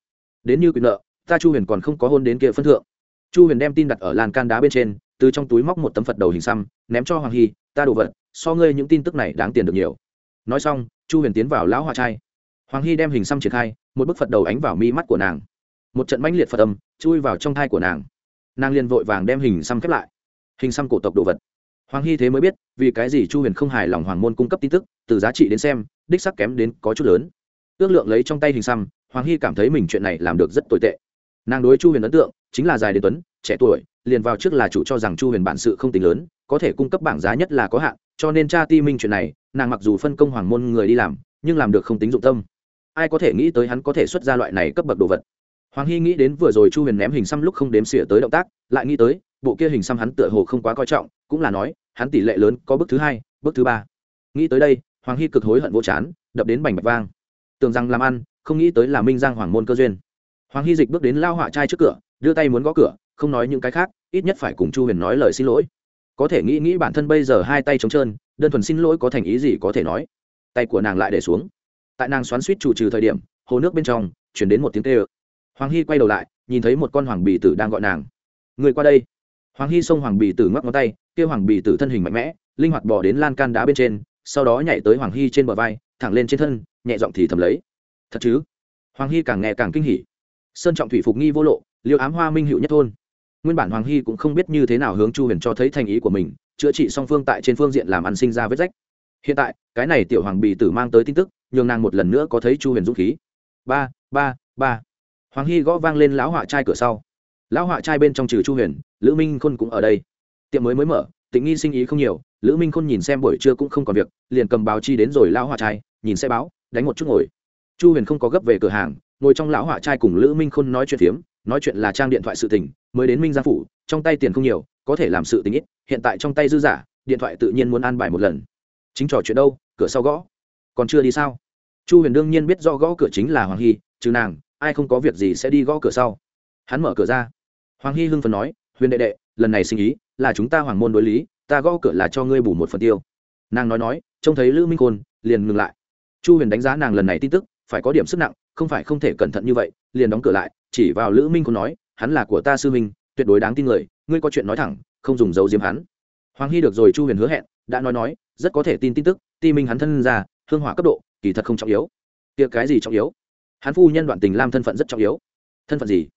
Speaker 1: Đến như quyền nợ, ta chu huyền còn không có hôn đến kia phân thượng. Chu huyền đem tin đặt ở làn can đá bên trên, từ trong túi móc một tấm phật đầu hình xăm, ném cho hoàng hy, ta đồ vật, so ngươi những tin tức này đáng tiền được nhiều. Nói xong, chu huyền tiến vào lão hoa trai. Hoàng hy đem hình xăm triển khai, một bức phật đầu ánh vào mi mắt của nàng. Một trận mãnh liệt phật âm, chui vào trong thai của nàng. Nàng liền vội vàng đem hình xăm khép lại. Hình xăm cổ tộc đồ vật hoàng hy thế mới biết, vì cái gì chu huyền không hài lòng hoàng môn cung cấp tin tức, từ giá trị đến xem, đích sắc kém đến có chút lớn. Ước lượng lấy trong tay hình xăm, hoàng hy cảm thấy mình chuyện này làm được rất tồi tệ. Nàng đối chu huyền ấn tượng, chính là dài đến tuấn, trẻ tuổi, liền vào trước là chủ cho rằng chu huyền bản sự không tính lớn, có thể cung cấp bảng giá nhất là có hạn, cho nên cha ti minh chuyện này, nàng mặc dù phân công hoàng môn người đi làm, nhưng làm được không tính dụng tâm. Ai có thể nghĩ tới hắn có thể xuất ra loại này cấp bậc đồ vật. Hoàng hy nghĩ đến vừa rồi chu huyền ném hình xăm lúc không đếm xỉa tới động tác, lại nghĩ tới, bộ kia hình xăm hắn tựa hồ không quá coi trọng, cũng là nói hắn tỷ lệ lớn có bước thứ hai, bước thứ ba. Nghĩ tới đây, hoàng hy cực hối hận vô chán, đập đến bành bạch vang. Tưởng rằng làm ăn, không nghĩ tới là minh giang hoàng môn cơ duyên. Hoàng hy dịch bước đến lao họa trai trước cửa, đưa tay muốn gõ cửa, không nói những cái khác, ít nhất phải cùng chu huyền nói lời xin lỗi. Có thể nghĩ nghĩ bản thân bây giờ hai tay trống trơn, đơn thuần xin lỗi có thành ý gì có thể nói. Tay của nàng lại để xuống. Tại nàng xoắn suýt chủ trừ thời điểm, hồ nước bên trong chuyển đến một tiếng tê ơ hoàng hy quay đầu lại, nhìn thấy một con hoàng bì tử đang gọi nàng. Người qua đây. Hoàng hy xông hoàng bì tử ngoắc ngón tay kia hoàng bì tử thân hình mạnh mẽ, linh hoạt bỏ đến lan can đá bên trên, sau đó nhảy tới hoàng hy trên bờ vai, thẳng lên trên thân, nhẹ giọng thì thầm lấy. Thật chứ? Hoàng hy càng nghe càng kinh hỉ. Sơn trọng thủy phục nghi vô lộ, liêu ám hoa minh hữu nhất thôn. Nguyên bản hoàng hy cũng không biết như thế nào hướng chu huyền cho thấy thành ý của mình, chữa trị song phương tại trên phương diện làm ăn sinh ra vết rách. Hiện tại, cái này tiểu hoàng bì tử mang tới tin tức, nhường nàng một lần nữa có thấy chu huyền dũng khí. Ba ba ba. Hoàng hy gõ vang lên lão họa trai cửa sau. Lão họa trai bên trong trừ chu huyền, lữ minh khôn cũng ở đây tiệm mới mới mở, tịnh nghi sinh ý không nhiều, lữ minh khôn nhìn xem buổi trưa cũng không còn việc, liền cầm báo chi đến rồi lão hỏa trai, nhìn xe báo, đánh một chút ngồi. Chu huyền không có gấp về cửa hàng, ngồi trong lão hỏa trai cùng lữ minh khôn nói chuyện phiếm, nói chuyện là trang điện thoại sự tình, mới đến minh gia phủ, trong tay tiền không nhiều, có thể làm sự tình ít, hiện tại trong tay dư giả, điện thoại tự nhiên muốn an bài một lần. Chính trò chuyện đâu, cửa sau gõ. Còn chưa đi sao? Chu huyền đương nhiên biết do gõ cửa chính là hoàng hy, chứ nàng, ai không có việc gì sẽ đi gõ cửa sau. Hắn mở cửa ra. Hoàng hy hưng phần nói, huyền đệ đệ lần này sinh ý là chúng ta hoàng môn đối lý, ta gõ cửa là cho ngươi bù một phần tiêu. Nàng nói nói, trông thấy lữ minh khôn, liền ngừng lại. Chu huyền đánh giá nàng lần này tin tức, phải có điểm sức nặng, không phải không thể cẩn thận như vậy, liền đóng cửa lại, chỉ vào lữ minh khôn nói, hắn là của ta sư minh tuyệt đối đáng tin người, ngươi có chuyện nói thẳng, không dùng dấu diếm hắn. Hoàng hy được rồi chu huyền hứa hẹn, đã nói nói, rất có thể tin tin tức, ti minh hắn thân ra, hương hỏa cấp độ, kỳ thật không trọng yếu. Tiệc cái gì trọng yếu? Hắn phu nhân đoạn tình lam thân phận rất trọng yếu. Thân phận gì?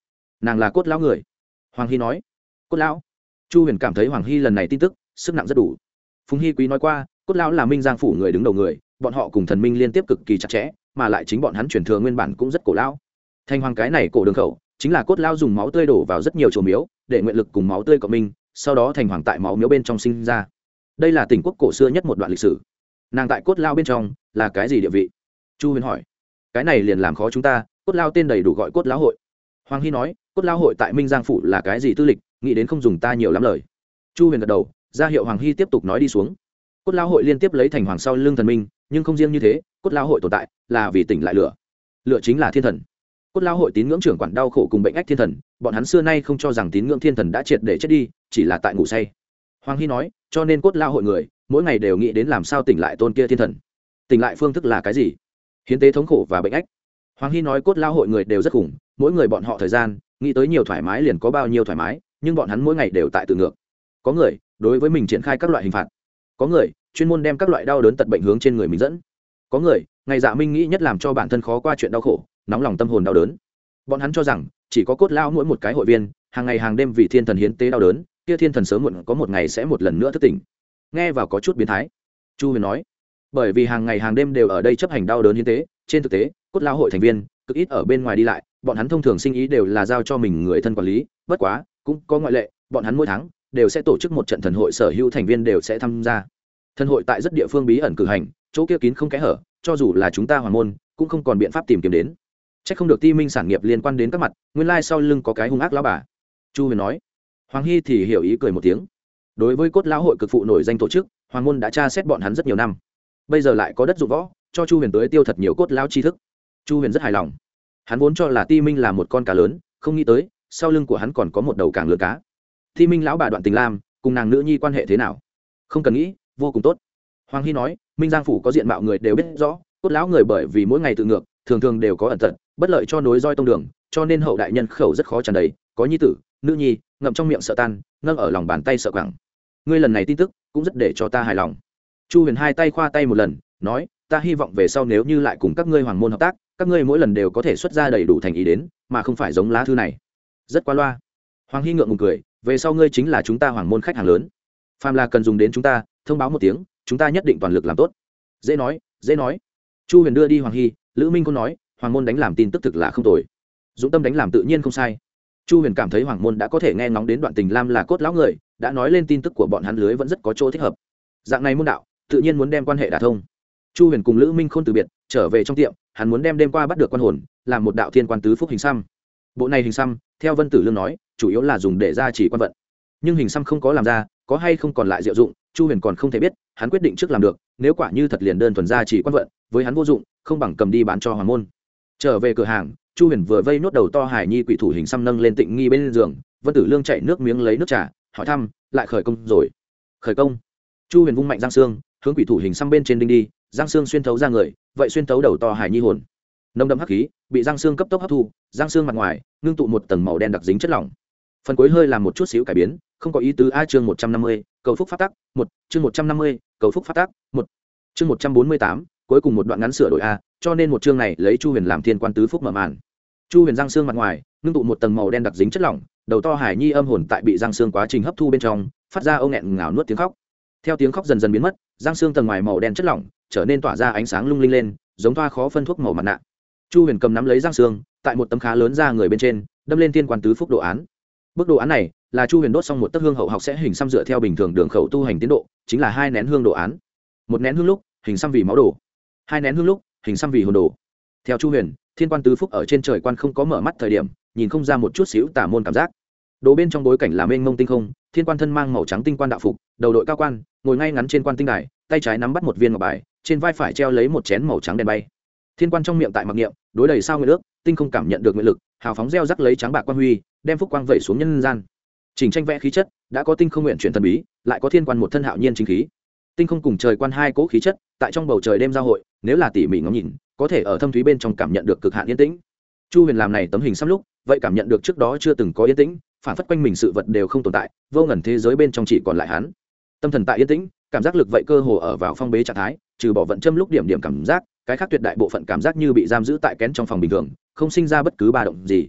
Speaker 1: Nàng là cốt lão người. Hoàng hy nói. Cốt lão? Chu huyền cảm thấy hoàng hy lần này tin tức, sức nặng rất đủ. Phùng hy quý nói qua, cốt lão là minh giang phủ người đứng đầu người, bọn họ cùng thần minh liên tiếp cực kỳ chặt chẽ, mà lại chính bọn hắn chuyển thừa nguyên bản cũng rất cổ lão. Thanh hoàng cái này cổ đường khẩu, chính là cốt lao dùng máu tươi đổ vào rất nhiều chỗ miếu, để nguyện lực cùng máu tươi cộng minh, sau đó thành hoàng tại máu miếu bên trong sinh ra. Đây là tỉnh quốc cổ xưa nhất một đoạn lịch sử. Nàng tại cốt lao bên trong là cái gì địa vị? Chu huyền hỏi. Cái này liền làm khó chúng ta, cốt lao tên đầy đủ gọi cốt lão hội. Hoàng hy nói, cốt lao hội tại minh giang phủ là cái gì tư lịch? Nghĩ đến không dùng ta nhiều lắm lời. Chu huyền gật đầu, ra hiệu hoàng hy tiếp tục nói đi xuống. Cốt lao hội liên tiếp lấy thành hoàng sau lưng thần minh, nhưng không riêng như thế, cốt lao hội tồn tại là vì tỉnh lại lửa. Lửa chính là thiên thần. Cốt lao hội tín ngưỡng trưởng quản đau khổ cùng bệnh ách thiên thần, bọn hắn xưa nay không cho rằng tín ngưỡng thiên thần đã triệt để chết đi, chỉ là tại ngủ say. Hoàng hy nói, cho nên cốt lao hội người, mỗi ngày đều nghĩ đến làm sao tỉnh lại tôn kia thiên thần. Tỉnh lại phương thức là cái gì? Hiến tế thống khổ và bệnh ách. Hoàng hy nói cốt lao hội người đều rất khủng, mỗi người bọn họ thời gian, nghĩ tới nhiều thoải mái liền có bao nhiêu thoải mái nhưng bọn hắn mỗi ngày đều tại tự ngược. Có người, đối với mình triển khai các loại hình phạt. Có người, chuyên môn đem các loại đau đớn tật bệnh hướng trên người mình dẫn. Có người, ngày dạ minh nghĩ nhất làm cho bản thân khó qua chuyện đau khổ, nóng lòng tâm hồn đau đớn. Bọn hắn cho rằng, chỉ có cốt lao mỗi một cái hội viên, hàng ngày hàng đêm vì thiên thần hiến tế đau đớn, kia thiên thần sớm muộn có một ngày sẽ một lần nữa thức tỉnh. Nghe vào có chút biến thái. Chu huyền nói, bởi vì hàng ngày hàng đêm đều ở đây chấp hành đau đớn hiến tế, trên thực tế, cốt lao hội thành viên, cực ít ở bên ngoài đi lại, bọn hắn thông thường sinh ý đều là giao cho mình người thân quản lý, bất quá cũng có ngoại lệ, bọn hắn mỗi tháng đều sẽ tổ chức một trận thần hội sở hữu thành viên đều sẽ tham gia. Thần hội tại rất địa phương bí ẩn cử hành, chỗ kia kín không kẽ hở, cho dù là chúng ta hoàng môn, cũng không còn biện pháp tìm kiếm đến. C h ắ c không được ti minh sản nghiệp liên quan đến các mặt, nguyên lai sau lưng có cái hung ác lao bà. Chu huyền nói. Hoàng hy thì hiểu ý cười một tiếng. Đối với cốt lão hội cực phụ nổi danh tổ chức, hoàng môn đã tra xét bọn hắn rất nhiều năm. Bây giờ lại có đất dụng võ, cho chu huyền tới tiêu thật nhiều cốt lao tri thức. Chu huyền rất hài lòng. Hắn vốn cho là ti minh là một con cá lớn, không nghĩ tới sau lưng của hắn còn có một đầu càng lừa cá. Thi minh lão bà đoạn tình lam, cùng nàng nữ nhi quan hệ thế nào? Không cần nghĩ, vô cùng tốt. Hoàng hy nói, minh giang phủ có diện mạo người đều biết rõ, cốt lão người bởi vì mỗi ngày tự ngược, thường thường đều có ẩn tật, bất lợi cho nối roi tông đường, cho nên hậu đại nhân khẩu rất khó tràn đầy, có nhi tử, nữ nhi, ngậm trong miệng sợ tan, ngâm ở lòng bàn tay sợ quẳng. Ngươi lần này tin tức, cũng rất để cho ta hài lòng. Chu huyền hai tay khoa tay một lần, nói, ta hy vọng về sau nếu như lại cùng các ngươi hoàng môn hợp tác, các ngươi mỗi lần đều có thể xuất ra đầy đủ thành ý đến, mà không phải giống lá thư này rất qua loa. Hoàng hy ngượng ngùng cười, về sau ngươi chính là chúng ta hoàng môn khách hàng lớn. Phàm là cần dùng đến chúng ta, thông báo một tiếng, chúng ta nhất định toàn lực làm tốt. Dễ nói dễ nói. Chu huyền đưa đi hoàng hy, lữ minh cũng nói, hoàng môn đánh làm tin tức thực là không tồi. Dũng tâm đánh làm tự nhiên không sai. Chu huyền cảm thấy hoàng môn đã có thể nghe ngóng đến đoạn tình lam là cốt lão người, đã nói lên tin tức của bọn hắn lưới vẫn rất có chỗ thích hợp. Dạng này môn đạo, tự nhiên muốn đem quan hệ đả thông. Chu huyền cùng lữ minh khôn từ biệt, trở về trong tiệm, hắn muốn đem đêm qua bắt được quan hồn, làm một đạo thiên quan tứ phúc hình xăm. Bộ này hình xăm theo vân tử lương nói, chủ yếu là dùng để ra chỉ quan vận. Nhưng hình xăm không có làm ra, có hay không còn lại diệu dụng, chu huyền còn không thể biết, hắn quyết định trước làm được, nếu quả như thật liền đơn thuần ra chỉ quan vận, với hắn vô dụng, không bằng cầm đi bán cho hoàng môn. Trở về cửa hàng, chu huyền vừa vây nốt đầu to hải nhi quỷ thủ hình xăm nâng lên tịnh nghi bên giường, vân tử lương chạy nước miếng lấy nước trà, hỏi thăm, lại khởi công rồi? Khởi công? Chu huyền vung mạnh giang xương, hướng quỷ thủ hình xăm bên trên đinh đi, giang xương xuyên thấu ra người, vậy xuyên thấu đầu to hải nhi hồn. Nông đậm hắc khí bị giang xương cấp tốc hấp thu giang xương mặt ngoài, ngưng tụ một tầng màu đen đặc dính chất lỏng. Phần cuối hơi làm một chút xíu cải biến, không có ý tứ a chương một trăm năm mươi, cầu phúc phát tác một, chương một trăm năm mươi, cầu phúc phát tác một, chương một trăm bốn mươi tám, cuối cùng một đoạn ngắn sửa đổi a, cho nên một chương này lấy chu huyền làm thiên quan tứ phúc mở màn. Chu huyền giang xương mặt ngoài, ngưng tụ một tầng màu đen đặc dính chất lỏng, đầu to hải nhi âm hồn tại bị giang xương quá trình hấp thu bên trong, phát ra âu nghẹn ngào nuốt tiếng khóc. Theo tiếng khóc dần dần biến mất giang xương tầng ngoài màu đen chất lỏng, trở nên tỏa ra ánh sáng lung linh lên, giống thoa khó phân thuốc màu mặt nạ chu huyền cầm nắm lấy giang xương tại một tấm khá lớn ra người bên trên, đâm lên thiên quan tứ phúc đồ án. Bức đồ án này là chu huyền đốt xong một tấc hương hậu học sẽ hình xăm dựa theo bình thường đường khẩu tu hành tiến độ, chính là hai nén hương đồ án. Một nén hương lúc, hình xăm vì máu đồ hai nén hương lúc, hình xăm vì hồn đồ theo chu huyền, thiên quan tứ phúc ở trên trời quan không có mở mắt thời điểm, nhìn không ra một chút xíu tả môn cảm giác. Đồ bên trong bối cảnh là mênh mông tinh không, thiên quan thân mang màu trắng tinh quan đạo phục, đầu đội cao quan, ngồi ngay ngắn trên quan tinh đài, tay trái nắm bắt một viên ngọc bài, trên vai phải treo lấy một chén màu trắng đèn bay thiên quan trong miệng tại mặc niệm, đối đầy sao nguyện ước, tinh không cảm nhận được nguyện lực, hào phóng gieo rắc lấy trắng bạc quan huy, đem phúc quang vẩy xuống nhân gian. Chỉnh tranh vẽ khí chất, đã có tinh không nguyện chuyển thần bí, lại có thiên quan một thân hạo nhiên chính khí. Tinh không cùng trời quan hai cỗ khí chất, tại trong bầu trời đêm giao hội, nếu là tỉ mỉ ngắm nhìn, có thể ở thâm thúy bên trong cảm nhận được cực hạn yên tĩnh. Chu huyền làm này tấm hình xăm lúc, vậy cảm nhận được trước đó chưa từng có yên tĩnh, phản phất quanh mình sự vật đều không tồn tại, vô ngần thế giới bên trong chỉ còn lại hắn. Tâm thần tại yên tĩnh, cảm giác lực vậy cơ hồ ở vào phong bế trạng thái, trừ bỏ vận châm lúc điểm điểm cảm giác cái khác tuyệt đại bộ phận cảm giác như bị giam giữ tại kén trong phòng bình thường, không sinh ra bất cứ ba động gì.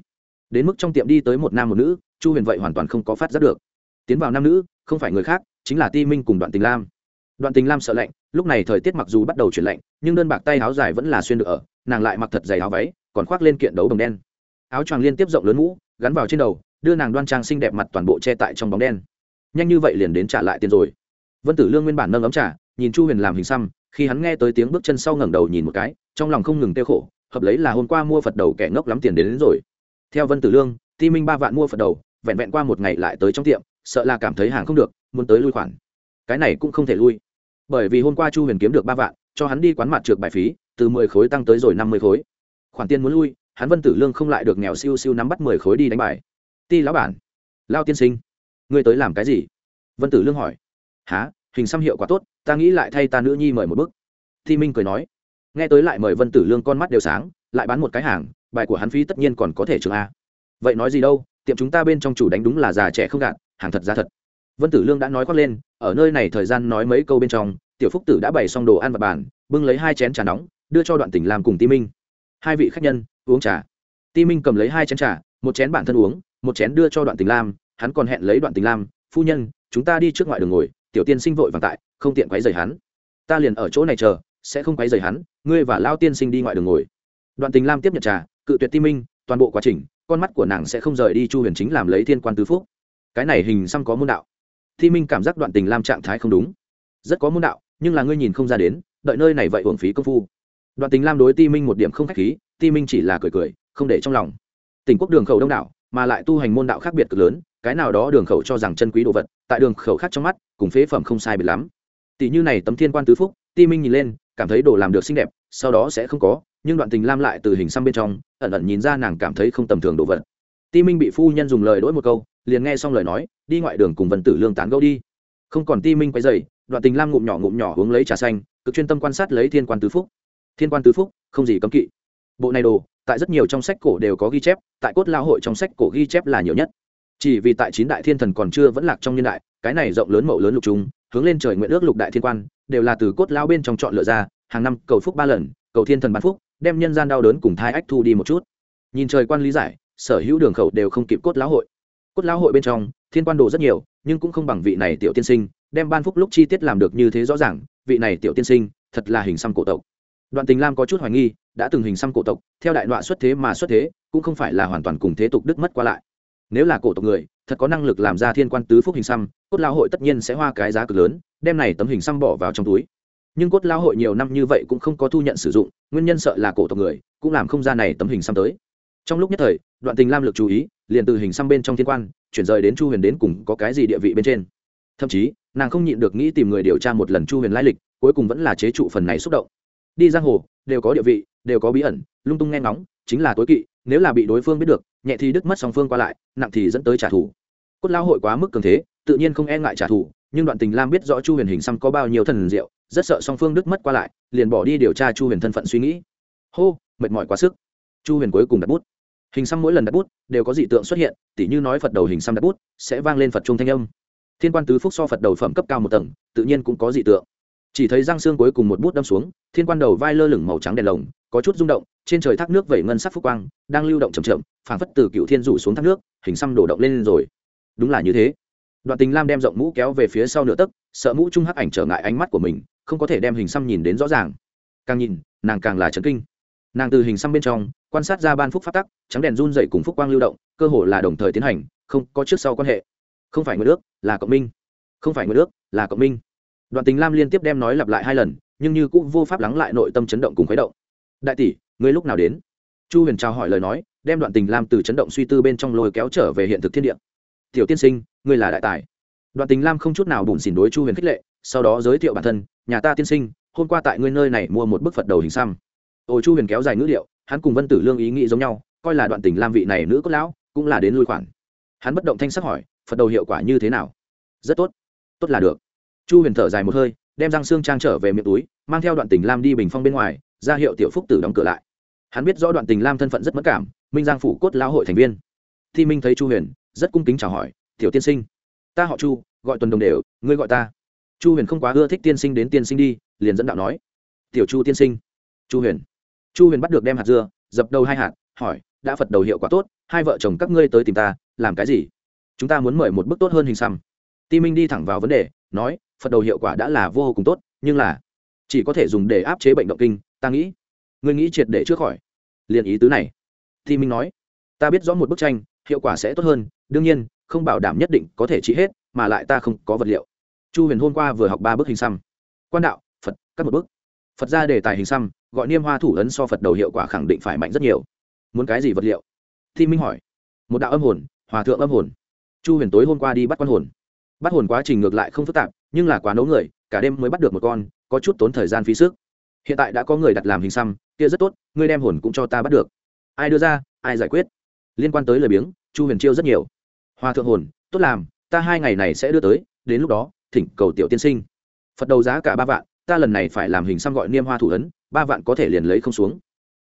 Speaker 1: Đến mức trong tiệm đi tới một nam một nữ, chu huyền vậy hoàn toàn không có phát giác được. Tiến vào nam nữ, không phải người khác, chính là ti minh cùng đoạn tình lam. Đoạn tình lam sợ lạnh, lúc này thời tiết mặc dù bắt đầu chuyển lạnh, nhưng đơn bạc tay áo dài vẫn là xuyên được ở, nàng lại mặc thật dày áo váy, còn khoác lên kiện đấu đồng đen. Áo choàng liên tiếp rộng lớn mũ, gắn vào trên đầu, đưa nàng đoan trang xinh đẹp mặt toàn bộ che tại trong bóng đen. Nhanh như vậy liền đến trả lại tiền rồi. Vân tử lương nguyên bản nâng ấm trả nhìn chu huyền làm hình xăm khi hắn nghe tới tiếng bước chân sau ngẩng đầu nhìn một cái trong lòng không ngừng tiêu khổ hợp lấy là hôm qua mua phật đầu kẻ ngốc lắm tiền đến, đến rồi. Theo vân tử lương ti minh ba vạn mua phật đầu vẹn vẹn qua một ngày lại tới trong tiệm sợ là cảm thấy hàng không được muốn tới lui khoản. Cái này cũng không thể lui. Bởi vì hôm qua chu huyền kiếm được ba vạn cho hắn đi quán mặt trượt bài phí từ mười khối tăng tới rồi năm mươi khối. Khoản tiền muốn lui hắn vân tử lương không lại được nghèo siêu siêu nắm bắt mười khối đi đánh bài. Ti lão bản lao tiên sinh ngươi tới làm cái gì? Vân tử lương hỏi. Há hình xăm hiệu quả tốt, ta nghĩ lại thay ta nữ nhi mời một bức. Thi minh cười nói. Nghe tới lại mời vân tử lương con mắt đều sáng, lại bán một cái hàng, bài của hắn phí tất nhiên còn có thể trường a. Vậy nói gì đâu, tiệm chúng ta bên trong chủ đánh đúng là già trẻ không gạt, hàng thật ra thật. Vân tử lương đã nói khoác lên, ở nơi này thời gian nói mấy câu bên trong, tiểu phúc tử đã bày xong đồ ăn và bàn, bưng lấy hai chén trà nóng, đưa cho đoạn tỉnh làm cùng ti minh. Hai vị khách nhân, uống trà. Ti minh cầm lấy hai chén trà, một chén bản thân uống, một chén đưa cho đoạn tình lam, hắn còn hẹn lấy đoạn tình lam, phu nhân, chúng ta đi trước ngoại đường ngồi tiểu tiên sinh vội vàng tại, không tiện quấy rầy hắn. Ta liền ở chỗ này chờ, sẽ không quấy rầy hắn, ngươi và lao tiên sinh đi ngoại đường ngồi. Đoạn tình lam tiếp nhận trà, cự tuyệt ti minh, toàn bộ quá trình, con mắt của nàng sẽ không rời đi chu huyền chính làm lấy thiên quan tứ phúc. Cái này hình xăm có môn đạo. Ti minh cảm giác đoạn tình lam trạng thái không đúng. Rất có môn đạo, nhưng là ngươi nhìn không ra đến, đợi nơi này vậy hưởng phí công phu. Đoạn tình lam đối ti minh một điểm không k h á c h khí, ti minh chỉ là cười cười, không để trong lòng. Tỉnh quốc đường khẩu đông đảo, mà lại tu hành môn đạo khác biệt cực lớn cái nào đó đường khẩu cho rằng chân quý đồ vật, tại đường khẩu khác trong mắt, cùng phế phẩm không sai biệt lắm. Tỷ như này tấm thiên quan tứ phúc, ti minh nhìn lên, cảm thấy đồ làm được xinh đẹp, sau đó sẽ không có, nhưng đoạn tình lam lại từ hình xăm bên trong, ẩn ẩn nhìn ra nàng cảm thấy không tầm thường đồ vật. Ti minh bị phu nhân dùng lời đỗi một câu, liền nghe xong lời nói, đi ngoại đường cùng vân tử lương tán gẫu đi. Không còn ti minh quay dày đoạn tình lam ngụm nhỏ ngụm nhỏ uống lấy trà xanh, cực chuyên tâm quan sát lấy thiên quan tứ phúc. Thiên quan tứ phúc, không gì cấm kỵ. Bộ này đồ, tại rất nhiều trong sách cổ đều có ghi chép, tại cốt lao hội trong sách cổ ghi chép là nhiều nhất chỉ vì tại chín đại thiên thần còn chưa vẫn lạc trong niên đại, cái này rộng lớn mậu lớn lục trung hướng lên trời nguyện ước lục đại thiên quan, đều là từ cốt lao bên trong chọn lựa ra, hàng năm cầu phúc ba lần, cầu thiên thần bán phúc, đem nhân gian đau đớn cùng thai ách thu đi một chút. Nhìn trời quan lý giải, sở hữu đường khẩu đều không kịp cốt lão hội. Cốt lão hội bên trong, thiên quan đồ rất nhiều, nhưng cũng không bằng vị này tiểu tiên sinh, đem ban phúc lúc chi tiết làm được như thế rõ ràng, vị này tiểu tiên sinh, thật là hình xăm cổ tộc. Đoạn tình lam có chút hoài nghi, đã từng hình xăm cổ tộc, theo đại đoạn xuất thế mà xuất thế, cũng không phải là hoàn toàn cùng thế tục đức mất qua lại nếu là cổ tộc người, thật có năng lực làm ra thiên quan tứ phúc hình xăm, cốt lao hội tất nhiên sẽ hoa cái giá cực lớn, đem này tấm hình xăm bỏ vào trong túi. Nhưng cốt lao hội nhiều năm như vậy cũng không có thu nhận sử dụng, nguyên nhân sợ là cổ tộc người, cũng làm không ra này tấm hình xăm tới. Trong lúc nhất thời, đoạn tình lam lực chú ý, liền từ hình xăm bên trong thiên quan, chuyển rời đến chu huyền đến cùng có cái gì địa vị bên trên. Thậm chí, nàng không nhịn được nghĩ tìm người điều tra một lần chu huyền lai lịch, cuối cùng vẫn là chế trụ phần này xúc động. Đi giang hồ, đều có địa vị, đều có bí ẩn, lung tung nghe ngóng, chính là tối kỵ nếu là bị đối phương biết được, nhẹ thì đứt mất song phương qua lại, nặng thì dẫn tới trả thù. Cốt lao hội quá mức cường thế, tự nhiên không e ngại trả thù, nhưng đoạn tình lam biết rõ chu huyền hình xăm có bao nhiêu thần diệu, rất sợ song phương đứt mất qua lại, liền bỏ đi điều tra chu huyền thân phận suy nghĩ. Hô, mệt mỏi quá sức. Chu huyền cuối cùng đặt bút. Hình xăm mỗi lần đặt bút đều có dị tượng xuất hiện, tỉ như nói phật đầu hình xăm đặt bút sẽ vang lên phật trung thanh âm. Thiên quan tứ phúc so phật đầu phẩm cấp cao một tầng, tự nhiên cũng có dị tượng. Chỉ thấy răng xương cuối cùng một bút đâm xuống, thiên quan đầu vai lơ lửng màu trắng đèn lồng, có chút rung động trên trời thác nước vẩy ngân sắc phúc quang, đang lưu động chậm chậm, phảng phất từ cựu thiên rủ xuống thác nước, hình xăm đổ động lên rồi. Đúng là như thế. Đoạn tình lam đem rộng mũ kéo về phía sau nửa tấc, sợ mũ trung hắc ảnh trở ngại ánh mắt của mình, không có thể đem hình xăm nhìn đến rõ ràng. Càng nhìn, nàng càng là chấn kinh. Nàng từ hình xăm bên trong, quan sát ra ban phúc phát tắc, trắng đèn run dậy cùng phúc quang lưu động, cơ hồ là đồng thời tiến hành, không có trước sau quan hệ. Không phải người ước, là cộng minh. Không phải người ước, là cộng minh. Đoạn tình lam liên tiếp đem nói lặp lại hai lần, nhưng như cũng vô pháp lắng lại nội tâm chấn động cùng khuấy động. Đại tỷ ngươi lúc nào đến? Chu huyền trao hỏi lời nói, đem đoạn tình lam từ chấn động suy tư bên trong lôi kéo trở về hiện thực thiên địa. Tiểu tiên sinh, ngươi là đại tài. Đoạn tình lam không chút nào bùn xỉn đối chu huyền khích lệ, sau đó giới thiệu bản thân, nhà ta tiên sinh, hôm qua tại ngươi nơi này mua một bức phật đầu hình xăm. Ồ chu huyền kéo dài ngữ liệu hắn cùng vân tử lương ý nghĩ giống nhau, coi là đoạn tình lam vị này nữ cốt lão, cũng là đến lui khoản. Hắn bất động thanh sắc hỏi, phật đầu hiệu quả như thế nào? Rất tốt. Tốt là được. Chu huyền thở dài một hơi, đem răng xương trang trở về miệng túi, mang theo đoạn tình lam đi bình phong bên ngoài, ra hiệu tiểu phúc tử đóng cửa lại hắn biết rõ đoạn tình lam thân phận rất mất cảm, minh giang phủ cốt lao hội thành viên. Thi minh thấy chu huyền, rất cung kính chào hỏi, tiểu tiên sinh, ta họ chu, gọi tuần đồng đều, ngươi gọi ta. Chu huyền không quá ưa thích tiên sinh đến tiên sinh đi, liền dẫn đạo nói, tiểu chu tiên sinh. Chu huyền chu huyền bắt được đem hạt dưa, dập đầu hai hạt, hỏi, đã phật đầu hiệu quả tốt, hai vợ chồng các ngươi tới tìm ta, làm cái gì? Chúng ta muốn mời một bức tốt hơn hình xăm. Ti minh đi thẳng vào vấn đề, nói, phật đầu hiệu quả đã là vô cùng tốt, nhưng là chỉ có thể dùng để áp chế bệnh động kinh, ta nghĩ ngươi nghĩ triệt để trước khỏi. Liền ý tứ này. Thì minh nói, ta biết rõ một bức tranh, hiệu quả sẽ tốt hơn, đương nhiên, không bảo đảm nhất định có thể trị hết, mà lại ta không có vật liệu. Chu huyền hôm qua vừa học ba bức hình xăm. Quan đạo, phật, cắt một bức. Phật ra đề tài hình xăm, gọi niêm hoa thủ ấn so phật đầu hiệu quả khẳng định phải mạnh rất nhiều. Muốn cái gì vật liệu? Thi minh hỏi. Một đạo âm hồn, hòa thượng âm hồn. Chu huyền tối hôm qua đi bắt quan hồn. Bắt hồn quá trình ngược lại không phức tạp, nhưng là quá nấu người, cả đêm mới bắt được một con, có chút tốn thời gian phí sức hiện tại đã có người đặt làm hình xăm kia rất tốt ngươi đem hồn cũng cho ta bắt được. Ai đưa ra ai giải quyết? Liên quan tới lời biếng chu huyền chiêu rất nhiều. Hoa thượng hồn tốt làm ta hai ngày này sẽ đưa tới đến lúc đó thỉnh cầu tiểu tiên sinh. Phật đầu giá cả ba vạn ta lần này phải làm hình xăm gọi niêm hoa thủ ấn ba vạn có thể liền lấy không xuống.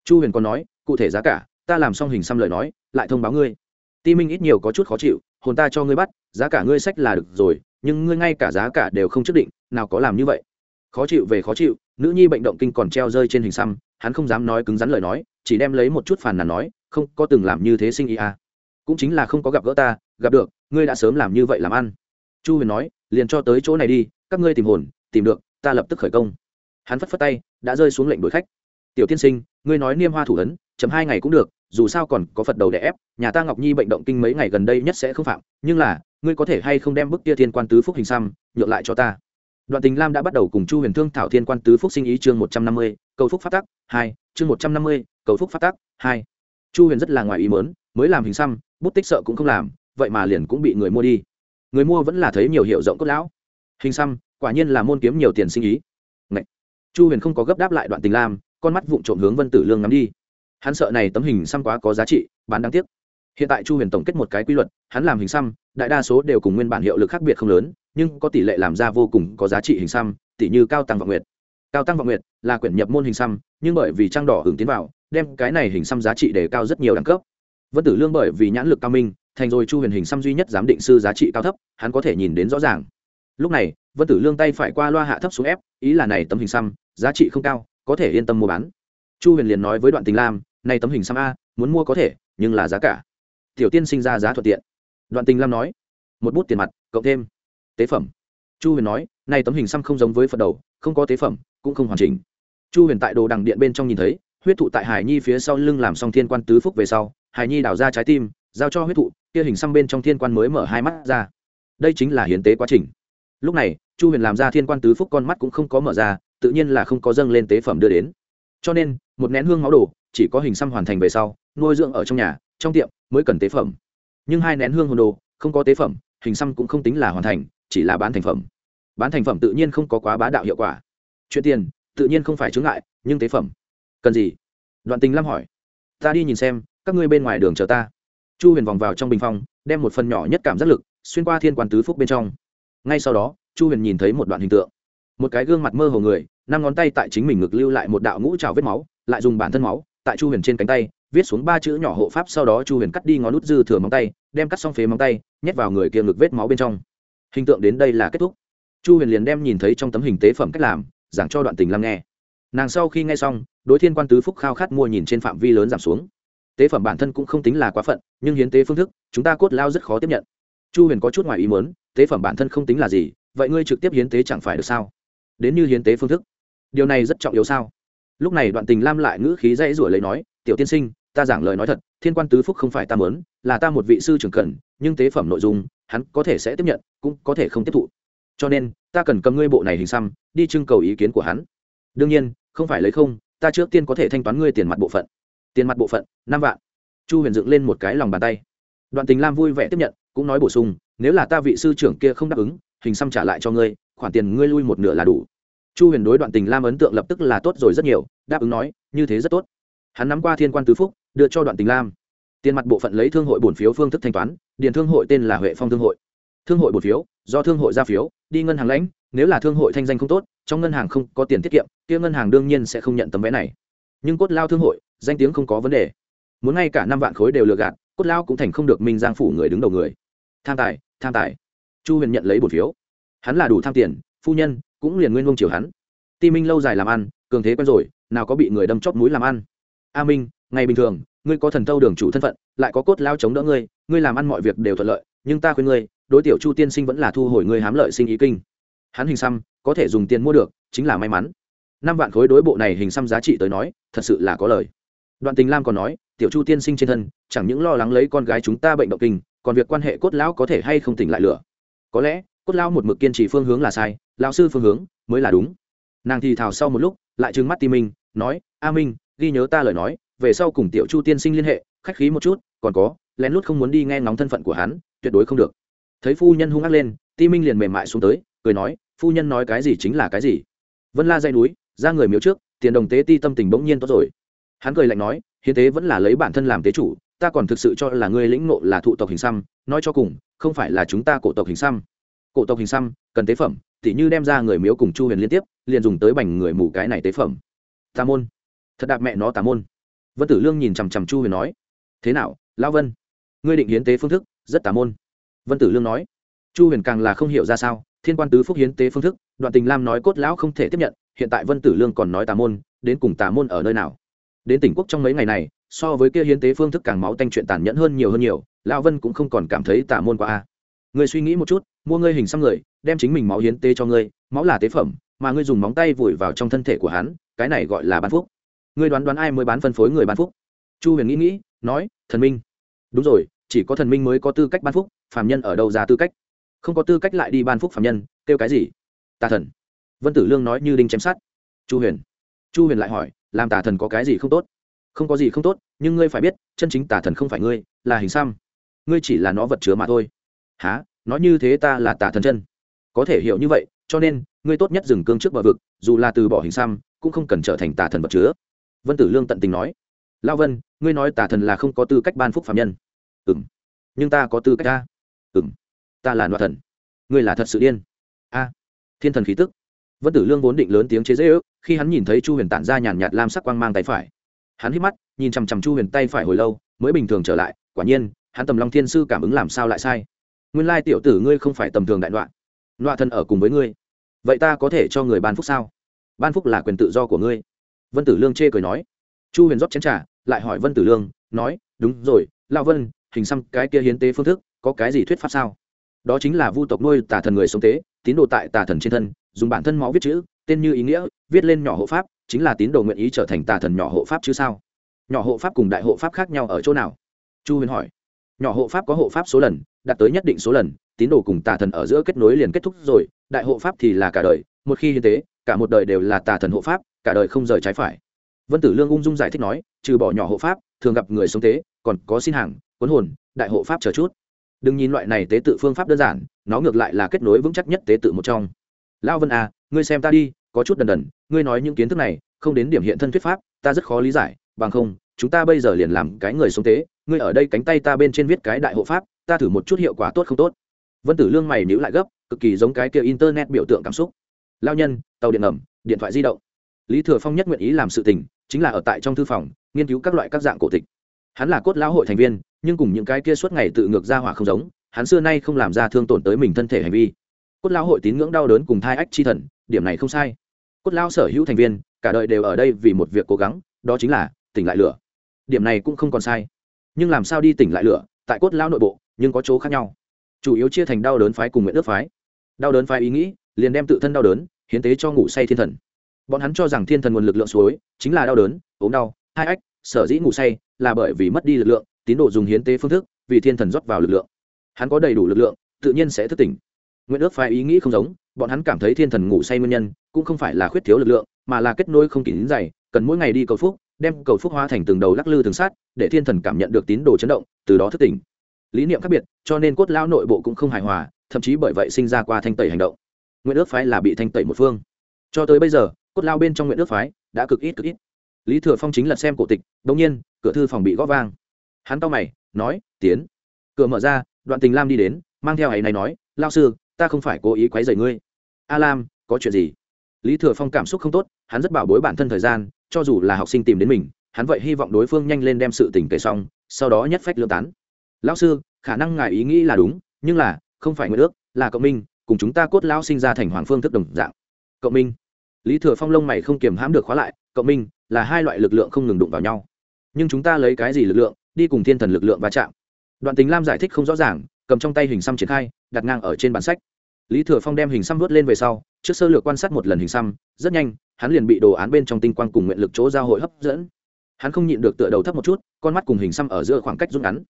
Speaker 1: Chu huyền còn nói cụ thể giá cả ta làm xong hình xăm lời nói lại thông báo ngươi. Ti minh ít nhiều có chút khó chịu hồn ta cho ngươi bắt giá cả ngươi sách là được rồi nhưng ngươi ngay cả giá cả đều không nhất định, nào có làm như vậy. Khó chịu về khó chịu nữ nhi bệnh động kinh còn treo rơi trên hình xăm, hắn không dám nói cứng rắn lời nói, chỉ đem lấy một chút phàn nàn nói, không, có từng làm như thế sinh ý à. cũng chính là không có gặp gỡ ta, gặp được, ngươi đã sớm làm như vậy làm ăn. Chu huyền nói, liền cho tới chỗ này đi, các ngươi tìm hồn, tìm được, ta lập tức khởi công. Hắn phất phất tay, đã rơi xuống lệnh đuổi khách. Tiểu tiên sinh, ngươi nói niêm hoa thủ ấn chấm hai ngày cũng được, dù sao còn có phật đầu đẻ ép, nhà ta ngọc nhi bệnh động kinh mấy ngày gần đây nhất sẽ không phạm, nhưng là, ngươi có thể hay không đem bức kia thiên quan tứ phúc hình xăm, nhượng lại cho ta? Đoạn tình lam đã bắt đầu cùng chu huyền thương thảo thiên quan tứ phúc sinh ý chương một trăm năm mươi, cầu phúc phát tắc, hai, chương một trăm năm mươi, cầu phúc phát tắc, hai. Chu huyền rất là ngoài ý muốn, mới làm hình xăm, bút tích sợ cũng không làm, vậy mà liền cũng bị người mua đi. Người mua vẫn là thấy nhiều hiệu rộng cốt lão. Hình xăm, quả nhiên là môn kiếm nhiều tiền sinh ý. Ngậy! chu huyền không có gấp đáp lại đoạn tình lam, con mắt vụng trộm hướng vân tử lương ngắm đi. Hắn sợ này tấm hình xăm quá có giá trị, bán đáng tiếc hiện tại chu huyền tổng kết một cái quy luật, hắn làm hình xăm, đại đa số đều cùng nguyên bản hiệu lực khác biệt không lớn, nhưng có tỷ lệ làm ra vô cùng có giá trị hình xăm, tỷ như cao tăng vọng nguyệt. Cao tăng vọng nguyệt là quyển nhập môn hình xăm, nhưng bởi vì trang đỏ hưởng tiến vào, đem cái này hình xăm giá trị đề cao rất nhiều đẳng cấp. Vân tử lương bởi vì nhãn lực cao minh, thành rồi chu huyền hình xăm duy nhất giám định sư giá trị cao thấp, hắn có thể nhìn đến rõ ràng. Lúc này, vân tử lương tay phải qua loa hạ thấp xuống ép, ý là này tấm hình xăm, giá trị không cao, có thể yên tâm mua bán. Chu huyền liền nói với đoạn tình lam, này tấm hình xăm a, muốn mua có thể, nhưng là giá cả tiểu tiên sinh ra giá thuận tiện. Đoạn tình lam nói, một bút tiền mặt, cộng thêm tế phẩm. Chu huyền nói, nay tấm hình xăm không giống với phật đầu, không có tế phẩm, cũng không hoàn chỉnh. Chu huyền tại đồ đằng điện bên trong nhìn thấy, huyết thụ tại hải nhi phía sau lưng làm xong thiên quan tứ phúc về sau, hải nhi đào ra trái tim, giao cho huyết thụ, kia hình xăm bên trong thiên quan mới mở hai mắt ra. Đây chính là hiến tế quá trình. Lúc này, chu huyền làm ra thiên quan tứ phúc con mắt cũng không có mở ra, tự nhiên là không có dâng lên tế phẩm đưa đến. Cho nên, một nén hương máu đồ chỉ có hình xăm hoàn thành về sau, nuôi dưỡng ở trong nhà trong tiệm mới cần tế phẩm. Nhưng hai nén hương hồn đồ, không có tế phẩm, hình xăm cũng không tính là hoàn thành, chỉ là bán thành phẩm. Bán thành phẩm tự nhiên không có quá bá đạo hiệu quả. Chuyện tiền, tự nhiên không phải chướng ngại, nhưng tế phẩm. Cần gì? Đoạn tình lam hỏi. Ta đi nhìn xem, các ngươi bên ngoài đường chờ ta. Chu huyền vòng vào trong bình phong đem một phần nhỏ nhất cảm giác lực, xuyên qua thiên quan tứ phúc bên trong. Ngay sau đó, chu huyền nhìn thấy một đoạn hình tượng. Một cái gương mặt mơ hồ người, năm ngón tay tại chính mình ngực lưu lại một đạo ngũ trào vết máu, lại dùng bản thân máu, tại chu huyền trên cánh tay viết xuống ba chữ nhỏ hộ pháp, sau đó chu huyền cắt đi ngón nút dư thừa móng tay, đem cắt xong phế móng tay, nhét vào người kia ngực vết máu bên trong. Hình tượng đến đây là kết thúc. Chu huyền liền đem nhìn thấy trong tấm hình tế phẩm cách làm, giảng cho đoạn tình lam nghe. Nàng sau khi nghe xong, đối thiên quan tứ phúc khao khát mua nhìn trên phạm vi lớn giảm xuống. Tế phẩm bản thân cũng không tính là quá phận, nhưng hiến tế phương thức, chúng ta cốt lao rất khó tiếp nhận. Chu huyền có chút ngoài ý muốn, tế phẩm bản thân không tính là gì, vậy ngươi trực tiếp hiến tế chẳng phải được sao? Đến như hiến tế phương thức. Điều này rất trọng yếu sao? Lúc này đoạn tình lam lại ngữ khí dãy rủi lấy nói, tiểu tiên sinh ta giảng lời nói thật, thiên quan tứ phúc không phải ta mớn là ta một vị sư trưởng cần, nhưng tế phẩm nội dung, hắn có thể sẽ tiếp nhận, cũng có thể không tiếp thụ. Cho nên, ta cần cầm ngươi bộ này hình xăm, đi trưng cầu ý kiến của hắn. Đương nhiên, không phải lấy không, ta trước tiên có thể thanh toán ngươi tiền mặt bộ phận. Tiền mặt bộ phận, năm vạn. Chu huyền dựng lên một cái lòng bàn tay. Đoạn tình lam vui vẻ tiếp nhận, cũng nói bổ sung, nếu là ta vị sư trưởng kia không đáp ứng, hình xăm trả lại cho ngươi, khoản tiền ngươi lui một nửa là đủ. Chu huyền đối đoạn tình lam ấn tượng lập tức là tốt rồi rất nhiều, đáp ứng nói, như thế rất tốt. Hắn nắm qua thiên quan tứ phúc đưa cho đoạn tình lam tiền mặt bộ phận lấy thương hội bổn phiếu phương thức thanh toán điền thương hội tên là huệ phong thương hội thương hội bổn phiếu do thương hội ra phiếu đi ngân hàng lãnh nếu là thương hội thanh danh không tốt trong ngân hàng không có tiền tiết kiệm kia ngân hàng đương nhiên sẽ không nhận tấm vé này nhưng cốt lao thương hội danh tiếng không có vấn đề muốn ngay cả năm vạn khối đều lừa gạt cốt lao cũng thành không được minh giang phủ người đứng đầu người tham tài tham tài chu huyền nhận lấy bổn phiếu hắn là đủ tham tiền phu nhân cũng liền nguyên vông chiều hắn ti minh lâu dài làm ăn cường thế quen rồi nào có bị người đâm chóp mũi làm ăn a minh ngày bình thường, ngươi có thần tâu đường chủ thân phận, lại có cốt lao chống đỡ ngươi ngươi làm ăn mọi việc đều thuận lợi, nhưng ta khuyên ngươi, đối tiểu chu tiên sinh vẫn là thu hồi ngươi hám lợi sinh ý kinh. Hắn hình xăm, có thể dùng tiền mua được, chính là may mắn. Năm vạn khối đối bộ này hình xăm giá trị tới nói, thật sự là có lời. Đoạn tình lam còn nói, tiểu chu tiên sinh trên thân, chẳng những lo lắng lấy con gái chúng ta bệnh động kinh, còn việc quan hệ cốt lão có thể hay không tỉnh lại lửa. Có lẽ, cốt lão một mực kiên trì phương hướng là sai, lão sư phương hướng mới là đúng. Nàng thì thào sau một lúc, lại trừng mắt ti minh, nói, a minh, ghi nhớ ta lời nói về sau cùng tiểu chu tiên sinh liên hệ, khách khí một chút, còn có, lén lút không muốn đi nghe ngóng thân phận của hắn, tuyệt đối không được. Thấy phu nhân hung ác lên, ti minh liền mềm mại xuống tới, cười nói, phu nhân nói cái gì chính là cái gì. Vân la dây núi, ra người miếu trước, tiền đồng tế ti tâm tình bỗng nhiên tốt rồi. Hắn cười lạnh nói, hiến tế vẫn là lấy bản thân làm tế chủ, ta còn thực sự cho là ngươi lĩnh ngộ là thụ tộc hình xăm, nói cho cùng, không phải là chúng ta cổ tộc hình xăm. Cổ tộc hình xăm, cần tế phẩm, tỉ như đem ra người miếu cùng chu huyền liên tiếp, liền dùng tới bành người mù cái này tế phẩm. Tà môn. Thật đạp mẹ nó tà môn vân tử lương nhìn chằm chằm chu huyền nói, thế nào lao vân? Ngươi định hiến tế phương thức, rất tà môn. Vân tử lương nói, chu huyền càng là không hiểu ra sao, thiên quan tứ phúc hiến tế phương thức, đoạn tình lam nói cốt lão không thể tiếp nhận, hiện tại vân tử lương còn nói tà môn, đến cùng tà môn ở nơi nào? Đến tỉnh quốc trong mấy ngày này, so với kia hiến tế phương thức càng máu tanh chuyện tàn nhẫn hơn nhiều hơn nhiều, lão vân cũng không còn cảm thấy tà môn qua a. Người suy nghĩ một chút, mua ngươi hình xăm người, đem chính mình máu hiến tế cho ngươi, máu là tế phẩm, mà ngươi dùng móng tay vùi vào trong thân thể của hắn, cái này gọi là ban phúc ngươi đoán đoán ai mới bán phân phối người bán phúc? Chu huyền nghĩ nghĩ, nói, thần minh. Đúng rồi, chỉ có thần minh mới có tư cách ban phúc, phàm nhân ở đâu ra tư cách? Không có tư cách lại đi ban phúc phàm nhân, kêu cái gì? Tà thần. Vân tử lương nói như đinh chém sát chu huyền. Chu huyền lại hỏi, làm tà thần có cái gì không tốt? Không có gì không tốt, nhưng ngươi phải biết, chân chính tà thần không phải ngươi, là hình xăm. Ngươi chỉ là nó vật chứa mà thôi. Há nói như thế ta là tà thần chân. Có thể hiểu như vậy, cho nên, ngươi tốt nhất dừng cương trước bờ vực, dù là từ bỏ hình xăm, cũng không cần trở thành tà thần vật chứa vân tử lương tận tình nói lao vân, ngươi nói tà thần là không có tư cách ban phúc phạm nhân. Ừ m nhưng ta có tư cách ta ừ m ta là loạt thần, ngươi là thật sự điên. A, thiên thần khí tức. Vân tử lương vốn định lớn tiếng chế dễ ước khi hắn nhìn thấy chu huyền tản ra nhàn nhạt lam sắc quang mang tay phải. Hắn hít mắt, nhìn chằm chằm chu huyền tay phải hồi lâu, mới bình thường trở lại, quả nhiên, hắn tầm long thiên sư cảm ứng làm sao lại sai. Nguyên lai tiểu tử ngươi không phải tầm thường đại đoạn loạ thần ở cùng với ngươi, vậy ta có thể cho người ban phúc sao? Ban phúc là quyền tự do của ngươi vân tử lương chê cười nói. Chu huyền rót chén t r à lại hỏi vân tử lương, nói, đúng rồi lao vân, hình xăm cái kia hiến tế phương thức, có cái gì thuyết pháp sao? Đó chính là vu tộc nuôi tà thần người sống tế, tín đồ tại tà thần trên thân, dùng bản thân máu viết chữ, tên như ý nghĩa, viết lên nhỏ hộ pháp, chính là tín đồ nguyện ý trở thành tà thần nhỏ hộ pháp chứ sao? Nhỏ hộ pháp cùng đại hộ pháp khác nhau ở chỗ nào? Chu huyền hỏi. Nhỏ hộ pháp có hộ pháp số lần, đạt tới nhất định số lần, tín đồ cùng tà thần ở giữa kết nối liền kết thúc rồi, đại hộ pháp thì là cả đời, một khi hiến tế, cả một đời đều là tà thần hộ pháp cả đời không rời trái phải. Vân tử lương ung dung giải thích nói, trừ bỏ nhỏ hộ pháp, thường gặp người sống tế còn có xin hàng cuốn hồn, đại hộ pháp chờ chút. Đừng nhìn loại này tế tự phương pháp đơn giản, nó ngược lại là kết nối vững chắc nhất tế tự một trong. Lão vân à ngươi xem ta đi, có chút đần đần, ngươi nói những kiến thức này, không đến điểm hiện thân thuyết pháp, ta rất khó lý giải, bằng không, chúng ta bây giờ liền làm cái người sống tế ngươi ở đây cánh tay ta bên trên viết cái đại hộ pháp, ta thử một chút hiệu quả tốt không tốt. Vân tử lương mày nhíu lại gấp, cực kỳ giống cái kia internet biểu tượng cảm xúc. Lao nhân, tàu điện ngầm, điện thoại di động lý thừa phong nhất nguyện ý làm sự tình, chính là ở tại trong thư phòng, nghiên cứu các loại các dạng cổ tịch. Hắn là cốt lão hội thành viên, nhưng cùng những cái kia suốt ngày tự ngược ra hỏa không giống, hắn xưa nay không làm ra thương tổn tới mình thân thể hành vi. Cốt lão hội tín ngưỡng đau đớn cùng thai ách chi thần, điểm này không sai. Cốt lão sở hữu thành viên, cả đời đều ở đây vì một việc cố gắng, đó chính là tỉnh lại lửa. Điểm này cũng không còn sai. Nhưng làm sao đi tỉnh lại lửa, tại cốt lão nội bộ, nhưng có chỗ khác nhau. Chủ yếu chia thành đau đớn phái cùng nguyện ước phái. Đau đớn phái ý nghĩ, liền đem tự thân đau đớn, hiến tế cho ngủ say thiên thần bọn hắn cho rằng thiên thần nguồn lực lượng suối chính là đau đớn, ốm đau, hai ách, sở dĩ ngủ say là bởi vì mất đi lực lượng, tín đồ dùng hiến tế phương thức, vì thiên thần rót vào lực lượng. Hắn có đầy đủ lực lượng, tự nhiên sẽ thức tỉnh. Nguyện ước phái ý nghĩ không giống, bọn hắn cảm thấy thiên thần ngủ say nguyên nhân cũng không phải là khuyết thiếu lực lượng, mà là kết nối không kín dày, cần mỗi ngày đi cầu phúc, đem cầu phúc hóa thành từng đầu lắc lư từng sát, để thiên thần cảm nhận được tín đồ chấn động, từ đó thức tỉnh. Lý niệm khác biệt, cho nên cốt lão nội bộ cũng không hài hòa, thậm chí bởi vậy sinh ra qua thanh tẩy hành động. Nguyện ước phái là bị thanh tẩy một phương. Cho tới bây giờ cốt lao bên trong nguyện ước phái đã cực ít cực ít. Lý thừa phong chính lật xem cổ tịch đ nhiên, cửa thư phòng bị góp vang. Hắn to mày, nói, tiến. Cửa mở ra, đoạn tình lam đi đến, mang theo ấy này nói, lao sư, ta không phải cố ý quấy rầy ngươi. A lam, có chuyện gì? Lý thừa phong cảm xúc không tốt, hắn rất bảo bối bản thân thời gian, cho dù là học sinh tìm đến mình, hắn vậy hy vọng đối phương nhanh lên đem sự tình kể xong, sau đó nhất phách lương tán. Lão sư, khả năng ngài ý nghĩ là đúng, nhưng là, không phải nguyện ước, là cộng minh, cùng chúng ta cốt lão sinh ra thành hoàng phương thức đồng dạng. Cộng minh? Lý thừa phong lông mày không kiềm hãm được khóa lại cộng minh, là hai loại lực lượng không ngừng đụng vào nhau. Nhưng chúng ta lấy cái gì lực lượng? Đi cùng thiên thần lực lượng va chạm. Đoạn tính lam giải thích không rõ ràng, cầm trong tay hình xăm triển khai, đặt ngang ở trên bản sách. Lý thừa phong đem hình xăm vớt lên về sau, trước sơ lược quan sát một lần hình xăm, rất nhanh, hắn liền bị đồ án bên trong tinh quang cùng nguyện lực chỗ giao hội hấp dẫn. Hắn không nhịn được tựa đầu thấp một chút, con mắt cùng hình xăm ở giữa khoảng cách rút ngắn.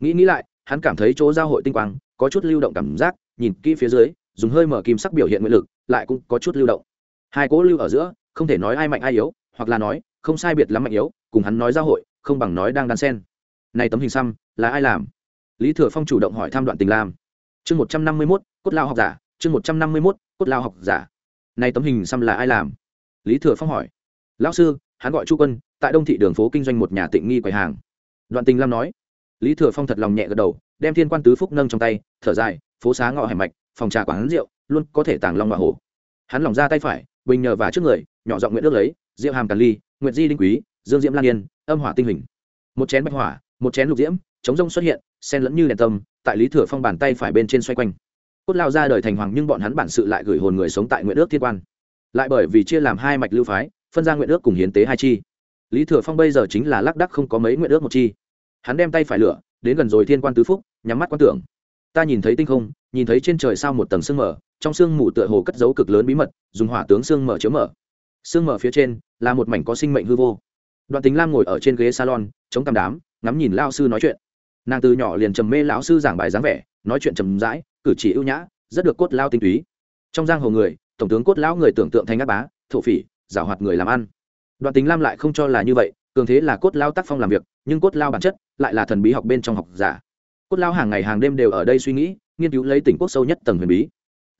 Speaker 1: Nghĩ nghĩ lại, hắn cảm thấy chỗ giao hội tinh quang có chút lưu động cảm giác, nhìn kỹ phía dưới, dùng hơi mở kim sắc biểu hiện nguyện lực, lại cũng có chút lưu động hai cỗ lưu ở giữa, không thể nói ai mạnh ai yếu, hoặc là nói, không sai biệt lắm mạnh yếu, cùng hắn nói giao hội, không bằng nói đang đan sen. Này tấm hình xăm, là ai làm? Lý thừa phong chủ động hỏi tham đoạn tình lam. Chương một trăm năm mươi mốt, cốt lao học giả, chương một trăm năm mươi mốt, cốt lao học giả. Này tấm hình xăm là ai làm? Lý thừa phong hỏi. Lão sư, hắn gọi chu quân, tại đông thị đường phố kinh doanh một nhà tịnh nghi quầy hàng. Đoạn tình lam nói. Lý thừa phong thật lòng nhẹ gật đầu, đem thiên quan tứ phúc nâng trong tay, thở dài, phố xá ngọ hẻm mạch, phòng trà quán rượu, luôn có thể tàng long và hổ. Hắn lòng ra tay phải bình nhờ và trước người, nhỏ giọng nguyện nước lấy rượu hàm càn ly nguyện di đinh quý, dương diễm lan yên, âm hỏa tinh hình. Một chén bạch hỏa, một chén lục diễm, chống rông xuất hiện sen lẫn như đèn tâm tại lý thừa phong bàn tay phải bên trên xoay quanh. Cốt lao ra đời thành hoàng nhưng bọn hắn bản sự lại gửi hồn người sống tại nguyện ước thiên quan. Lại bởi vì chia làm hai mạch lưu phái, phân ra nguyện ước cùng hiến tế hai chi. Lý thừa phong bây giờ chính là lác đắc không có mấy nguyện ước một chi. Hắn đem tay phải lửa, đến gần rồi thiên quan tứ phúc, nhắm mắt quan tưởng. Ta nhìn thấy tinh không, nhìn thấy trên trời sao một tầng sương mở trong sương mù tựa hồ cất dấu cực lớn bí mật, dùng hỏa tướng sương mở chiếu mở. Sương mở phía trên là một mảnh có sinh mệnh hư vô. Đoạn tính lam ngồi ở trên ghế salon, chống cằm đám, ngắm nhìn lao sư nói chuyện. Nàng từ nhỏ liền trầm mê lão sư giảng bài dáng vẻ, nói chuyện trầm rãi, cử chỉ ưu nhã, rất được cốt lao tinh túy. Trong giang hồ người, tổng tướng cốt lão người tưởng tượng thành ác bá, thổ phỉ, giảo hoạt người làm ăn. Đoạn tính lam lại không cho là như vậy, cường thế là cốt lao tác phong làm việc, nhưng cốt lao bản chất lại là thần bí học bên trong học giả. Cốt lao hàng ngày hàng đêm đều ở đây suy nghĩ, nghiên cứu lấy tỉnh quốc sâu nhất tầng huyền bí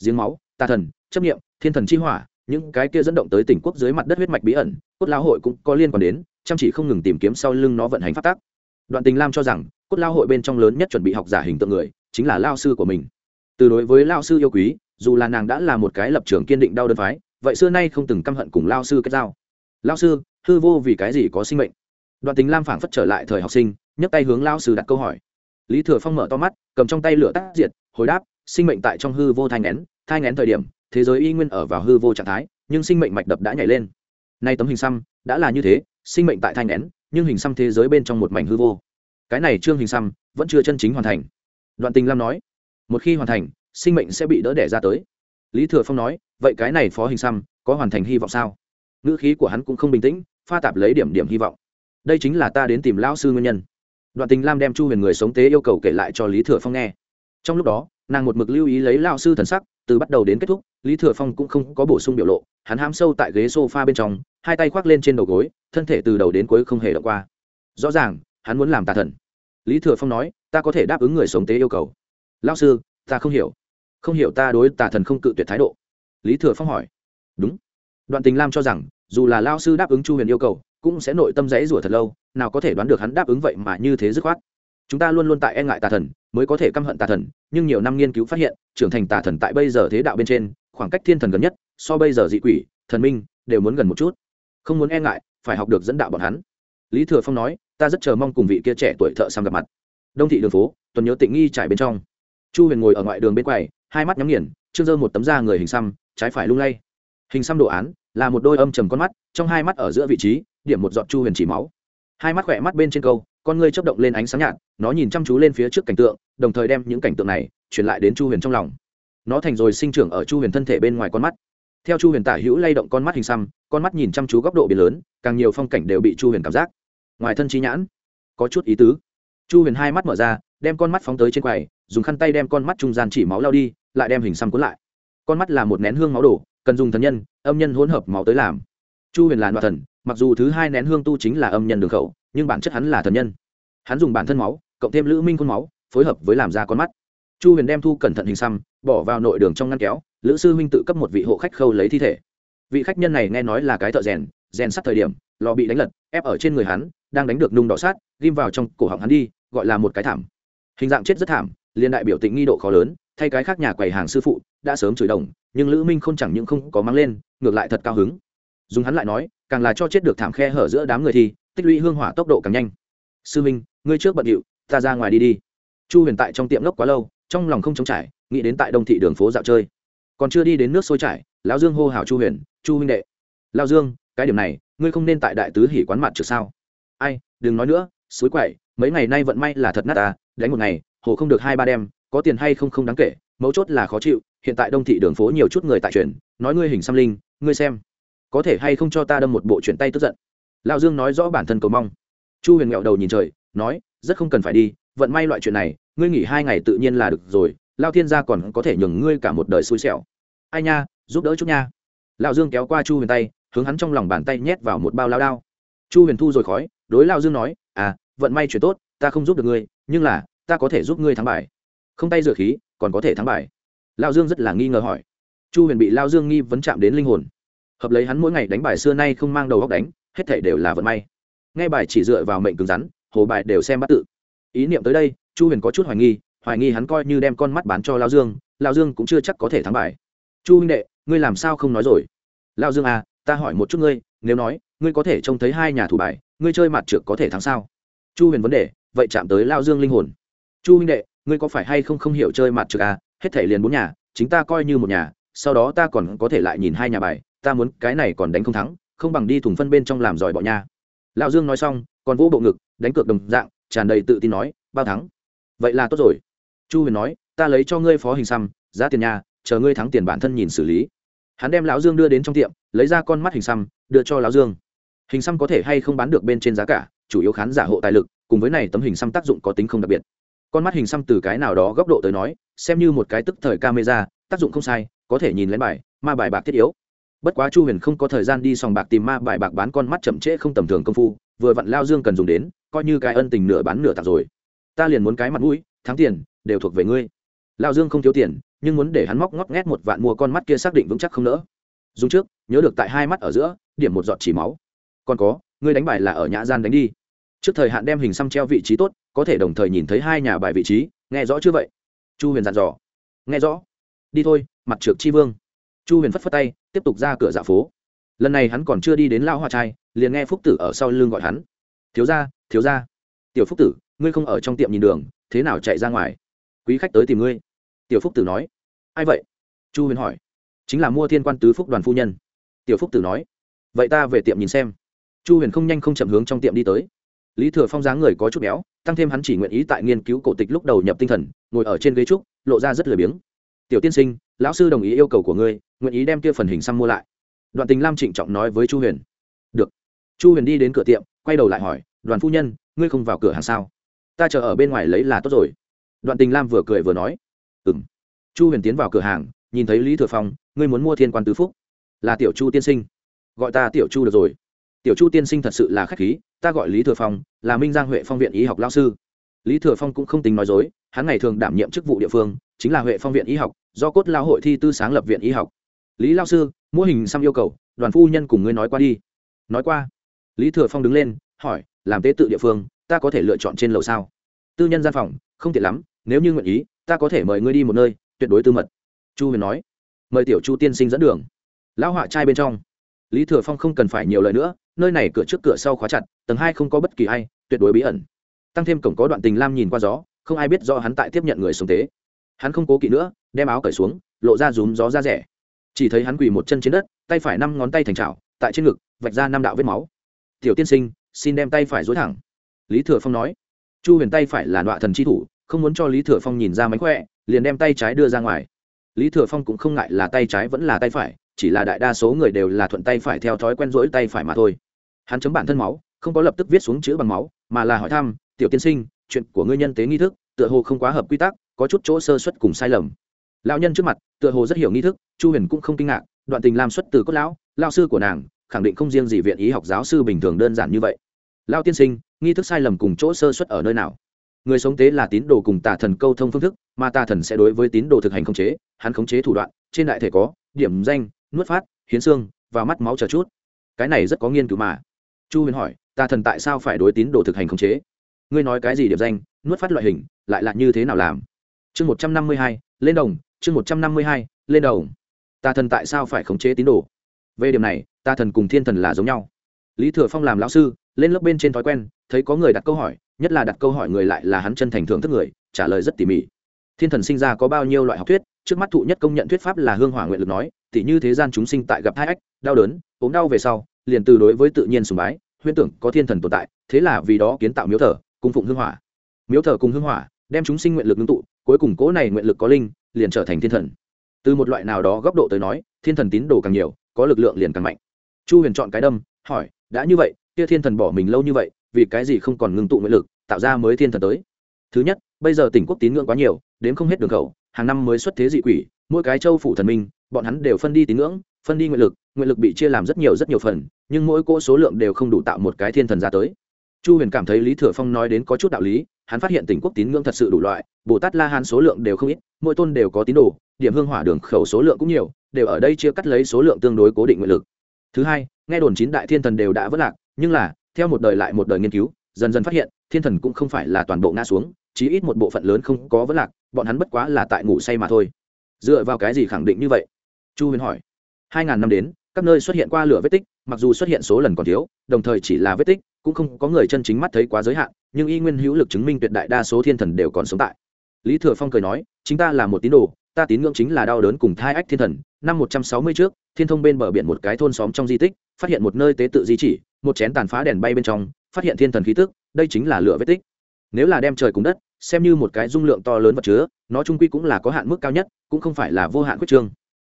Speaker 1: giếng máu, tà thần, chấp nghiệm thiên thần chi hỏa, những cái kia dẫn động tới tỉnh quốc dưới mặt đất huyết mạch bí ẩn, cốt lao hội cũng có liên quan đến, chăm chỉ không ngừng tìm kiếm sau lưng nó vận hành phát tác đoạn tình lam cho rằng, cốt lao hội bên trong lớn nhất chuẩn bị học giả hình tượng người, chính là lao sư của mình. Từ đối với lao sư yêu quý, dù là nàng đã là một cái lập trường kiên định đau đơn phái, vậy xưa nay không từng căm hận cùng lao sư kết giao. Lao sư, hư vô vì cái gì có sinh mệnh? Đoạn tình lam phảng phất trở lại thời học sinh, nhấc tay hướng lao sư đặt câu hỏi. Lý thừa phong mở to mắt, cầm trong tay lửa tác diệt, hồi đáp sinh mệnh tại trong hư vô thai ngén thai ngén thời điểm, thế giới y nguyên ở vào hư vô trạng thái, nhưng sinh mệnh mạch đập đã nhảy lên. Nay tấm hình xăm đã là như thế, sinh mệnh tại thai ngén, nhưng hình xăm thế giới bên trong một mảnh hư vô. Cái này trương hình xăm vẫn chưa chân chính hoàn thành. Đoạn tình lam nói, một khi hoàn thành, sinh mệnh sẽ bị đỡ đẻ ra tới. Lý thừa phong nói, vậy cái này phó hình xăm có hoàn thành hy vọng sao? Ngữ khí của hắn cũng không bình tĩnh, pha tạp lấy điểm điểm hy vọng. Đây chính là ta đến tìm lão sư nguyên nhân. Đoạn tình lam đem chu huyền người sống tế yêu cầu kể lại cho lý thừa phong nghe. Trong lúc đó nàng một mực lưu ý lấy lao sư thần sắc, từ bắt đầu đến kết thúc, lý thừa phong cũng không có bổ sung biểu lộ, hắn ham sâu tại ghế s o f a bên trong, hai tay khoác lên trên đầu gối, thân thể từ đầu đến cuối không hề đọc qua. Rõ ràng, hắn muốn làm tà thần. Lý thừa phong nói, ta có thể đáp ứng người sống tế yêu cầu. Lao sư, ta không hiểu. Không hiểu ta đối tà thần không cự tuyệt thái độ. Lý thừa phong hỏi. Đúng. Đoạn tình lam cho rằng, dù là lao sư đáp ứng chu huyền yêu cầu, cũng sẽ nội tâm rẫy rủa thật lâu, nào có thể đoán được hắn đáp ứng vậy mà như thế dứt khoát chúng ta luôn luôn tại e ngại tà thần, mới có thể căm hận tà thần, nhưng nhiều năm nghiên cứu phát hiện, trưởng thành tà thần tại bây giờ thế đạo bên trên, khoảng cách thiên thần gần nhất, so bây giờ dị quỷ, thần minh, đều muốn gần một chút. Không muốn e ngại, phải học được dẫn đạo bọn hắn. Lý thừa phong nói, ta rất chờ mong cùng vị kia trẻ tuổi thợ sang gặp mặt. Đông thị đường phố, tuần nhớ tịnh nghi trải bên trong. Chu huyền ngồi ở ngoại đường bên quầy, hai mắt nhắm nghiền, trương dơ một tấm da người hình xăm, trái phải lung lay. Hình xăm đồ án, là một đôi âm trầm con mắt, trong hai mắt ở giữa vị trí, điểm một giọt chu huyền chỉ máu hai mắt khỏe mắt bên trên câu, con ngươi chấp động lên ánh sáng nhạt, nó nhìn chăm chú lên phía trước cảnh tượng, đồng thời đem những cảnh tượng này truyền lại đến chu huyền trong lòng. Nó thành rồi sinh trưởng ở chu huyền thân thể bên ngoài con mắt. Theo chu huyền tả hữu lay động con mắt hình xăm, con mắt nhìn chăm chú góc độ biển lớn, càng nhiều phong cảnh đều bị chu huyền cảm giác. Ngoài thân trí nhãn, có chút ý tứ. Chu huyền hai mắt mở ra, đem con mắt phóng tới trên quầy, dùng khăn tay đem con mắt trung gian chỉ máu lao đi, lại đem hình xăm cuốn lại. Con mắt là một nén hương máu đổ, cần dùng thần nhân, âm nhân hỗn hợp máu tới làm. Chu huyền là đoạt thần mặc dù thứ hai nén hương tu chính là âm nhân đường khẩu, nhưng bản chất hắn là thần nhân. Hắn dùng bản thân máu, cộng thêm lữ minh khuôn máu, phối hợp với làm ra con mắt. Chu huyền đem thu cẩn thận hình xăm, bỏ vào nội đường trong ngăn kéo, lữ sư huynh tự cấp một vị hộ khách khâu lấy thi thể. Vị khách nhân này nghe nói là cái thợ rèn rèn sắt thời điểm, lò bị đánh lật, ép ở trên người hắn, đang đánh được nung đỏ sát, ghim vào trong cổ họng hắn đi, gọi là một cái thảm. Hình dạng chết rất thảm liên đại biểu tịnh nghi độ khó lớn, thay cái khác nhà quầy hàng sư phụ, đã sớm chửi đồng, nhưng lữ minh không chẳng những không có mang lên, ngược lại thật cao hứng. Dùng hắn lại nói càng là cho chết được thảm khe hở giữa đám người thì tích lũy hương hỏa tốc độ càng nhanh. Sư minh ngươi trước bận điệu ta ra ngoài đi đi. Chu huyền tại trong tiệm ngốc quá lâu trong lòng không chống trải nghĩ đến tại đông thị đường phố dạo chơi. Còn chưa đi đến nước sôi trải lão dương hô hào chu huyền chu huynh đệ. Lao dương cái điểm này ngươi không nên tại đại tứ hỉ quán mặt trước sao? Ai đừng nói nữa suối quậy mấy ngày nay vận may là thật nát ta đánh một ngày hồ không được hai ba đêm có tiền hay không không đáng kể mấu chốt là khó chịu hiện tại đông thị đường phố nhiều chút người tại truyền, nói ngươi hình xăm linh ngươi xem có thể hay không cho ta đâm một bộ chuyển tay tức giận? Lão dương nói rõ bản thân cầu mong. Chu huyền nghẹo đầu nhìn trời, nói, rất không cần phải đi, vận may loại chuyện này, ngươi nghỉ hai ngày tự nhiên là được rồi lao thiên gia còn có thể nhường ngươi cả một đời xui xẻo. Ai nha, giúp đỡ chút nha. Lão dương kéo qua chu huyền tay, hướng hắn trong lòng bàn tay nhét vào một bao lao đao. Chu huyền thu rồi khói, đối lao dương nói à vận may chuyện tốt, ta không giúp được ngươi, nhưng là, ta có thể giúp ngươi thắng bài không tay rửa khí, còn có thể thắng bài lao dương rất là nghi ngờ hỏi. Chu huyền bị lao dương nghi vấn chạm đến linh hồn hợp lấy hắn mỗi ngày đánh bài xưa nay không mang đầu góc đánh, hết thể đều là vận may. Nghe bài chỉ dựa vào mệnh cứng rắn, hồ bài đều xem bắt tự. Ý niệm tới đây, chu huyền có chút hoài nghi hoài nghi hắn coi như đem con mắt bán cho lao dương lao dương cũng chưa chắc có thể thắng bài. Chu huynh đệ, ngươi làm sao không nói rồi? Lao dương à ta hỏi một chút ngươi, nếu nói, ngươi có thể trông thấy hai nhà thủ bài, ngươi chơi mặt trượt có thể thắng sao? Chu huyền vấn đề, vậy chạm tới lao dương linh hồn. Chu huynh đệ, ngươi có phải hay không không hiểu chơi mặt trượt à hết thể liền bốn nhà, chính ta coi như một nhà, sau đó ta còn có thể lại nhìn hai nhà bài ta muốn cái này còn đánh không thắng, không bằng đi thùng phân bên trong làm giỏi bọ nha. Lão dương nói xong, còn vỗ bộ ngực, đánh cược đồng dạng, tràn đầy tự tin nói, bao thắng. Vậy là tốt rồi. Chu huyền nói, ta lấy cho ngươi phó hình xăm, giá tiền nhà, chờ ngươi thắng tiền bản thân nhìn xử lý. Hắn đem lão dương đưa đến trong tiệm, lấy ra con mắt hình xăm, đưa cho lão dương. Hình xăm có thể hay không bán được bên trên giá cả, chủ yếu khán giả hộ tài lực, cùng với này tấm hình xăm tác dụng có tính không đặc biệt. Con mắt hình xăm từ cái nào đó góc độ tới nói, xem như một cái tức thời camera, tác dụng không sai, có thể nhìn lên bài, ma bài bạc thiết yếu bất quá chu huyền không có thời gian đi sòng bạc tìm ma bài bạc bán con mắt chậm trễ không tầm thường công phu, vừa vặn lao dương cần dùng đến, coi như cái ân tình nửa bán nửa tặng rồi. Ta liền muốn cái mặt mũi, thắng tiền, đều thuộc về ngươi. Lao dương không thiếu tiền, nhưng muốn để hắn móc ngót ngét một vạn mua con mắt kia xác định vững chắc không nỡ. Dùng trước, nhớ được tại hai mắt ở giữa, điểm một giọt chỉ máu. Còn có, ngươi đánh bài là ở nhã gian đánh đi. Trước thời hạn đem hình xăm treo vị trí tốt, có thể đồng thời nhìn thấy hai nhà bài vị trí, nghe rõ chưa vậy? Chu huyền dặn dò. Nghe rõ. Đi thôi, mặt trược chi vương chu huyền phất phất tay, tiếp tục ra cửa dạ phố. Lần này hắn còn chưa đi đến lao hoa trai, liền nghe phúc tử ở sau lưng gọi hắn. Thiếu ra thiếu ra tiểu phúc tử, ngươi không ở trong tiệm nhìn đường, thế nào chạy ra ngoài? Quý khách tới tìm ngươi. Tiểu phúc tử nói. Ai vậy? Chu huyền hỏi. Chính là mua thiên quan tứ phúc đoàn phu nhân. Tiểu phúc tử nói. Vậy ta về tiệm nhìn xem. Chu huyền không nhanh không chậm hướng trong tiệm đi tới. Lý thừa phong dáng người có chút béo, tăng thêm hắn chỉ nguyện ý tại nghiên cứu cổ tịch lúc đầu nhập tinh thần, ngồi ở trên ghế trúc, lộ ra rất lười biếng tiểu tiên sinh, lão sư đồng ý yêu cầu của ngươi, nguyện ý đem kia phần hình xăm mua lại. Đoạn tình lam trịnh trọng nói với chu huyền. Được. Chu huyền đi đến cửa tiệm, quay đầu lại hỏi, đoàn phu nhân, ngươi không vào cửa hàng sao? Ta chờ ở bên ngoài lấy là tốt rồi. Đoạn tình lam vừa cười vừa nói. Ừ m chu huyền tiến vào cửa hàng, nhìn thấy lý thừa phong, ngươi muốn mua thiên quan tứ phúc? Là tiểu chu tiên sinh. Gọi ta tiểu chu được rồi. Tiểu chu tiên sinh thật sự là k h á c h khí, ta gọi lý thừa phong, là minh giang huệ phong viện y học lao sư. Lý thừa phong cũng không tính nói dối, hắn ngày thường đảm nhiệm chức vụ địa phương, chính là huệ phong viện y học do cốt lao hội thi tư sáng lập viện y học. Lý lao sư mô hình xăm yêu cầu, đoàn phu nhân cùng ngươi nói qua đi. Nói qua. Lý thừa phong đứng lên, hỏi, làm tế tự địa phương, ta có thể lựa chọn trên lầu sao? Tư nhân gian phòng, không tiện lắm, nếu như nguyện ý, ta có thể mời ngươi đi một nơi, tuyệt đối tư mật. Chu huyền nói. Mời tiểu chu tiên sinh dẫn đường. Lão họa trai bên trong. Lý thừa phong không cần phải nhiều lời nữa, nơi này cửa trước cửa sau khóa chặt, tầng hai không có bất kỳ ai, tuyệt đối bí ẩn. Tăng thêm cổng có đoạn tình lam nhìn qua gió, không ai biết do hắn tại tiếp nhận người sống tế hắn không cố kỵ nữa, đem áo cởi xuống, lộ ra rúm gió ra rẻ. Chỉ thấy hắn quỳ một chân trên đất, tay phải năm ngón tay thành trào tại trên ngực, vạch ra năm đạo vết máu. Tiểu tiên sinh, xin đem tay phải dối thẳng. Lý thừa phong nói. Chu huyền tay phải là đọa thần chi thủ, không muốn cho lý thừa phong nhìn ra mánh khỏe, liền đem tay trái đưa ra ngoài. Lý thừa phong cũng không ngại là tay trái vẫn là tay phải, chỉ là đại đa số người đều là thuận tay phải theo thói quen rỗi tay phải mà thôi. Hắn chấm bản thân máu, không có lập tức viết xuống chữ bằng máu, mà là hỏi thăm, tiểu tiên sinh, chuyện của ngươi nhân tế nghi thức, tựa hồ không quá hợp quy tắc có chút chỗ sơ xuất cùng sai lầm. Lão nhân trước mặt, tựa hồ rất hiểu nghi thức, chu huyền cũng không kinh ngạc, đoạn tình làm xuất từ cốt lão lao sư của nàng, khẳng định không riêng gì viện ý học giáo sư bình thường đơn giản như vậy. Lao tiên sinh, nghi thức sai lầm cùng chỗ sơ xuất ở nơi nào? Người sống tế là tín đồ cùng tà thần câu thông phương thức, mà tà thần sẽ đối với tín đồ thực hành khống chế, hắn khống chế thủ đoạn, trên đại thể có, điểm danh, nuốt phát, hiến xương và mắt máu chờ chút. Cái này rất có nghiên cứu mà. Chu huyền hỏi, tà thần tại sao phải đối tín đồ thực hành khống chế? Ngươi nói cái gì điểm danh, nuốt phát loại hình, lại là như thế nào làm? Chương một trăm năm mươi hai, lên đồng, chương một trăm năm mươi hai, lên đồng. Tà thần tại sao phải khống chế tín đồ? Về điểm này tà thần cùng thiên thần là giống nhau. Lý thừa phong làm lão sư, lên lớp bên trên thói quen, thấy có người đặt câu hỏi, nhất là đặt câu hỏi người lại là hắn chân thành thưởng thức người, trả lời rất tỉ mỉ. Thiên thần sinh ra có bao nhiêu loại học thuyết, trước mắt thụ nhất công nhận thuyết pháp là hương hỏa nguyện lực nói, tỉ như thế gian chúng sinh tại gặp hai ách, đau đớn, ốm đau về sau, liền từ đối với tự nhiên sùng bái, huyễn tưởng có thiên thần tồn tại, thế là vì đó kiến tạo miếu thờ, cung phụng hương hỏa. Miếu thờ cùng hương hỏa đem chúng sinh nguyện lực ngưng tụ, cuối cùng cố này nguyện lực có linh, liền trở thành thiên thần. Từ một loại nào đó góc độ tới nói, thiên thần tín đồ càng nhiều, có lực lượng liền càng mạnh. Chu huyền chọn cái đâm, hỏi, đã như vậy, kia thiên thần bỏ mình lâu như vậy, vì cái gì không còn ngưng tụ nguyện lực, tạo ra mới thiên thần tới? Thứ nhất, bây giờ tỉnh quốc tín ngưỡng quá nhiều, đến không hết đường khẩu, hàng năm mới xuất thế dị quỷ, mỗi cái châu phủ thần minh, bọn hắn đều phân đi tín ngưỡng, phân đi nguyện lực nguyện lực bị chia làm rất nhiều rất nhiều phần, nhưng mỗi cỗ số lượng đều không đủ tạo một cái thiên thần ra tới chu huyền cảm thấy lý thừa phong nói đến có chút đạo lý, hắn phát hiện tỉnh quốc tín ngưỡng thật sự đủ loại, bồ tát la hán số lượng đều không ít, mỗi tôn đều có tín đồ, điểm hương hỏa đường khẩu số lượng cũng nhiều, đều ở đây chia cắt lấy số lượng tương đối cố định nguyện lực. Thứ hai, nghe đồn chín đại thiên thần đều đã vất lạc, nhưng là, theo một đời lại một đời nghiên cứu, dần dần phát hiện, thiên thần cũng không phải là toàn bộ ngã xuống, chí ít một bộ phận lớn không có vất lạc, bọn hắn bất quá là tại ngủ say mà thôi. Dựa vào cái gì khẳng định như vậy? Chu huyền hỏi. Hai ngàn năm đến, các nơi xuất hiện qua lửa vết tích, mặc dù xuất hiện số lần còn thiếu, đồng thời chỉ là vết tích cũng không có người chân chính mắt thấy quá giới hạn, nhưng y nguyên hữu lực chứng minh tuyệt đại đa số thiên thần đều còn sống tại. Lý thừa phong cười nói, chính ta là một tín đồ, ta tín ngưỡng chính là đau đớn cùng thai ách thiên thần. Năm một trăm sáu mươi trước, thiên thông bên bờ biển một cái thôn xóm trong di tích, phát hiện một nơi tế tự di chỉ, một chén tàn phá đèn bay bên trong, phát hiện thiên thần khí tức, đây chính là lửa vết tích. Nếu là đem trời cùng đất, xem như một cái dung lượng to lớn vật chứa, nó trung quy cũng là có hạn mức cao nhất, cũng không phải là vô hạn quyết trương.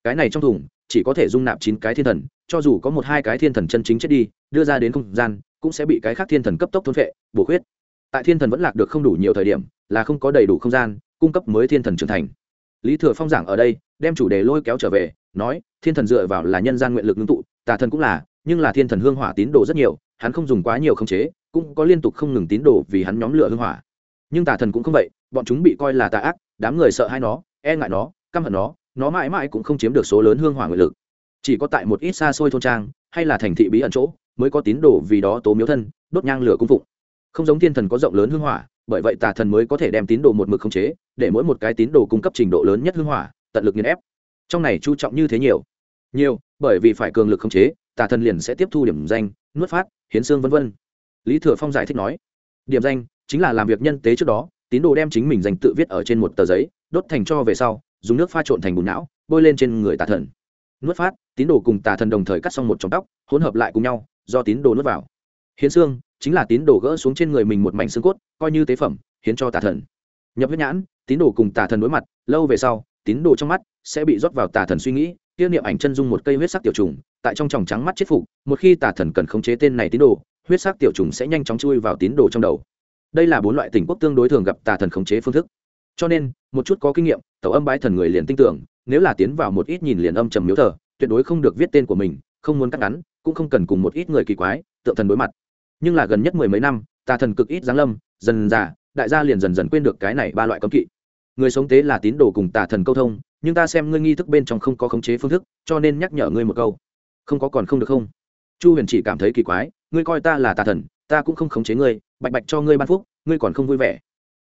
Speaker 1: Cái này trong thùng chỉ có thể dung nạp chín cái thiên thần, cho dù có một hai cái thiên thần chân chính chết đi, đưa ra đến không gian, cũng sẽ bị cái khác thiên thần cấp tốc thôn vệ bổ khuyết. Tại thiên thần vẫn lạc được không đủ nhiều thời điểm, là không có đầy đủ không gian, cung cấp mới thiên thần trưởng thành. Lý thừa phong giảng ở đây, đem chủ đề lôi kéo trở về, nói, thiên thần dựa vào là nhân gian nguyện lực ngưng tụ, tà thần cũng là, nhưng là thiên thần hương hỏa tín đồ rất nhiều, hắn không dùng quá nhiều khống chế, cũng có liên tục không ngừng tín đồ vì hắn nhóm lửa hương hỏa. Nhưng tà thần cũng không vậy, bọn chúng bị coi là tà ác, đám người sợ hai nó e ngại nó, căm hận nó nó mãi mãi cũng không chiếm được số lớn hương hỏa nguyện lực. Chỉ có tại một ít xa xôi thôn trang, hay là thành thị bí ẩn chỗ, mới có tín đồ vì đó tố miếu thân, đốt nhang lửa cung phụng. Không giống thiên thần có rộng lớn hương hỏa, bởi vậy tà thần mới có thể đem tín đồ một mực khống chế, để mỗi một cái tín đồ cung cấp trình độ lớn nhất hương hỏa, tận lực nghiền ép. Trong này chú trọng như thế nhiều. Nhiều, bởi vì phải cường lực khống chế, tà thần liền sẽ tiếp thu điểm danh, nuốt phát, hiến xương vân vân. Lý thừa phong giải thích nói, điểm danh chính là làm việc nhân tế trước đó, tín đồ đem chính mình dành tự viết ở trên một tờ giấy, đốt thành cho về sau dùng nước pha trộn thành bùn não, bôi lên trên người tà thần. Nuốt phát, tín đồ cùng tà thần đồng thời cắt xong một trong tóc, hỗn hợp lại cùng nhau, do tín đồ nuốt vào. Hiến xương, chính là tín đồ gỡ xuống trên người mình một mảnh xương cốt, coi như tế phẩm, hiến cho tà thần. Nhập huyết nhãn, tín đồ cùng tà thần đối mặt, lâu về sau, tín đồ trong mắt sẽ bị rót vào tà thần suy nghĩ tiêu niệm ảnh chân dung một cây huyết sắc tiểu trùng, tại trong tròng trắng mắt chết phục, một khi tà thần cần khống chế tên này tín đồ, huyết sắc tiểu trùng sẽ nhanh chóng chui vào tín đồ trong đầu. Đây là bốn loại tình quốc tương đối thường gặp tà thần khống chế phương thức cho nên, một chút có kinh nghiệm tàu âm bái thần người liền tin tưởng, nếu là tiến vào một ít nhìn liền âm trầm miếu thờ, tuyệt đối không được viết tên của mình, không muốn cắt ngắn, cũng không cần cùng một ít người kỳ quái, tượng thần đối mặt. Nhưng là gần nhất mười mấy năm, tà thần cực ít giáng lâm, dần già, đại gia liền dần dần quên được cái này ba loại cấm kỵ. Người sống tế là tín đồ cùng tà thần câu thông, nhưng ta xem ngươi nghi thức bên trong không có khống chế phương thức, cho nên nhắc nhở ngươi một câu. Không có còn không được không? Chu huyền chỉ cảm thấy kỳ quái, ngươi coi ta là tà thần, ta cũng không khống chế ngươi, bạch bạch cho ngươi ban phúc, ngươi còn không vui vẻ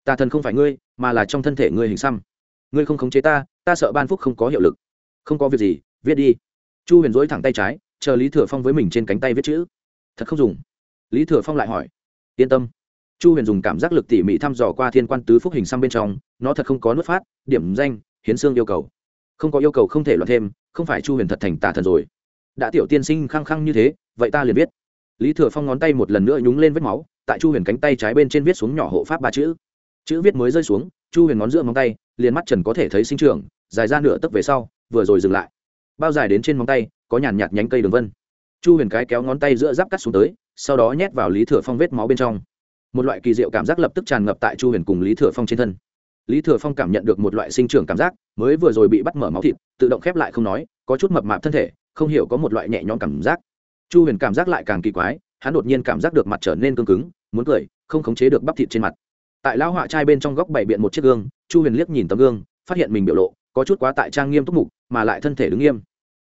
Speaker 1: tà thần không phải ngươi, mà là trong thân thể ngươi hình xăm. Ngươi không khống chế ta ta sợ ban phúc không có hiệu lực. Không có việc gì, viết đi. Chu huyền dối thẳng tay trái, chờ lý thừa phong với mình trên cánh tay viết chữ. Thật không dùng. Lý thừa phong lại hỏi. Yên tâm. Chu huyền dùng cảm giác lực tỉ mỉ thăm dò qua thiên quan tứ phúc hình xăm bên trong, nó thật không có nuốt phát, điểm danh, hiến xương yêu cầu. Không có yêu cầu không thể loạt thêm, không phải chu huyền thật thành tà thần rồi. Đã tiểu tiên sinh khăng khăng như thế, vậy ta liền viết. Lý thừa phong ngón tay một lần nữa nhúng lên vết máu, tại chu huyền cánh tay trái bên trên viết xuống nhỏ hộ pháp ba chữ chữ viết mới rơi xuống, chu huyền ngón giữa móng tay, liền mắt trần có thể thấy sinh trưởng, dài ra nửa tấc về sau, vừa rồi dừng lại. Bao dài đến trên móng tay, có nhàn nhạt nhánh cây đường vân. Chu huyền cái kéo ngón tay giữa giáp cắt xuống tới, sau đó nhét vào lý thừa phong vết máu bên trong. Một loại kỳ diệu cảm giác lập tức tràn ngập tại chu huyền cùng lý thừa phong trên thân. Lý thừa phong cảm nhận được một loại sinh trưởng cảm giác, mới vừa rồi bị bắt mở máu thịt, tự động khép lại không nói, có chút mập mạp thân thể, không hiểu có một loại nhẹ nhõm cảm giác. Chu huyền cảm giác lại càng kỳ quái, hắn đột nhiên cảm giác được mặt trở nên cương cứng, muốn cười, không khống chế được bắp thịt trên mặt tại lão họa trai bên trong góc bảy biện một chiếc gương, chu huyền liếc nhìn tấm gương, phát hiện mình biểu lộ có chút quá tại trang nghiêm túc mục, mà lại thân thể đứng nghiêm.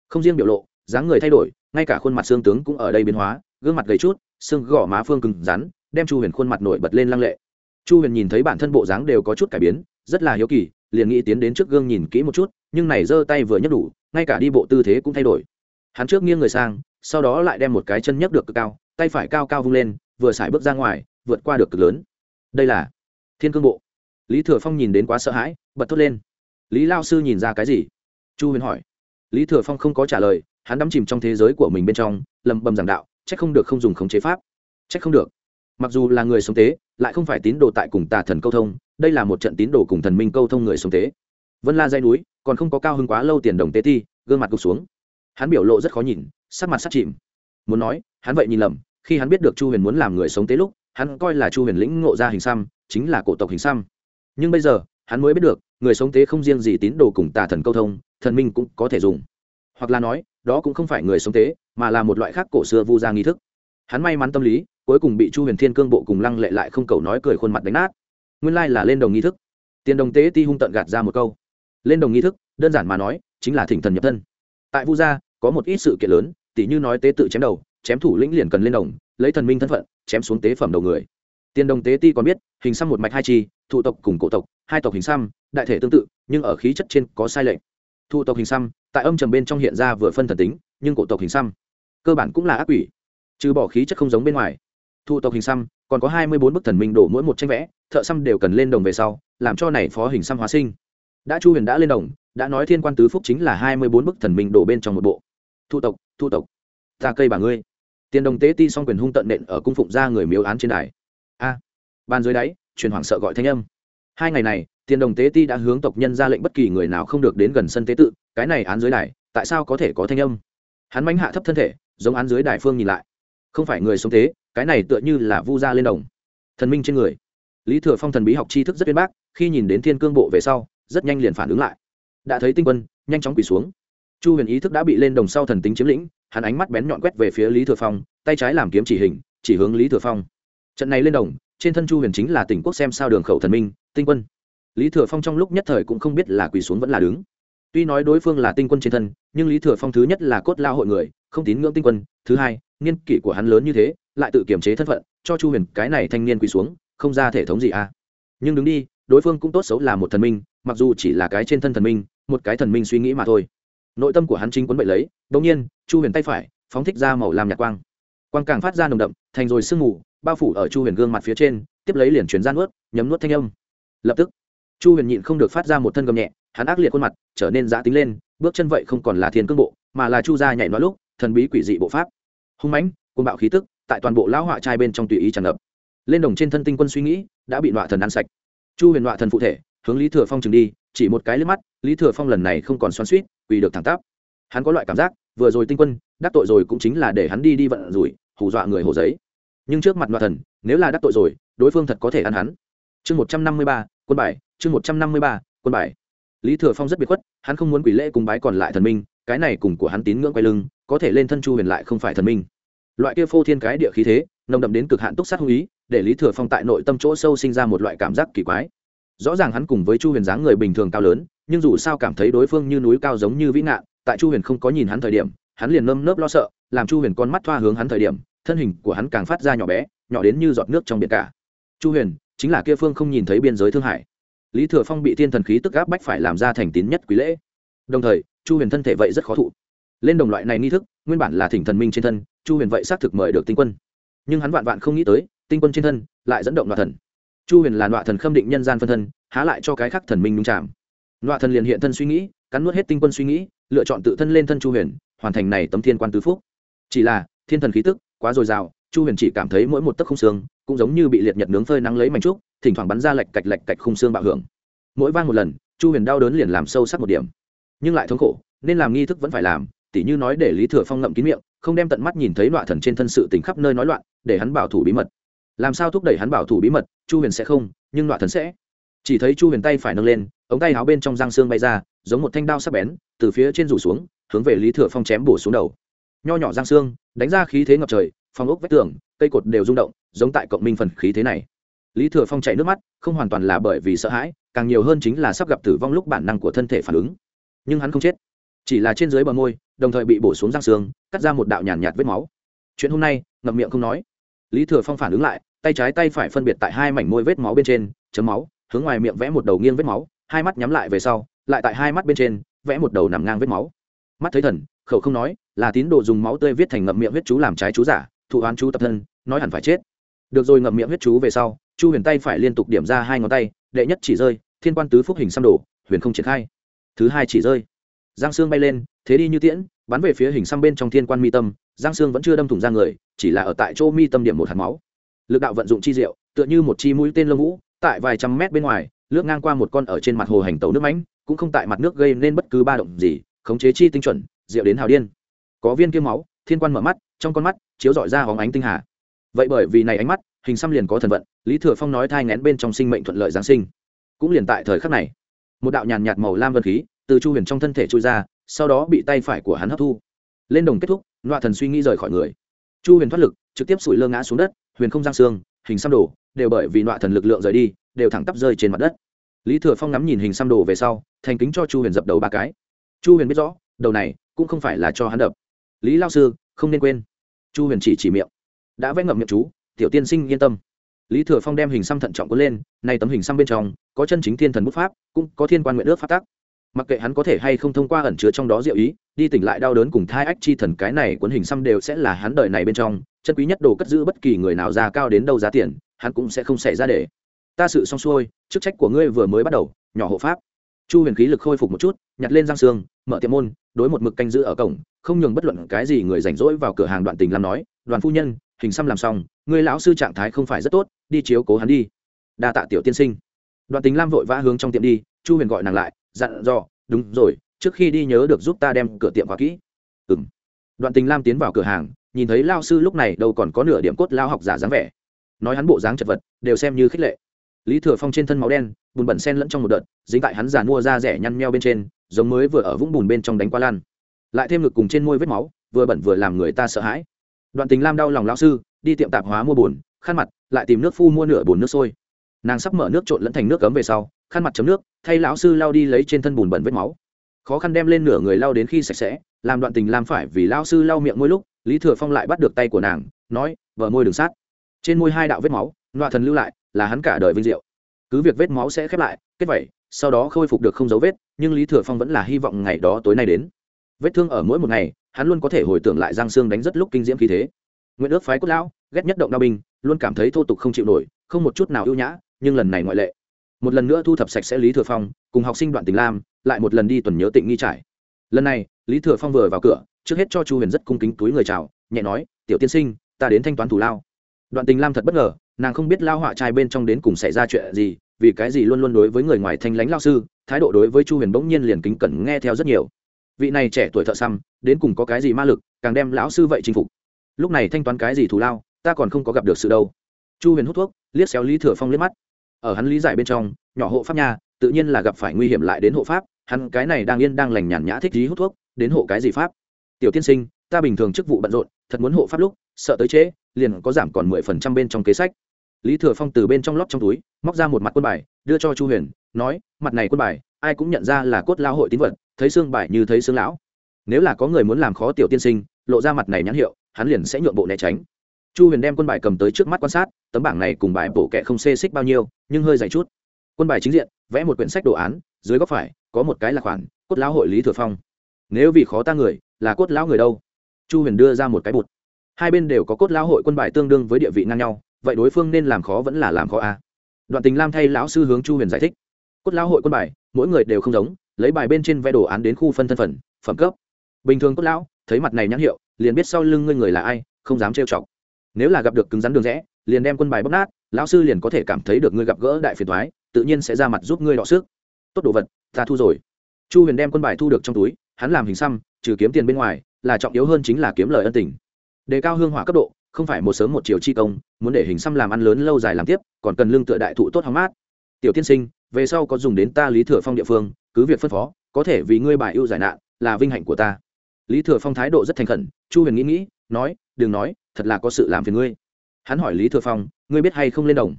Speaker 1: Không riêng biểu lộ, dáng người thay đổi, ngay cả khuôn mặt xương tướng cũng ở đây biến hóa, gương mặt gầy chút, xương gò má phương cứng rắn, đem chu huyền khuôn mặt nổi bật lên lăng lệ. Chu huyền nhìn thấy bản thân bộ dáng đều có chút cải biến, rất là hiếu kỳ, liền nghĩ tiến đến trước gương nhìn kỹ một chút, nhưng này giơ tay vừa nhấc đủ, ngay cả đi bộ tư thế cũng thay đổi. Hắn trước nghiêng người sang, sau đó lại đem một cái chân nhấc được cực cao, tay phải cao cao vung lên, vừa xài bước ra ngoài, vượt qua được cực lớn. Đây là thiên cương bộ. Lý thừa phong nhìn đến quá sợ hãi, bật thốt lên. Lý lao sư nhìn ra cái gì? Chu huyền hỏi. Lý thừa phong không có trả lời, hắn đắm chìm trong thế giới của mình bên trong lầm bầm giảng đạo c h ắ c không được không dùng khống chế pháp. C h ắ c không được. Mặc dù là người sống tế, lại không phải tín đồ tại cùng tà thần câu thông, đây là một trận tín đồ cùng thần minh câu thông người sống tế. Vân la dây núi, còn không có cao hơn quá lâu tiền đồng tế ti, gương mặt gục xuống. Hắn biểu lộ rất khó nhìn, sắc mặt sắc chìm. Muốn nói, hắn vậy nhìn lầm, khi hắn biết được chu huyền muốn làm người sống tế lúc hắn coi là chu huyền lĩnh ngộ ra hình xăm, chính là cổ tộc hình xăm. Nhưng bây giờ, hắn mới biết được, người sống tế không riêng gì tín đồ cùng tà thần câu thông, thần minh cũng có thể dùng. Hoặc là nói, đó cũng không phải người sống tế, mà là một loại khác cổ xưa vu gia nghi thức. Hắn may mắn tâm lý, cuối cùng bị chu huyền thiên cương bộ cùng lăng lệ lại không cầu nói cười khuôn mặt đánh nát. Nguyên lai là lên đồng nghi thức. Tiền đồng tế ti hung tận gạt ra một câu. Lên đồng nghi thức, đơn giản mà nói, chính là thỉnh thần nhập thân. Tại vu gia, có một ít sự kiện lớn, tỉ như nói tế tự chém đầu, chém thủ lĩnh liền cần lên đồng, lấy thần minh thân phận chém xuống tế phẩm đầu người. Tiền đồng tế ti còn biết, hình xăm một mạch hai chi, thụ tộc cùng cổ tộc, hai tộc hình xăm, đại thể tương tự, nhưng ở khí chất trên có sai lệch. Thụ tộc hình xăm, tại âm trầm bên trong hiện ra vừa phân thần tính, nhưng cổ tộc hình xăm, cơ bản cũng là ác quỷ, trừ bỏ khí chất không giống bên ngoài. Thụ tộc hình xăm, còn có hai mươi bốn bức thần minh đổ mỗi một tranh vẽ, thợ xăm đều cần lên đồng về sau, làm cho này phó hình xăm hóa sinh. Đã chu huyền đã lên đồng, đã nói thiên quan tứ phúc chính là hai mươi bốn bức thần minh đổ bên trong một bộ. Thu tộc thu tộc, ta cây bà ngươi tiền đồng tế ti xong quyền hung tận nện ở cung phụng ra người miếu án trên đài. A à, ban dưới đáy truyền hoảng sợ gọi thanh âm. Hai ngày này tiền đồng tế ti đã hướng tộc nhân ra lệnh bất kỳ người nào không được đến gần sân tế tự cái này án dưới đài tại sao có thể có thanh âm? Hắn mánh hạ thấp thân thể giống án dưới đài phương nhìn lại. Không phải người sống tế cái này tựa như là vu gia lên đồng. Thần minh trên người. Lý thừa phong thần bí học tri thức rất uyên bác khi nhìn đến thiên cương bộ về sau rất nhanh liền phản ứng lại. Đã thấy tinh quân nhanh chóng quỳ xuống. Chu huyền ý thức đã bị lên đồng sau thần tính chiếm lĩnh hắn ánh mắt bén nhọn quét về phía lý thừa phong, tay trái làm kiếm chỉ hình, chỉ hướng lý thừa phong. Trận này lên đồng, trên thân chu huyền chính là tỉnh quốc xem sao đường khẩu thần minh, tinh quân. Lý thừa phong trong lúc nhất thời cũng không biết là quỳ xuống vẫn là đứng. Tuy nói đối phương là tinh quân trên thân, nhưng lý thừa phong thứ nhất là cốt lao hội người, không tín ngưỡng tinh quân, thứ hai, niên kỷ của hắn lớn như thế, lại tự kiềm chế thân phận, cho chu huyền cái này thanh niên quỳ xuống, không ra thể thống gì à. Nhưng đứng đi, đối phương cũng tốt xấu là một thần minh, mặc dù chỉ là cái trên thân thần minh, một cái thần minh suy nghĩ mà thôi nội tâm của hắn chính quấn bậy lấy đ ỗ n g nhiên, chu huyền tay phải phóng thích ra màu làm nhạc quang. Quang càng phát ra nồng đậm, thành rồi sương mù, bao phủ ở chu huyền gương mặt phía trên, tiếp lấy liền chuyển ra nuốt, nhấm nuốt thanh âm. Lập tức, chu huyền nhịn không được phát ra một thân gầm nhẹ, hắn ác liệt khuôn mặt trở nên giã tính lên, bước chân vậy không còn là thiên cương bộ, mà là chu gia nhảy nói lúc, thần bí quỷ dị bộ pháp. Hung mãnh côn bạo khí tức, tại toàn bộ lão họa trai bên trong tùy ý tràn ngập. Lên đồng trên thân tinh quân suy nghĩ, đã bị nọa thần ăn sạch. Chu huyền nọa thần phụ thể, hướng lý thừa phong chừng đi, chỉ một cái liếc mắt, lý thừa phong lần này không còn xoắn suýt quỳ được thẳng tắp. Hắn có loại cảm giác, vừa rồi tinh quân, đắc tội rồi cũng chính là để hắn đi đi vận rủi, hù dọa người hồ giấy. Nhưng trước mặt nọa thần, nếu là đắc tội rồi, đối phương thật có thể ăn hắn. Chương một trăm năm mươi ba, quân bài, chương một trăm năm mươi ba, quân bài. Lý thừa phong rất biệt khuất, hắn không muốn quỷ lễ cùng bái còn lại thần minh, cái này cùng của hắn tín ngưỡng quay lưng, có thể lên thân chu huyền lại không phải thần minh. Loại kia phô thiên cái địa khí thế, nồng đậm đến cực hạn túc sát hung ý, để lý thừa phong tại nội tâm chỗ sâu sinh ra một loại cảm giác kỳ quái. Rõ ràng hắn cùng với chu huyền dáng người bình thường cao lớn nhưng dù sao cảm thấy đối phương như núi cao giống như vĩ ngạn, tại chu huyền không có nhìn hắn thời điểm, hắn liền nơm nớp lo sợ, làm chu huyền con mắt thoa hướng hắn thời điểm, thân hình của hắn càng phát ra nhỏ bé, nhỏ đến như giọt nước trong biển cả. Chu huyền, chính là kia phương không nhìn thấy biên giới thương hải. Lý thừa phong bị thiên thần khí tức áp bách phải làm ra thành tín nhất quý lễ. Đồng thời, chu huyền thân thể vậy rất khó thụ. Lên đồng loại này nghi thức, nguyên bản là thỉnh thần minh trên thân, chu huyền vậy xác thực mời được tinh quân. Nhưng hắn vạn vạn không nghĩ tới, tinh quân trên thân lại dẫn động đoạn thần. Chu huyền là đoạn thần khâm định nhân gian phân thân, há lại cho cái khác thần minh đúng chạm nọa thần liền hiện thân suy nghĩ, cắn nuốt hết tinh quân suy nghĩ, lựa chọn tự thân lên thân chu huyền, hoàn thành này tấm thiên quan tứ phúc. Chỉ là, thiên thần khí tức quá dồi dào, chu huyền chỉ cảm thấy mỗi một tấc không xương cũng giống như bị liệt nhật nướng phơi nắng lấy mảnh trúc, thỉnh thoảng bắn ra lạch cạch lạch cạch khung xương bạo hưởng. Mỗi vang một lần, chu huyền đau đớn liền làm sâu sắc một điểm. Nhưng lại thống khổ, nên làm nghi thức vẫn phải làm, tỉ như nói để lý thừa phong ngậm kín miệng, không đem tận mắt nhìn thấy loạ thần trên thân sự tình khắp nơi nói loạn, để hắn bảo thủ bí mật. Làm sao thúc đẩy hắn bảo thủ bí mật, chu huyền sẽ không, nhưng loạ thần sẽ chỉ thấy chu huyền tay phải nâng lên ống tay áo bên trong răng xương bay ra giống một thanh đao sắc bén từ phía trên rủ xuống hướng về lý thừa phong chém bổ xuống đầu. Nho nhỏ răng xương đánh ra khí thế ngập trời phong ốc vách tường cây cột đều rung động giống tại cộng minh phần khí thế này. Lý thừa phong chạy nước mắt không hoàn toàn là bởi vì sợ hãi càng nhiều hơn chính là sắp gặp tử vong lúc bản năng của thân thể phản ứng. Nhưng hắn không chết chỉ là trên dưới bờ môi đồng thời bị bổ xuống răng xương cắt ra một đạo nhàn nhạt, nhạt vết máu. Chuyện hôm nay ngậm miệng không nói. Lý thừa phong phản ứng lại tay trái tay phải phân biệt tại hai mảnh môi vết máu bên trên chấm máu hướng ngoài miệng vẽ một đầu nghiêng vết máu, hai mắt nhắm lại về sau, lại tại hai mắt bên trên, vẽ một đầu nằm ngang vết máu. Mắt thấy thần, khẩu không nói, là tín đồ dùng máu tươi viết thành ngậm miệng huyết chú làm trái chú giả, thụ oán chú tập thân, nói hẳn phải chết. Được rồi ngậm miệng huyết chú về sau, chu huyền tay phải liên tục điểm ra hai ngón tay, đệ nhất chỉ rơi, thiên quan tứ phúc hình xăm đổ, huyền không triển khai. Thứ hai chỉ rơi. Giang xương bay lên, thế đi như tiễn, bắn về phía hình xăm bên trong thiên quan mi tâm, giang xương vẫn chưa đâm thủng ra người, chỉ là ở tại chỗ mi tâm điểm một hạt máu. Lực đạo vận dụng chi diệu, tựa như một chi mũi tên lông vũ tại vài trăm mét bên ngoài, lướt ngang qua một con ở trên mặt hồ hành tàu nước mánh cũng không tại mặt nước gây nên bất cứ ba động gì, khống chế chi tinh chuẩn, rượu đến hào điên. Có viên kiếm máu, thiên quan mở mắt, trong con mắt chiếu dọi ra hóng ánh tinh hà. Vậy bởi vì này ánh mắt, hình xăm liền có thần vận, lý thừa phong nói thai ngén bên trong sinh mệnh thuận lợi giáng sinh. Cũng liền tại thời khắc này, một đạo nhàn nhạt màu lam vân khí từ chu huyền trong thân thể trôi ra, sau đó bị tay phải của hắn hấp thu. Lên đồng kết thúc loạ thần suy nghĩ rời khỏi người. Chu huyền thoát lực, trực tiếp sủi lơ ngã xuống đất, huyền không giang xương hình xăm đổ đều bởi vì nọa thần lực lượng rời đi đều thẳng tắp rơi trên mặt đất. Lý thừa phong ngắm nhìn hình xăm đồ về sau thành kính cho chu huyền dập đầu ba cái. Chu huyền biết rõ đầu này cũng không phải là cho hắn đập. Lý lao sư không nên quên. Chu huyền chỉ chỉ miệng. Đã vẽ ngậm miệng chú tiểu tiên sinh yên tâm. Lý thừa phong đem hình xăm thận trọng cuốn lên nay tấm hình xăm bên trong có chân chính thiên thần bút pháp cũng có thiên quan nguyện ước phát tác, mặc kệ hắn có thể hay không thông qua ẩn chứa trong đó diệu ý đi tỉnh lại đau đớn cùng thai ách chi thần cái này cuốn hình xăm đều sẽ là hắn đời này bên trong chân quý nhất đồ cất giữ bất kỳ người nào ra cao đến đâu giá tiền hắn cũng sẽ không xảy ra để. Ta sự xong xuôi, chức trách của ngươi vừa mới bắt đầu, nhỏ hộ pháp. Chu huyền khí lực khôi phục một chút, nhặt lên răng xương, mở tiệm môn, đối một mực canh giữ ở cổng, không nhường bất luận cái gì người rảnh rỗi vào cửa hàng đoạn tình làm nói, đoàn phu nhân, hình xăm làm xong người lão sư trạng thái không phải rất tốt, đi chiếu cố hắn đi. Đa tạ tiểu tiên sinh. Đoàn tình lam vội vã hướng trong tiệm đi, chu huyền gọi nàng lại, dặn dò, đúng rồi, trước khi đi nhớ được giúp ta đem cửa tiệm vào kỹ. Ừ m đoạn tình lam tiến vào cửa hàng, nhìn thấy lao sư lúc này đâu còn có nửa điểm cốt lao học giả dáng vẻ nói hắn bộ dáng chật vật, đều xem như khích lệ. Lý thừa phong trên thân máu đen, bùn bẩn sen lẫn trong một đợt, dính tại hắn giàn mua da rẻ nhăn nheo bên trên, giống mới vừa ở vũng bùn bên trong đánh qua lan. Lại thêm ngực cùng trên môi vết máu, vừa bẩn vừa làm người ta sợ hãi. Đoạn tình lam đau lòng lão sư, đi tiệm tạp hóa mua bùn, khăn mặt, lại tìm nước phu mua nửa bùn nước sôi. Nàng sắp mở nước trộn lẫn thành nước cấm về sau, khăn mặt chấm nước, thay lão sư lao đi lấy trên thân bùn bẩn vết máu. Khó khăn đem lên nửa người lao đến khi sạch sẽ, làm đoạn tình lam phải vì lão sư lau miệng mỗi lúc, lý thừa phong lại bắt được tay của nàng, nói, vợ môi đường sát trên môi hai đạo vết máu loạ thần lưu lại, là hắn cả đời vinh diệu. Cứ việc vết máu sẽ khép lại, kết vẩy sau đó khôi phục được không dấu vết, nhưng lý thừa phong vẫn là hy vọng ngày đó tối nay đến. Vết thương ở mỗi một ngày, hắn luôn có thể hồi tưởng lại giang xương đánh rất lúc kinh diễm khí thế. Nguyễn ước phái cốt lão, ghét nhất động đao binh, luôn cảm thấy thô tục không chịu nổi, không một chút nào ưu nhã, nhưng lần này ngoại lệ. Một lần nữa thu thập sạch sẽ lý thừa phong, cùng học sinh đoạn tình lam, lại một lần đi tuần nhớ tịnh nghi trải. Lần này, lý thừa phong vừa vào cửa, trước hết cho chu huyền rất cung kính túi người chào, nhẹ nói, tiểu tiên sinh, ta đến thanh toán thủ lao đoạn tình lam thật bất ngờ, nàng không biết lao họa trai bên trong đến cùng xảy ra chuyện gì, vì cái gì luôn luôn đối với người ngoài thanh lãnh lao sư, thái độ đối với chu huyền bỗng nhiên liền kính cẩn nghe theo rất nhiều. Vị này trẻ tuổi thợ xăm, đến cùng có cái gì ma lực, càng đem lão sư vậy chinh phục. Lúc này thanh toán cái gì thù lao, ta còn không có gặp được sự đâu. Chu huyền hút thuốc, liếc xéo lý thừa phong liếc mắt. Ở hắn lý giải bên trong, nhỏ hộ pháp nha, tự nhiên là gặp phải nguy hiểm lại đến hộ pháp, hắn cái này đang yên đang lành nhàn nhã thích lý hút thuốc, đến hộ cái gì pháp? Tiểu tiên sinh, ta bình thường chức vụ bận rộn, thật muốn hộ pháp lúc sợ tới trễ, liền có giảm còn mười phần trăm bên trong kế sách. Lý thừa phong từ bên trong lót trong túi, móc ra một mặt quân bài, đưa cho chu huyền, nói, mặt này quân bài, ai cũng nhận ra là cốt lao hội tín vật, thấy xương bài như thấy xương lão. Nếu là có người muốn làm khó tiểu tiên sinh, lộ ra mặt này nhãn hiệu, hắn liền sẽ nhượng bộ né tránh. Chu huyền đem quân bài cầm tới trước mắt quan sát, tấm bảng này cùng bài bổ kẹ không xê xích bao nhiêu, nhưng hơi dày chút. Quân bài chính diện, vẽ một quyển sách đồ án, dưới góc phải, có một cái là khoản, cốt lão hội lý thừa phong. Nếu vì khó ta người, là cốt lão người đâu? Chu huyền đưa ra một cái bụt hai bên đều có cốt lão hội quân bài tương đương với địa vị ngang nhau, vậy đối phương nên làm khó vẫn là làm khó a? À. đoạn tình lam thay lão sư hướng chu huyền giải thích. Cốt lão hội quân bài, mỗi người đều không giống, lấy bài bên trên vẽ đồ án đến khu phân thân phần, phẩm cấp. Bình thường cốt lão, thấy mặt này nhãn hiệu, liền biết sau lưng ngươi người là ai, không dám trêu chọc. Nếu là gặp được cứng rắn đường rẽ, liền đem quân bài bóc nát, lão sư liền có thể cảm thấy được ngươi gặp gỡ đại phiền thoái tự nhiên sẽ ra mặt giúp ngươi đọ sức. Tốt đồ vật, ta thu rồi. Chu huyền đem quân bài thu được trong túi, hắn làm hình xăm, trừ kiếm tiền bên ngoài, là trọng yếu hơn chính là kiếm lời ân tình đề cao hương hỏa cấp độ, không phải một sớm một chiều chi công, muốn để hình xăm làm ăn lớn lâu dài làm tiếp, còn cần lương tựa đại thụ tốt hóng mát. Tiểu tiên sinh, về sau có dùng đến ta lý thừa phong địa phương, cứ việc phân phó, có thể vì ngươi bài ưu giải nạn, là vinh hạnh của ta. Lý thừa phong thái độ rất thành khẩn, chu huyền nghĩ nghĩ, nói, đừng nói, thật là có sự làm phiền ngươi. Hắn hỏi lý thừa phong, ngươi biết hay không lên đồng?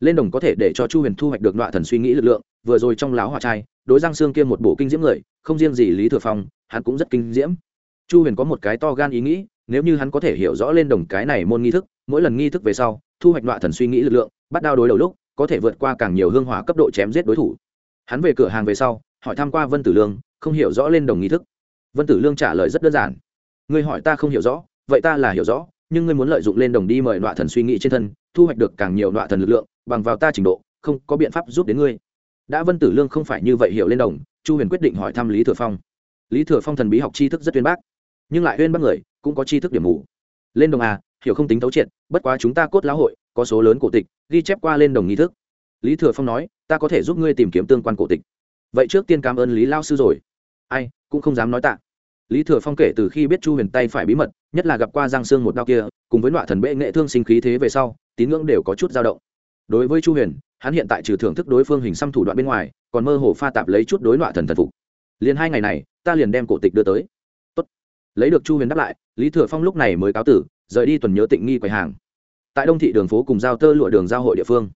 Speaker 1: Lên đồng có thể để cho chu huyền thu hoạch được đoạn thần suy nghĩ lực lượng, vừa rồi trong láo hỏa trai, đối giang xương kia một bộ kinh diễm người, không riêng gì lý thừa phong, hắn cũng rất kinh diễm. Chu huyền có một cái to gan ý nghĩ nếu như hắn có thể hiểu rõ lên đồng cái này môn nghi thức, mỗi lần nghi thức về sau, thu hoạch đoạn thần suy nghĩ lực lượng, bắt đao đối đầu lúc, có thể vượt qua càng nhiều hương hỏa cấp độ chém giết đối thủ. Hắn về cửa hàng về sau, hỏi tham q u a vân tử lương, không hiểu rõ lên đồng nghi thức. Vân tử lương trả lời rất đơn giản. Ngươi hỏi ta không hiểu rõ, vậy ta là hiểu rõ, nhưng ngươi muốn lợi dụng lên đồng đi mời đoạn thần suy nghĩ trên thân, thu hoạch được càng nhiều đoạn thần lực lượng, bằng vào ta trình độ, không có biện pháp giúp đến ngươi. Đã vân tử lương không phải như vậy hiểu lên đồng, chu huyền quyết định hỏi thăm lý thừa phong. Lý thừa phong thần bí học tri thức rất uyên bác, nhưng lại uyên bác người cũng có tri thức điểm mù. Lên đồng à hiểu không tính thấu triệt, bất quá chúng ta cốt lão hội, có số lớn cổ tịch, ghi chép qua lên đồng nghi thức. Lý thừa phong nói, ta có thể giúp ngươi tìm kiếm tương quan cổ tịch. Vậy trước tiên cảm ơn lý lao sư rồi. Ai, cũng không dám nói tạ. Lý thừa phong kể từ khi biết chu huyền tay phải bí mật, nhất là gặp qua giang sương một đau kia, cùng với nọa thần bệ nghệ thương sinh khí thế về sau, tín ngưỡng đều có chút dao động. Đối với chu huyền, hắn hiện tại trừ thưởng thức đối phương hình xăm thủ đoạn bên ngoài, còn mơ hồ pha tạp lấy chút đối nọa thần thần phục. Liền hai ngày này, ta liền đem cổ tịch đưa tới lấy được chu huyền đáp lại, lý thừa phong lúc này mới cáo tử, rời đi tuần nhớ tịnh nghi quầy hàng. Tại đông thị đường phố cùng giao tơ lụa đường giao hội địa phương.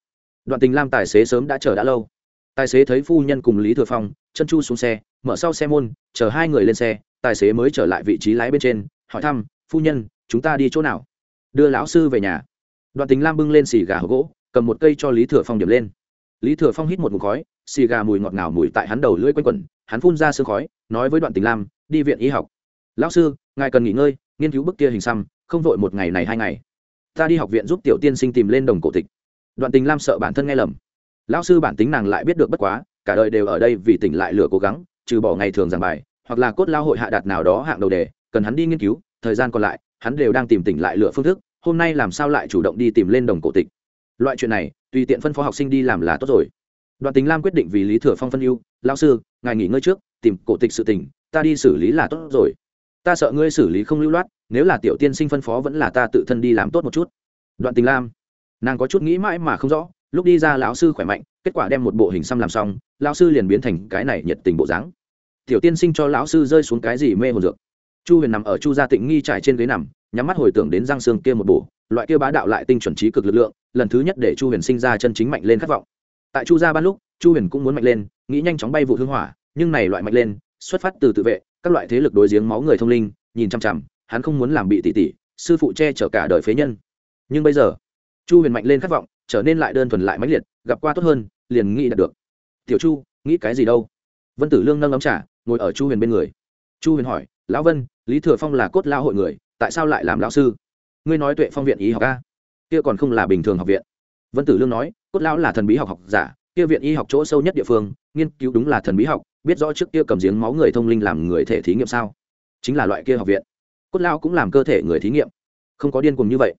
Speaker 1: Đoạn tình lam tài xế sớm đã chờ đã lâu. Tài xế thấy phu nhân cùng lý thừa phong, chân chu xuống xe, mở sau xe môn, chờ hai người lên xe, tài xế mới trở lại vị trí lái bên trên, hỏi thăm, phu nhân, chúng ta đi chỗ nào? Đưa lão sư về nhà. Đoạn tình lam bưng lên xì gà hộp gỗ, cầm một cây cho lý thừa phong điểm lên. Lý thừa phong hít một mục khói, xì gà mùi ngọt ngào mùi tại hắn đầu lưỡi quanh quẩn, hắn phun ra sương khói, nói với đoạn tình lam, đi viện y học lão sư, ngài cần nghỉ ngơi, nghiên cứu bức kia hình xăm, không vội một ngày này hai ngày. Ta đi học viện giúp tiểu tiên sinh tìm lên đồng cổ tịch. Đoạn tình lam sợ bản thân nghe lầm. Lão sư bản tính nàng lại biết được bất quá, cả đời đều ở đây vì tỉnh lại lửa cố gắng, trừ bỏ ngày thường giảng bài, hoặc là cốt lao hội hạ đạt nào đó hạng đầu đề, cần hắn đi nghiên cứu, thời gian còn lại, hắn đều đang tìm tỉnh lại lửa phương thức, hôm nay làm sao lại chủ động đi tìm lên đồng cổ tịch. Loại chuyện này, tùy tiện phân phó học sinh đi làm là tốt rồi. Đoạn tính lam quyết định vì lý thừa phong phân ưu lao sư, ngài nghỉ ngơi trước, tìm cổ tịch sự tình, ta đi xử lý là tốt rồi ta sợ ngươi xử lý không lưu loát, nếu là tiểu tiên sinh phân phó vẫn là ta tự thân đi làm tốt một chút. Đoạn tình lam, nàng có chút nghĩ mãi mà không rõ, lúc đi ra lão sư khỏe mạnh, kết quả đem một bộ hình xăm làm xong, lão sư liền biến thành cái này nhiệt tình bộ dáng. Tiểu tiên sinh cho lão sư rơi xuống cái gì mê hồn dược? Chu huyền nằm ở chu gia tịnh nghi trải trên ghế nằm, nhắm mắt hồi tưởng đến giang xương kia một bổ loại kia bá đạo lại tinh chuẩn trí cực lực lượng, lần thứ nhất để chu huyền sinh ra chân chính mạnh lên khát vọng. Tại chu gia ban lúc, chu huyền cũng muốn mạnh lên, nghĩ nhanh chóng bay vụ hương hỏa, nhưng này loại mạnh lên, xuất phát từ tự vệ các loại thế lực đối giếng máu người thông linh, nhìn chăm chằm, hắn không muốn làm bị tỷ tỷ sư phụ che chở cả đời phế nhân. Nhưng bây giờ, chu huyền mạnh lên khát vọng, trở nên lại đơn thuần lại mãnh liệt, gặp qua tốt hơn, liền nghĩ đạt được. Tiểu chu, nghĩ cái gì đâu? Vân tử lương nâng ấm trả ngồi ở chu huyền bên người. Chu huyền hỏi, lão vân, lý thừa phong là cốt lao hội người, tại sao lại làm lão sư? Ngươi nói tuệ phong viện y học a, kia còn không là bình thường học viện. Vân tử lương nói, cốt lão là thần bí học học giả, kia viện y học chỗ sâu nhất địa phương, nghiên cứu đúng là thần bí học biết rõ trước kia cầm giếng máu người thông linh làm người thể thí nghiệm sao? Chính là loại kia học viện. Cốt lao cũng làm cơ thể người thí nghiệm. Không có điên cùng như vậy.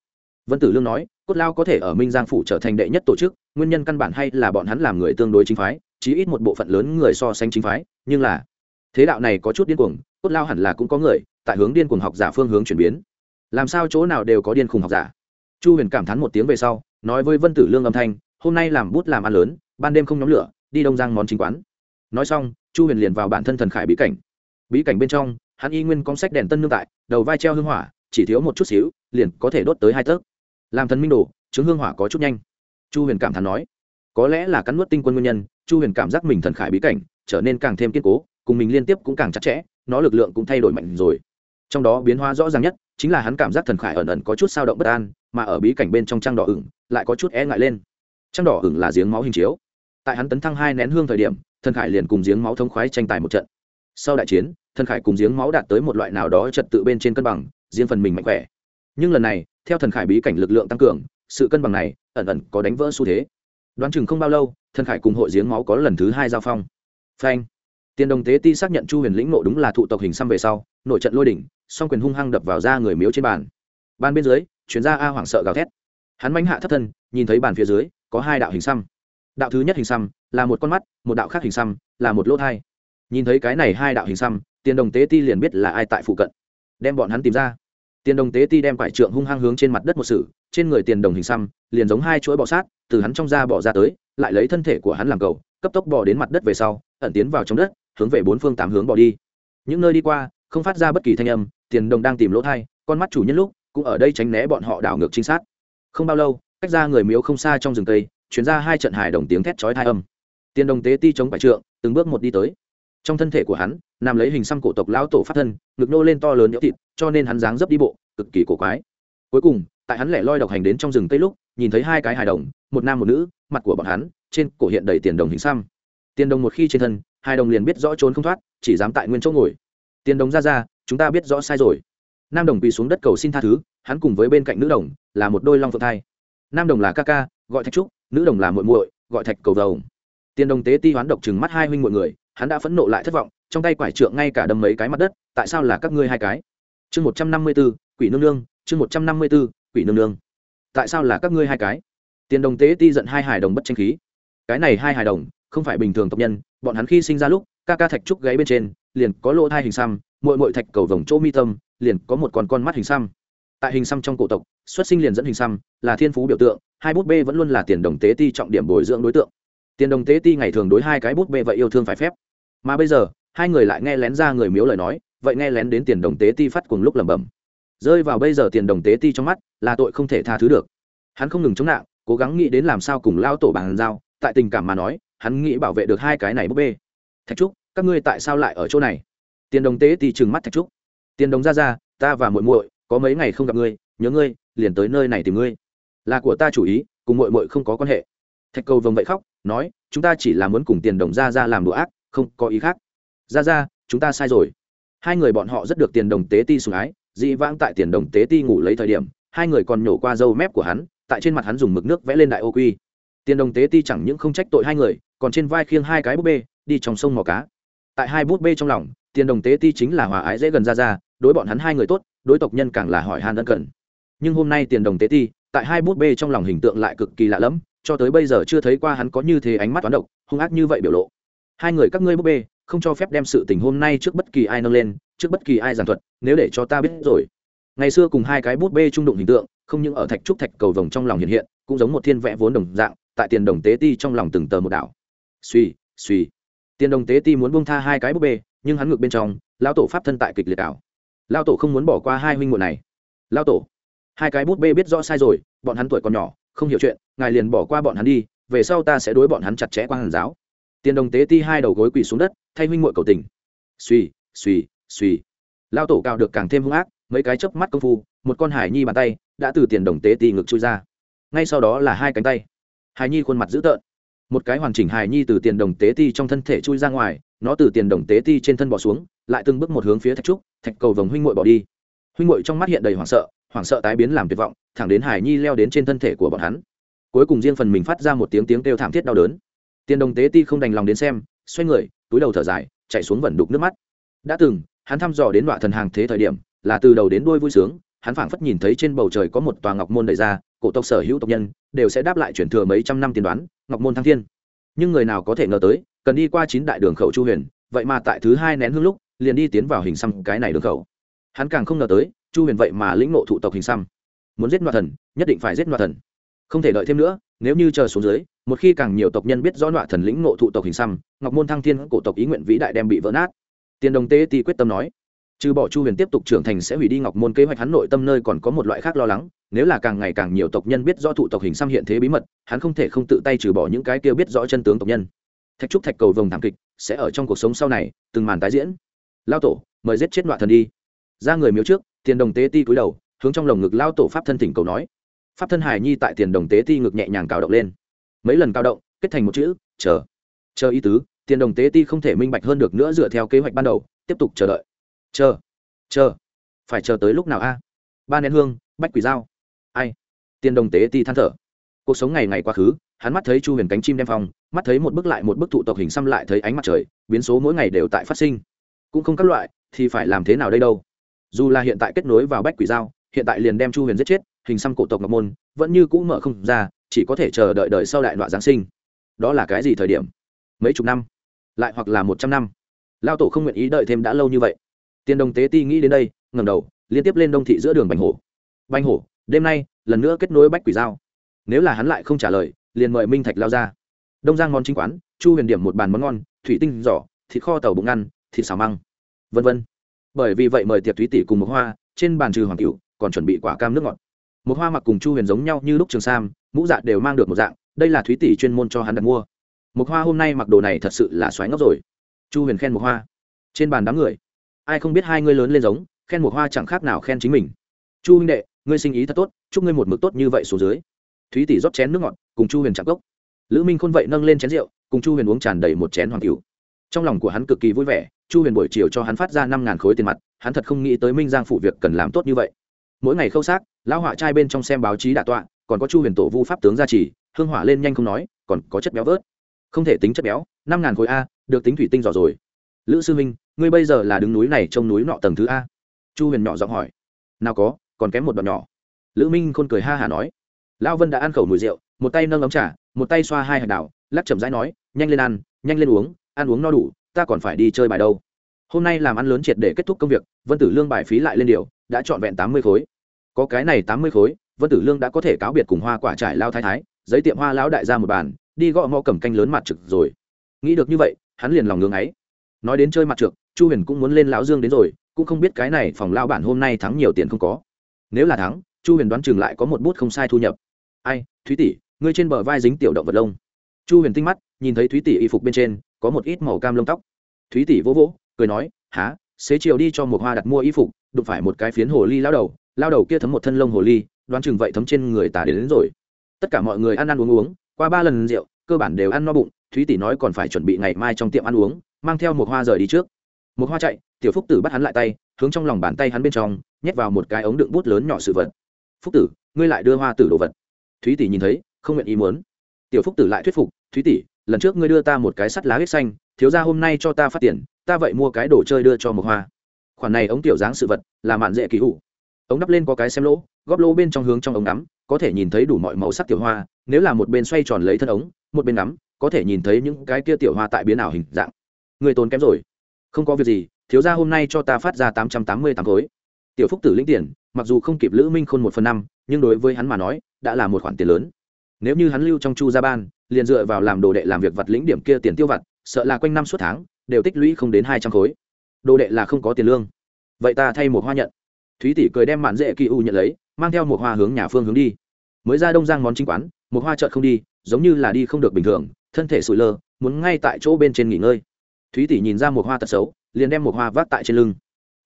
Speaker 1: Vân tử lương nói, cốt lao có thể ở minh giang phủ trở thành đệ nhất tổ chức, nguyên nhân căn bản hay là bọn hắn làm người tương đối chính phái, chí ít một bộ phận lớn người so sánh chính phái, nhưng là, thế đạo này có chút điên cuồng, cốt lao hẳn là cũng có người, tại hướng điên cuồng học giả phương hướng chuyển biến. Làm sao chỗ nào đều có điên khùng học giả? Chu huyền cảm thán một tiếng về sau, nói với vân tử lương âm thanh, hôm nay làm bút làm ăn lớn, ban đêm không nhóm lửa, đi đông giang món chính quán nói xong, chu huyền liền vào bản thân thần khải bí cảnh. Bí cảnh bên trong, hắn y nguyên con sách đèn tân nương tại, đầu vai treo hương hỏa, chỉ thiếu một chút xíu, liền có thể đốt tới hai tấc. Làm thần minh đồ, chứng hương hỏa có chút nhanh. Chu huyền cảm thán nói, có lẽ là cắn nuốt tinh quân nguyên nhân, chu huyền cảm giác mình thần khải bí cảnh trở nên càng thêm kiên cố, cùng mình liên tiếp cũng càng chặt chẽ, nó lực lượng cũng thay đổi mạnh rồi. Trong đó biến hóa rõ ràng nhất, chính là hắn cảm giác thần khải ẩn ẩn có chút sao động bất an, mà ở bí cảnh bên trong trang đỏ ửng, lại có chút e ngại lên. Trang đỏ ửng là giếng máu hình chiếu. Tại hắn tấn thăng hai nén hương thời điểm thần khải liền cùng giếng máu thống khoái tranh tài một trận. Sau đại chiến, thần khải cùng giếng máu đạt tới một loại nào đó trật tự bên trên cân bằng, riêng phần mình mạnh khỏe. Nhưng lần này, theo thần khải bí cảnh lực lượng tăng cường, sự cân bằng này ẩn ẩn có đánh vỡ xu thế. Đoán chừng không bao lâu, thần khải cùng hội giếng máu có lần thứ hai giao phong. Phanh. Tiền đồng tế ti xác nhận chu huyền lĩnh nộ đúng là thụ tộc hình xăm về sau, nội trận lôi đỉnh, song quyền hung hăng đập vào ra người miếu trên bàn. Bàn bên dưới, chuyển ra a hoảng sợ gào thét. Hắn mánh hạ thất thân, nhìn thấy bàn phía dưới, có hai đạo hình xăm đạo thứ nhất hình xăm là một con mắt, một đạo khác hình xăm là một lỗ thai. Nhìn thấy cái này hai đạo hình xăm, tiền đồng tế ti liền biết là ai tại phụ cận. Đem bọn hắn tìm ra. Tiền đồng tế ti đem quải trượng hung hăng hướng trên mặt đất một sử trên người tiền đồng hình xăm liền giống hai chuỗi bọ sát, từ hắn trong da bỏ ra tới, lại lấy thân thể của hắn làm cầu, cấp tốc bỏ đến mặt đất về sau, ẩn tiến vào trong đất, hướng về bốn phương tám hướng bỏ đi. Những nơi đi qua, không phát ra bất kỳ thanh âm, tiền đồng đang tìm lỗ thai, con mắt chủ nhân lúc cũng ở đây tránh né bọn họ đảo ngược trinh sát. Không bao lâu, cách ra người miếu không xa trong rừng tây chuyển ra hai trận hài đồng tiếng thét chói thai âm. Tiền đồng tế ti chống bại trượng, từng bước một đi tới. Trong thân thể của hắn, nằm lấy hình xăm cổ tộc lão tổ phát thân, ngực nô lên to lớn nhỡ thịt, cho nên hắn dáng dấp đi bộ, cực kỳ cổ quái. Cuối cùng, tại hắn lẻ loi độc hành đến trong rừng tây lúc, nhìn thấy hai cái hài đồng, một nam một nữ, mặt của bọn hắn, trên cổ hiện đầy tiền đồng hình xăm. Tiền đồng một khi trên thân hai đồng liền biết rõ trốn không thoát, chỉ dám tại nguyên chỗ ngồi. Tiền đồng ra ra, chúng ta biết rõ sai rồi. Nam đồng quỳ xuống đất cầu xin tha thứ, hắn cùng với bên cạnh nữ đồng, là một đôi long phượng thai. Nam đồng là ca ca, gọi thạch trúc nữ đồng là muội muội, gọi thạch cầu vồng. Tiền đồng tế ti hoán độc chừng mắt hai huynh mọi người, hắn đã phẫn nộ lại thất vọng, trong tay quải trượng ngay cả đâm mấy cái mặt đất, tại sao là các ngươi hai cái? Chương một trăm năm mươi b ố quỷ nương nương, chương một trăm năm mươi b ố quỷ nương nương. Tại sao là các ngươi hai cái? Tiền đồng tế ti giận hai hài đồng bất tranh khí. Cái này hai hài đồng, không phải bình thường tộc nhân, bọn hắn khi sinh ra lúc, ca ca thạch trúc gáy bên trên, liền có lỗ thai hình xăm mội mội thạch cầu vồng chỗ mi tâm, liền có một con con mắt hình xăm tại hình xăm trong cổ tộc, xuất sinh liền dẫn hình xăm, là thiên phú biểu tượng, hai bút bê vẫn luôn là tiền đồng tế ti trọng điểm bồi dưỡng đối tượng. Tiền đồng tế ti ngày thường đối hai cái bút bê vậy yêu thương phải phép. Mà bây giờ, hai người lại nghe lén ra người miếu lời nói, vậy nghe lén đến tiền đồng tế ti phát cùng lúc lẩm bẩm. Rơi vào bây giờ tiền đồng tế ti trong mắt, là tội không thể tha thứ được. Hắn không ngừng chống nạn cố gắng nghĩ đến làm sao cùng lao tổ bàn giao, tại tình cảm mà nói, hắn nghĩ bảo vệ được hai cái này búp bê. Thạch trúc, các ngươi tại sao lại ở chỗ này? Tiền đồng tế ti trừng mắt thạch trúc. Tiền đồng ra ra, ta và muội muội có mấy ngày không gặp ngươi, nhớ ngươi, liền tới nơi này tìm ngươi. Là của ta chủ ý, cùng muội muội không có quan hệ. Thạch cầu vồng vậy khóc, nói, chúng ta chỉ là muốn cùng tiền đồng ra ra làm đồ ác, không có ý khác. Ra ra chúng ta sai rồi. Hai người bọn họ rất được tiền đồng tế ti sùng ái, dị vãng tại tiền đồng tế ti ngủ lấy thời điểm, hai người còn nhổ qua râu mép của hắn, tại trên mặt hắn dùng mực nước vẽ lên đại ô quy. Tiền đồng tế ti chẳng những không trách tội hai người, còn trên vai khiêng hai cái búp bê, đi trong sông mò cá. Tại hai búp bê trong lòng, tiền đồng tế ti chính là hòa ái dễ gần ra ra đối bọn hắn hai người tốt đối tộc nhân càng là hỏi han ân cần. Nhưng hôm nay tiền đồng tế ti, tại hai bút bê trong lòng hình tượng lại cực kỳ lạ lẫm, cho tới bây giờ chưa thấy qua hắn có như thế ánh mắt toán độc, hung ác như vậy biểu lộ. Hai người các ngươi búp bê, không cho phép đem sự tình hôm nay trước bất kỳ ai nâng lên, trước bất kỳ ai giảng thuật, nếu để cho ta biết rồi. Ngày xưa cùng hai cái bút bê trung đụng hình tượng, không những ở thạch trúc thạch cầu vồng trong lòng hiện hiện, cũng giống một thiên vẽ vốn đồng dạng, tại tiền đồng tế ti trong lòng từng tờ một đảo suy suy tiền đồng tế ti muốn buông tha hai cái búp bê, nhưng hắn ngược bên trong, lão tổ pháp thân tại kịch liệt đảo lao tổ không muốn bỏ qua hai huynh muội này. Lao tổ, hai cái bút bê biết rõ sai rồi, bọn hắn tuổi còn nhỏ, không hiểu chuyện, ngài liền bỏ qua bọn hắn đi, về sau ta sẽ đối bọn hắn chặt chẽ qua hàn giáo. Tiền đồng tế ti hai đầu gối quỳ xuống đất, thay huynh muội cầu tình. Suy suy suy lao tổ cao được càng thêm hung ác, mấy cái chớp mắt công phu, một con hải nhi bàn tay đã từ tiền đồng tế ti ngực chui ra. Ngay sau đó là hai cánh tay. Hải nhi khuôn mặt dữ tợn. Một cái hoàn chỉnh hải nhi từ tiền đồng tế ti trong thân thể chui ra ngoài, nó từ tiền đồng tế ti trên thân bỏ xuống, lại từng bước một hướng phía thạch trúc thạch cầu vồng huynh muội bỏ đi. Huynh muội trong mắt hiện đầy hoảng sợ hoảng sợ tái biến làm tuyệt vọng, thẳng đến hải nhi leo đến trên thân thể của bọn hắn. Cuối cùng riêng phần mình phát ra một tiếng tiếng kêu thảm thiết đau đớn. Tiền đồng tế ti không đành lòng đến xem, xoay người, túi đầu thở dài, chạy xuống vẩn đục nước mắt. Đã từng, hắn thăm dò đến đoạn thần hàng thế thời điểm, là từ đầu đến đuôi vui sướng, hắn phảng phất nhìn thấy trên bầu trời có một tòa ngọc môn đẩy ra, cổ tộc sở hữu tộc nhân đều sẽ đáp lại chuyển thừa mấy trăm năm tiền đoán, ngọc môn thăng thiên. Nhưng người nào có thể ngờ tới, cần đi qua chín đại đường khẩu chu huyền, vậy mà tại thứ hai nén hương lúc liền đi tiến vào hình xăm cái này đường khẩu. Hắn càng không ngờ tới, chu huyền vậy mà lĩnh nộ thụ tộc hình xăm. Muốn giết loạt thần, nhất định phải giết loạt thần. Không thể đợi thêm nữa, nếu như chờ xuống dưới, một khi càng nhiều tộc nhân biết rõ loạt thần lĩnh nộ thụ tộc hình xăm, ngọc môn thăng thiên cổ tộc ý nguyện vĩ đại đem bị vỡ nát. Tiền đồng tế ti quyết tâm nói, trừ bỏ chu huyền tiếp tục trưởng thành sẽ hủy đi ngọc môn kế hoạch, hắn nội tâm nơi còn có một loại khác lo lắng, nếu là càng ngày càng nhiều tộc nhân biết rõ thụ tộc hình xăm hiện thế bí mật, hắn không thể không tự tay trừ bỏ những cái kia biết rõ chân tướng tộc nhân. Thạch trúc thạch cầu vồng thảm kịch sẽ ở trong cuộc sống sau này, từng màn tái diễn lao tổ, mời giết chết đoạn thần đi. Ra người miếu trước, tiền đồng tế ti cúi đầu, hướng trong lồng ngực lao tổ pháp thân thỉnh cầu nói. Pháp thân hải nhi tại tiền đồng tế ti ngực nhẹ nhàng cào động lên. Mấy lần cao động, kết thành một chữ, chờ. Chờ ý tứ, tiền đồng tế ti không thể minh bạch hơn được nữa dựa theo kế hoạch ban đầu, tiếp tục chờ đợi. Chờ chờ. Phải chờ tới lúc nào a? Ba nén hương, bách quỷ dao ai? Tiền đồng tế ti than thở. Cuộc sống ngày ngày quá khứ, hắn mắt thấy chu huyền cánh chim đem phong, mắt thấy một bức lại một bức thụ tộc hình xăm lại thấy ánh mặt trời, biến số mỗi ngày đều tại phát sinh cũng không các loại, thì phải làm thế nào đây đâu? Dù là hiện tại kết nối vào bách quỷ giao, hiện tại liền đem chu huyền giết chết, hình xăm cổ tộc ngọc môn, vẫn như cũ mở không ra, chỉ có thể chờ đợi đợi sau đại đoạn giáng sinh. Đó là cái gì thời điểm? Mấy chục năm? Lại hoặc là một trăm năm? Lao tổ không nguyện ý đợi thêm đã lâu như vậy. Tiền đồng tế ti nghĩ đến đây ngầm đầu, liên tiếp lên đông thị giữa đường bành hổ. Bành hổ, đêm nay, lần nữa kết nối bách quỷ giao. Nếu là hắn lại không trả lời, liền mời minh thạch lao ra. Đông giang món chính quán, chu huyền điểm một bàn món ngon, thủy tinh giỏ, thịt kho tàu bụng ăn thịt xào măng, vân vân. Bởi vì vậy mời tiệc thúy tỷ cùng một hoa, trên bàn trừ hoàng cựu còn chuẩn bị quả cam nước ngọt. Một hoa mặc cùng chu huyền giống nhau như lúc trường sam, mũ dạ đều mang được một dạng, đây là thúy tỷ chuyên môn cho hắn đặt mua. Một hoa hôm nay mặc đồ này thật sự là xoáy ngốc rồi. Chu huyền khen một hoa. Trên bàn đám người, ai không biết hai ngươi lớn lên giống, khen một hoa chẳng khác nào khen chính mình. Chu huynh đệ, ngươi sinh ý thật tốt, chúc ngươi một mực tốt như vậy xuống dưới. Thúy tỷ rót chén nước ngọt, cùng chu huyền chạm cốc. Lữ minh khôn vậy nâng lên chén rượu, cùng chu huyền uống tràn đầy một chén hoàng cửu. Trong lòng của hắn cực kỳ vui vẻ chu huyền buổi chiều cho hắn phát ra năm ngàn khối tiền mặt, hắn thật không nghĩ tới minh giang phụ việc cần làm tốt như vậy. Mỗi ngày khâu xác, lão họa trai bên trong xem báo chí đạ tọa, còn có chu huyền tổ vu pháp tướng gia trì, hương hỏa lên nhanh không nói, còn có chất béo vớt. Không thể tính chất béo, năm ngàn khối a, được tính thủy tinh giỏ rồi. Lữ sư minh, ngươi bây giờ là đứng núi này trông núi nọ tầng thứ a? Chu huyền nhỏ giọng hỏi. Nào có, còn kém một đoạn nhỏ. Lữ minh khôn cười ha hả nói. Lão vân đã ăn khẩu mùi rượu, một tay nâng ấm trà, một tay xoa hai hạt đảo, lắc chậm rãi nói, nhanh lên ăn, nhanh lên uống, ăn uống no đủ ta còn phải đi chơi bài đâu. Hôm nay làm ăn lớn triệt để kết thúc công việc, vân tử lương bài phí lại lên điều, đã trọn vẹn tám mươi khối. Có cái này tám mươi khối, vân tử lương đã có thể cáo biệt cùng hoa quả trải lao thái thái, giấy tiệm hoa lão đại ra một bàn, đi gõ mò cầm canh lớn mặt trực rồi. Nghĩ được như vậy, hắn liền lòng ngưng ấy. Nói đến chơi mặt trượt chu huyền cũng muốn lên lão dương đến rồi, cũng không biết cái này phòng lao bản hôm nay thắng nhiều tiền không có. Nếu là thắng, chu huyền đoán chừng lại có một bút không sai thu nhập. Ai, thúy tỷ, ngươi trên bờ vai dính tiểu động vật lông. Chu huyền tinh mắt, nhìn thấy thúy tỷ y phục bên trên, có một ít màu cam lông tóc thúy tỷ vỗ vỗ cười nói há xế chiều đi cho một hoa đặt mua y phục đụng phải một cái phiến hồ ly lao đầu lao đầu kia thấm một thân lông hồ ly đoán chừng vậy thấm trên người tả đến, đến rồi. Tất cả mọi người ăn ăn uống uống qua ba lần rượu cơ bản đều ăn no bụng thúy tỷ nói còn phải chuẩn bị ngày mai trong tiệm ăn uống mang theo một hoa rời đi trước. Một hoa chạy tiểu phúc tử bắt hắn lại tay hướng trong lòng bàn tay hắn bên trong nhét vào một cái ống đựng bút lớn nhỏ sự vật. Phúc tử ngươi lại đưa hoa tử đồ vật. Thúy tỷ nhìn thấy không nguyện ý muốn. Tiểu phúc tử lại thuyết phục thúy tỷ lần trước ngươi đưa ta một cái sắt lá huyết xanh, thiếu ra hôm nay cho ta phát tiền, ta vậy mua cái đồ chơi đưa cho một hoa. Khoản này ống tiểu dáng sự vật, là mạn dễ kỳ hủ. Ống đắp lên có cái xem lỗ, góp lỗ bên trong hướng trong ống ngắm, có thể nhìn thấy đủ mọi màu sắc tiểu hoa, nếu là một bên xoay tròn lấy thân ống, một bên ngắm, có thể nhìn thấy những cái kia tiểu hoa tại biến ảo hình dạng. Người tốn kém rồi. Không có việc gì, thiếu ra hôm nay cho ta phát ra tám trăm tám mươi tám khối. Tiểu phúc tử lĩnh tiền, mặc dù không kịp lữ minh khôn một phần năm, nhưng đối với hắn mà nói, đã là một khoản tiền lớn. Nếu như hắn lưu trong chu gia ban liền dựa vào làm đồ đệ làm việc vặt lĩnh điểm kia tiền tiêu vặt, sợ là quanh năm suốt tháng, đều tích lũy không đến hai trăm khối. Đồ đệ là không có tiền lương. Vậy ta thay một hoa nhận. Thúy tỷ cười đem mạn dễ kỳ u nhận lấy, mang theo một hoa hướng nhà phương hướng đi. Mới ra đông giang món chính quán, một hoa chợt không đi, giống như là đi không được bình thường, thân thể sụi lơ, muốn ngay tại chỗ bên trên nghỉ ngơi. Thúy tỷ nhìn ra một hoa tật xấu, liền đem một hoa vác tại trên lưng.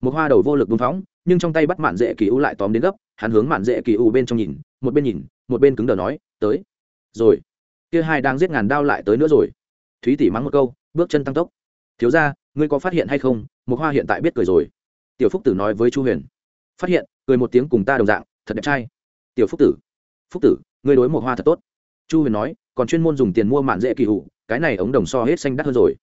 Speaker 1: Một hoa đầu vô lực buông phóng, nhưng trong tay bắt mạn dễ kỳ u lại tóm đến gấp, hắn hướng mạn dễ kỳ u bên trong nhìn, một bên nhìn, một bên cứng đờ nói, tới. Rồi kia hai đang giết ngàn đao lại tới nữa rồi. Thúy tỷ mắng một câu, bước chân tăng tốc. Thiếu ra ngươi có phát hiện hay không? Một hoa hiện tại biết cười rồi. Tiểu phúc tử nói với chu huyền. Phát hiện, cười một tiếng cùng ta đồng dạng, thật đẹp trai. Tiểu phúc tử. Phúc tử, ngươi đối một hoa thật tốt. Chu huyền nói, còn chuyên môn dùng tiền mua mạn dễ kỳ hụ. cái này ống đồng so hết xanh đắt hơn rồi.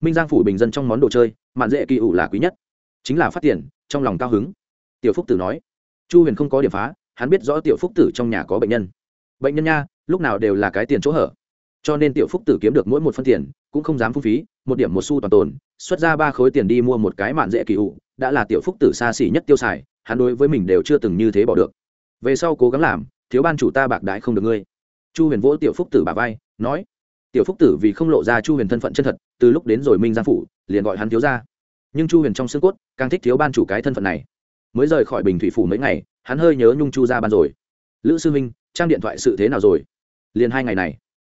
Speaker 1: Minh giang phủ bình dân trong món đồ chơi, mạn dễ kỳ hụ là quý nhất. Chính là phát tiền, trong lòng cao hứng. Tiểu phúc tử nói. Chu huyền không có điểm phá, hắn biết rõ tiểu phúc tử trong nhà có bệnh nhân. Bệnh nhân nha, lúc nào đều là cái tiền chỗ hở cho nên tiểu phúc tử kiếm được mỗi một phân tiền, cũng không dám phung phí, một điểm một xu toàn tồn, xuất ra ba khối tiền đi mua một cái mạn dễ kỳ ụ đã là tiểu phúc tử xa xỉ nhất tiêu xài, hắn đối với mình đều chưa từng như thế bỏ được. Về sau cố gắng làm, thiếu ban chủ ta bạc đái không được ngươi. Chu huyền vỗ tiểu phúc tử bà vai, nói, tiểu phúc tử vì không lộ ra chu huyền thân phận chân thật, từ lúc đến rồi minh giang phủ, liền gọi hắn thiếu ra nhưng chu huyền trong xương cốt, càng thích thiếu ban chủ cái thân phận này. Mới rời khỏi bình thủy phủ mấy ngày, hắn hơi nhớ nhung chu ra ban rồi. Lữ sư minh trang điện thoại sự thế nào rồi? Liền hai ngày này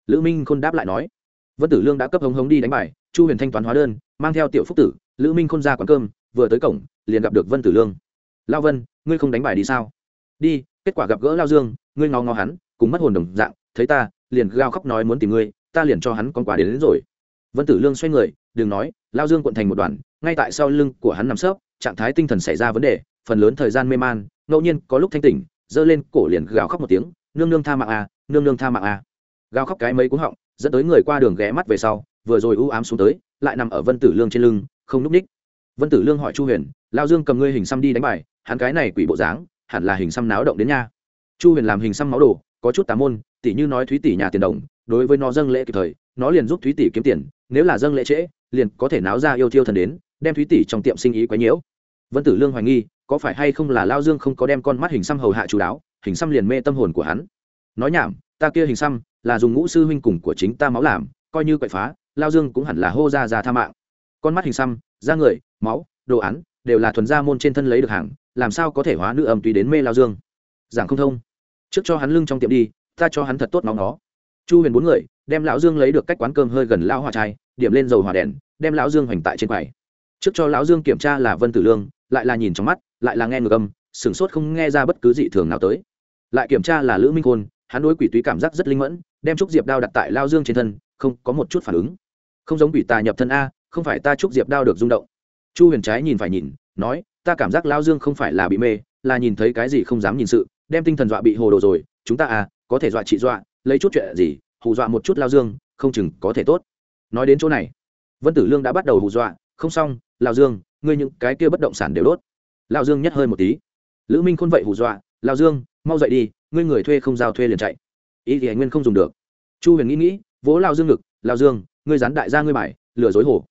Speaker 1: lữ minh khôn đáp lại nói vân tử lương đã cấp hống hống đi đánh bài chu huyền thanh toán hóa đơn mang theo tiểu phúc tử lữ minh khôn ra quán cơm vừa tới cổng liền gặp được vân tử lương. Lao vân ngươi không đánh bài đi sao? Đi kết quả gặp gỡ lao dương ngươi ngó ngó hắn cùng mất hồn đồng dạng thấy ta liền gào khóc nói muốn tìm ngươi ta liền cho hắn con quà đến, đến rồi. Vân tử lương xoay người đừng nói lao dương quận thành một đoàn ngay tại sau lưng của hắn nằm sấp trạng thái tinh thần xảy ra vấn đề phần lớn thời gian mê man ngẫu nhiên có lúc thanh tỉnh giơ lên cổ liền gào khóc một tiếng nương nương tha mạng à, nương nương tha mạng à gào khóc cái mấy cú họng, dẫn tới người qua đường ghé mắt về sau, vừa rồi u ám xuống tới, lại nằm ở vân tử lương trên lưng, không núp ních. Vân tử lương hỏi chu huyền lao dương cầm ngươi hình xăm đi đánh bài, hắn cái này quỷ bộ dáng, hẳn là hình xăm náo động đến nha. Chu huyền làm hình xăm máu đồ, có chút tà môn tỷ như nói thúy tỷ nhà tiền đồng, đối với nó dâng lễ kịp thời, nó liền giúp thúy tỷ kiếm tiền, nếu là dâng lễ trễ, liền có thể náo ra yêu thiêu thần đến, đem thúy tỷ trong tiệm sinh ý quấy nhiễu. Vân tử lương hoài nghi, có phải hay không là lao dương không có đem con mắt hình xăm hầu hạ chú đáo, hình xăm liền mê tâm hồn của hắn. Nói nhảm, ta kia hình xăm là dùng ngũ sư huynh cùng của chính ta máu làm, coi như quậy phá, lao dương cũng hẳn là hô ra ra tha mạng. Con mắt hình xăm, da người, máu, đồ án, đều là thuần gia môn trên thân lấy được hàng, làm sao có thể hóa nữ âm tùy đến mê lao dương? Giảng không thông. Trước cho hắn lưng trong tiệm đi, ta cho hắn thật tốt máu nó. Chu huyền bốn người, đem lão dương lấy được cách quán cơm hơi gần Lão hòa trai, điểm lên dầu hỏa đèn, đem lão dương hoành tại trên quầy. Trước cho lão dương kiểm tra là vân tử lương, lại là nhìn trong mắt, lại là nghe ngược âm, sửng sốt không nghe ra bất cứ dị thường nào tới. Lại kiểm tra là lữ minh khôn hắn đối quỷ túy cảm giác rất linh mẫn, đem trúc diệp đao đặt tại lao dương trên thân, không có một chút phản ứng. Không giống quỷ tà nhập thân a, không phải ta trúc diệp đao được rung động. Chu huyền trái nhìn phải nhìn, nói, ta cảm giác lao dương không phải là bị mê, là nhìn thấy cái gì không dám nhìn sự, đem tinh thần dọa bị hồ đồ rồi, chúng ta à có thể dọa chị dọa, lấy chút chuyện gì, hù dọa một chút lao dương, không chừng có thể tốt. Nói đến chỗ này, vân tử lương đã bắt đầu hù dọa, không xong, lao dương, ngươi những cái kia bất động sản đều đốt. Lao dương nhất hơi một tí. Lữ minh khôn vậy hù dọa, lao dương, mau dậy đi ngươi người thuê không giao thuê liền chạy. Ý thì anh nguyên không dùng được. Chu huyền nghĩ nghĩ, vỗ lao dương ngực, lao dương, ngươi dán đại gia ngươi bài, lừa dối hổ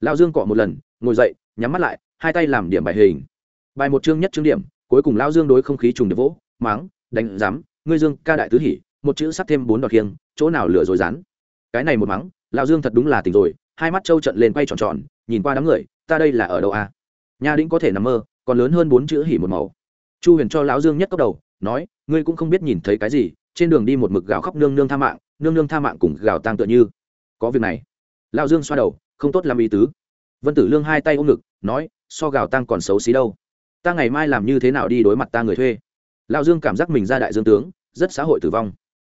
Speaker 1: lao dương cọ một lần, ngồi dậy, nhắm mắt lại, hai tay làm điểm bài hình. Bài một chương nhất chương điểm, cuối cùng lao dương đối không khí trùng được vỗ máng đánh giám, ngươi dương ca đại tứ hỉ, một chữ sắp thêm bốn đọt kiêng, chỗ nào lừa dối rán cái này một mắng, lao dương thật đúng là tỉnh rồi, hai mắt trâu trận lên quay tròn tròn, nhìn qua đám người, ta đây là ở đâu à? nhà đĩnh có thể nằm mơ, còn lớn hơn bốn chữ hỉ một màu. Chu huyền cho lão dương nhất cốc đầu nói, ngươi cũng không biết nhìn thấy cái gì, trên đường đi một mực gào khóc nương nương tha mạng, nương nương tha mạng cùng gào tang tựa như. Có việc này. Lao dương xoa đầu, không tốt làm ý tứ. Vân tử lương hai tay ôm ngực, nói, so gào tang còn xấu xí đâu. Ta ngày mai làm như thế nào đi đối mặt ta người thuê? Lao dương cảm giác mình ra đại dương tướng, rất xã hội tử vong.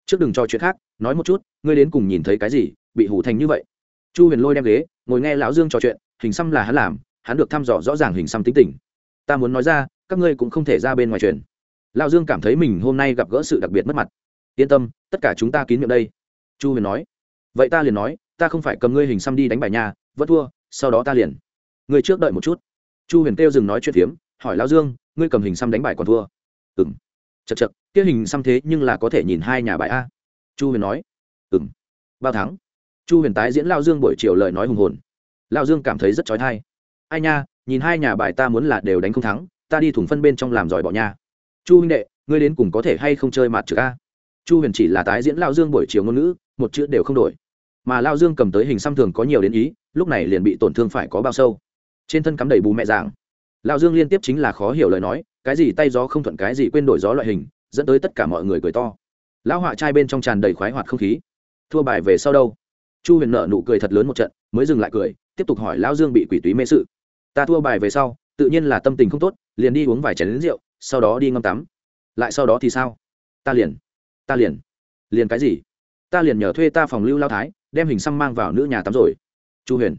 Speaker 1: Trước đừng cho chuyện khác, nói một chút, ngươi đến cùng nhìn thấy cái gì, bị hủ thành như vậy? Chu huyền lôi đem ghế, ngồi nghe lão dương trò chuyện, hình xăm là hắn làm, hắn được thăm dò rõ ràng hình xăm tính tình. Ta muốn nói ra, các ngươi cũng không thể ra bên ngoài truyền lão dương cảm thấy mình hôm nay gặp gỡ sự đặc biệt mất mặt. Yên tâm, tất cả chúng ta kín miệng đây. Chu huyền nói. Vậy ta liền nói, ta không phải cầm ngươi hình xăm đi đánh bài nhà vẫn thua, sau đó ta liền. Ngươi trước đợi một chút. Chu huyền kêu dừng nói chuyện phiếm, hỏi lão dương, ngươi cầm hình xăm đánh bài còn thua? Ừng chật chật kia hình xăm thế nhưng là có thể nhìn hai nhà bài a. Chu huyền nói. Ừng bao thắng. Chu huyền tái diễn lao dương buổi chiều lời nói hùng hồn. Lao dương cảm thấy rất trói thai. Ai nha, nhìn hai nhà bài ta muốn là đều đánh không thắng, ta đi thủng phân bên trong làm giỏi bỏ nha chu huynh đệ, ngươi đến cùng có thể hay không chơi mặt trực a? Chu huyền chỉ là tái diễn lao dương buổi chiều ngôn ngữ, một chữ đều không đổi. Mà lao dương cầm tới hình xăm thường có nhiều đến ý, lúc này liền bị tổn thương phải có bao sâu. Trên thân cắm đầy bù mẹ giảng lao dương liên tiếp chính là khó hiểu lời nói, cái gì tay gió không thuận cái gì quên đổi gió loại hình, dẫn tới tất cả mọi người cười to. Lão họa trai bên trong tràn đầy khoái hoạt không khí. Thua bài về sau đâu? Chu huyền nợ nụ cười thật lớn một trận, mới dừng lại cười, tiếp tục hỏi lão dương bị quỷ túy mê sự. Ta thua bài về sau, tự nhiên là tâm tình không tốt, liền đi uống vài chén lính rượu sau đó đi ngâm tắm. Lại sau đó thì sao? Ta liền ta liền. Liền cái gì? Ta liền nhờ thuê ta phòng lưu lao thái, đem hình xăm mang vào nữ nhà tắm rồi. Chu huyền.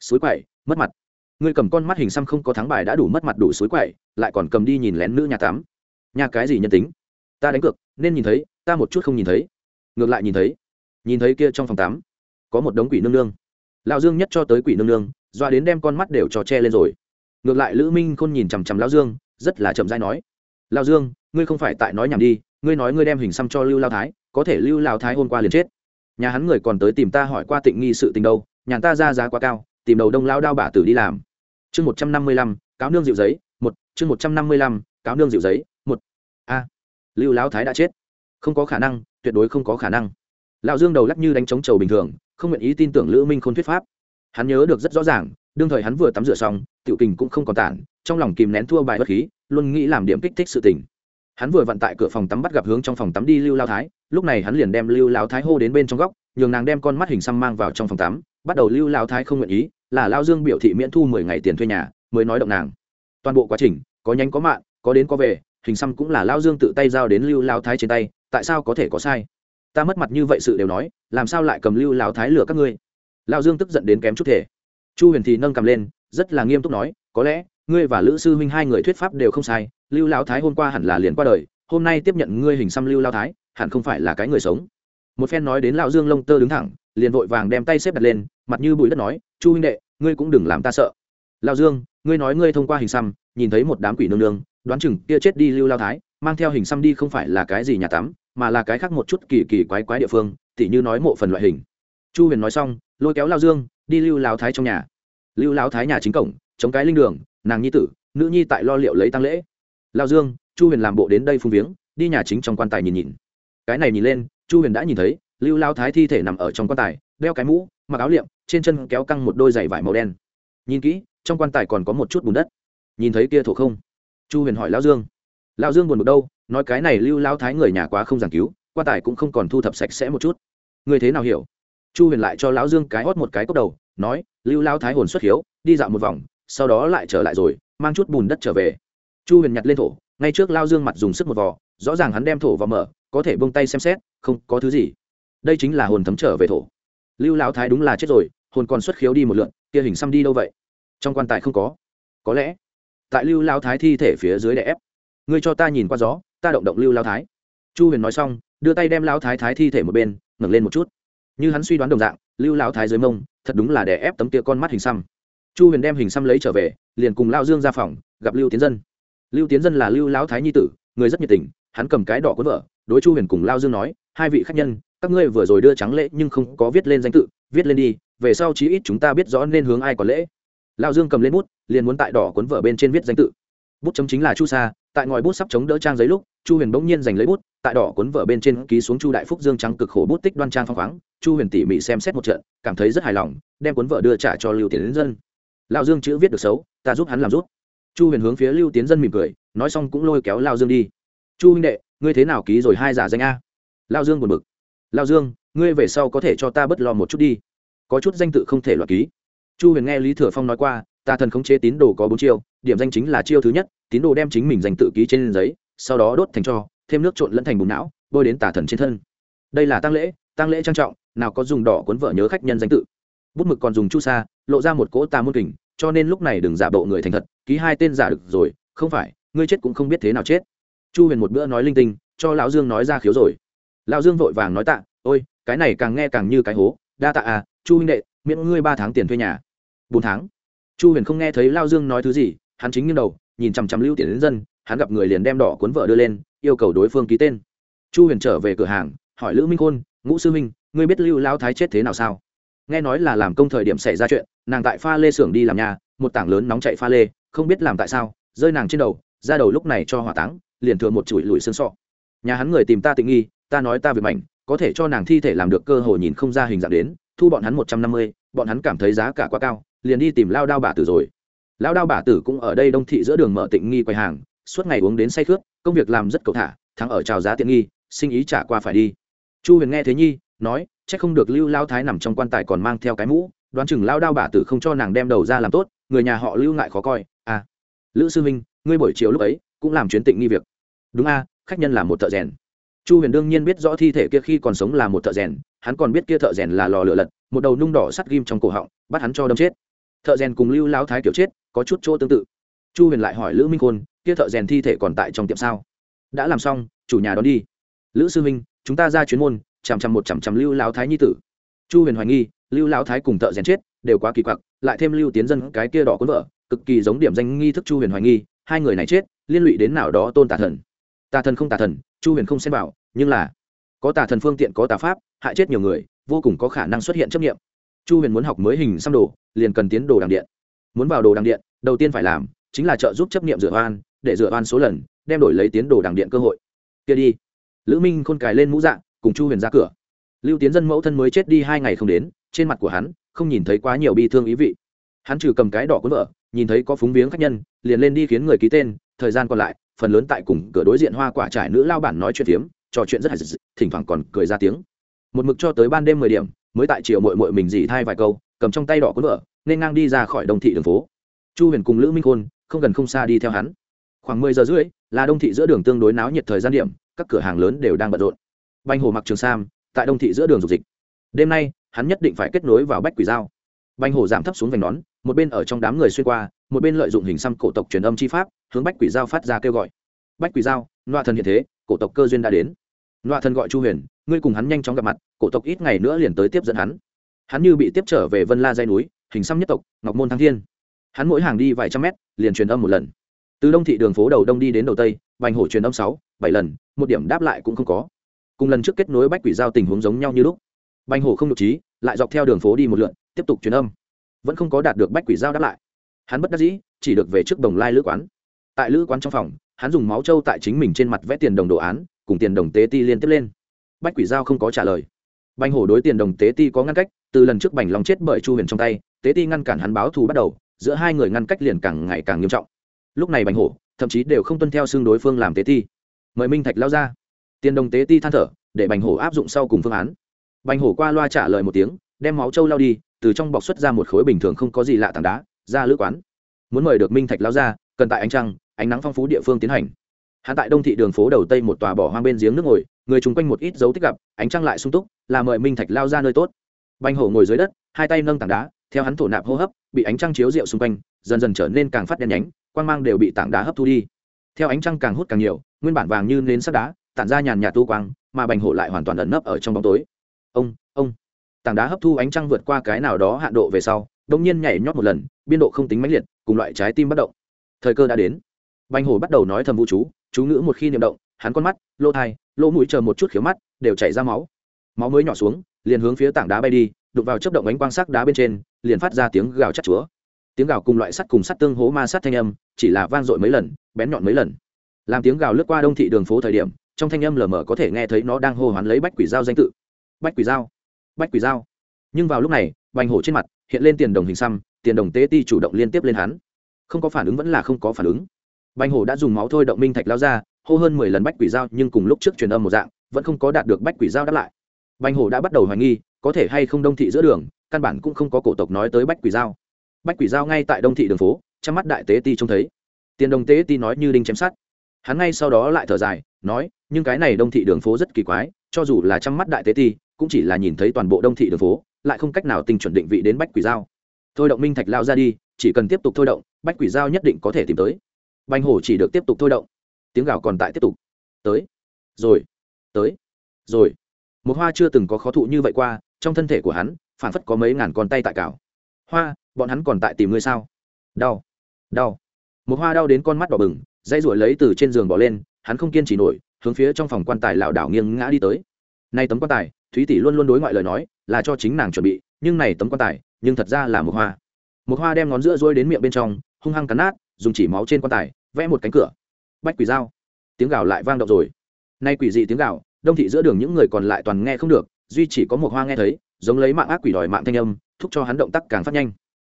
Speaker 1: Suối quậy, mất mặt. Ngươi cầm con mắt hình xăm không có thắng bài đã đủ mất mặt đủ suối quậy, lại còn cầm đi nhìn lén nữ nhà tắm. Nhà cái gì nhân tính? Ta đánh cược, nên nhìn thấy, ta một chút không nhìn thấy. Ngược lại nhìn thấy. Nhìn thấy kia trong phòng tắm, có một đống quỷ nương nương. Lão dương nhất cho tới quỷ nương nương, doa đến đem con mắt đều cho che lên rồi. Ngược lại lữ minh khôn nhìn chằm chằm lão dương rất là chậm dai nói lao dương, ngươi không phải tại nói nhảm đi, ngươi nói ngươi đem hình xăm cho lưu lao thái, có thể lưu lao thái hôm qua liền chết. Nhà hắn người còn tới tìm ta hỏi qua tịnh nghi sự tình đâu nhàn ta ra giá quá cao, tìm đầu đông lao đao bả tử đi làm. Chương một trăm năm mươi lăm, cáo nương dịu giấy, một, chương một trăm năm mươi lăm, cáo nương dịu giấy, một. A, lưu lão thái đã chết. Không có khả năng, tuyệt đối không có khả năng. Lão dương đầu lắc như đánh trống trầu bình thường, không nguyện ý tin tưởng lữ minh khôn thuyết pháp. Hắn nhớ được rất rõ ràng đương thời hắn vừa tắm rửa xong, tiểu kình cũng không còn tản, trong lòng kìm nén thua bài bất khí, luôn nghĩ làm điểm kích thích sự tình. Hắn vừa vận tại cửa phòng tắm bắt gặp hướng trong phòng tắm đi lưu lao thái, lúc này hắn liền đem lưu lao thái hô đến bên trong góc, nhường nàng đem con mắt hình xăm mang vào trong phòng tắm, bắt đầu lưu lao thái không nguyện ý, là lao dương biểu thị miễn thu mười ngày tiền thuê nhà, mới nói động nàng. Toàn bộ quá trình, có nhánh có mạng, có đến có về, hình xăm cũng là lao dương tự tay giao đến lưu lao thái trên tay, tại sao có thể có sai? Ta mất mặt như vậy sự đều nói, làm sao lại cầm lưu lao thái lừa các ngươi? Lao dương tức giận đến kém chút thể chu huyền thì nâng cầm lên, rất là nghiêm túc nói, có lẽ, ngươi và lữ sư huynh hai người thuyết pháp đều không sai, lưu lao thái hôm qua hẳn là liền qua đời, hôm nay tiếp nhận ngươi hình xăm lưu lao thái, hẳn không phải là cái người sống. Một phen nói đến lão dương lông tơ đứng thẳng, liền vội vàng đem tay xếp đặt lên, mặt như bụi đất nói, chu huynh đệ, ngươi cũng đừng làm ta sợ. Lao dương, ngươi nói ngươi thông qua hình xăm, nhìn thấy một đám quỷ nương nương, đoán chừng kia chết đi lưu lao thái, mang theo hình xăm đi không phải là cái gì nhà tắm, mà là cái khác một chút kỳ kỳ quái quái địa phương, tỉ như nói mộ phần loại hình. Chu huyền nói xong, lôi kéo lao dương đi lưu lao thái trong nhà. Lưu lao thái nhà chính cổng, chống cái linh đường, nàng nhi tử, nữ nhi tại lo liệu lấy tăng lễ. Lao dương, chu huyền làm bộ đến đây phung viếng, đi nhà chính trong quan tài nhìn nhìn. Cái này nhìn lên, chu huyền đã nhìn thấy, lưu lao thái thi thể nằm ở trong quan tài, đeo cái mũ, mặc áo liệm, trên chân kéo căng một đôi giày vải màu đen. Nhìn kỹ, trong quan tài còn có một chút bùn đất. Nhìn thấy kia thổ không? Chu huyền hỏi lao dương. Lao dương buồn một đâu, nói cái này lưu lao thái người nhà quá không giảng cứu, quan tài cũng không còn thu thập sạch sẽ một chút. Người thế nào hiểu? Chu huyền lại cho lão dương cái hót một cái cốc đầu, nói, lưu lao thái hồn xuất hiếu, đi dạo một vòng, sau đó lại trở lại rồi, mang chút bùn đất trở về. Chu huyền nhặt lên thổ, ngay trước lao dương mặt dùng sức một vò, rõ ràng hắn đem thổ vào mở, có thể bông tay xem xét, không có thứ gì. Đây chính là hồn thấm trở về thổ. Lưu lão thái đúng là chết rồi, hồn còn xuất khiếu đi một lượn, kia hình xăm đi đâu vậy? Trong quan tài không có. Có lẽ, tại lưu lao thái thi thể phía dưới đè ép. Ngươi cho ta nhìn qua gió, ta động động lưu lao thái. Chu huyền nói xong, đưa tay đem lao thái thái thi thể một bên, ngẩng lên một chút như hắn suy đoán đồng dạng, lưu lao thái dưới mông, thật đúng là đè ép tấm kia con mắt hình xăm. Chu huyền đem hình xăm lấy trở về, liền cùng lao dương ra phòng, gặp lưu tiến dân. Lưu tiến dân là lưu lão thái nhi tử, người rất nhiệt tình, hắn cầm cái đỏ cuốn vợ đối chu huyền cùng lao dương nói, hai vị khách nhân, các ngươi vừa rồi đưa trắng lễ nhưng không có viết lên danh tự, viết lên đi, về sau chí ít chúng ta biết rõ nên hướng ai có lễ. Lao dương cầm lên bút, liền muốn tại đỏ cuốn vở bên trên viết danh tự. Bút chấm chính là chu sa, tại ngòi bút sắp chống đỡ trang giấy lúc chu huyền bỗng nhiên giành lấy bút, tại đỏ cuốn vở bên trên ký xuống chu đại phúc dương trắng cực khổ bút tích đoan trang phong khoáng. Chu huyền tỉ mỉ xem xét một trận, cảm thấy rất hài lòng, đem cuốn vở đưa trả cho lưu tiến đến dân. Lao dương chữ viết được xấu, ta giúp hắn làm rút chu huyền hướng phía lưu tiến dân mỉm cười, nói xong cũng lôi kéo lao dương đi. Chu huynh đệ, ngươi thế nào ký rồi hai giả danh a? Lao dương buồn bực. Lao dương, ngươi về sau có thể cho ta bớt lo một chút đi. Có chút danh tự không thể loạt ký. Chu huyền nghe lý thừa phong nói qua, ta thần khống chế tín đồ có bốn chiêu, điểm danh chính là chiêu thứ nhất, tín đồ đem chính mình danh tự ký trên giấy sau đó đốt thành cho, thêm nước trộn lẫn thành bùn não, bôi đến tà thần trên thân. Đây là tăng lễ tăng lễ trang trọng, nào có dùng đỏ cuốn vợ nhớ khách nhân danh tự. Bút mực còn dùng chu sa, lộ ra một cỗ tà môn kình, cho nên lúc này đừng giả bộ người thành thật, ký hai tên giả được rồi, không phải, ngươi chết cũng không biết thế nào chết. Chu huyền một bữa nói linh tinh, cho lão dương nói ra khiếu rồi. Lão dương vội vàng nói tạ, ôi, cái này càng nghe càng như cái hố, đa tạ à chu huynh đệ, miễn ngươi ba tháng tiền thuê nhà. Bốn tháng. Chu huyền không nghe thấy lao dương nói thứ gì, hắn chính như đầu, nhìn chằm chằm lưu tiền đến dân hắn gặp người liền đem đỏ cuốn vợ đưa lên, yêu cầu đối phương ký tên. Chu huyền trở về cửa hàng, hỏi lữ minh khôn, ngũ sư minh ngươi biết lưu lao thái chết thế nào sao? Nghe nói là làm công thời điểm xảy ra chuyện, nàng tại pha lê xưởng đi làm nhà, một tảng lớn nóng chạy pha lê, không biết làm tại sao, rơi nàng trên đầu ra đầu lúc này cho hỏa táng, liền thừa một chuỗi lùi xương sọ. Nhà hắn người tìm ta tình nghi, ta nói ta về mảnh, có thể cho nàng thi thể làm được cơ hội nhìn không ra hình dạng đến, thu bọn hắn một trăm năm mươi, bọn hắn cảm thấy giá cả quá cao, liền đi tìm lao đao Bà tử rồi. Lao đao Bà tử cũng ở đây đông thị giữa đường mở tịnh nghi quầy hàng suốt ngày uống đến say khướt công việc làm rất cầu thả, thắng ở trào giá tiện nghi, sinh ý trả qua phải đi. Chu huyền nghe thế nhi, nói c h ắ c không được lưu lao thái nằm trong quan tài còn mang theo cái mũ, đoán chừng lao đao Bà tử không cho nàng đem đầu ra làm tốt, người nhà họ lưu ngại khó coi à. Lữ sư minh ngươi buổi chiều lúc ấy cũng làm chuyến tịnh nghi việc. Đúng a, khách nhân là một thợ rèn. Chu huyền đương nhiên biết rõ thi thể kia khi còn sống là một thợ rèn, hắn còn biết kia thợ rèn là lò lửa lật, một đầu nung đỏ sắt ghim trong cổ họng, bắt hắn cho đâm chết. Thợ rèn cùng lưu lao thái kiểu chết có chút chỗ tương tự chu huyền lại hỏi lữ minh khôn, kia thợ rèn thi thể còn tại trong tiệm sao? Đã làm xong, chủ nhà đón đi. Lữ sư minh chúng ta ra chuyến môn, chằm chằm một chằm chằm lưu lão thái nhi tử. Chu huyền hoài nghi, lưu lão thái cùng thợ rèn chết, đều quá kỳ quặc, lại thêm lưu tiến dân cái kia đỏ cuốn vợ, cực kỳ giống điểm danh nghi thức chu huyền hoài nghi, hai người này chết, liên lụy đến nào đó tôn tà thần. Tà thần không tà thần, chu huyền không xem bảo nhưng là, có tà thần phương tiện, có tà pháp, hại chết nhiều người, vô cùng có khả năng xuất hiện chấp nghiệm chu huyền muốn học mới hình xăm đồ, liền cần tiến đồ đằng điện. Muốn vào đồ đằng điện, đầu tiên phải làm chính là trợ giúp chấp nghiệm rửa oan, để rửa oan số lần, đem đổi lấy tiến đồ đằng điện cơ hội. Kia đi. Lữ minh khôn cài lên mũ dạng cùng chu huyền ra cửa. Lưu tiến dân mẫu thân mới chết đi hai ngày không đến, trên mặt của hắn, không nhìn thấy quá nhiều bi thương ý vị. Hắn trừ cầm cái đỏ cuốn vợ, nhìn thấy có phúng viếng khách nhân, liền lên đi khiến người ký tên, thời gian còn lại, phần lớn tại cùng cửa đối diện hoa quả trải nữ lao bản nói chuyện phiếm, trò chuyện rất hài thỉnh thoảng còn cười ra tiếng. Một mực cho tới ban đêm mười điểm, mới tại chiều mội mội mình dì thai vài câu, cầm trong tay đỏ cuốn vợ, nên ngang đi ra khỏi đồng thị đường phố. Chu huyền cùng lữ minh khôn không gần không xa đi theo hắn. Khoảng mười giờ rưỡi, là đông thị giữa đường tương đối náo nhiệt thời gian điểm, các cửa hàng lớn đều đang bận rộn. Banh hồ mặc trường sam, tại đông thị giữa đường dục dịch. Đêm nay, hắn nhất định phải kết nối vào bách quỷ giao. Banh hồ giảm thấp xuống vành nón, một bên ở trong đám người xuyên qua, một bên lợi dụng hình xăm cổ tộc truyền âm chi pháp, hướng bách quỷ giao phát ra kêu gọi. Bách quỷ giao loa thần hiện thế, cổ tộc cơ duyên đã đến. Loa thần gọi chu huyền, ngươi cùng hắn nhanh chóng gặp mặt, cổ tộc ít ngày nữa liền tới tiếp dẫn hắn. Hắn như bị tiếp trở về vân la dây núi, hình xăm nhất tộc, ngọc môn thăng thiên hắn mỗi hàng đi vài trăm mét, liền truyền âm một lần. Từ đông thị đường phố đầu đông đi đến đầu tây bành hổ truyền âm sáu, bảy lần, một điểm đáp lại cũng không có. Cùng lần trước kết nối bách quỷ giao tình huống giống nhau như lúc. Bành hổ không được trí, lại dọc theo đường phố đi một lượn, tiếp tục truyền âm. Vẫn không có đạt được bách quỷ giao đáp lại. Hắn bất đắc dĩ, chỉ được về trước đồng lai lữ quán. Tại lữ quán trong phòng, hắn dùng máu trâu tại chính mình trên mặt vẽ tiền đồng đồ án, cùng tiền đồng tế ti liên tiếp lên. Bách quỷ giao không có trả lời. Bành hổ đối tiền đồng tế ti có ngăn cách, từ lần trước bành lòng chết bởi chu huyền trong tay, tế ti ngăn cản hắn báo thù bắt đầu giữa hai người ngăn cách liền càng ngày càng nghiêm trọng. Lúc này bành hổ, thậm chí đều không tuân theo xương đối phương làm tế ti. Mời minh thạch lao ra. Tiền đồng tế ti than thở, để bành hổ áp dụng sau cùng phương án. Bành hổ qua loa trả lời một tiếng, đem máu trâu lao đi, từ trong bọc xuất ra một khối bình thường không có gì lạ tảng đá, ra lữ quán. Muốn mời được minh thạch lao ra, cần tại ánh trăng, ánh nắng phong phú địa phương tiến hành. Hắn tại đông thị đường phố đầu tây một tòa bỏ hoang bên giếng nước ngồi, người chung quanh một ít dấu tích gặp, ánh trăng lại sung túc, là mời minh thạch lao ra nơi tốt. Bành hổ ngồi dưới đất, hai tay nâng tảng đá, theo hắn thổ nạp hô hấp bị ánh trăng chiếu rượu xung quanh, dần dần trở nên càng phát đen nhánh, quang mang đều bị tảng đá hấp thu đi. Theo ánh trăng càng hút càng nhiều, nguyên bản vàng như nến sắt đá, tản ra nhàn nhạt tu quang, mà bành hổ lại hoàn toàn ẩn nấp ở trong bóng tối. Ông ông. Tảng đá hấp thu ánh trăng vượt qua cái nào đó hạn độ về sau đông nhiên nhảy nhót một lần, biên độ không tính mãnh liệt, cùng loại trái tim bất động. Thời cơ đã đến. Bành hổ bắt đầu nói thầm vũ chú chú ngữ một khi niệm động, hắn con mắt, lỗ thai, lỗ mũi chờ một chút khiếu mắt, đều chảy ra máu. Máu mới nhỏ xuống, liền hướng phía tảng đá bay đi đụng vào chớp động ánh quang sắc đá bên trên, liền phát ra tiếng gào chát chúa. Tiếng gào cùng loại sắt cùng sắt tương hố ma sát thanh âm, chỉ là vang dội mấy lần, bén nhọn mấy lần. Làm tiếng gào lướt qua đông thị đường phố thời điểm, trong thanh âm lờ mờ có thể nghe thấy nó đang hô hoán lấy bách quỷ dao danh tự. Bách quỷ dao bách quỷ dao nhưng vào lúc này bành hổ trên mặt hiện lên tiền đồng hình xăm, tiền đồng tế ti chủ động liên tiếp lên hắn. Không có phản ứng vẫn là không có phản ứng. Bành hổ đã dùng máu thôi động minh thạch lao ra, hô hơn mười lần bách quỷ dao nhưng cùng lúc trước truyền âm một dạng, vẫn không có đạt được bách quỷ dao đáp lại. Bành hổ đã bắt đầu hoài nghi có thể hay không đông thị giữa đường, căn bản cũng không có cổ tộc nói tới bách quỷ giao. Bách quỷ giao ngay tại đông thị đường phố, trong mắt đại tế ti trông thấy. Tiền đồng tế ti nói như đinh chém sát hắn ngay sau đó lại thở dài, nói, nhưng cái này đông thị đường phố rất kỳ quái, cho dù là trong mắt đại tế ti, cũng chỉ là nhìn thấy toàn bộ đông thị đường phố, lại không cách nào tinh chuẩn định vị đến bách quỷ giao. Thôi động minh thạch lao ra đi, chỉ cần tiếp tục thôi động, bách quỷ giao nhất định có thể tìm tới. Banh hổ chỉ được tiếp tục thôi động. Tiếng gào còn tại tiếp tục. Tới. Rồi. Tới. Rồi. Một hoa chưa từng có khó thụ như vậy qua trong thân thể của hắn phản phất có mấy ngàn con tay tại cào. Hoa, bọn hắn còn tại tìm ngươi sao? Đau đau. Một hoa đau đến con mắt đỏ bừng dây ruổi lấy từ trên giường bỏ lên, hắn không kiên trì nổi, hướng phía trong phòng quan tài lảo đảo nghiêng ngã đi tới. Nay tấm quan tài, thúy tỷ luôn luôn đối ngoại lời nói, là cho chính nàng chuẩn bị, nhưng này tấm quan tài, nhưng thật ra là một hoa. Một hoa đem ngón giữa rôi đến miệng bên trong, hung hăng cắn nát, dùng chỉ máu trên quan tài, vẽ một cánh cửa. Bách quỷ dao. Tiếng gào lại vang động rồi. Nay quỷ dị tiếng gào, đông thị giữa đường những người còn lại toàn nghe không được duy chỉ có một hoa nghe thấy, giống lấy mạng ác quỷ đòi mạng thanh âm, thúc cho hắn động tác càng phát nhanh.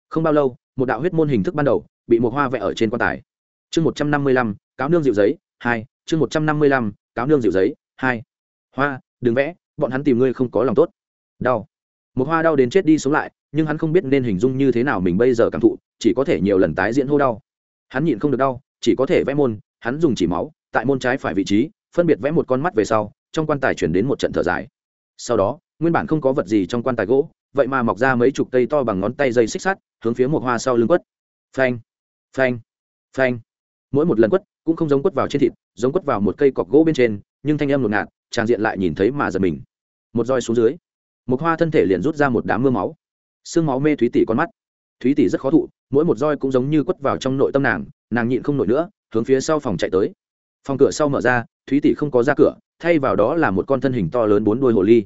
Speaker 1: Không bao lâu, một đạo huyết môn hình thức ban đầu, bị một hoa vẽ ở trên quan tài. Chương một trăm năm mươi lăm, cáo nương dịu giấy, hai, chương một trăm năm mươi lăm, cáo nương dịu giấy, hai. Hoa, đừng vẽ, bọn hắn tìm ngươi không có lòng tốt. Đau. Một hoa đau đến chết đi sống lại, nhưng hắn không biết nên hình dung như thế nào mình bây giờ cảm thụ, chỉ có thể nhiều lần tái diễn hô đau. Hắn nhịn không được đau, chỉ có thể vẽ môn, hắn dùng chỉ máu, tại môn trái phải vị trí, phân biệt vẽ một con mắt về sau, trong quan tài chuyển đến một trận thở dài sau đó, nguyên bản không có vật gì trong quan tài gỗ, vậy mà mọc ra mấy chục cây to bằng ngón tay dây xích sắt, hướng phía một hoa sau lưng quất. Phanh phanh phanh. Mỗi một lần quất cũng không giống quất vào trên thịt, giống quất vào một cây cọc gỗ bên trên, nhưng thanh âm ngột ngạt tràn diện lại nhìn thấy mà giật mình. Một roi xuống dưới, một hoa thân thể liền rút ra một đám mưa máu. Xương máu mê thúy tỷ con mắt. Thúy tỷ rất khó thụ, mỗi một roi cũng giống như quất vào trong nội tâm nàng nàng nhịn không nổi nữa, hướng phía sau phòng chạy tới. Phòng cửa sau mở ra, thúy tỷ không có ra cửa thay vào đó là một con thân hình to lớn bốn đuôi hồ ly.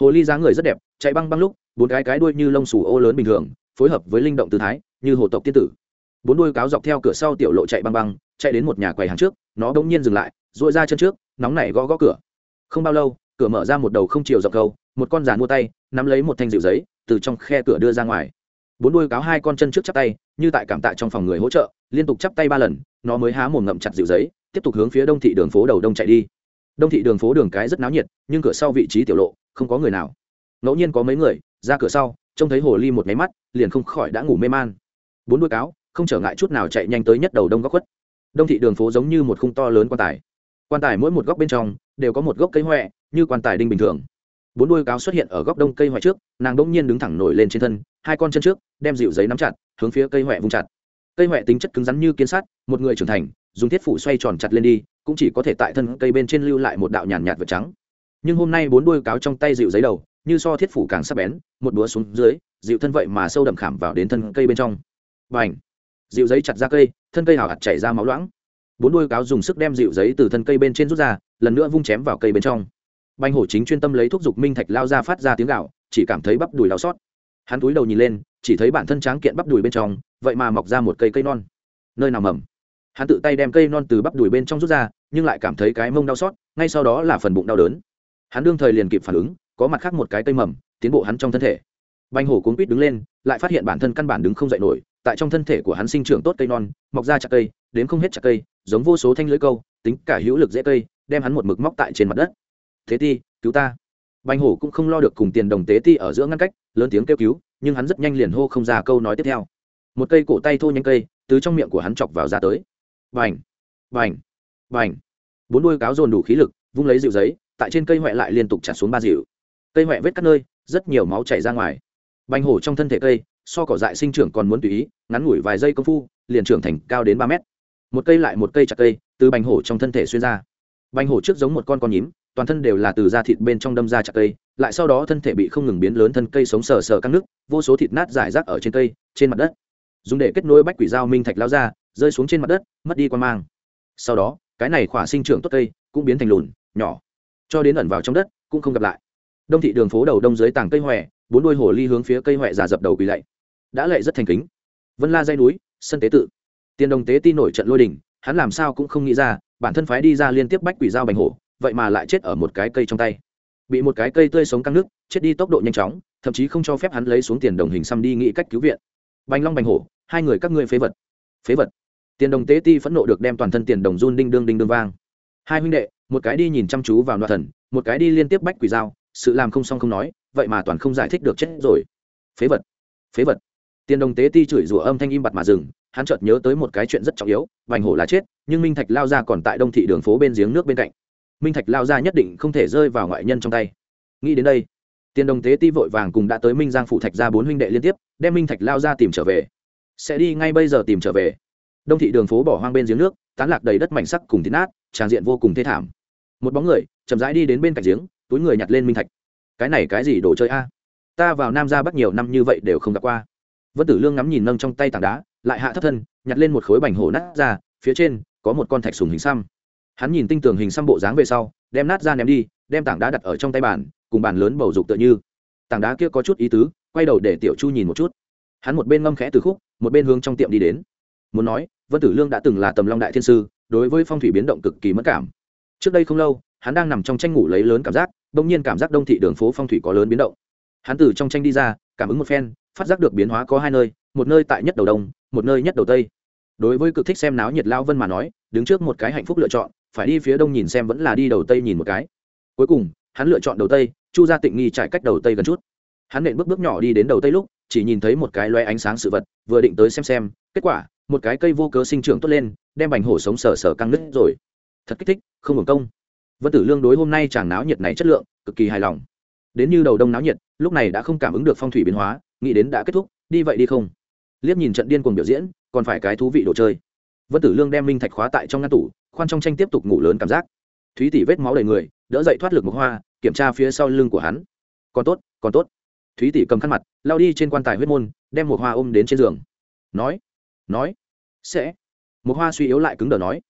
Speaker 1: Hồ ly dáng người rất đẹp, chạy băng băng lúc, bốn cái cái đuôi như lông xù ô lớn bình thường, phối hợp với linh động tư thái, như hồ tộc tiên tử. Bốn đuôi cáo dọc theo cửa sau tiểu lộ chạy băng băng, chạy đến một nhà quầy hàng trước, nó bỗng nhiên dừng lại dội ra chân trước, nóng nảy gõ gõ cửa. Không bao lâu, cửa mở ra một đầu không chiều dọc câu, một con giàn mua tay, nắm lấy một thanh rượu giấy, từ trong khe cửa đưa ra ngoài. Bốn đuôi cáo hai con chân trước chắp tay, như tại cảm tạ trong phòng người hỗ trợ, liên tục chắp tay ba lần, nó mới há mồm ngậm chặt rượu giấy, tiếp tục hướng phía đông thị đường phố đầu đông chạy đi đông thị đường phố đường cái rất náo nhiệt, nhưng cửa sau vị trí tiểu lộ, không có người nào. Ngẫu nhiên có mấy người, ra cửa sau, trông thấy hồ ly một nháy mắt, liền không khỏi đã ngủ mê man. Bốn đuôi cáo, không trở ngại chút nào chạy nhanh tới nhất đầu đông góc khuất. Đông thị đường phố giống như một khung to lớn quan tài. Quan tài mỗi một góc bên trong, đều có một gốc cây huệ như quan tài đinh bình thường. Bốn đuôi cáo xuất hiện ở góc đông cây huệ trước, nàng đ ỗ n g nhiên đứng thẳng nổi lên trên thân, hai con chân trước, đem dịu giấy nắm chặt, hướng phía cây huệ vung chặt. Cây huệ tính chất cứng rắn như kiến sắt, một người trưởng thành dùng thiết phủ xoay tròn chặt lên đi, cũng chỉ có thể tại thân cây bên trên lưu lại một đạo nhàn nhạt vật trắng. Nhưng hôm nay bốn đuôi cáo trong tay dịu giấy đầu, như so thiết phủ càng sắp bén, một búa xuống dưới, dịu thân vậy mà sâu đậm khảm vào đến thân cây bên trong. B à n h dịu giấy chặt ra cây, thân cây hào hạt chảy ra máu loãng. Bốn đuôi cáo dùng sức đem dịu giấy từ thân cây bên trên rút ra, lần nữa vung chém vào cây bên trong. Banh hổ chính chuyên tâm lấy thuốc dục minh thạch lao ra phát ra tiếng gạo, chỉ cảm thấy bắp đùi lao sót hắn túi đầu nhìn lên, chỉ thấy bản thân tráng kiện bắp đùi bên trong, vậy mà mọc ra một cây cây non. Nơi nào mầm? Hắn tự tay đem cây non từ bắp đùi bên trong rút ra, nhưng lại cảm thấy cái mông đau xót, ngay sau đó là phần bụng đau đớn. Hắn đương thời liền kịp phản ứng, có mặt khác một cái cây mầm, tiến bộ hắn trong thân thể. Banh hổ cuốn quýt đứng lên, lại phát hiện bản thân căn bản đứng không dậy nổi, tại trong thân thể của hắn sinh trưởng tốt cây non, mọc ra chặt cây đến không hết chặt cây, giống vô số thanh lưới câu, tính cả hữu lực dễ cây, đem hắn một mực móc tại trên mặt đất. Thế ti, cứu ta. Banh hổ cũng không lo được cùng tiền đồng tế ti ở giữa ngăn cách, lớn tiếng kêu cứu, nhưng hắn rất nhanh liền hô không ra câu nói tiếp theo. Một cây cổ tay thô nhanh cây, từ trong miệng của hắn chọc vào ra tới vành vành vành bốn đuôi cáo dồn đủ khí lực, vung lấy dịu giấy, tại trên cây huệ lại liên tục trả xuống ba dịu cây huệ vết cắt nơi, rất nhiều máu chảy ra ngoài. Bành hổ trong thân thể cây, so cỏ dại sinh trưởng còn muốn tùy ý, ngắn ngủi vài giây công phu, liền trưởng thành cao đến ba mét. Một cây lại một cây chặt cây, từ bành hổ trong thân thể xuyên ra. Bành hổ trước giống một con con nhím, toàn thân đều là từ da thịt bên trong đâm ra chặt cây, lại sau đó thân thể bị không ngừng biến lớn thân cây sống sờ sờ căng nước, vô số thịt nát giải rác ở trên cây, trên mặt đất. Dùng để kết nối bách quỷ dao minh thạch lao ra rơi xuống trên mặt đất, mất đi quan mang. Sau đó, cái này khỏa sinh trưởng tốt cây cũng biến thành lùn, nhỏ. Cho đến ẩn vào trong đất, cũng không gặp lại. Đông thị đường phố đầu đông dưới tảng cây hòe, bốn đuôi hồ ly hướng phía cây hòe già dập đầu quỳ lạy. Đã lệ rất thành kính. Vân la dây núi, sân tế tự. Tiền đồng tế ti nổi trận lôi đình, hắn làm sao cũng không nghĩ ra, bản thân phái đi ra liên tiếp bách quỷ dao bành hổ, vậy mà lại chết ở một cái cây trong tay. Bị một cái cây tươi sống căng nước, chết đi tốc độ nhanh chóng, thậm chí không cho phép hắn lấy xuống tiền đồng hình xăm đi nghĩ cách cứu viện. Bành long bành hổ, hai người các ngươi phế vật. Phế vật tiền đồng tế ti phẫn nộ được đem toàn thân tiền đồng run đinh đương đinh đương vang. Hai huynh đệ, một cái đi nhìn chăm chú vào loạn thần, một cái đi liên tiếp bách quỷ dao sự làm không xong không nói, vậy mà toàn không giải thích được chết rồi. Phế vật phế vật. Tiền đồng tế ti chửi rủa âm thanh im bặt mà dừng, hắn chợt nhớ tới một cái chuyện rất trọng yếu, vành hổ là chết, nhưng minh thạch lao ra còn tại đông thị đường phố bên giếng nước bên cạnh. Minh thạch lao ra nhất định không thể rơi vào ngoại nhân trong tay. Nghĩ đến đây, tiền đồng tế ti vội vàng cùng đã tới minh giang phủ thạch ra bốn huynh đệ liên tiếp, đem minh thạch lao ra tìm trở về. Sẽ đi ngay bây giờ tìm trở về đông thị đường phố bỏ hoang bên giếng nước, tán lạc đầy đất mảnh sắc cùng thịt nát, tràn diện vô cùng thê thảm. Một bóng người, chậm rãi đi đến bên cạnh giếng, túi người nhặt lên minh thạch. Cái này cái gì đồ chơi a? Ta vào nam ra bắc nhiều năm như vậy đều không gặp qua. Vân tử lương ngắm nhìn nâng trong tay tảng đá, lại hạ thấp thân, nhặt lên một khối bành hổ nát ra, phía trên có một con thạch sùng hình xăm. Hắn nhìn tinh tường hình xăm bộ dáng về sau, đem nát ra ném đi, đem tảng đá đặt ở trong tay bàn, cùng bàn lớn bầu dục tựa như. Tảng đá kia có chút ý tứ, quay đầu để tiểu chu nhìn một chút. Hắn một bên ngâm khẽ từ khúc, một bên hướng trong tiệm đi đến muốn nói, vân tử lương đã từng là tầm long đại thiên sư, đối với phong thủy biến động cực kỳ mất cảm. Trước đây không lâu, hắn đang nằm trong tranh ngủ lấy lớn cảm giác đ ỗ n g nhiên cảm giác đông thị đường phố phong thủy có lớn biến động. Hắn từ trong tranh đi ra, cảm ứng một phen, phát giác được biến hóa có hai nơi, một nơi tại nhất đầu đông, một nơi nhất đầu tây. Đối với cực thích xem náo nhiệt lao vân mà nói, đứng trước một cái hạnh phúc lựa chọn, phải đi phía đông nhìn xem vẫn là đi đầu tây nhìn một cái. Cuối cùng, hắn lựa chọn đầu tây, chu ra tịnh nghi trải cách đầu tây gần chút. Hắn nện bước bước nhỏ đi đến đầu tây lúc, chỉ nhìn thấy một cái loe ánh sáng sự vật, vừa định tới xem xem, kết quả một cái cây vô cớ sinh trưởng tốt lên, đem bành hổ sống sờ sờ căng nứt rồi. Thật kích thích, không hưởng công. Vân tử lương đối hôm nay chàng náo nhiệt này chất lượng, cực kỳ hài lòng. Đến như đầu đông náo nhiệt, lúc này đã không cảm ứng được phong thủy biến hóa, nghĩ đến đã kết thúc, đi vậy đi không. Liếc nhìn trận điên cuồng biểu diễn, còn phải cái thú vị đồ chơi. Vân tử lương đem minh thạch khóa tại trong ngăn tủ, khoan trong tranh tiếp tục ngủ lớn cảm giác. Thúy tỷ vết máu đầy người, đỡ dậy thoát lực một hoa, kiểm tra phía sau lưng của hắn. Còn tốt còn tốt. Thúy tỷ cầm khăn mặt lao đi trên quan tài huyết môn, đem một hoa ôm đến trên giường. Nói nói, sẽ. Một hoa suy yếu lại cứng đờ nói,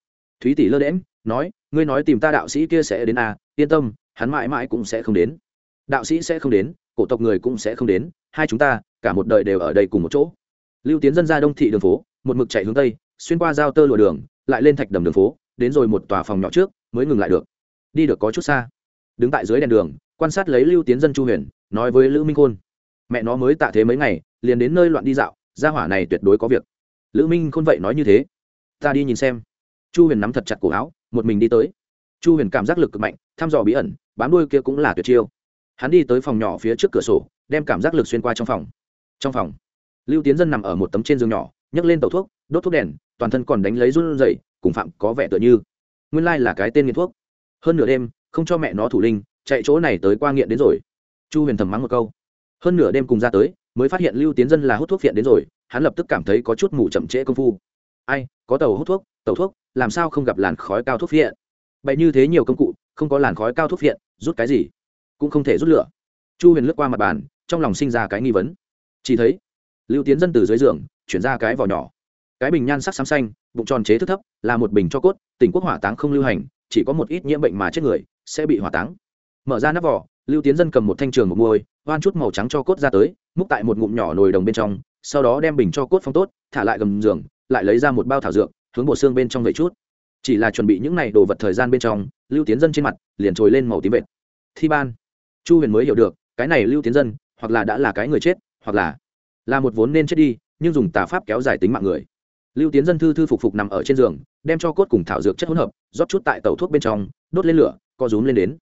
Speaker 1: thúy tỷ lơ đễm nói, ngươi nói tìm ta đạo sĩ kia sẽ đến à yên tâm, hắn mãi mãi cũng sẽ không đến. Đạo sĩ sẽ không đến, cổ tộc người cũng sẽ không đến, hai chúng ta, cả một đời đều ở đây cùng một chỗ. Lưu tiến dân ra đông thị đường phố, một mực chạy hướng tây, xuyên qua giao tơ lụa đường, lại lên thạch đầm đường phố, đến rồi một tòa phòng nhỏ trước, mới ngừng lại được. Đi được có chút xa. Đứng tại dưới đèn đường, quan sát lấy lưu tiến dân chu huyền, nói với lữ minh khôn, mẹ nó mới tạ thế mấy ngày, liền đến nơi loạn đi dạo, gia hỏa này tuyệt đối có việc lữ minh khôn vậy nói như thế. Ta đi nhìn xem. Chu huyền nắm thật chặt cổ áo, một mình đi tới. Chu huyền cảm giác lực cực mạnh, thăm dò bí ẩn, bám đuôi kia cũng là tuyệt chiêu. Hắn đi tới phòng nhỏ phía trước cửa sổ, đem cảm giác lực xuyên qua trong phòng. Trong phòng, lưu tiến dân nằm ở một tấm trên giường nhỏ, nhấc lên tàu thuốc, đốt thuốc đèn, toàn thân còn đánh lấy run rẩy, cùng phạm có vẻ tựa như. Nguyên lai là cái tên nghiện thuốc. Hơn nửa đêm, không cho mẹ nó thủ linh, chạy chỗ này tới qua nghiện đến rồi. Chu huyền thầm mắng một câu. Hơn nửa đêm cùng ra tới, mới phát hiện lưu tiến dân là hút thuốc phiện đến rồi hắn lập tức cảm thấy có chút mù chậm trễ công phu. Ai, có tàu hút thuốc, tàu thuốc, làm sao không gặp làn khói cao thuốc phiện? Bậy như thế nhiều công cụ, không có làn khói cao thuốc phiện, rút cái gì? Cũng không thể rút lửa. Chu huyền lướt qua mặt bàn, trong lòng sinh ra cái nghi vấn. Chỉ thấy, lưu tiến dân từ dưới giường, chuyển ra cái vỏ nhỏ. Cái bình nhan sắc xám xanh, bụng tròn chế thức thấp, là một bình cho cốt, tỉnh quốc hỏa táng không lưu hành, chỉ có một ít nhiễm bệnh mà chết người, sẽ bị hỏa táng. Mở ra nắp vỏ, lưu tiến dân cầm một thanh trường một môi, hoan chút màu trắng cho cốt ra tới, múc tại một ngụm nhỏ nồi đồng bên trong sau đó đem bình cho cốt phong tốt, thả lại gầm giường, lại lấy ra một bao thảo dược, hướng bộ xương bên trong vậy chút. Chỉ là chuẩn bị những này đồ vật thời gian bên trong, lưu tiến dân trên mặt liền trồi lên màu tím vệt. Thi ban. Chu huyền mới hiểu được, cái này lưu tiến dân, hoặc là đã là cái người chết, hoặc là là một vốn nên chết đi, nhưng dùng tà pháp kéo dài tính mạng người. Lưu tiến dân thư thư phục phục nằm ở trên giường, đem cho cốt cùng thảo dược chất hỗn hợp, rót chút tại tàu thuốc bên trong, đốt lên lửa, co rúm lên đến.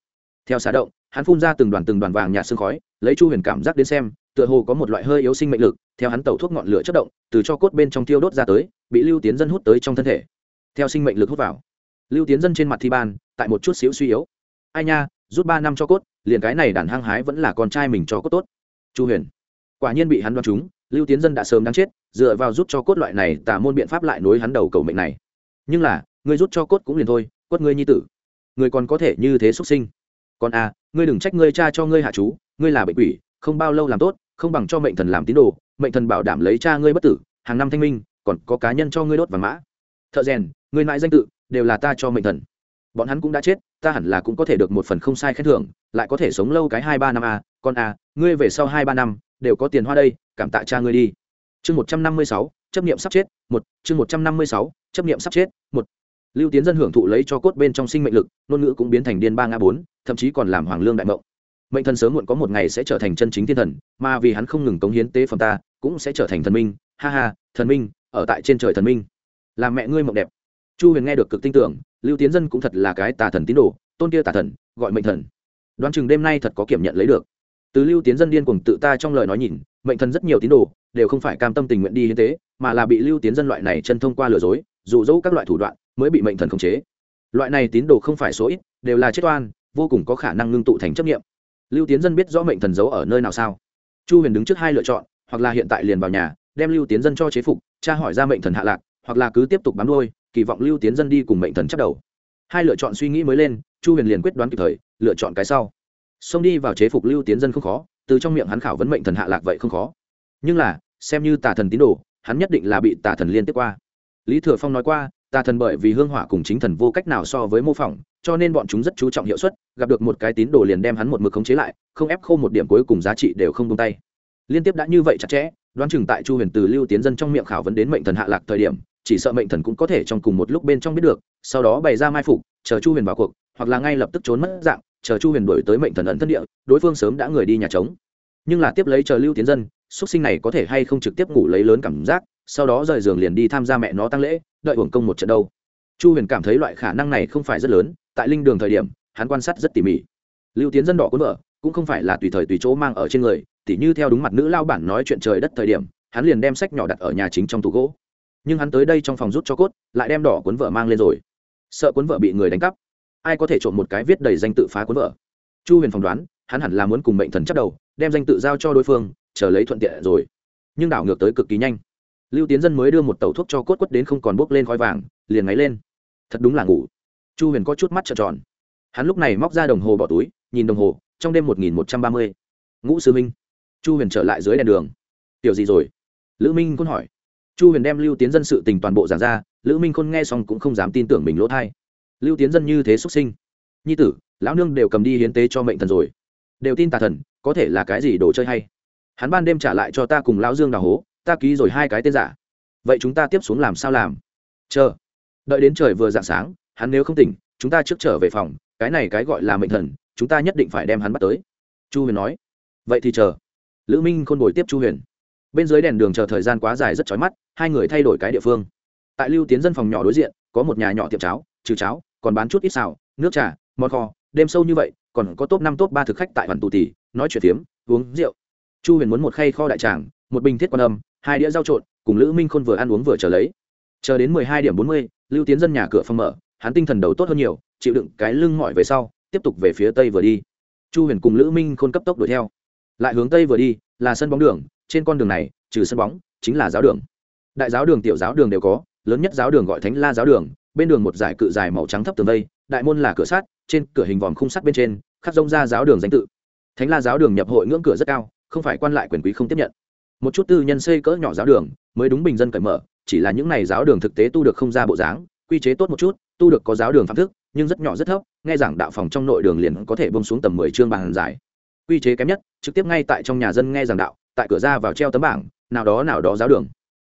Speaker 1: Theo xả động, hắn phun ra từng đoàn từng đoàn vàng nhạt sương khói, lấy chu huyền cảm giác đến xem tựa hồ có một loại hơi yếu sinh mệnh lực, theo hắn tẩu thuốc ngọn lửa chất động, từ cho cốt bên trong tiêu đốt ra tới, bị lưu tiến dân hút tới trong thân thể. Theo sinh mệnh lực hút vào, lưu tiến dân trên mặt thi ban, tại một chút xíu suy yếu. Ai nha, rút ba năm cho cốt, liền cái này đàn hăng hái vẫn là con trai mình cho cốt tốt. Chu huyền, quả nhiên bị hắn đoán trúng, lưu tiến dân đã sớm đáng chết, dựa vào rút cho cốt loại này tả môn biện pháp lại nối hắn đầu cầu mệnh này. Nhưng là, ngươi rút cho cốt cũng liền thôi quất ngươi nhi tử người còn có thể như thế xuất sinh. Còn à ngươi đừng trách ngươi cha cho ngươi hạ chú, ngươi là bệnh quỷ không bao lâu làm tốt không bằng cho mệnh thần làm tín đồ mệnh thần bảo đảm lấy cha ngươi bất tử hàng năm thanh minh còn có cá nhân cho ngươi đốt và mã. Thợ rèn ngươi mãi danh tự đều là ta cho mệnh thần. Bọn hắn cũng đã chết ta hẳn là cũng có thể được một phần không sai khen thưởng lại có thể sống lâu cái hai ba năm à, con à ngươi về sau hai ba năm đều có tiền hoa đây cảm tạ cha ngươi đi. Chương một trăm năm mươi sáu chấp nghiệm sắp chết một chương một trăm năm mươi sáu chấp nghiệm sắp chết một. Lưu tiến dân hưởng thụ lấy cho cốt bên trong sinh mệnh lực ngôn ngữ cũng biến thành điên ba ngã bốn thậm chí còn làm hoàng lương đại mộng mệnh thần sớm muộn có một ngày sẽ trở thành chân chính thiên thần, mà vì hắn không ngừng cống hiến tế phẩm ta, cũng sẽ trở thành thần minh. Ha ha, thần minh, ở tại trên trời thần minh. Làm mẹ ngươi mộng đẹp. Chu huyền nghe được cực tin tưởng, lưu tiến dân cũng thật là cái tà thần tín đồ, tôn kia tà thần, gọi mệnh thần. Đoán chừng đêm nay thật có kiểm nhận lấy được. Từ lưu tiến dân điên cuồng tự ta trong lời nói nhìn, mệnh thần rất nhiều tín đồ đều không phải cam tâm tình nguyện đi hiến tế, mà là bị lưu tiến dân loại này chân thông qua lừa dối, dụ dỗ các loại thủ đoạn, mới bị mệnh thần khống chế. Loại này tín đồ không phải số ít, đều là chết oan, vô cùng có khả năng ngưng tụ thành chấp nghiệm lưu tiến dân biết rõ mệnh thần giấu ở nơi nào sao? Chu huyền đứng trước hai lựa chọn, hoặc là hiện tại liền vào nhà, đem lưu tiến dân cho chế phục, tra hỏi ra mệnh thần hạ lạc, hoặc là cứ tiếp tục bám đôi kỳ vọng lưu tiến dân đi cùng mệnh thần chắc đầu. Hai lựa chọn suy nghĩ mới lên, chu huyền liền quyết đoán kịp thời, lựa chọn cái sau. Xông đi vào chế phục lưu tiến dân không khó, từ trong miệng hắn khảo vấn mệnh thần hạ lạc vậy không khó. Nhưng là, xem như tà thần tín đồ, hắn nhất định là bị tà thần liên tiếp qua. Lý thừa phong nói qua, tà thần bởi vì hương hỏa cùng chính thần vô cách nào so với mô phỏng cho nên bọn chúng rất chú trọng hiệu suất, gặp được một cái tín đồ liền đem hắn một mực khống chế lại, không ép khô một điểm cuối cùng giá trị đều không tung tay. Liên tiếp đã như vậy chặt chẽ, đoán chừng tại chu huyền từ lưu tiến dân trong miệng khảo vấn đến mệnh thần hạ lạc thời điểm, chỉ sợ mệnh thần cũng có thể trong cùng một lúc bên trong biết được, sau đó bày ra mai phục, chờ chu huyền vào cuộc, hoặc là ngay lập tức trốn mất dạng, chờ chu huyền đổi tới mệnh thần ẩn thân địa, đối phương sớm đã người đi nhà trống. Nhưng là tiếp lấy chờ lưu tiến dân xuất sinh này có thể hay không trực tiếp ngủ lấy lớn cảm giác, sau đó rời giường liền đi tham gia mẹ nó tăng lễ, đợi hưởng công một trận đâu. Chu huyền cảm thấy loại khả năng này không phải rất lớn tại linh đường thời điểm, hắn quan sát rất tỉ mỉ. Lưu tiến dân đỏ cuốn vợ, cũng không phải là tùy thời tùy chỗ mang ở trên người, tỉ như theo đúng mặt nữ lao bản nói chuyện trời đất thời điểm, hắn liền đem sách nhỏ đặt ở nhà chính trong tủ gỗ. Nhưng hắn tới đây trong phòng rút cho cốt, lại đem đỏ cuốn vợ mang lên rồi. Sợ cuốn vợ bị người đánh cắp. Ai có thể trộm một cái viết đầy danh tự phá cuốn vợ? Chu huyền phỏng đoán, hắn hẳn là muốn cùng mệnh thần chấp đầu, đem danh tự giao cho đối phương, chờ lấy thuận tiện rồi. Nhưng đảo ngược tới cực kỳ nhanh. Lưu tiến dân mới đưa một tẩu thuốc cho cốt quất đến không còn bốc lên khói vàng, liền ngáy lên. Thật đúng là ngủ chu huyền có chút mắt trợn tròn. Hắn lúc này móc ra đồng hồ bỏ túi, nhìn đồng hồ, trong đêm một nghìn một trăm ba mươi. Ngũ sư minh chu huyền trở lại dưới đèn đường. Tiểu gì rồi? Lữ minh khôn hỏi. Chu huyền đem lưu tiến dân sự tình toàn bộ giảng ra, lữ minh khôn nghe xong cũng không dám tin tưởng mình lỗ thai. Lưu tiến dân như thế xuất sinh. Nhi tử, lão nương đều cầm đi hiến tế cho mệnh thần rồi. Đều tin tà thần, có thể là cái gì đồ chơi hay? Hắn ban đêm trả lại cho ta cùng lão dương đào hố, ta ký rồi hai cái tên giả. Vậy chúng ta tiếp xuống làm sao làm? Chờ. Đợi đến trời vừa d ạ n g sáng hắn nếu không tỉnh, chúng ta trước trở về phòng, cái này cái gọi là mệnh thần, chúng ta nhất định phải đem hắn bắt tới. Chu huyền nói. Vậy thì chờ. Lữ minh khôn bồi tiếp chu huyền. Bên dưới đèn đường chờ thời gian quá dài rất chói mắt, hai người thay đổi cái địa phương. Tại lưu tiến dân phòng nhỏ đối diện, có một nhà nhỏ tiệm cháo, trừ cháo, còn bán chút ít xào, nước trà, món kho, đêm sâu như vậy, còn có top năm, top ba thực khách tại hoàn tù tỷ nói chuyện phiếm, uống rượu. Chu huyền muốn một khay kho đại tràng, một bình thiết quan âm, hai đĩa rau trộn, cùng lữ minh khôn vừa ăn uống vừa chờ lấy. Chờ đến mười hai điểm bốn mươi, lưu tiến dân nhà cửa phòng mở hắn tinh thần đầu tốt hơn nhiều, chịu đựng cái lưng mỏi về sau, tiếp tục về phía tây vừa đi. Chu huyền cùng lữ minh khôn cấp tốc đuổi theo. Lại hướng tây vừa đi, là sân bóng đường, trên con đường này, trừ sân bóng, chính là giáo đường. Đại giáo đường, tiểu giáo đường đều có, lớn nhất giáo đường gọi thánh la giáo đường, bên đường một dải cự dài màu trắng thấp tường vây, đại môn là cửa sắt, trên cửa hình vòm khung sắt bên trên, khắc rông ra giáo đường danh tự. Thánh la giáo đường nhập hội ngưỡng cửa rất cao, không phải quan lại quyền quý không tiếp nhận. Một chút tư nhân xây cỡ nhỏ giáo đường, mới đúng bình dân cởi mở, chỉ là những này giáo đường thực tế tu được không ra bộ dáng, quy chế tốt một chút tu được có giáo đường phạm thức, nhưng rất nhỏ rất thấp, nghe giảng đạo phòng trong nội đường liền có thể bông xuống tầm mười chương bàn dài quy chế kém nhất, trực tiếp ngay tại trong nhà dân nghe giảng đạo, tại cửa ra vào treo tấm bảng, nào đó nào đó giáo đường.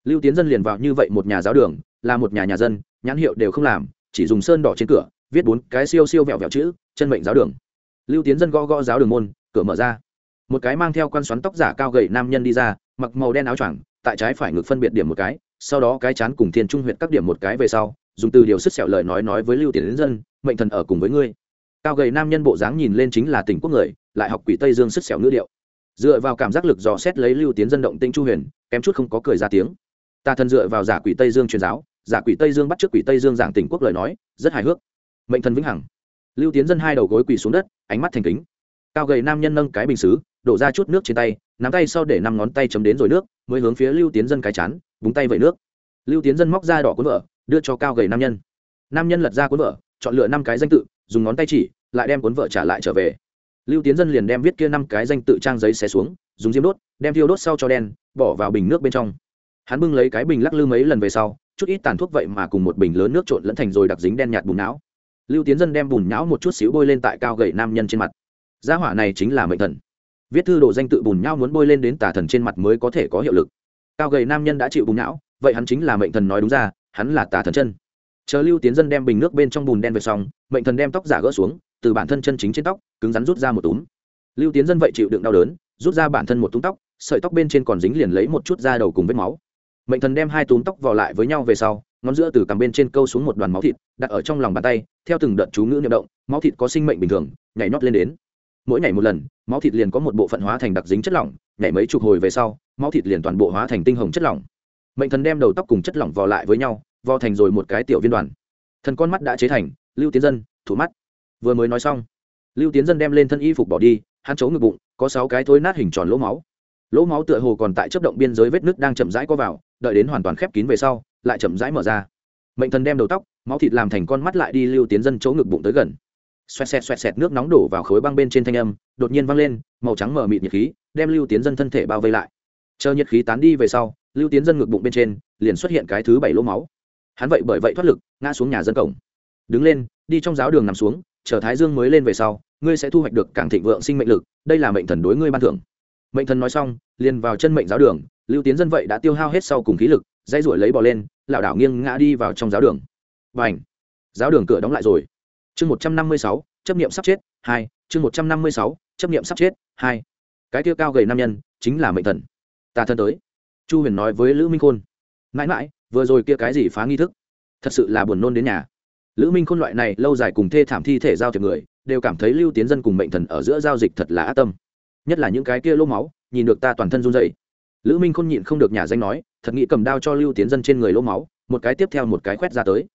Speaker 1: Lưu tiến dân liền vào như vậy một nhà giáo đường, là một nhà nhà dân, nhãn hiệu đều không làm, chỉ dùng sơn đỏ trên cửa, viết bốn cái siêu siêu vẹo vẹo chữ, chân mệnh giáo đường. Lưu tiến dân gõ gõ giáo đường môn, cửa mở ra. Một cái mang theo quan xoắn tóc giả cao gầy nam nhân đi ra, mặc màu đen áo choàng, tại trái phải ngực phân biệt điểm một cái, sau đó cái chán cùng thiên trung huyện các điểm một cái về sau dùng từ điều sức sẹo lời nói nói với lưu tiến dân, mệnh thần ở cùng với ngươi. Cao gầy nam nhân bộ dáng nhìn lên chính là tỉnh quốc người, lại học quỷ tây dương sức sẹo ngữ điệu. Dựa vào cảm giác lực dò xét lấy lưu tiến dân động tinh chu huyền, kém chút không có cười ra tiếng. Ta thần dựa vào giả quỷ tây dương truyền giáo, giả quỷ tây dương bắt trước quỷ tây dương giảng tỉnh quốc lời nói, rất hài hước. Mệnh thần vĩnh hằng. Lưu tiến dân hai đầu gối quỳ xuống đất, ánh mắt thành kính. Cao gầy nam nhân nâng cái bình xứ, đổ ra chút nước trên tay, nắm tay sau để năm ngón tay chấm đến rồi nước, mới hướng phía lưu tiến dân cái chán, búng tay vẩy nước. Lưu tiến dân móc ra đỏ cuốn vợ đưa cho cao gầy nam nhân. Nam nhân lật ra cuốn vợ chọn lựa năm cái danh tự dùng ngón tay chỉ lại đem cuốn vợ trả lại trở về. Lưu tiến dân liền đem viết kia năm cái danh tự trang giấy xé xuống dùng diêm đốt đem thiêu đốt sau cho đen bỏ vào bình nước bên trong. Hắn bưng lấy cái bình lắc lư mấy lần về sau chút ít tàn thuốc vậy mà cùng một bình lớn nước trộn lẫn thành rồi đặc dính đen nhạt bùn não. Lưu tiến dân đem bùn não một chút xíu bôi lên tại cao gậy nam nhân trên mặt. Gia hỏa này chính là mệnh thần. Viết thư đồ danh tự bùn não muốn bôi lên đến tà thần trên mặt mới có thể có hiệu lực. Cao gầy nam nhân đã chịu bùn não, vậy hắn chính là mệnh thần nói đúng ra hắn là tà thần chân. Chờ lưu tiến dân đem bình nước bên trong bùn đen về xong, mệnh thần đem tóc giả gỡ xuống, từ bản thân chân chính trên tóc, cứng rắn rút ra một túm. Lưu tiến dân vậy chịu đựng đau đớn, rút ra bản thân một túm tóc, sợi tóc bên trên còn dính liền lấy một chút da đầu cùng vết máu. Mệnh thần đem hai túm tóc vào lại với nhau về sau, ngón giữa từ cằm bên trên câu xuống một đoàn máu thịt, đặt ở trong lòng bàn tay, theo từng đợt chú ngữ niệm động, máu thịt có sinh mệnh bình thường, nhảy nhót lên đến. Mỗi nhảy một lần, máu thịt liền có một bộ phận hóa thành đặc dính chất lỏng, nhảy mấy chục hồi về sau, máu thịt liền toàn bộ hóa thành tinh hồng chất lỏng mệnh thần đem đầu tóc cùng chất lỏng vò lại với nhau, vò thành rồi một cái tiểu viên đoàn. Thần con mắt đã chế thành, lưu tiến dân, thủ mắt. Vừa mới nói xong, lưu tiến dân đem lên thân y phục bỏ đi, hắn chấu ngực bụng, có sáu cái thối nát hình tròn lỗ máu. Lỗ máu tựa hồ còn tại chấp động biên giới vết nước đang chậm rãi co vào, đợi đến hoàn toàn khép kín về sau, lại chậm rãi mở ra. Mệnh thần đem đầu tóc, máu thịt làm thành con mắt lại đi lưu tiến dân chỗ ngực bụng tới gần. Xoẹt xẹt xoẹt xẹt nước nóng đổ vào khối băng bên trên thanh âm, đột nhiên văng lên, màu trắng mở mịt nhiệt khí, đem lưu tiến dân thân thể bao vây lại. Chờ nhiệt khí tán đi về sau lưu tiến dân ngực bụng bên trên, liền xuất hiện cái thứ bảy lỗ máu. Hắn vậy bởi vậy thoát lực, ngã xuống nhà dân cổng. Đứng lên, đi trong giáo đường nằm xuống, chờ thái dương mới lên về sau, ngươi sẽ thu hoạch được càng thịnh vượng sinh mệnh lực, đây là mệnh thần đối ngươi ban thưởng. Mệnh thần nói xong, liền vào chân mệnh giáo đường, lưu tiến dân vậy đã tiêu hao hết sau cùng khí lực dây ruổi lấy bò lên, lảo đảo nghiêng ngã đi vào trong giáo đường. Và ảnh giáo đường cửa đóng lại rồi. Chương một trăm năm mươi sáu, chấp nghiệm sắp chết, hai, chương một trăm năm mươi sáu, chấp nghiệm sắp chết, hai. Cái tiêu cao gầy nam nhân chính là mệnh thần. Ta thân tới chu huyền nói với lữ minh khôn, mãi mãi, vừa rồi kia cái gì phá nghi thức? Thật sự là buồn nôn đến nhà. Lữ minh khôn loại này lâu dài cùng thê thảm thi thể giao thiệp người, đều cảm thấy lưu tiến dân cùng mệnh thần ở giữa giao dịch thật là ác tâm. Nhất là những cái kia lỗ máu, nhìn được ta toàn thân run dậy lữ minh khôn nhịn không được nhà danh nói, thật nghĩ cầm đao cho lưu tiến dân trên người lỗ máu, một cái tiếp theo một cái khoét ra tới.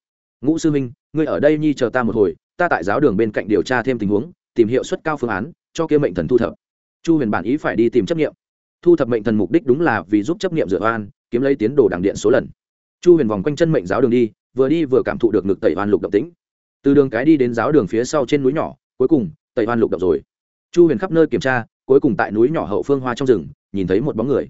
Speaker 1: Ngũ sư minh, ngươi ở đây nhi chờ ta một hồi, ta tại giáo đường bên cạnh điều tra thêm tình huống, tìm hiệu suất cao phương án, cho kia mệnh thần thu thập. Chu huyền bản ý phải đi tìm chấp nghiệm thu thập mệnh thần mục đích đúng là vì giúp chấp nghiệm dựa oan, kiếm lấy tiến đồ đảng điện số lần. Chu huyền vòng quanh chân mệnh giáo đường đi, vừa đi vừa cảm thụ được ngực tẩy oan lục động tĩnh. Từ đường cái đi đến giáo đường phía sau trên núi nhỏ, cuối cùng, tẩy oan lục động rồi. Chu huyền khắp nơi kiểm tra, cuối cùng tại núi nhỏ hậu phương hoa trong rừng, nhìn thấy một bóng người.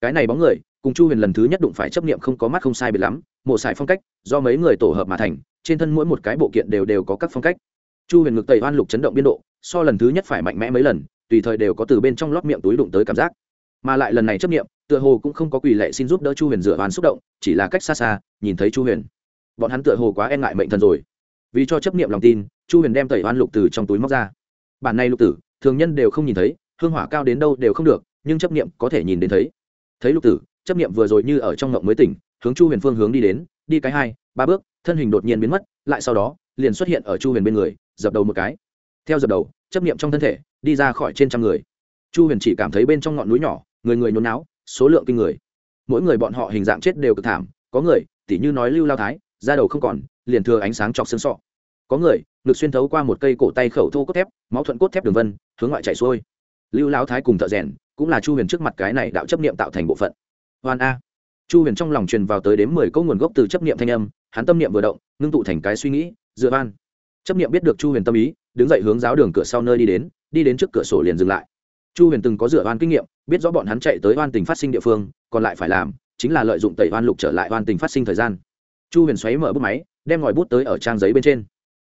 Speaker 1: Cái này bóng người, cùng chu huyền lần thứ nhất đụng phải chấp nghiệm không có mắt không sai biệt lắm, mộ sải phong cách, do mấy người tổ hợp mà thành, trên thân mỗi một cái bộ kiện đều đều có các phong cách. Chu huyền ngực tẩy oan lục chấn động biên độ, so lần thứ nhất phải mạnh mẽ mấy lần, tùy thời đều có từ bên trong lót miệng túi đụng tới cảm giác mà lại lần này chấp nghiệm tựa hồ cũng không có quỳ lệ xin giúp đỡ chu huyền dựa oan xúc động, chỉ là cách xa xa, nhìn thấy chu huyền. Bọn hắn tựa hồ quá e ngại mệnh thần rồi. Vì cho chấp nghiệm lòng tin, chu huyền đem tẩy oan lục tử trong túi móc ra. Bản này lục tử, thường nhân đều không nhìn thấy, hương hỏa cao đến đâu đều không được, nhưng chấp nghiệm có thể nhìn đến thấy. Thấy lục tử, chấp nghiệm vừa rồi như ở trong ngộng mới tỉnh, hướng chu huyền phương hướng đi đến, đi cái hai, ba bước, thân hình đột nhiên biến mất, lại sau đó, liền xuất hiện ở chu huyền bên người, dập đầu một cái. Theo dập đầu, chấp nghiệm trong thân thể, đi ra khỏi trên trăm người. Chu huyền chỉ cảm thấy bên trong ngọn núi nhỏ người người nhốn náo, số lượng kinh người. Mỗi người bọn họ hình dạng chết đều cực thảm, có người, tỉ như nói lưu lao thái, da đầu không còn, liền thừa ánh sáng chọc xương sọ. Có người, ngực xuyên thấu qua một cây cổ tay khẩu thô cốt thép, máu thuận cốt thép đường vân, hướng ngoại chạy xuôi. Lưu lao thái cùng thợ rèn, cũng là chu huyền trước mặt cái này đạo chấp niệm tạo thành bộ phận. Hoan a. Chu huyền trong lòng truyền vào tới đến mười câu nguồn gốc từ chấp niệm thanh âm, hắn tâm niệm vừa động, ngưng tụ thành cái suy nghĩ, dựa van. Chấp niệm biết được chu huyền tâm ý, đứng dậy hướng giáo đường cửa sau nơi đi đến đi đến trước cửa sổ liền dừng lại chu huyền từng có dựa oan kinh nghiệm, biết rõ bọn hắn chạy tới oan tình phát sinh địa phương, còn lại phải làm chính là lợi dụng tẩy oan lục trở lại oan tình phát sinh thời gian. Chu huyền xoáy mở bút máy, đem ngòi bút tới ở trang giấy bên trên.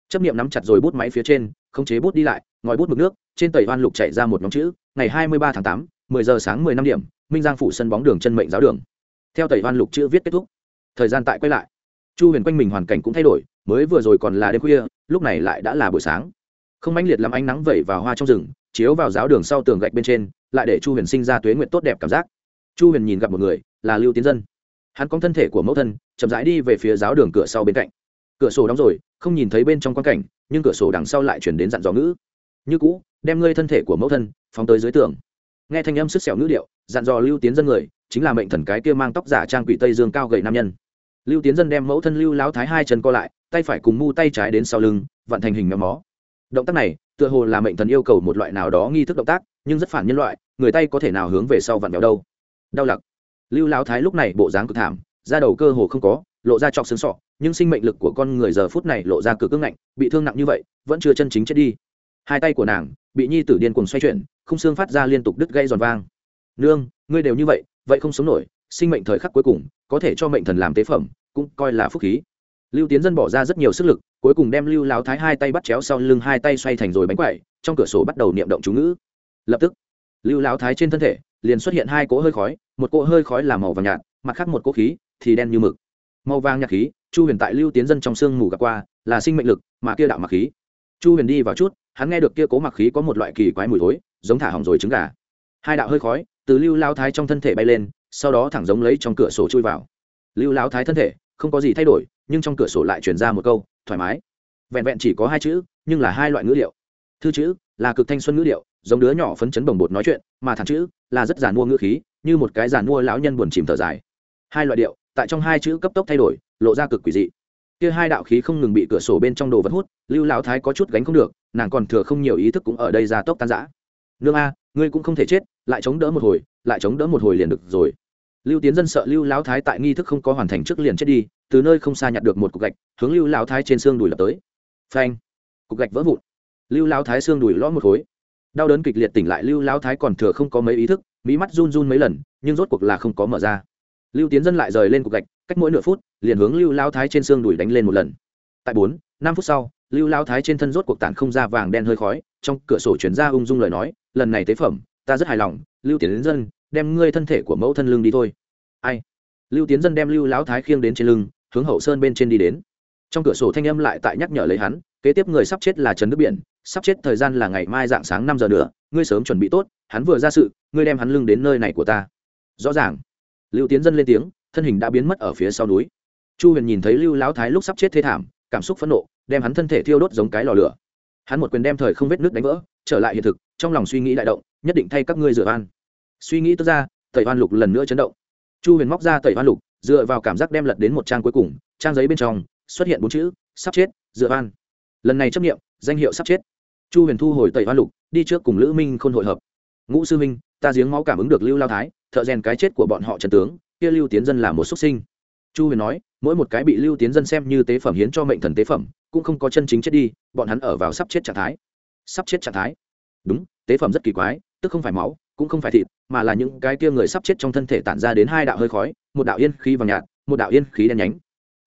Speaker 1: Chấp nghiệm nắm chặt rồi bút máy phía trên, khống chế bút đi lại, ngòi bút mực nước, trên tẩy oan lục chạy ra một nhóm chữ, ngày hai mươi ba tháng tám, mười giờ sáng mười năm điểm, minh giang phủ sân bóng đường chân mệnh giáo đường. Theo tẩy oan lục chữ viết kết thúc, thời gian tại quay lại. Chu huyền quanh mình hoàn cảnh cũng thay đổi, mới vừa rồi còn là đêm khuya, lúc này lại đã là buổi sáng không mãnh liệt làm ánh nắng vẩy vào hoa trong rừng, chiếu vào giáo đường sau tường gạch bên trên, lại để chu huyền sinh ra tuế nguyện tốt đẹp cảm giác. Chu huyền nhìn gặp một người, là lưu tiến dân. Hắn có thân thể của mẫu thân, chậm rãi đi về phía giáo đường cửa sau bên cạnh. Cửa sổ đóng rồi, không nhìn thấy bên trong quan cảnh, nhưng cửa sổ đằng sau lại chuyển đến dặn dò ngữ. Như cũ, đem ngươi thân thể của mẫu thân, phóng tới dưới tường. Nghe thanh âm sức sẹo ngữ điệu, dặn dò lưu tiến dân người, chính là mệnh thần cái kia mang tóc giả trang quỷ tây dương cao gầy nam nhân. Lưu tiến dân đem mẫu thân lưu láo thái hai chân co lại, tay phải cùng mu tay trái đến sau lưng vặn thành hình méo mó động tác này, tựa hồ là mệnh thần yêu cầu một loại nào đó nghi thức động tác, nhưng rất phản nhân loại, người tay có thể nào hướng về sau vặn vẹo đâu. Đau lặc. Lưu lão thái lúc này bộ dáng cực thảm, da đầu cơ hồ không có, lộ ra trọc xương sọ, nhưng sinh mệnh lực của con người giờ phút này lộ ra cực cứng ngạnh, bị thương nặng như vậy, vẫn chưa chân chính chết đi. Hai tay của nàng, bị nhi tử điên cuồng xoay chuyển không xương phát ra liên tục đứt gây giòn vang. Nương, ngươi đều như vậy vậy không sống nổi, sinh mệnh thời khắc cuối cùng, có thể cho mệnh thần làm tế phẩm, cũng coi là phúc khí lưu tiến dân bỏ ra rất nhiều sức lực, cuối cùng đem lưu láo thái hai tay bắt chéo sau lưng hai tay xoay thành rồi bánh quậy trong cửa sổ bắt đầu niệm động chú ngữ. Lập tức, lưu láo thái trên thân thể liền xuất hiện hai cỗ hơi khói, một cỗ hơi khói là màu vàng nhạt, mặt khác một cỗ khí thì đen như mực. Màu vàng nhạt khí, chu huyền tại lưu tiến dân trong sương mù gặp qua, là sinh mệnh lực, mà kia đạo mặc khí. Chu huyền đi vào chút, hắn nghe được kia cố mặc khí có một loại kỳ quái mùi thối, giống thả hỏng rồi trứng gà. Hai đạo hơi khói từ lưu lao thái trong thân thể bay lên, sau đó thẳng giống lấy trong cửa sổ chui vào. Lưu lao thái thân thể không có gì thay đổi nhưng trong cửa sổ lại chuyển ra một câu, thoải mái. Vẹn vẹn chỉ có hai chữ, nhưng là hai loại ngữ liệu thư chữ là cực thanh xuân ngữ liệu giống đứa nhỏ phấn chấn bồng bột nói chuyện, mà thẳng chữ là rất giàn mua ngữ khí, như một cái giàn mua lão nhân buồn chìm thở dài. Hai loại điệu, tại trong hai chữ cấp tốc thay đổi, lộ ra cực quỷ dị. Kia hai đạo khí không ngừng bị cửa sổ bên trong đồ vật hút, lưu lão thái có chút gánh không được, nàng còn thừa không nhiều ý thức cũng ở đây ra tốc tan giã nương a, ngươi cũng không thể chết, lại chống đỡ một hồi, lại chống đỡ một hồi liền được rồi lưu tiến dân sợ lưu lão thái tại nghi thức không có hoàn thành trước liền chết đi, từ nơi không xa nhặt được một cục gạch, hướng lưu lão thái trên xương đùi lập tới. Phanh! Cục gạch vỡ vụn. Lưu lão thái xương đùi lõ một khối. Đau đớn kịch liệt tỉnh lại lưu lão thái còn thừa không có mấy ý thức mỹ mắt run run mấy lần, nhưng rốt cuộc là không có mở ra. Lưu tiến dân lại rời lên cục gạch, cách mỗi nửa phút, liền hướng lưu lão thái trên xương đùi đánh lên một lần. Tại bốn, năm phút sau, lưu lão thái trên thân rốt cuộc tản không ra vàng đen hơi khói, trong cửa sổ chuyển ra ung dung lời nói, lần này tế phẩm, ta rất hài lòng, lưu tiến dân đem ngươi thân thể của mẫu thân lưng đi thôi. Ai? Lưu tiến dân đem lưu lão thái khiêng đến trên lưng, hướng hậu sơn bên trên đi đến. Trong cửa sổ thanh âm lại tại nhắc nhở lấy hắn, kế tiếp người sắp chết là trần đức biển, sắp chết thời gian là ngày mai dạng sáng năm giờ nữa, ngươi sớm chuẩn bị tốt, hắn vừa ra sự, ngươi đem hắn lưng đến nơi này của ta. Rõ ràng. Lưu tiến dân lên tiếng, thân hình đã biến mất ở phía sau núi. Chu huyền nhìn thấy lưu lão thái lúc sắp chết thê thảm, cảm xúc phẫn nộ, đem hắn thân thể thiêu đốt giống cái lò lửa. Hắn một quyền đem thời không vết nước đánh vỡ, trở lại hiện thực, trong lòng suy nghĩ đại động, nhất định thay các ngươi dựa van suy nghĩ tức ra, tẩy hoan lục lần nữa chấn động. Chu huyền móc ra tẩy hoan lục, dựa vào cảm giác đem lật đến một trang cuối cùng, trang giấy bên trong, xuất hiện bốn chữ, sắp chết, dựa hoan. Lần này chấp nghiệm danh hiệu sắp chết. Chu huyền thu hồi tẩy hoan lục, đi trước cùng lữ minh khôn hội hợp. Ngũ sư minh ta giếng máu cảm ứng được lưu lao thái, thợ rèn cái chết của bọn họ trần tướng, kia lưu tiến dân là một xuất sinh. Chu huyền nói, mỗi một cái bị lưu tiến dân xem như tế phẩm hiến cho mệnh thần tế phẩm, cũng không có chân chính chết đi, bọn hắn ở vào sắp chết trạng thái. Sắp chết trạng thái. Đúng, tế phẩm rất kỳ quái tức không phải máu, cũng không phải thịt, mà là những cái kia người sắp chết trong thân thể tản ra đến hai đạo hơi khói, một đạo yên khí vàng nhạt, một đạo yên khí đen nhánh.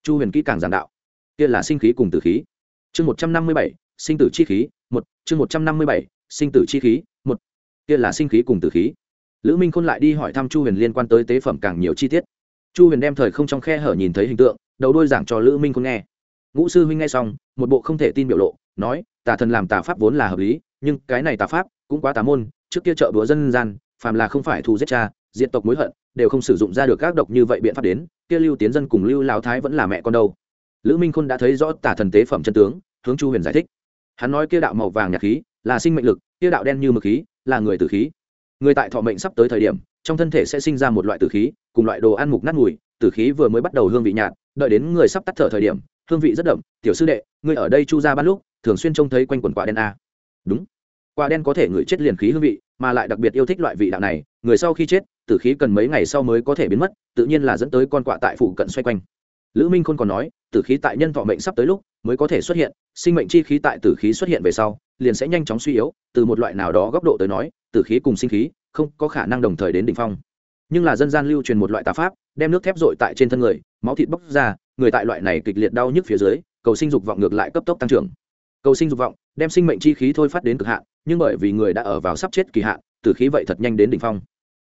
Speaker 1: Chu huyền kỹ càng giảng đạo. Kia là sinh khí cùng tử khí. Chương một trăm năm mươi bảy, sinh tử chi khí, một, chương một trăm năm mươi bảy, sinh tử chi khí, một. Kia là sinh khí cùng tử khí. Lữ minh khôn lại đi hỏi thăm chu huyền liên quan tới tế phẩm càng nhiều chi tiết. Chu huyền đem thời không trong khe hở nhìn thấy hình tượng, đầu đôi giảng cho lữ minh khôn nghe. Ngũ sư huynh nghe xong, một bộ không thể tin biểu lộ, nói, tà thần làm tà pháp vốn là hợp lý, nhưng cái này tà pháp cũng quá tà môn trước kia chợ búa dân gian, phàm là không phải thù giết cha diện tộc mối hận, đều không sử dụng ra được các độc như vậy biện pháp đến, kia lưu tiến dân cùng lưu lao thái vẫn là mẹ con đâu. Lữ minh khôn đã thấy rõ tả thần tế phẩm chân tướng, hướng chu huyền giải thích. Hắn nói kia đạo màu vàng nhạt khí, là sinh mệnh lực, kia đạo đen như mực khí, là người tử khí. Người tại thọ mệnh sắp tới thời điểm, trong thân thể sẽ sinh ra một loại tử khí, cùng loại đồ ăn mục nát mùi, tử khí vừa mới bắt đầu hương vị nhạt, đợi đến người sắp tắt thở thời điểm, hương vị rất đậm. Tiểu sư đệ, ngươi ở đây chu ra ban lúc, thường xuyên trông thấy quanh quần quả đen a. Đúng quả đen có thể ngửi chết liền khí hương vị, mà lại đặc biệt yêu thích loại vị đạo này, người sau khi chết, tử khí cần mấy ngày sau mới có thể biến mất, tự nhiên là dẫn tới con quạ tại phụ cận xoay quanh. Lữ minh khôn còn nói, tử khí tại nhân thọ mệnh sắp tới lúc, mới có thể xuất hiện, sinh mệnh chi khí tại tử khí xuất hiện về sau, liền sẽ nhanh chóng suy yếu, từ một loại nào đó góc độ tới nói, tử khí cùng sinh khí, không có khả năng đồng thời đến đỉnh phong. Nhưng là dân gian lưu truyền một loại tà pháp, đem nước thép dội tại trên thân người, máu thịt bốc ra, người tại loại này kịch liệt đau nhức phía dưới, cầu sinh dục vọng ngược lại cấp tốc tăng trưởng. Cầu sinh dục vọng đem sinh mệnh chi khí thôi phát đến cực hạn, nhưng bởi vì người đã ở vào sắp chết kỳ hạn, tử khí vậy thật nhanh đến đỉnh phong.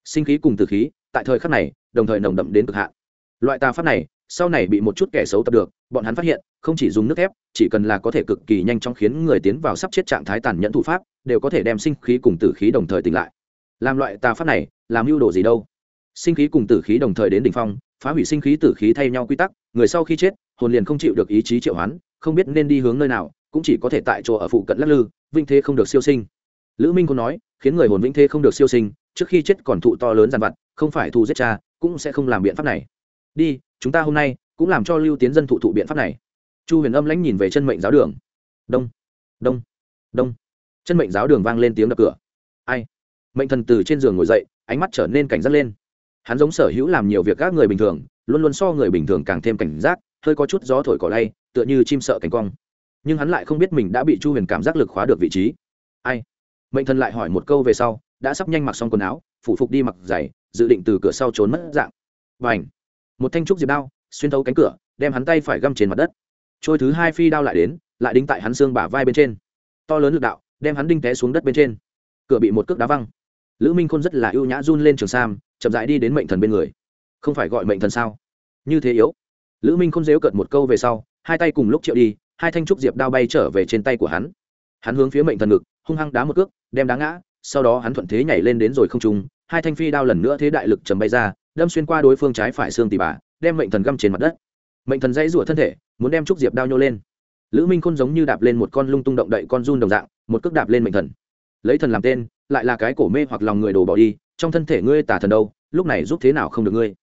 Speaker 1: Sinh khí cùng tử khí, tại thời khắc này, đồng thời nồng đậm đến cực hạn. Loại tà pháp này, sau này bị một chút kẻ xấu tập được, bọn hắn phát hiện, không chỉ dùng nước thép, chỉ cần là có thể cực kỳ nhanh chóng khiến người tiến vào sắp chết trạng thái tàn nhẫn thủ pháp, đều có thể đem sinh khí cùng tử khí đồng thời tỉnh lại. Làm loại tà pháp này, làm mưu đồ gì đâu? Sinh khí cùng tử khí đồng thời đến đỉnh phong, phá hủy sinh khí tử khí thay nhau quy tắc, người sau khi chết, hồn liền không chịu được ý chí triệu hoán, không biết nên đi hướng nơi nào cũng chỉ có thể tại chỗ ở phụ cận lắc lư, vinh thế không được siêu sinh. Lữ minh còn nói, khiến người hồn vĩnh thế không được siêu sinh, trước khi chết còn thụ to lớn dàn vặt, không phải thù giết cha, cũng sẽ không làm biện pháp này. Đi, chúng ta hôm nay cũng làm cho lưu tiến dân thụ thụ biện pháp này. Chu huyền âm lãnh nhìn về chân mệnh giáo đường. Đông đông đông. Chân mệnh giáo đường vang lên tiếng đập cửa. Ai? Mệnh thần từ trên giường ngồi dậy, ánh mắt trở nên cảnh giác lên. Hắn giống sở hữu làm nhiều việc các người bình thường, luôn luôn so người bình thường càng thêm cảnh giác, hơi có chút gió thổi cỏ lay, tựa như chim sợ cánh cong nhưng hắn lại không biết mình đã bị chu huyền cảm giác lực khóa được vị trí. Ai? Mệnh thần lại hỏi một câu về sau, đã sắp nhanh mặc xong quần áo, phủ phục đi mặc giày, dự định từ cửa sau trốn mất dạng. Và ảnh một thanh trúc diệp đao, xuyên thấu cánh cửa, đem hắn tay phải găm trên mặt đất. Trôi thứ hai phi đao lại đến, lại đính tại hắn xương bả vai bên trên. To lớn lực đạo, đem hắn đinh té xuống đất bên trên. Cửa bị một cước đá văng. Lữ minh khôn rất là ưu nhã run lên trường sam, chậm dại đi đến mệnh thần bên người. Không phải gọi mệnh thần sao? Như thế yếu. Lữ minh khôn dếu cợt một câu về sau, hai tay cùng lúc triệu đi hai thanh trúc diệp đao bay trở về trên tay của hắn. Hắn hướng phía mệnh thần ngực, hung hăng đá một cước, đem đá ngã, sau đó hắn thuận thế nhảy lên đến rồi không trung, hai thanh phi đao lần nữa thế đại lực trầm bay ra, đâm xuyên qua đối phương trái phải xương tỉ bà, đem mệnh thần găm trên mặt đất. Mệnh thần dãy rủa thân thể, muốn đem trúc diệp đao nhô lên. Lữ minh khôn giống như đạp lên một con lung tung động đậy con run đồng dạng, một cước đạp lên mệnh thần. Lấy thần làm tên, lại là cái cổ mê hoặc lòng người đồ bỏ đi, trong thân thể ngươi tả thần đâu, lúc này giúp thế nào không được ngươi?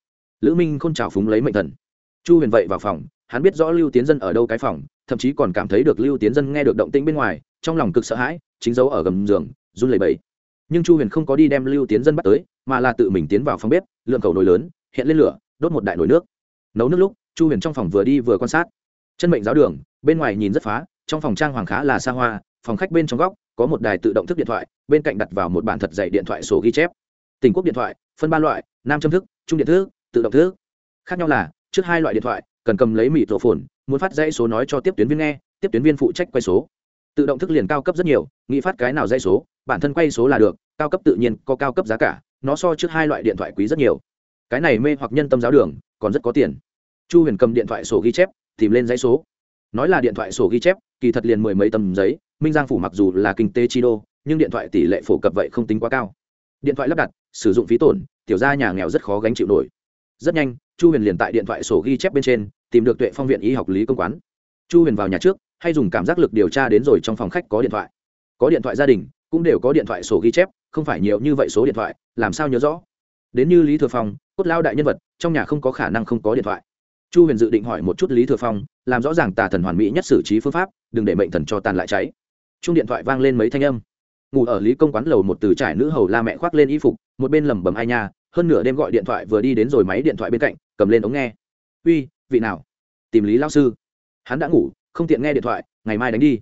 Speaker 1: Lữ minh k h ô n trào phúng lấy mệnh thần. Chu huyền vậy vào phòng, hắn biết rõ lưu tiến dân ở đâu cái phòng thậm chí còn cảm thấy được lưu tiến dân nghe được động tĩnh bên ngoài, trong lòng cực sợ hãi, chính dấu ở gầm giường, run lẩy bẩy. Nhưng chu huyền không có đi đem lưu tiến dân bắt tới, mà là tự mình tiến vào phòng bếp, lượng cầu nồi lớn, hiện lên lửa, đốt một đại nồi nước. Nấu nước lúc, chu huyền trong phòng vừa đi vừa quan sát. Chân mệnh giáo đường, bên ngoài nhìn rất phá, trong phòng trang hoàng khá là xa hoa, phòng khách bên trong góc, có một đài tự động thức điện thoại, bên cạnh đặt vào một bản thật dạy điện thoại sổ ghi chép. Tình quốc điện thoại, phân ba loại, nam châm thức, trung điện thức, tự động thức. Khác nhau là, trước hai loại điện thoại, cần cầm lấy mịt rổ phồn muốn phát dãy số nói cho tiếp tuyến viên nghe, tiếp tuyến viên phụ trách quay số. Tự động thức liền cao cấp rất nhiều, nghĩ phát cái nào dãy số, bản thân quay số là được, cao cấp tự nhiên, có cao cấp giá cả, nó so trước hai loại điện thoại quý rất nhiều. Cái này mê hoặc nhân tâm giáo đường, còn rất có tiền. Chu huyền cầm điện thoại sổ ghi chép, tìm lên dãy số. Nói là điện thoại sổ ghi chép, kỳ thật liền mười mấy tầm giấy, minh giang phủ mặc dù là kinh tế chi đô, nhưng điện thoại tỷ lệ phổ cập vậy không tính quá cao. Điện thoại lắp đặt, sử dụng phí tổn, tiểu gia nhà nghèo rất khó gánh chịu nổi. Rất nhanh, chu huyền liền tại điện thoại sổ ghi chép bên trên tìm được tuệ phong viện y học lý công quán. Chu huyền vào nhà trước, hay dùng cảm giác lực điều tra đến rồi trong phòng khách có điện thoại. Có điện thoại gia đình, cũng đều có điện thoại sổ ghi chép, không phải nhiều như vậy số điện thoại, làm sao nhớ rõ? Đến như lý thừa phong, cốt lao đại nhân vật, trong nhà không có khả năng không có điện thoại. Chu huyền dự định hỏi một chút lý thừa phong, làm rõ ràng tà thần hoàn mỹ nhất xử trí phương pháp, đừng để mệnh thần cho tàn lại cháy. Chung điện thoại vang lên mấy thanh âm. Ngủ ở lý công quán lầu một từ trải nữ hầu la mẹ khoác lên y phục, một bên lẩm bẩm ai nha, hơn nửa đêm gọi điện thoại vừa đi đến rồi máy điện thoại bên cạnh, cầm lên ống nghe. Uy vị nào? Tìm lý lao sư. Hắn đã ngủ, không tiện nghe điện thoại, ngày mai đánh đi.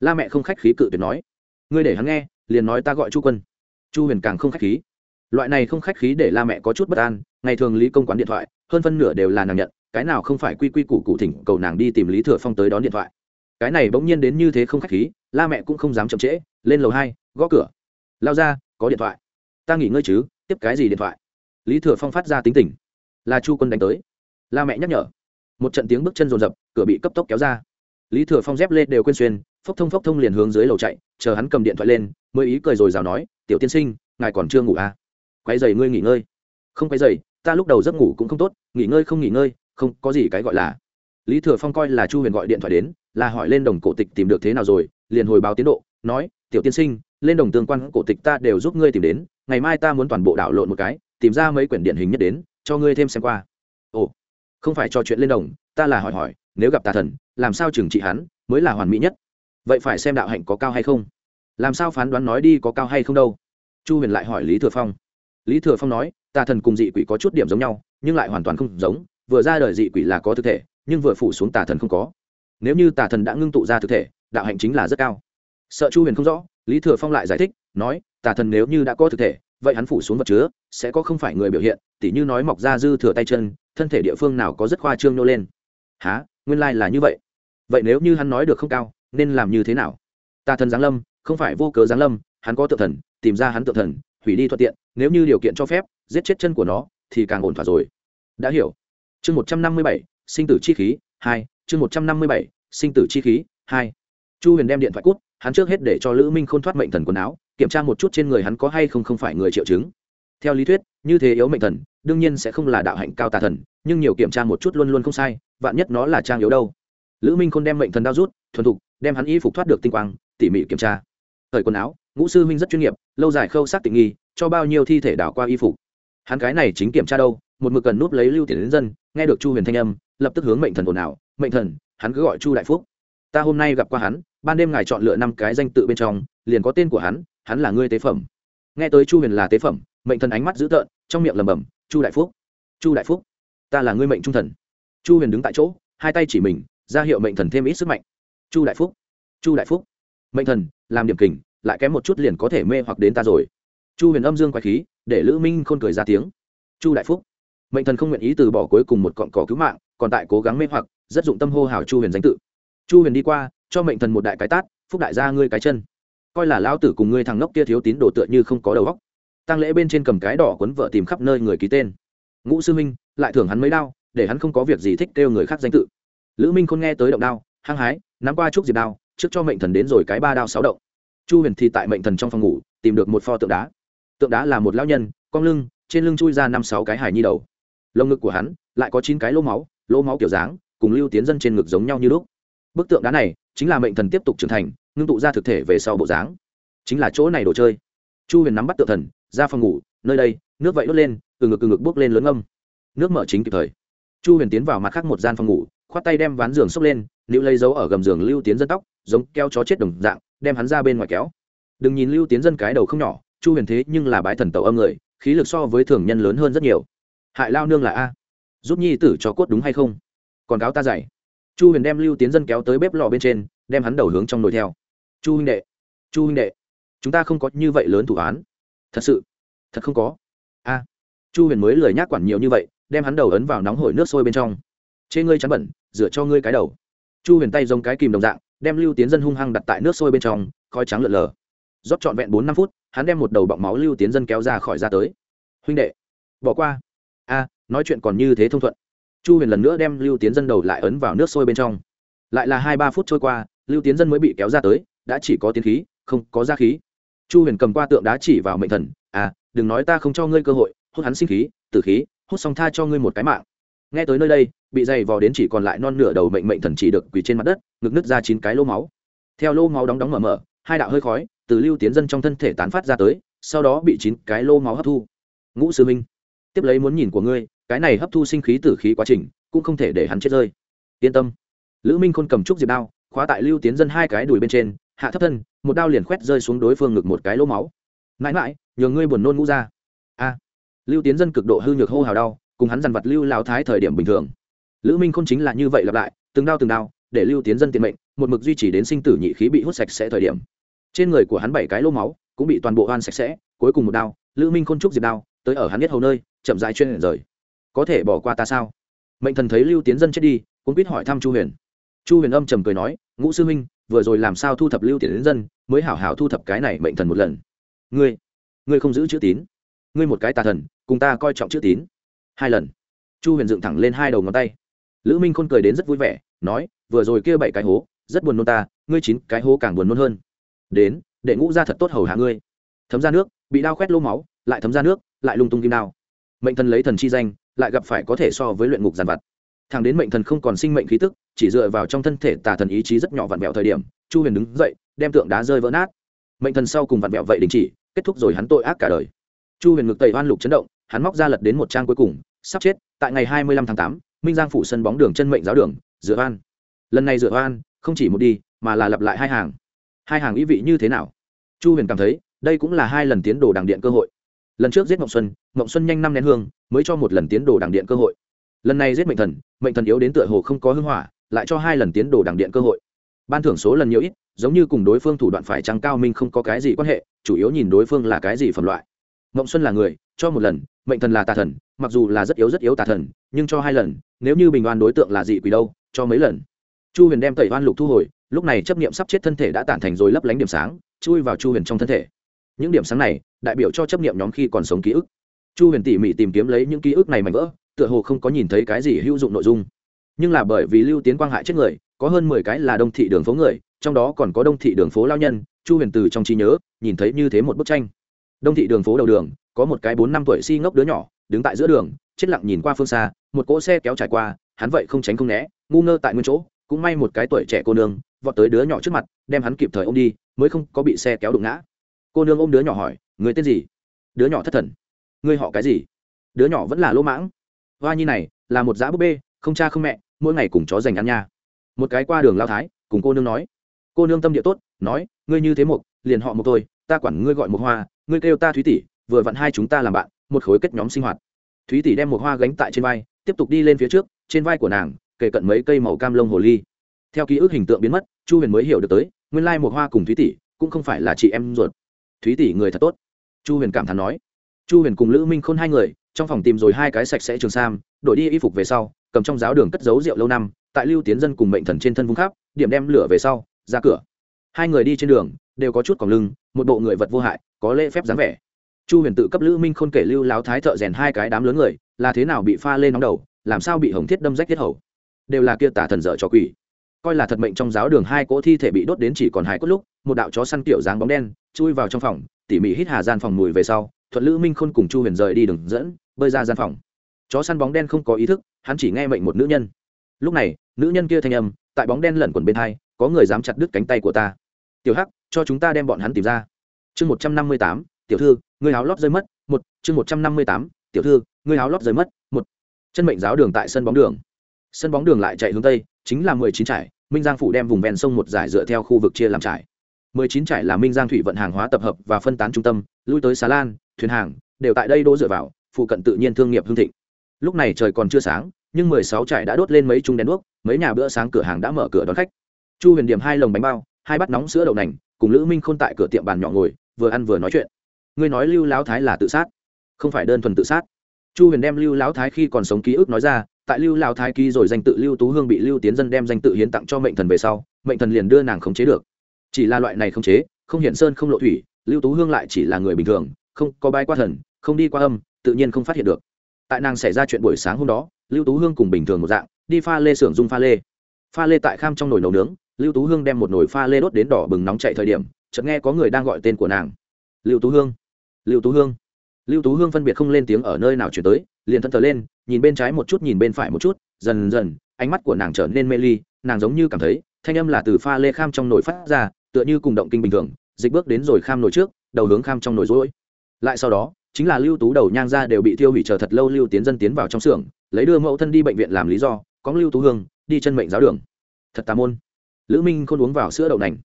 Speaker 1: La mẹ không khách khí cự tuyệt nói. Ngươi để hắn nghe, liền nói ta gọi chu quân. Chu huyền càng không khách khí. Loại này không khách khí để la mẹ có chút bất an, ngày thường lý công quán điện thoại, hơn phân nửa đều là nàng nhận, cái nào không phải quy quy củ cụ thỉnh cầu nàng đi tìm lý thừa phong tới đón điện thoại. Cái này bỗng nhiên đến như thế không khách khí, la mẹ cũng không dám chậm trễ, lên lầu hai, gõ cửa. Lao ra, có điện thoại. Ta nghỉ ngơi chứ, tiếp cái gì điện thoại? Lý thừa phong phát ra tính tình. Là chu quân đánh tới. La mẹ nhắc nhở một trận tiếng bước chân rồn rập, cửa bị cấp tốc kéo ra. Lý thừa phong dép lên đều quên xuyên, phốc thông phốc thông liền hướng dưới lầu chạy, chờ hắn cầm điện thoại lên, mới ý cười rồi rào nói, tiểu tiên sinh, ngài còn chưa ngủ à? Quay dày ngươi nghỉ ngơi. Không quay dày ta lúc đầu giấc ngủ cũng không tốt, nghỉ ngơi không nghỉ ngơi, không, có gì cái gọi là. Lý thừa phong coi là chu huyền gọi điện thoại đến, là hỏi lên đồng cổ tịch tìm được thế nào rồi, liền hồi báo tiến độ, nói, tiểu tiên sinh, lên đồng tương quan cổ tịch ta đều giúp ngươi tìm đến, ngày mai ta muốn toàn bộ đảo lộn một cái, tìm ra mấy quyển điển hình nhất đến, cho ngươi thêm xem qua. Ồ không phải cho chuyện lên đồng, ta là hỏi hỏi, nếu gặp tà thần, làm sao trừng trị hắn, mới là hoàn mỹ nhất? Vậy phải xem đạo hạnh có cao hay không. Làm sao phán đoán nói đi có cao hay không đâu? Chu huyền lại hỏi lý thừa phong. Lý thừa phong nói, tà thần cùng dị quỷ có chút điểm giống nhau, nhưng lại hoàn toàn không giống, vừa ra đời dị quỷ là có thực thể, nhưng vừa phủ xuống tà thần không có. Nếu như tà thần đã ngưng tụ ra thực thể, đạo hạnh chính là rất cao. Sợ chu huyền không rõ, lý thừa phong lại giải thích, nói, tà thần nếu như đã có thực thể, vậy hắn phủ xuống vật chứa, sẽ có không phải người biểu hiện, tỉ như nói mọc ra dư thừa tay chân thân thể địa phương nào có rất khoa trương nô lên. Há nguyên lai、like、là như vậy. Vậy nếu như hắn nói được không cao, nên làm như thế nào? Tà thần giáng lâm, không phải vô cớ giáng lâm, hắn có tự thần, tìm ra hắn tự thần, hủy đi thuận tiện, nếu như điều kiện cho phép, giết chết chân của nó, thì càng ổn thỏa rồi. Đã hiểu. Chương một trăm năm mươi bảy, sinh tử chi khí, hai. Chương một trăm năm mươi bảy, sinh tử chi khí, hai. Chu huyền đem điện thoại cút, hắn trước hết để cho lữ minh k h ô n thoát mệnh thần quần áo, kiểm tra một chút trên người hắn có hay không không phải người triệu chứng. Theo lý thuyết, như thế yếu mệnh thần đương nhiên sẽ không là đạo hạnh cao tà thần, nhưng nhiều kiểm tra một chút luôn luôn không sai, vạn nhất nó là trang yếu đâu. Lữ minh khôn đem mệnh thần đao rút, thuần thục, đem hắn y phục thoát được tinh quang, tỉ mỉ kiểm tra. Thời quần áo, ngũ sư minh rất chuyên nghiệp, lâu dài khâu sát tình nghi, cho bao nhiêu thi thể đảo qua y phục. Hắn cái này chính kiểm tra đâu, một mực cần núp lấy lưu tiền đến dân, nghe được chu huyền thanh âm, lập tức hướng mệnh thần ồn ào, mệnh thần, hắn cứ gọi chu đại phúc. Ta hôm nay gặp qua hắn, ban đêm ngài chọn lựa năm cái danh tự bên trong, liền có tên của hắn hắn là ngươi tế phẩm. Nghe tới chu huyền là tế phẩm mệnh thần ánh mắt dữ tợn, trong miệng lầm bầm chu đại phúc, chu đại phúc, ta là ngươi mệnh trung thần. Chu huyền đứng tại chỗ, hai tay chỉ mình, ra hiệu mệnh thần thêm ít sức mạnh. Chu đại phúc, chu đại phúc. Mệnh thần, làm điểm kình, lại kém một chút liền có thể mê hoặc đến ta rồi. Chu huyền âm dương quay khí, để lữ minh khôn cười ra tiếng. Chu đại phúc. Mệnh thần không nguyện ý từ bỏ cuối cùng một cọn cỏ cứu mạng, còn tại cố gắng mê hoặc, rất dụng tâm hô hào chu huyền danh tự. Chu huyền đi qua, cho mệnh thần một đại cái tát, phúc đại gia ngươi cái chân. Coi là lão tử cùng ngươi thằng ngốc kia thiếu tín đồ tựa như không có đầu góc tăng lễ bên trên cầm cái đỏ quấn vợ tìm khắp nơi người ký tên. Ngũ sư minh lại thưởng hắn mấy đao, để hắn không có việc gì thích kêu người khác danh tự. Lữ minh khôn nghe tới động đao, hăng hái, nắm qua trúc diệp đao, trước cho mệnh thần đến rồi cái ba đao sáu động. Chu huyền thì tại mệnh thần trong phòng ngủ, tìm được một pho tượng đá. Tượng đá là một lão nhân, cong lưng, trên lưng chui ra năm sáu cái hài nhi đầu. Lồng ngực của hắn, lại có chín cái lỗ máu lỗ máu kiểu dáng, cùng lưu tiến dân trên ngực giống nhau như lúc. Bức tượng đá này, chính là mệnh thần tiếp tục trưởng thành, ngưng tụ ra thực thể về sau bộ dáng. Chính là chỗ này đồ chơi. Chu huyền nắm bắt tượng thần ra phòng ngủ, nơi đây, nước vậy đốt lên, từ ngực từ ngực bốc lên lớn âm nước mở chính kịp thời. Chu huyền tiến vào mặt khác một gian phòng ngủ, khoát tay đem ván giường xốc lên nữ lấy dấu ở gầm giường lưu tiến dân tóc, giống keo chó chết đồng dạng, đem hắn ra bên ngoài kéo. Đừng nhìn lưu tiến dân cái đầu không nhỏ, chu huyền thế nhưng là bái thần tàu âm người, khí lực so với thường nhân lớn hơn rất nhiều. Hại lao nương là a. Giúp nhi tử cho cốt đúng hay không? Còn cáo ta dạy. Chu huyền đem lưu tiến dân kéo tới bếp lò bên trên, đem hắn đầu hướng trong nồi theo. Chu huynh đệ, chu huynh đệ, chúng ta không có như vậy lớn thủ án thật sự? Thật không có? A. Chu huyền mới lời nhắc quản nhiều như vậy, đem hắn đầu ấn vào nóng hổi nước sôi bên trong. Chê ngươi chắn bẩn, rửa cho ngươi cái đầu. Chu huyền tay giống cái kìm đồng dạng, đem lưu tiến dân hung hăng đặt tại nước sôi bên trong, khói trắng lợn lờ. Rót trọn vẹn bốn năm phút, hắn đem một đầu bọng máu lưu tiến dân kéo ra khỏi ra tới. Huynh đệ, bỏ qua. A, nói chuyện còn như thế thông thuận. Chu huyền lần nữa đem lưu tiến dân đầu lại ấn vào nước sôi bên trong. Lại là hai ba phút trôi qua, lưu tiến dân mới bị kéo ra tới, đã chỉ có tiến khí, không có ra khí chu huyền cầm qua tượng đá chỉ vào mệnh thần à đừng nói ta không cho ngươi cơ hội, hút hắn sinh khí, tử khí, hút xong tha cho ngươi một cái mạng. Nghe tới nơi đây, bị dày vò đến chỉ còn lại non nửa đầu mệnh mệnh thần chỉ được quỳ trên mặt đất, ngực nứt ra chín cái lô máu. Theo lô máu đóng đóng mở mở, hai đạo hơi khói từ lưu tiến dân trong thân thể tán phát ra tới, sau đó bị chín cái lô máu hấp thu. Ngũ sư minh, tiếp lấy muốn nhìn của ngươi, cái này hấp thu sinh khí tử khí quá trình, cũng không thể để hắn chết rơi. Yên tâm. Lữ minh khôn cầm trúc diệp đao, khóa tại lưu tiến dân hai cái đùi bên trên hạ thấp thân, một đao liền khoét rơi xuống đối phương ngực một cái lỗ máu. Mãi mãi nhờ ngươi buồn nôn ngũ ra. A. Lưu tiến dân cực độ hư nhược hô hào đau, cùng hắn dằn vặt lưu lao thái thời điểm bình thường. Lữ minh khôn chính là như vậy lặp lại, từng đao từng đao, để lưu tiến dân tiện mệnh, một mực duy trì đến sinh tử nhị khí bị hút sạch sẽ thời điểm. Trên người của hắn bảy cái lô máu, cũng bị toàn bộ hoan sạch sẽ, cuối cùng một đao, lữ minh khôn trúc diệt đao, tới ở hắn biết hầu nơi, chậm dại chuyên rời. Có thể bỏ qua ta sao? Mệnh thần thấy lưu tiến dân chết đi cũng biết hỏi thăm chu huyền chu huyền âm trầm cười nói, ngũ sư minh vừa rồi làm sao thu thập lưu tiền đến dân, mới hảo hảo thu thập cái này mệnh thần một lần. Ngươi ngươi không giữ chữ tín. Ngươi một cái tà thần, cùng ta coi trọng chữ tín. Hai lần, chu huyền dựng thẳng lên hai đầu ngón tay. Lữ minh khôn cười đến rất vui vẻ, nói, vừa rồi kia bảy cái hố, rất buồn nôn ta, ngươi chín cái hố càng buồn nôn hơn. Đến, để ngũ ra thật tốt hầu hạ ngươi. Thấm ra nước, bị đau khoét lô máu, lại thấm ra nước, lại lung tung kim đao. Mệnh thần lấy thần chi danh, lại gặp phải có thể so với luyện ngục giàn vặt thằng đến mệnh thần không còn sinh mệnh khí tức, chỉ dựa vào trong thân thể tà thần ý chí rất nhỏ vặn vẹo thời điểm, chu huyền đứng dậy, đem tượng đá rơi vỡ nát. Mệnh thần sau cùng vặn vẹo vậy đình chỉ, kết thúc rồi hắn tội ác cả đời. Chu huyền ngực tẩy oan lục chấn động, hắn móc ra lật đến một trang cuối cùng, sắp chết, tại ngày hai mươi lăm tháng tám, minh giang phủ sân bóng đường chân mệnh giáo đường, dựa oan. Lần này dựa oan, không chỉ một đi, mà là lặp lại hai hàng. Hai hàng ý vị như thế nào? Chu huyền cảm thấy, đây cũng là hai lần tiến đồ đảng điện cơ hội. Lần trước giết ngọc xuân ngọc xuân nhanh năm nén hương, mới cho một lần tiến đồ đảng điện cơ hội lần này giết mệnh thần mệnh thần yếu đến tựa hồ không có hưng hỏa, lại cho hai lần tiến đồ đằng điện cơ hội. Ban thưởng số lần nhiều ít, giống như cùng đối phương thủ đoạn phải trăng cao minh không có cái gì quan hệ, chủ yếu nhìn đối phương là cái gì phẩm loại. Mộng xuân là người, cho một lần, mệnh thần là tà thần, mặc dù là rất yếu rất yếu tà thần, nhưng cho hai lần, nếu như bình oan đối tượng là dị quỷ đâu, cho mấy lần. Chu huyền đem tẩy oan lục thu hồi, lúc này chấp niệm sắp chết thân thể đã tản thành rồi lấp lánh điểm sáng, chui vào chu huyền trong thân thể. Những điểm sáng này, đại biểu cho chấp niệm nhóm khi còn sống ký ức. Chu huyền tỉ mỉ tìm kiếm lấy những ký ức này mảnh vỡ tựa hồ không có nhìn thấy cái gì hữu dụng nội dung. Nhưng là bởi vì lưu tiến quang hại chết người, có hơn mười cái là đông thị đường phố người, trong đó còn có đông thị đường phố lao nhân, chu huyền từ trong trí nhớ, nhìn thấy như thế một bức tranh. Đông thị đường phố đầu đường, có một cái bốn năm tuổi si ngốc đứa nhỏ, đứng tại giữa đường, chết lặng nhìn qua phương xa, một cỗ xe kéo trải qua, hắn vậy không tránh không né, ngu ngơ tại nguyên chỗ, cũng may một cái tuổi trẻ cô nương, vọt tới đứa nhỏ trước mặt, đem hắn kịp thời ôm đi, mới không có bị xe kéo đụng ngã. Cô nương ôm đứa nhỏ hỏi, người tên gì? Đứa nhỏ thất thần người họ cái gì? Đứa nhỏ vẫn là lỗ mãng hoa nhi này, là một dã búp bê, không cha không mẹ, mỗi ngày cùng chó dành ăn nha. Một cái qua đường lao thái, cùng cô nương nói. Cô nương tâm địa tốt, nói, ngươi như thế một liền họ một tôi, ta quản ngươi gọi một hoa, ngươi kêu ta thúy tỷ, vừa vặn hai chúng ta làm bạn, một khối kết nhóm sinh hoạt. Thúy tỷ đem một hoa gánh tại trên vai, tiếp tục đi lên phía trước, trên vai của nàng, kề cận mấy cây màu cam lông hồ ly. Theo ký ức hình tượng biến mất, chu huyền mới hiểu được tới, nguyên lai một hoa cùng thúy tỷ cũng không phải là chị em ruột. Thúy tỷ người thật tốt. Chu huyền cảm thán nói. Chu huyền cùng lữ minh khôn hai người trong phòng tìm rồi hai cái sạch sẽ trường sam, đổi đi y phục về sau, cầm trong giáo đường cất giấu rượu lâu năm, tại lưu tiến dân cùng mệnh thần trên thân vung khắp, điểm đem lửa về sau, ra cửa. Hai người đi trên đường, đều có chút còn lưng, một bộ người vật vô hại, có lễ phép dáng vẻ. Chu huyền tự cấp lữ minh khôn kể lưu láo thái thợ rèn hai cái đám lớn người, là thế nào bị pha lên nóng đầu, làm sao bị hồng thiết đâm rách thiết hầu. Đều là kia tả thần dở cho quỷ. Coi là thật mệnh trong giáo đường hai cỗ thi thể bị đốt đến chỉ còn hai cốt lúc, một đạo chó săn kiểu dáng bóng đen, chui vào trong phòng, tỉ mỉ hít hà gian phòng mùi về sau, thuận lữ minh khôn cùng chu huyền rời đi đường dẫn bơi ra gian phòng. Chó săn bóng đen không có ý thức, hắn chỉ nghe mệnh một nữ nhân. Lúc này, nữ nhân kia thanh âm, tại bóng đen lẩn quẩn bên hai, có người dám chặt đứt cánh tay của ta. Tiểu hắc, cho chúng ta đem bọn hắn tìm ra. Chương một trăm năm mươi tám, tiểu thư người áo lót rơi mất, một, chương một trăm năm mươi tám, tiểu thư người áo lót rơi mất, một. Chân mệnh giáo đường tại sân bóng đường. Sân bóng đường lại chạy hướng tây, chính là mười chín trải, minh giang phủ đem vùng ven sông một giải dựa theo khu vực chia làm trải. mười chín trải là minh giang thủy vận hàng hóa tập hợp và phân tán trung tâm, lui tới xà lan, thuyền hàng, đều tại đây đỗ dựa vào phụ cận tự nhiên thương nghiệp hương thịnh. Lúc này trời còn chưa sáng, nhưng mười sáu trại đã đốt lên mấy chung đèn đuốc, mấy nhà bữa sáng cửa hàng đã mở cửa đón khách. Chu huyền điểm hai lồng bánh bao, hai bát nóng sữa đậu nành, cùng lữ minh khôn tại cửa tiệm bàn nhỏ ngồi, vừa ăn vừa nói chuyện. Ngươi nói lưu lão thái là tự sát, không phải đơn thuần tự sát. Chu huyền đem lưu lão thái khi còn sống ký ức nói ra, tại lưu lão thái ký rồi danh tự lưu tú hương bị lưu tiến dân đem danh tự hiến tặng cho mệnh thần về sau, mệnh thần liền đưa nàng khống chế được. Chỉ là loại này khống chế, không hiện sơn không lộ thủy, lưu tú hương lại chỉ là người bình thường, không có bay qua thần, không đi qua âm tự nhiên không phát hiện được. Tại nàng xảy ra chuyện buổi sáng hôm đó, lưu tú hương cùng bình thường một dạng, đi pha lê xưởng dung pha lê. Pha lê tại kham trong nồi nấu nướng, lưu tú hương đem một nồi pha lê đốt đến đỏ bừng nóng chạy thời điểm, chợt nghe có người đang gọi tên của nàng. Lưu tú hương, lưu tú hương. Lưu tú hương phân biệt không lên tiếng ở nơi nào chuyển tới, liền thân thờ lên, nhìn bên trái một chút, nhìn bên phải một chút, dần dần, ánh mắt của nàng trở nên mê ly, nàng giống như cảm thấy, thanh âm là từ pha lê kham trong nồi phát ra, tựa như cùng động kinh bình thường, dịch bước đến rồi kham nồi trước, đầu hướng kham trong nồi rũi. lại sau đó chính là lưu tú đầu nhang ra đều bị tiêu hủy chờ thật lâu lưu tiến dân tiến vào trong xưởng, lấy đưa mẫu thân đi bệnh viện làm lý do có lưu tú hương, đi chân mệnh giáo đường. Thật tà môn. Lữ minh không uống vào sữa đậu nành.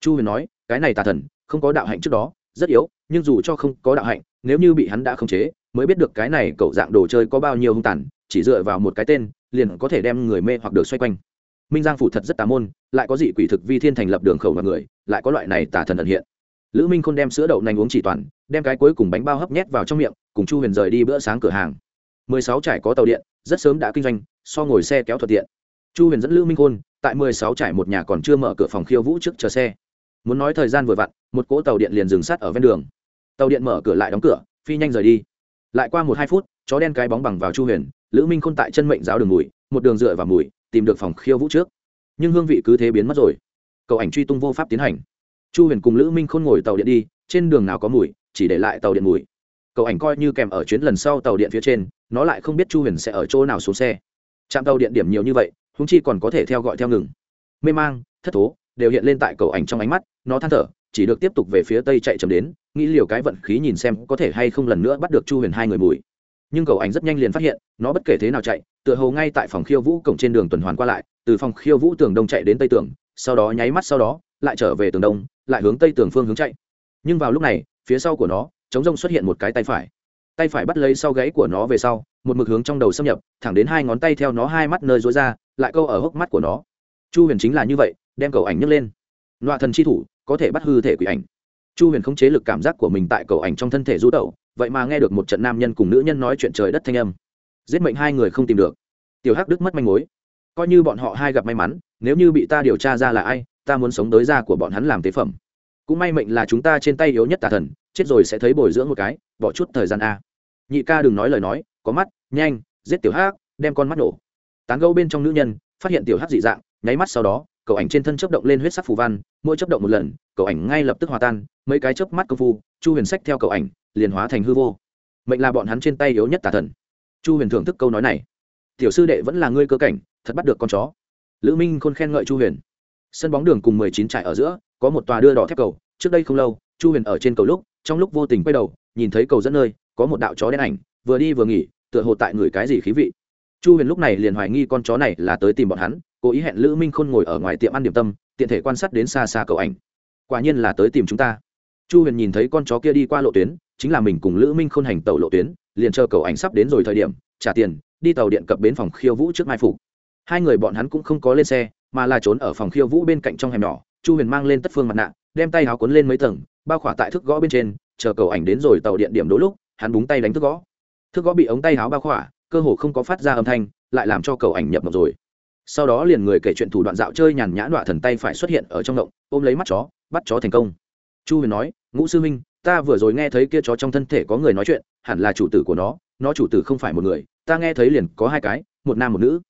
Speaker 1: Chu huyền nói, cái này tà thần, không có đạo hạnh trước đó, rất yếu, nhưng dù cho không có đạo hạnh, nếu như bị hắn đã khống chế, mới biết được cái này cậu dạng đồ chơi có bao nhiêu hung tàn, chỉ dựa vào một cái tên, liền có thể đem người mê hoặc được xoay quanh. Minh giang phủ thật rất tà môn, lại có dị quỷ thực vi thiên thành lập đường khẩu và người, lại có loại này tà thần ẩn hiện lữ minh khôn đem sữa đậu nành uống chỉ toàn, đem cái cuối cùng bánh bao hấp nhét vào trong miệng, cùng chu huyền rời đi bữa sáng cửa hàng. mười sáu trải có tàu điện, rất sớm đã kinh doanh, so ngồi xe kéo thuận tiện. Chu huyền dẫn lữ minh khôn, tại mười sáu trải một nhà còn chưa mở cửa phòng khiêu vũ trước chờ xe. Muốn nói thời gian vừa vặn, một cỗ tàu điện liền dừng sát ở ven đường. Tàu điện mở cửa lại đóng cửa, phi nhanh rời đi. Lại qua một hai phút, chó đen cái bóng bằng vào chu huyền, lữ minh khôn tại chân mệnh giáo đường mùi, một đường dựa vào mùi, tìm được phòng khiêu vũ trước. Nhưng hương vị cứ thế biến mất rồi. Cậu ảnh truy tung vô pháp tiến hành chu huyền cùng lữ minh khôn ngồi tàu điện đi, trên đường nào có mùi, chỉ để lại tàu điện mùi. Cậu ảnh coi như kèm ở chuyến lần sau tàu điện phía trên, nó lại không biết chu huyền sẽ ở chỗ nào xuống xe. Trạm tàu điện điểm nhiều như vậy húng chi còn có thể theo gọi theo ngừng. Mê mang, thất thố, đều hiện lên tại cậu ảnh trong ánh mắt, nó than thở, chỉ được tiếp tục về phía tây chạy chậm đến, nghĩ liều cái vận khí nhìn xem có thể hay không lần nữa bắt được chu huyền hai người mùi. Nhưng cậu ảnh rất nhanh liền phát hiện, nó bất kể thế nào chạy, tựa hồ ngay tại phòng khiêu vũ cổng trên đường tuần hoàn qua lại, từ phòng khiêu vũ tường đông chạy đến tây tường, sau đó nháy mắt sau đó lại trở về tường đông, lại hướng tây tường phương hướng chạy. Nhưng vào lúc này, phía sau của nó chống rông xuất hiện một cái tay phải. Tay phải bắt lấy sau gáy của nó về sau, một mực hướng trong đầu xâm nhập, thẳng đến hai ngón tay theo nó hai mắt nơi rối ra, lại câu ở hốc mắt của nó. Chu huyền chính là như vậy, đem cầu ảnh nhấc lên. Loạ thần chi thủ, có thể bắt hư thể quỷ ảnh. Chu huyền không chế lực cảm giác của mình tại cầu ảnh trong thân thể rú tẩu vậy mà nghe được một trận nam nhân cùng nữ nhân nói chuyện trời đất thanh âm. Giết mệnh hai người không tìm được. Tiểu hắc đức mất manh mối. Coi như bọn họ hai gặp may mắn, nếu như bị ta điều tra ra là ai ta muốn sống tới da của bọn hắn làm tế phẩm. Cũng may mệnh là chúng ta trên tay yếu nhất tà thần, chết rồi sẽ thấy bồi dưỡng một cái, bỏ chút thời gian a. Nhị ca đừng nói lời nói, có mắt, nhanh, giết tiểu hắc, đem con mắt nổ. Tán gâu bên trong nữ nhân, phát hiện tiểu hắc dị dạng, nháy mắt sau đó, cậu ảnh trên thân chấp động lên huyết sắc phù văn, mỗi chấp động một lần, cậu ảnh ngay lập tức hòa tan, mấy cái chớp mắt công phu, chu huyền sách theo cậu ảnh, liền hóa thành hư vô. Mệnh là bọn hắn trên tay yếu nhất tà thần. Chu huyền thưởng thức câu nói này. Tiểu sư đệ vẫn là ngươi cơ cảnh, thật bắt được con chó. Lữ minh khôn khen ngợi chu huyền sân bóng đường cùng mười chín trại ở giữa, có một tòa đưa đỏ thép cầu, trước đây không lâu, chu huyền ở trên cầu lúc, trong lúc vô tình quay đầu, nhìn thấy cầu dẫn nơi, có một đạo chó đen ảnh, vừa đi vừa nghỉ, tựa hồ tại người cái gì khí vị. Chu huyền lúc này liền hoài nghi con chó này là tới tìm bọn hắn, cố ý hẹn lữ minh khôn ngồi ở ngoài tiệm ăn điểm tâm, tiện thể quan sát đến xa xa cầu ảnh. Quả nhiên là tới tìm chúng ta. Chu huyền nhìn thấy con chó kia đi qua lộ tuyến, chính là mình cùng lữ minh khôn hành tàu lộ tuyến, liền chờ cầu ảnh sắp đến rồi thời điểm, trả tiền, đi tàu điện cập bến phòng khiêu vũ trước mai phục. Hai người bọn hắn cũng không có lên xe mà là trốn ở phòng khiêu vũ bên cạnh trong hẻm nhỏ, chu huyền mang lên tất phương mặt nạ, đem tay áo cuốn lên mấy tầng, bao khỏa tại thức gõ bên trên, chờ cầu ảnh đến rồi tàu điện điểm đỗ lúc, hắn búng tay đánh thức gõ. Thức gõ bị ống tay áo bao khỏa, cơ hồ không có phát ra âm thanh, lại làm cho cầu ảnh nhập mộng rồi. Sau đó liền người kể chuyện thủ đoạn dạo chơi nhàn nhã đọa thần tay phải xuất hiện ở trong động, ôm lấy mắt chó, bắt chó thành công. Chu huyền nói, ngũ sư minh ta vừa rồi nghe thấy kia chó trong thân thể có người nói chuyện, hẳn là chủ tử của nó nó chủ tử không phải một người, ta nghe thấy liền có hai cái, một nam một nữ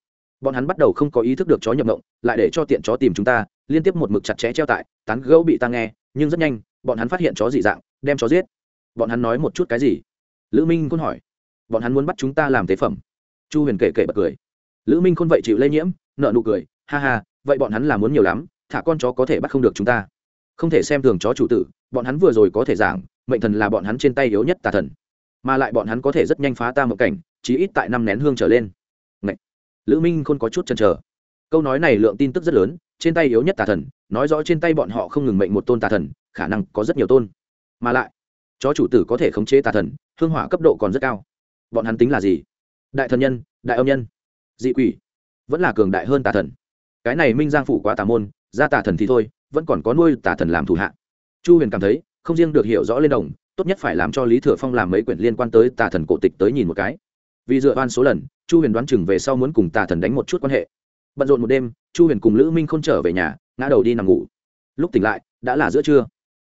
Speaker 1: bọn hắn bắt đầu không có ý thức được chó nhập động lại để cho tiện chó tìm chúng ta, liên tiếp một mực chặt chẽ treo tại, tán gấu bị ta nghe, nhưng rất nhanh, bọn hắn phát hiện chó dị dạng, đem chó giết. Bọn hắn nói một chút cái gì? Lữ minh khôn hỏi. Bọn hắn muốn bắt chúng ta làm tế phẩm. Chu huyền kể kể bật cười. Lữ minh khôn vậy chịu lây nhiễm nợ nụ cười, ha ha, vậy bọn hắn là muốn nhiều lắm, thả con chó có thể bắt không được chúng ta. Không thể xem thường chó chủ tử, bọn hắn vừa rồi có thể giảng, mệnh thần là bọn hắn trên tay yếu nhất tà thần. Mà lại bọn hắn có thể rất nhanh phá ta một cảnh, chí ít tại năm nén hương trở lên lữ minh khôn có chút chần chờ. Câu nói này lượng tin tức rất lớn, trên tay yếu nhất tà thần, nói rõ trên tay bọn họ không ngừng mệnh một tôn tà thần, khả năng có rất nhiều tôn. Mà lại, chó chủ tử có thể khống chế tà thần, hương hỏa cấp độ còn rất cao. Bọn hắn tính là gì? Đại thần nhân, đại âm nhân, dị quỷ, vẫn là cường đại hơn tà thần. Cái này minh giang phủ quá tà môn, ra tà thần thì thôi, vẫn còn có nuôi tà thần làm thủ hạ. Chu huyền cảm thấy, không riêng được hiểu rõ lên đồng, tốt nhất phải làm cho lý thừa phong làm mấy quyển liên quan tới tà thần cổ tịch tới nhìn một cái vì dựa oan số lần, chu huyền đoán chừng về sau muốn cùng tà thần đánh một chút quan hệ. Bận rộn một đêm, chu huyền cùng lữ minh k h ô n trở về nhà, ngã đầu đi nằm ngủ. Lúc tỉnh lại, đã là giữa trưa.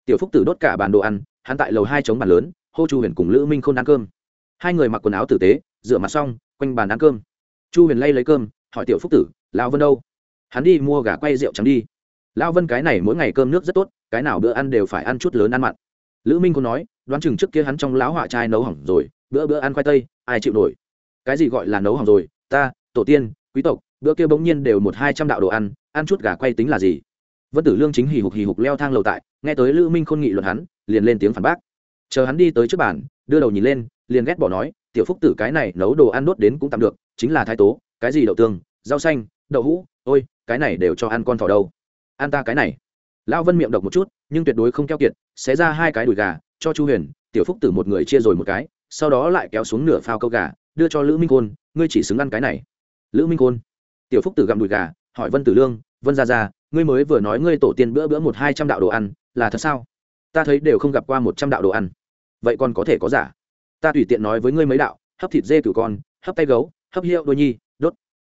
Speaker 1: Tiểu phúc tử đốt cả bàn đồ ăn, hắn tại lầu hai chống bàn lớn, hô chu huyền cùng lữ minh k h ô n ăn cơm. Hai người mặc quần áo tử tế, rửa mặt xong, quanh bàn ăn cơm. Chu huyền lay lấy cơm, hỏi tiểu phúc tử, lão vân đâu? Hắn đi mua gà quay rượu trắng đi. Lão vân, cái này mỗi ngày cơm nước rất tốt, cái nào bữa ăn đều phải ăn chút lớn ăn mặn. Lữ minh cô nói, đoán chừng trước kia hắn trong lão họa trai nấu hỏng rồi, bữa bữa ăn khoai tây, ai chịu nổi? Cái gì gọi là nấu hỏng rồi? Ta, tổ tiên, quý tộc, bữa kia bỗng nhiên đều một hai trăm đạo đồ ăn ăn chút gà quay tính là gì? Vân tử lương chính hì hục hì hục leo thang lầu tại, nghe tới lữ minh khôn nghị luận hắn, liền lên tiếng phản bác. Chờ hắn đi tới trước bàn, đưa đầu nhìn lên, liền ghét bỏ nói, tiểu phúc tử cái này nấu đồ ăn đốt đến cũng tạm được, chính là thái tố, cái gì đậu tương, rau xanh, đậu hũ, ôi, cái này đều cho ăn con thỏ đâu. Ăn ta cái này. Lão vân miệng độc một chút, nhưng tuyệt đối không keo kiệt, xé ra hai cái đùi gà, cho chu huyền, tiểu phúc tử một người chia rồi một cái, sau đó lại kéo xuống nửa phao câu gà đưa cho lữ minh khôn, ngươi chỉ xứng ăn cái này. Lữ minh khôn. Tiểu phúc tử gặm đùi gà, hỏi vân tử lương, vân ra ra ngươi mới vừa nói ngươi tổ tiên bữa bữa một hai trăm đạo đồ ăn, là thật sao? Ta thấy đều không gặp qua một trăm đạo đồ ăn. Vậy còn có thể có giả? Ta tùy tiện nói với ngươi mấy đạo, hấp thịt dê cửu con, hấp tay gấu, hấp hiệu đôi nhi, đốt.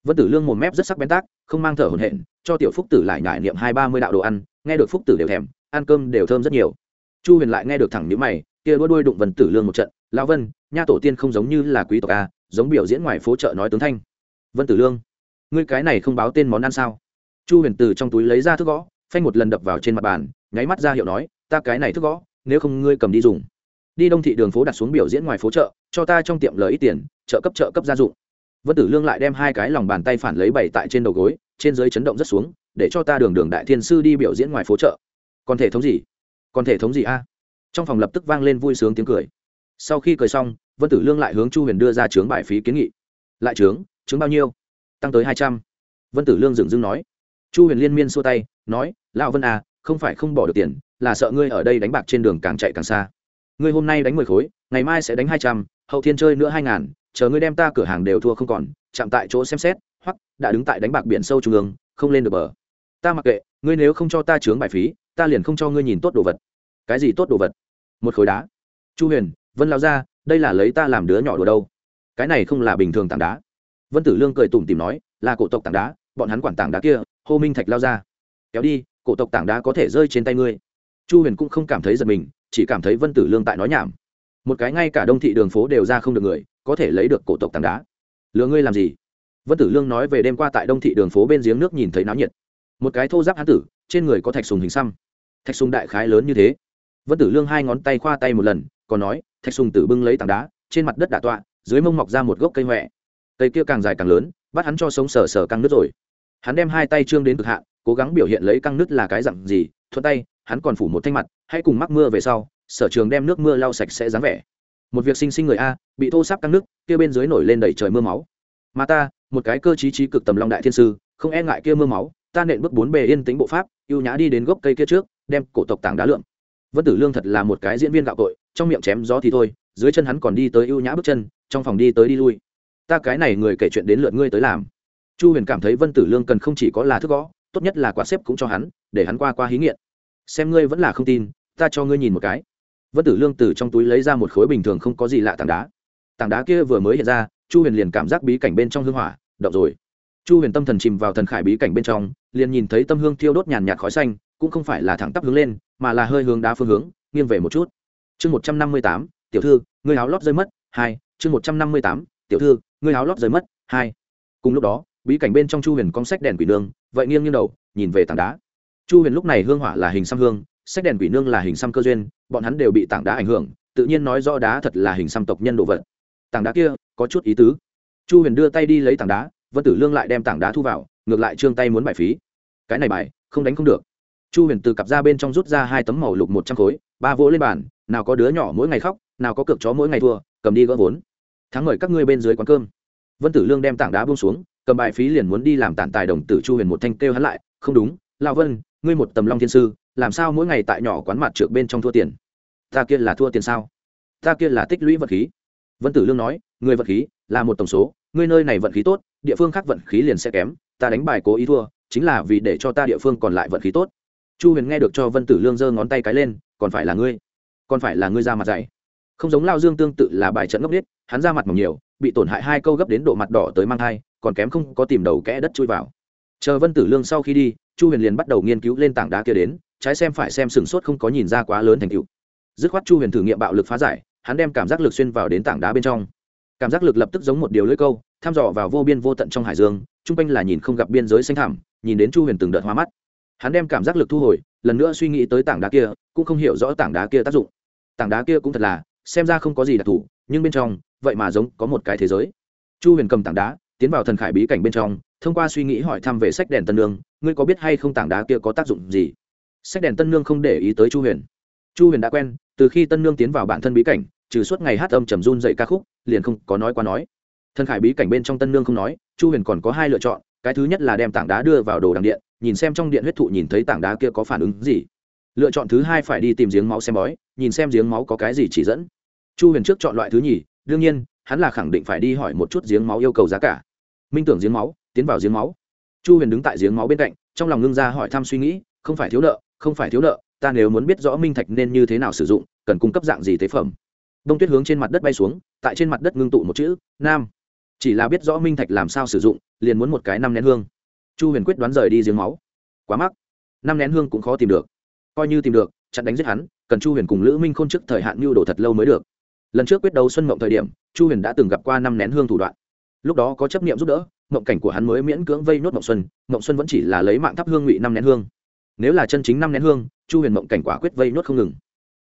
Speaker 1: Vân tử lương một mép rất sắc bén tác, không mang thở hổn hển, cho tiểu phúc tử lại nhải niệm hai ba mươi đạo đồ ăn, nghe được phúc tử đều thèm, ăn cơm đều thơm rất nhiều. Chu huyền lại nghe được thẳng nhữ mày, kia đua đuôi đụng vân tử lương một trận Lão vân, nha tổ tiên không giống như là quý tộc a giống biểu diễn ngoài phố chợ nói tướng thanh. Vân tử lương, ngươi cái này không báo tên món ăn sao? Chu huyền từ trong túi lấy ra thức gõ, phanh một lần đập vào trên mặt bàn, nháy mắt ra hiệu nói, ta cái này thức gõ, nếu không ngươi cầm đi dùng. Đi đông thị đường phố đặt xuống biểu diễn ngoài phố chợ, cho ta trong tiệm lời ít tiền chợ cấp chợ cấp gia dụng. Vân tử lương lại đem hai cái lòng bàn tay phản lấy bày tại trên đầu gối, trên dưới chấn động rất xuống, để cho ta đường đường đại thiên sư đi biểu diễn ngoài phố chợ. Còn thể thống gì? Còn thể thống gì a? Trong phòng lập tức vang lên vui sướng tiếng cười sau khi cười xong, vân tử lương lại hướng chu huyền đưa ra chướng bài phí kiến nghị. Lại chướng chướng bao nhiêu? Tăng tới hai trăm. Vân tử lương dừng dưng nói. Chu huyền liên miên xua tay, nói, lão vân à không phải không bỏ được tiền, là sợ ngươi ở đây đánh bạc trên đường càng chạy càng xa. Ngươi hôm nay đánh mười khối, ngày mai sẽ đánh hai trăm, hậu thiên chơi nữa hai ngàn, chờ ngươi đem ta cửa hàng đều thua không còn, chạm tại chỗ xem xét, hoặc đã đứng tại đánh bạc biển sâu trung ương, không lên được bờ. Ta mặc kệ, ngươi nếu không cho ta chướng bài phí, ta liền không cho ngươi nhìn tốt đồ vật. Cái gì tốt đồ vật? Một khối đá. Chu huyền vân lao ra, đây là lấy ta làm đứa nhỏ đùa đâu. Cái này không là bình thường tảng đá. Vân tử lương cười tủm tìm nói, là cổ tộc tảng đá, bọn hắn quản tảng đá kia hô minh thạch lao ra. Kéo đi, cổ tộc tảng đá có thể rơi trên tay ngươi. Chu huyền cũng không cảm thấy giật mình, chỉ cảm thấy vân tử lương tại nói nhảm. Một cái ngay cả đông thị đường phố đều ra không được người, có thể lấy được cổ tộc tảng đá. Lừa ngươi làm gì? Vân tử lương nói về đêm qua tại đông thị đường phố bên giếng nước nhìn thấy náo nhiệt. Một cái thô giáp hán tử, trên người có thạch sùng hình xăm. Thạch sùng đại khái lớn như thế. Vân tử lương hai ngón tay khoa tay một lần, còn nói thạch sùng tử bưng lấy tảng đá, trên mặt đất đạ tọa, dưới mông mọc ra một gốc cây huệ cây kia càng dài càng lớn, bắt hắn cho sống sờ sờ căng nứt rồi. Hắn đem hai tay trương đến cực hạn, cố gắng biểu hiện lấy căng nứt là cái dặn gì, thuận tay, hắn còn phủ một thanh mặt, hãy cùng mắc mưa về sau, sở trường đem nước mưa lau sạch sẽ dáng vẻ. Một việc sinh sinh người a, bị thô sáp căng nước kia bên dưới nổi lên đầy trời mưa máu. Mà ta, một cái cơ chí trí cực tầm long đại thiên sư, không e ngại kia mưa máu, ta nện bước bốn bề yên tĩnh bộ pháp, ưu nhã đi đến gốc cây kia trước, đem cổ tộc tảng đá lượng vân tử lương thật là một cái diễn viên gạo cội trong miệng chém gió thì thôi, dưới chân hắn còn đi tới ưu nhã bước chân, trong phòng đi tới đi lui. Ta cái này người kể chuyện đến lượt ngươi tới làm. Chu huyền cảm thấy vân tử lương cần không chỉ có là thức gõ, tốt nhất là quạt xếp cũng cho hắn, để hắn qua qua hí nghiện. Xem ngươi vẫn là không tin, ta cho ngươi nhìn một cái. Vân tử lương từ trong túi lấy ra một khối bình thường không có gì lạ tảng đá. Tảng đá kia vừa mới hiện ra, chu huyền liền cảm giác bí cảnh bên trong hương hỏa, động rồi. Chu huyền tâm thần chìm vào thần khải bí cảnh bên trong, liền nhìn thấy tâm hương thiêu đốt nhàn nhạt khói xanh, cũng không phải là thẳng tắp hướng lên, mà là hơi hướng đá phương hướng, nghiêng về một chút chương một trăm năm mươi tám, tiểu thư, ngươi áo lót rơi mất, hai, chương một trăm năm mươi tám, tiểu thư, ngươi áo lót rơi mất, hai. Cùng lúc đó, bí cảnh bên trong chu huyền cong sách đèn quỷ nương, vậy nghiêng nghiêng đầu, nhìn về tảng đá. Chu huyền lúc này hương hỏa là hình xăm hương, sách đèn quỷ nương là hình xăm cơ duyên, bọn hắn đều bị tảng đá ảnh hưởng, tự nhiên nói rõ đá thật là hình xăm tộc nhân đồ vật. Tảng đá kia, có chút ý tứ. Chu huyền đưa tay đi lấy tảng đá, vân tử lương lại đem tảng đá thu vào, ngược lại trương tay muốn bài phí. Cái này bài, không đánh không được. Chu huyền từ cặp ra bên trong rút ra hai tấm màu lục một trăm khối, ba vỗ lên bàn nào có đứa nhỏ mỗi ngày khóc, nào có cược chó mỗi ngày thua, cầm đi gỡ vốn. Thắng mời các ngươi bên dưới quán cơm. Vân tử lương đem tảng đá buông xuống, cầm bài phí liền muốn đi làm tản tài đồng tử chu huyền một thanh kêu hắn lại, không đúng lao vân, ngươi một tầm long thiên sư, làm sao mỗi ngày tại nhỏ quán mặt trượt bên trong thua tiền? Ta kia là thua tiền sao? Ta kia là tích lũy vật khí. Vân tử lương nói người vật khí là một tổng số, ngươi nơi này vận khí tốt, địa phương khác vận khí liền sẽ kém, ta đánh bài cố ý thua, chính là vì để cho ta địa phương còn lại vận khí tốt. Chu huyền nghe được cho vân tử lương giơ ngón tay cái lên, còn phải là ngươi còn phải là ngươi ra mặt dày không giống lao dương tương tự là bài trận ngốc biết hắn ra mặt mỏng nhiều, bị tổn hại hai câu gấp đến độ mặt đỏ tới mang thai, còn kém không có tìm đầu kẽ đất chui vào. Chờ vân tử lương sau khi đi, chu huyền liền bắt đầu nghiên cứu lên tảng đá kia đến, trái xem phải xem sửng sốt không có nhìn ra quá lớn thành tựu. Dứt khoát chu huyền thử nghiệm bạo lực phá giải, hắn đem cảm giác lực xuyên vào đến tảng đá bên trong. Cảm giác lực lập tức giống một điều lưỡi câu, thăm dò vào vô biên vô tận trong hải dương, chung quanh là nhìn không gặp biên giới xanh thẳm, nhìn đến chu huyền từng đợt hoa mắt. Hắn đem cảm giác lực thu hồi, lần nữa suy nghĩ tới tảng đá kia, cũng không hiểu rõ tảng đá kia tác dụng tảng đá kia cũng thật là xem ra không có gì đặc thù nhưng bên trong vậy mà giống có một cái thế giới. Chu huyền cầm tảng đá tiến vào thần khải bí cảnh bên trong thông qua suy nghĩ hỏi thăm về sách đèn tân lương, ngươi có biết hay không tảng đá kia có tác dụng gì? Sách đèn tân lương không để ý tới chu huyền. Chu huyền đã quen từ khi tân lương tiến vào bản thân bí cảnh trừ suốt ngày hát âm trầm run dậy ca khúc liền không có nói qua nói. Thần khải bí cảnh bên trong tân lương không nói chu huyền còn có hai lựa chọn cái thứ nhất là đem tảng đá đưa vào đồ đằng điện nhìn xem trong điện huyết thụ nhìn thấy tảng đá kia có phản ứng gì lựa chọn thứ hai phải đi tìm giếng máu xem bói, nhìn xem giếng máu có cái gì chỉ dẫn. Chu huyền trước chọn loại thứ nhì, đương nhiên, hắn là khẳng định phải đi hỏi một chút giếng máu yêu cầu giá cả. Minh tưởng giếng máu, tiến vào giếng máu. Chu huyền đứng tại giếng máu bên cạnh, trong lòng ngưng ra hỏi thăm suy nghĩ, không phải thiếu nợ, không phải thiếu nợ, ta nếu muốn biết rõ minh thạch nên như thế nào sử dụng, cần cung cấp dạng gì tế phẩm. Đông tuyết hướng trên mặt đất bay xuống, tại trên mặt đất ngưng tụ một chữ, nam. Chỉ là biết rõ minh thạch làm sao sử dụng, liền muốn một cái năm nén hương. Chu huyền quyết đoán rời đi giếng máu. Quá mắc. Năm nén hương cũng khó tìm được coi như tìm được, chặn đánh giết hắn, cần chu huyền cùng lữ minh k h ô n trước thời hạn mưu đồ thật lâu mới được. Lần trước quyết đấu xuân mộng thời điểm, chu huyền đã từng gặp qua năm nén hương thủ đoạn. Lúc đó có chấp niệm giúp đỡ, mộng cảnh của hắn mới miễn cưỡng vây nốt mộng xuân mộng xuân vẫn chỉ là lấy mạng thắp hương ngụy năm nén hương. Nếu là chân chính năm nén hương, chu huyền mộng cảnh quả quyết vây nốt không ngừng.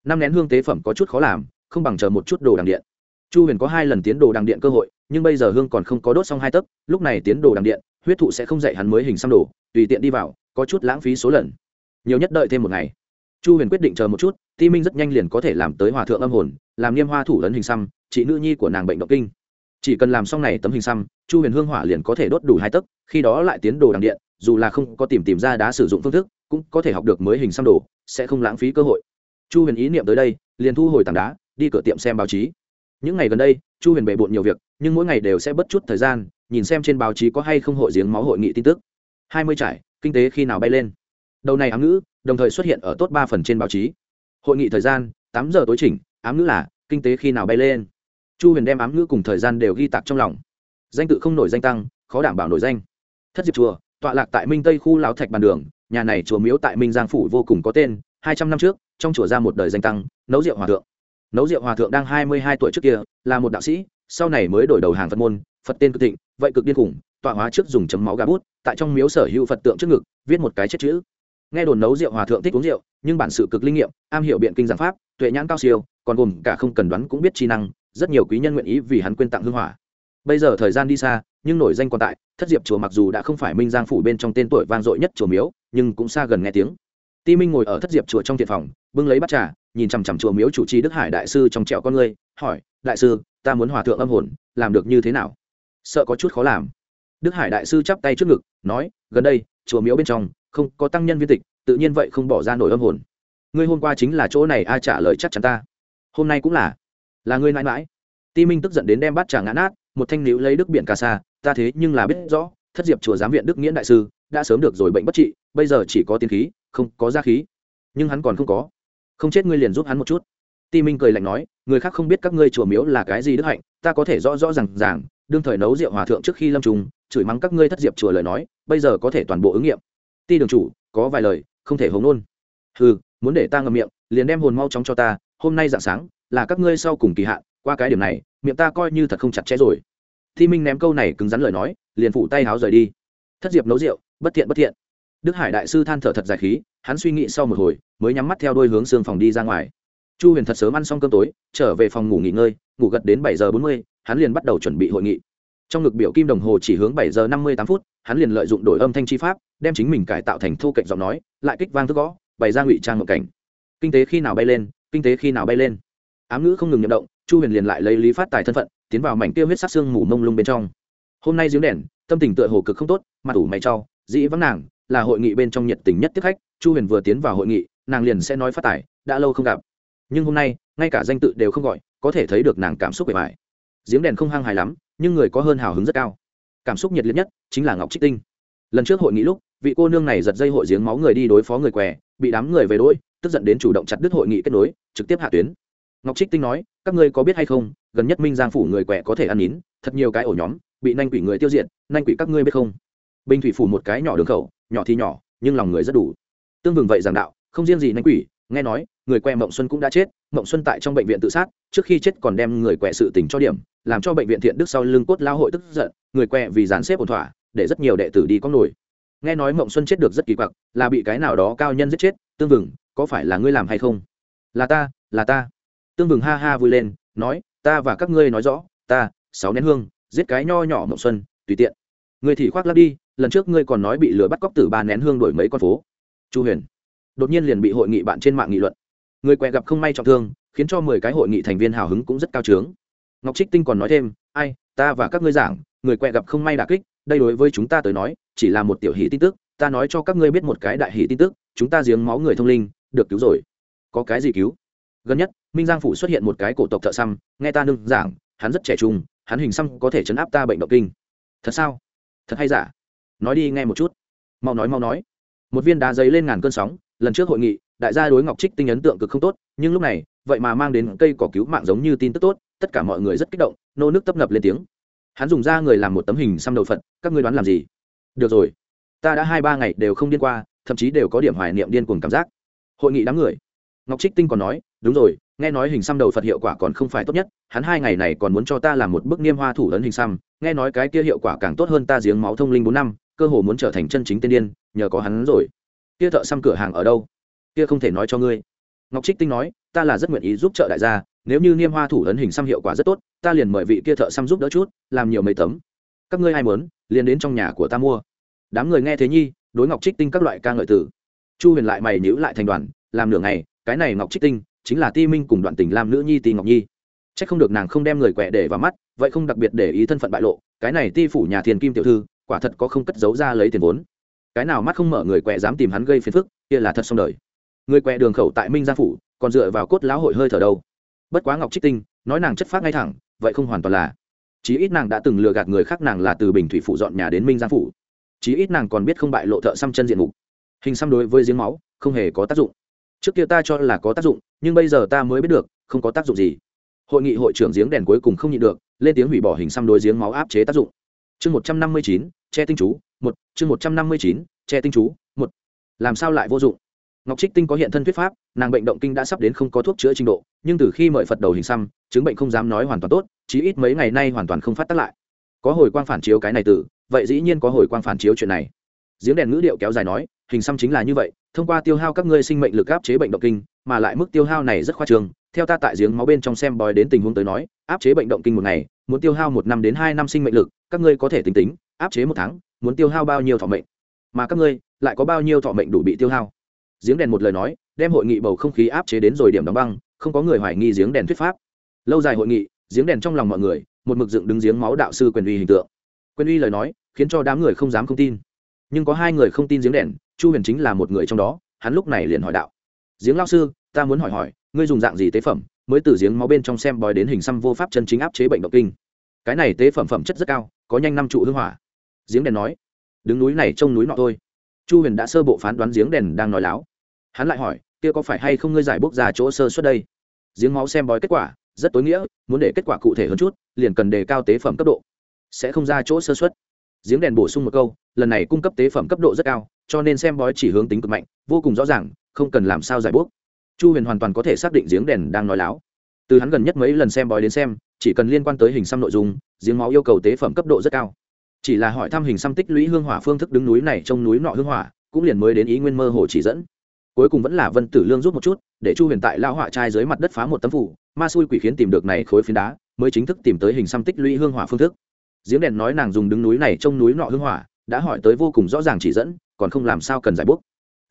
Speaker 1: Năm nén hương tế phẩm có chút khó làm, không bằng chờ một chút đồ đằng điện. Chu huyền có hai lần tiến đồ đằng điện cơ hội, nhưng bây giờ hương còn không có đốt xong hai tấc, lúc này tiến đồ đằng điện, huyết thụ sẽ không dạy hắn mới hình xăm đồ, tùy tiện đi vào, có chút lãng phí số lần. Nhiều nhất đợi thêm một ngày chu huyền quyết định chờ một chút, ti minh rất nhanh liền có thể làm tới hòa thượng âm hồn, làm niêm hoa thủ ấn hình xăm, chị nữ nhi của nàng bệnh động kinh. Chỉ cần làm xong này tấm hình xăm, chu huyền hương hỏa liền có thể đốt đủ hai tấc, khi đó lại tiến đồ đằng điện, dù là không có tìm tìm ra đá sử dụng phương thức, cũng có thể học được mới hình xăm đồ, sẽ không lãng phí cơ hội. Chu huyền ý niệm tới đây, liền thu hồi tảng đá, đi cửa tiệm xem báo chí. Những ngày gần đây, chu huyền bề bộn nhiều việc, nhưng mỗi ngày đều sẽ bất chút thời gian, nhìn xem trên báo chí có hay không hội giếng máu hội nghị tin tức. Hai mươi trải, kinh tế khi nào bay lên? Đầu này ám ngữ, đồng thời xuất hiện ở tốt ba phần trên báo chí. Hội nghị thời gian, tám giờ tối chỉnh, ám ngữ là, kinh tế khi nào bay lên. Chu huyền đem ám ngữ cùng thời gian đều ghi tạc trong lòng. Danh tự không nổi danh tăng, khó đảm bảo nổi danh. Thất diệp chùa, tọa lạc tại minh tây khu lão thạch bàn đường, nhà này chùa miếu tại minh giang phủ vô cùng có tên, hai trăm năm trước, trong chùa ra một đời danh tăng, nấu rượu hòa thượng. Nấu rượu hòa thượng đang hai mươi hai tuổi trước kia, là một đạo sĩ, sau này mới đổi đầu hàng phật môn, phật tên cực thịnh, vậy cực điên khủng, tọa hóa trước dùng chấm máu gà bút, tại trong miếu sở hữu phật tượng trước ngực, viết một cái chết chữ nghe đồn nấu rượu hòa thượng thích uống rượu, nhưng bản sự cực linh nghiệm, am hiểu biện kinh giảng pháp, tuệ nhãn cao siêu, còn gồm cả không cần đoán cũng biết chi năng, rất nhiều quý nhân nguyện ý vì hắn quên tặng hương hỏa. Bây giờ thời gian đi xa, nhưng nổi danh còn tại, thất diệp chùa mặc dù đã không phải minh giang phủ bên trong tên tuổi vang dội nhất chùa miếu, nhưng cũng xa gần nghe tiếng. Ti minh ngồi ở thất diệp chùa trong thiện phòng, bưng lấy bát trà, nhìn chằm chằm chùa miếu chủ trì đức hải đại sư trong trẹo con ngươi hỏi, đại sư, ta muốn hòa thượng âm hồn, làm được như thế nào? Sợ có chút khó làm. Đức hải đại sư chắp tay trước ngực, nói, gần đây, chùa miếu bên trong không có tăng nhân viên tịch, tự nhiên vậy không bỏ ra nổi âm hồn. Ngươi hôm qua chính là chỗ này ai trả lời chắc chắn ta. Hôm nay cũng là. Là ngươi mãi mãi. Ti minh tức giận đến đem bát trà ngã nát, một thanh níu lấy đức biển ca sa, ta thế nhưng là biết rõ, thất diệp chùa giám viện đức nghĩa đại sư, đã sớm được rồi bệnh bất trị, bây giờ chỉ có tiên khí, không có gia khí. Nhưng hắn còn không có. Không chết ngươi liền giúp hắn một chút. Ti minh cười lạnh nói, người khác không biết các ngươi chùa miếu là cái gì đức hạnh, ta có thể rõ rõ r à n g ràng, đương thời nấu rượu hòa thượng trước khi lâm trùng, chửi mắng các ngươi thất diệp chùa lời nói, bây giờ có thể toàn bộ ứng nghiệm ti đường chủ, có vài lời, không thể hống nôn ừ muốn để ta ngậm miệng, liền đem hồn mau chóng cho ta, hôm nay dạng sáng, là các ngươi sau cùng kỳ hạn, qua cái điểm này, miệng ta coi như thật không chặt chẽ rồi. Thi minh ném câu này cứng rắn lời nói, liền phủ tay háo rời đi. Thất diệp nấu rượu, bất thiện bất thiện. Đức hải đại sư than thở thật dài khí, hắn suy nghĩ sau một hồi, mới nhắm mắt theo đôi hướng xương phòng đi ra ngoài. Chu huyền thật sớm ăn xong cơm tối, trở về phòng ngủ nghỉ ngơi, ngủ gật đến bảy giờ bốn mươi, hắn liền bắt đầu chuẩn bị hội nghị trong ngực biểu kim đồng hồ chỉ hướng bảy giờ năm mươi tám phút, hắn liền lợi dụng đổi âm thanh chi pháp, đem chính mình cải tạo thành thu cạnh giọng nói, lại kích vang thức gõ, bày ra ngụy trang một cảnh. Kinh tế khi nào bay lên, kinh tế khi nào bay lên. Ám ngữ không ngừng nhậm động, chu huyền liền lại lấy lý phát tài thân phận, tiến vào mảnh tiêu huyết sát xương mù mông lung bên trong. Hôm nay giếng đèn, tâm tình tựa hồ cực không tốt, mặt ủ mày trau dĩ vắng nàng, là hội nghị bên trong nhiệt tình nhất tiếp khách, chu huyền vừa tiến vào hội nghị, nàng liền sẽ nói phát tài, đã lâu không gặp. Nhưng hôm nay, ngay cả danh tự đều không gọi, có thể thấy được nàng cảm xúc bề bài giếng đèn không hăng hài lắm nhưng người có hơn hào hứng rất cao. Cảm xúc nhiệt liệt nhất chính là ngọc trích tinh. Lần trước hội nghị lúc, vị cô nương này giật dây hội giếng máu người đi đối phó người què, bị đám người về đỗi tức giận đến chủ động chặt đứt hội nghị kết nối, trực tiếp hạ tuyến. Ngọc trích tinh nói, các ngươi có biết hay không, gần nhất minh giang phủ người què có thể ăn nín, thật nhiều cái ổ nhóm, bị nanh quỷ người tiêu diệt, nanh quỷ các ngươi biết không? Bình thủy phủ một cái nhỏ đường khẩu, nhỏ thì nhỏ, nhưng lòng người rất đủ. Tương vừng vậy giảng đạo, không riêng gì nanh quỷ, nghe nói, người què mộng xuân cũng đã chết, mộng xuân tại trong bệnh viện tự sát, trước khi chết còn đem người què sự tình cho điểm làm cho bệnh viện thiện đức sau lưng cốt lao hội tức giận, người quẹ vì dàn xếp ổn thỏa, để rất nhiều đệ tử đi có nổi. Nghe nói mộng xuân chết được rất kỳ quặc, là bị cái nào đó cao nhân giết chết, tương vừng, có phải là ngươi làm hay không? Là ta là ta. Tương vừng ha ha vui lên, nói, ta và các ngươi nói rõ, ta, sáu nén hương, giết cái nho nhỏ mộng xuân, tùy tiện. Người thì khoác lắc đi, lần trước ngươi còn nói bị lừa bắt cóc từ ba nén hương đổi mấy con phố. Chu huyền, đột nhiên liền bị hội nghị bạn trên mạng nghị luận. Người quẹ gặp không may trọng thương, khiến cho mười cái hội nghị thành viên hào hứng cũng rất cao trướng ngọc trích tinh còn nói thêm, ai, ta và các ngươi giảng, người quẹ gặp không may đà kích, đây đối với chúng ta tới nói, chỉ là một tiểu hỷ tin tức, ta nói cho các ngươi biết một cái đại hỷ tin tức, chúng ta giếng máu người thông linh, được cứu rồi. Có cái gì cứu? Gần nhất, minh giang phủ xuất hiện một cái cổ tộc thợ xăm nghe ta nương giảng, hắn rất trẻ trung, hắn hình xăm có thể chấn áp ta bệnh động kinh. Thật sao? Thật hay giả? Nói đi nghe một chút. Mau nói mau nói. Một viên đá giấy lên ngàn cơn sóng, lần trước hội nghị, đại gia đối ngọc trích tinh ấn tượng cực không tốt, nhưng lúc này, vậy mà mang đến cây cỏ cứu mạng giống như tin tức tốt tất cả mọi người rất kích động, nô nước tấp nập lên tiếng. Hắn dùng ra người làm một tấm hình xăm đầu phật, các ngươi đoán làm gì? Được rồi, ta đã hai ba ngày đều không điên qua, thậm chí đều có điểm hoài niệm điên cuồng cảm giác. Hội nghị đám người. Ngọc trích tinh còn nói, đúng rồi, nghe nói hình xăm đầu phật hiệu quả còn không phải tốt nhất, hắn hai ngày này còn muốn cho ta làm một bức niêm hoa thủ ấn hình xăm, nghe nói cái kia hiệu quả càng tốt hơn ta giếng máu thông linh bốn năm, cơ hồ muốn trở thành chân chính tiên điên, nhờ có hắn rồi. Kia thợ xăm cửa hàng ở đâu? Kia không thể nói cho ngươi. Ngọc trích tinh nói, ta là rất nguyện ý giúp trợ đại gia nếu như niêm hoa thủ ấn hình xăm hiệu quả rất tốt, ta liền mời vị kia thợ xăm giúp đỡ chút, làm nhiều mấy tấm. Các ngươi ai muốn, liền đến trong nhà của ta mua. Đám người nghe thế nhi, đối ngọc trích tinh các loại ca ngợi tử chu huyền lại mày nhữ lại thành đoàn, làm nửa ngày, cái này ngọc trích tinh, chính là ti minh cùng đoạn tình làm nữ nhi ti ngọc nhi. C h ắ c không được nàng không đem người quẹ để vào mắt, vậy không đặc biệt để ý thân phận bại lộ, cái này ti phủ nhà thiền kim tiểu thư, quả thật có không cất giấu ra lấy tiền vốn. Cái nào mắt không mở người quẹ dám tìm hắn gây phiền phức, kia là thật xong đời. Người quẹ đường khẩu tại minh gia phủ, còn dựa vào cốt lão hội hơi thở đâu bất quá ngọc trích tinh, nói nàng chất phát ngay thẳng, vậy không hoàn toàn là. Chí ít nàng đã từng lừa gạt người khác nàng là từ bình thủy phủ dọn nhà đến minh giang phủ. Chí ít nàng còn biết không bại lộ thợ xăm chân diện mục. Hình xăm đối với giếng máu, không hề có tác dụng. Trước kia ta cho là có tác dụng, nhưng bây giờ ta mới biết được, không có tác dụng gì. Hội nghị hội trưởng giếng đèn cuối cùng không nhịn được, lên tiếng hủy bỏ hình xăm đối giếng máu áp chế tác dụng. Chương một trăm năm mươi chín, che tinh chú, một, chương một trăm năm mươi chín, che tinh chú, một. Làm sao lại vô dụng? Ngọc trích tinh có hiện thân thuyết pháp, nàng bệnh động kinh đã sắp đến không có thuốc chữa trình độ, nhưng từ khi mời phật đầu hình xăm, chứng bệnh không dám nói hoàn toàn tốt, chí ít mấy ngày nay hoàn toàn không phát tác lại. Có hồi quang phản chiếu cái này từ, vậy dĩ nhiên có hồi quang phản chiếu chuyện này. Giếng đèn ngữ điệu kéo dài nói, hình xăm chính là như vậy, thông qua tiêu hao các ngươi sinh mệnh lực áp chế bệnh động kinh, mà lại mức tiêu hao này rất khoa trương, theo ta tại giếng máu bên trong xem bòi đến tình huống tới nói, áp chế bệnh động kinh một ngày, muốn tiêu hao một năm đến hai năm sinh mệnh lực, các ngươi có thể tính tính, áp chế một tháng, muốn tiêu hao bao nhiêu thọ mệnh? Mà các ngươi, lại có bao nhiêu thọ mệnh đủ bị tiêu hao? Giếng đèn một lời nói, đem hội nghị bầu không khí áp chế đến rồi điểm đóng băng, không có người hoài nghi giếng đèn thuyết pháp. Lâu dài hội nghị, giếng đèn trong lòng mọi người, một mực dựng đứng giếng máu đạo sư quyền uy hình tượng. Quyền uy lời nói, khiến cho đám người không dám không tin. Nhưng có hai người không tin giếng đèn, chu huyền chính là một người trong đó, hắn lúc này liền hỏi đạo. Giếng lao sư, ta muốn hỏi hỏi, ngươi dùng dạng gì tế phẩm mới từ giếng máu bên trong xem bói đến hình xăm vô pháp chân chính áp chế bệnh động kinh? Cái này tế phẩm phẩm chất rất cao, có nhanh năm trụ hương hỏa. Giếng đèn nói, đứng núi này trông núi nọ thôi chu huyền đã sơ bộ phán đoán giếng đèn đang nói láo. Hắn lại hỏi, kia có phải hay không ngươi giải bốc ra chỗ sơ suất đây? Giếng máu xem bói kết quả, rất tối nghĩa, muốn để kết quả cụ thể hơn chút, liền cần đề cao tế phẩm cấp độ. Sẽ không ra chỗ sơ suất. Giếng đèn bổ sung một câu, lần này cung cấp tế phẩm cấp độ rất cao, cho nên xem bói chỉ hướng tính cực mạnh, vô cùng rõ ràng, không cần làm sao giải bốc. Chu huyền hoàn toàn có thể xác định giếng đèn đang nói láo. Từ hắn gần nhất mấy lần xem bói đến xem, chỉ cần liên quan tới hình xăm nội dung, giếng máu yêu cầu tế phẩm cấp độ rất cao chỉ là hỏi thăm hình xăm tích lũy hương hỏa phương thức đứng núi này trong núi nọ hương hỏa, cũng liền mới đến ý nguyên mơ hồ chỉ dẫn. Cuối cùng vẫn là vân tử lương rút một chút, để chu huyền tại lao hỏa trai dưới mặt đất phá một tấm phủ, ma xui quỷ khiến tìm được này khối phiến đá, mới chính thức tìm tới hình xăm tích lũy hương hỏa phương thức. Giếng đèn nói nàng dùng đứng núi này trong núi nọ hương hỏa, đã hỏi tới vô cùng rõ ràng chỉ dẫn, còn không làm sao cần giải bút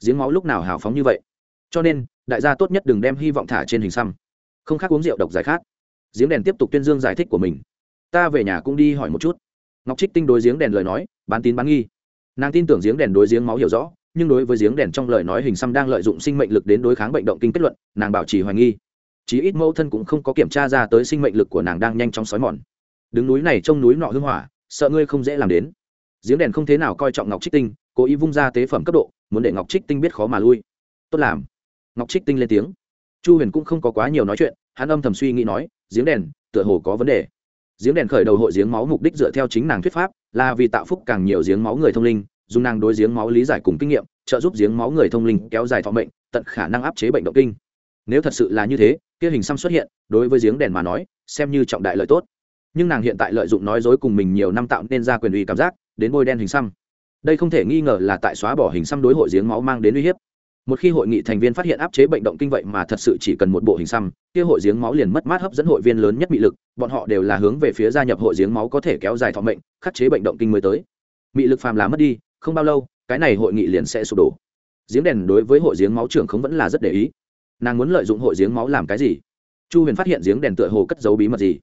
Speaker 1: giếng máu lúc nào hào phóng như vậy? Cho nên, đại gia tốt nhất đừng đem hy vọng thả trên hình xăm. Không khác uống rượu độc giải khát. Giếng đèn tiếp tục tuyên dương giải thích của mình. Ta về nhà cũng đi hỏi một chút ngọc trích tinh đối giếng đèn lời nói, bán tín bán nghi. Nàng tin tưởng giếng đèn đối giếng máu hiểu rõ, nhưng đối với giếng đèn trong lời nói hình xăm đang lợi dụng sinh mệnh lực đến đối kháng bệnh động kinh kết luận, nàng bảo trì hoài nghi. Chí ít mẫu thân cũng không có kiểm tra ra tới sinh mệnh lực của nàng đang nhanh chóng xói mòn. Đứng núi này trông núi nọ hưng hỏa, sợ ngươi không dễ làm đến. Giếng đèn không thế nào coi trọng ngọc trích tinh, cố ý vung ra tế phẩm cấp độ, muốn để ngọc trích tinh biết khó mà lui. Tốt làm. Ngọc trích tinh lên tiếng. Chu huyền cũng không có quá nhiều nói chuyện, hắn âm thầm suy nghĩ nói, giếng đèn, tựa hồ có vấn đề giếng đèn khởi đầu hội giếng máu mục đích dựa theo chính nàng thuyết pháp, là vì tạo phúc càng nhiều giếng máu người thông linh, dùng nàng đối giếng máu lý giải cùng kinh nghiệm, trợ giúp giếng máu người thông linh kéo dài thọ mệnh, tận khả năng áp chế bệnh động kinh. Nếu thật sự là như thế, kia hình xăm xuất hiện, đối với giếng đèn mà nói, xem như trọng đại lợi tốt. Nhưng nàng hiện tại lợi dụng nói dối cùng mình nhiều năm tạo nên ra quyền uy cảm giác, đến bôi đen hình xăm. Đây không thể nghi ngờ là tại xóa bỏ hình xăm đối hội giếng máu mang đến uy hiếp một khi hội nghị thành viên phát hiện áp chế bệnh động kinh vậy mà thật sự chỉ cần một bộ hình xăm, kia hội giếng máu liền mất mát hấp dẫn hội viên lớn nhất bị lực, bọn họ đều là hướng về phía gia nhập hội giếng máu có thể kéo dài thọ mệnh, khắc chế bệnh động kinh mới tới. Bị lực phàm là mất đi, không bao lâu, cái này hội nghị liền sẽ sụp đổ. Giếng đèn đối với hội giếng máu trưởng không vẫn là rất để ý. Nàng muốn lợi dụng hội giếng máu làm cái gì? Chu huyền phát hiện giếng đèn tựa hồ cất giấu bí mật gì.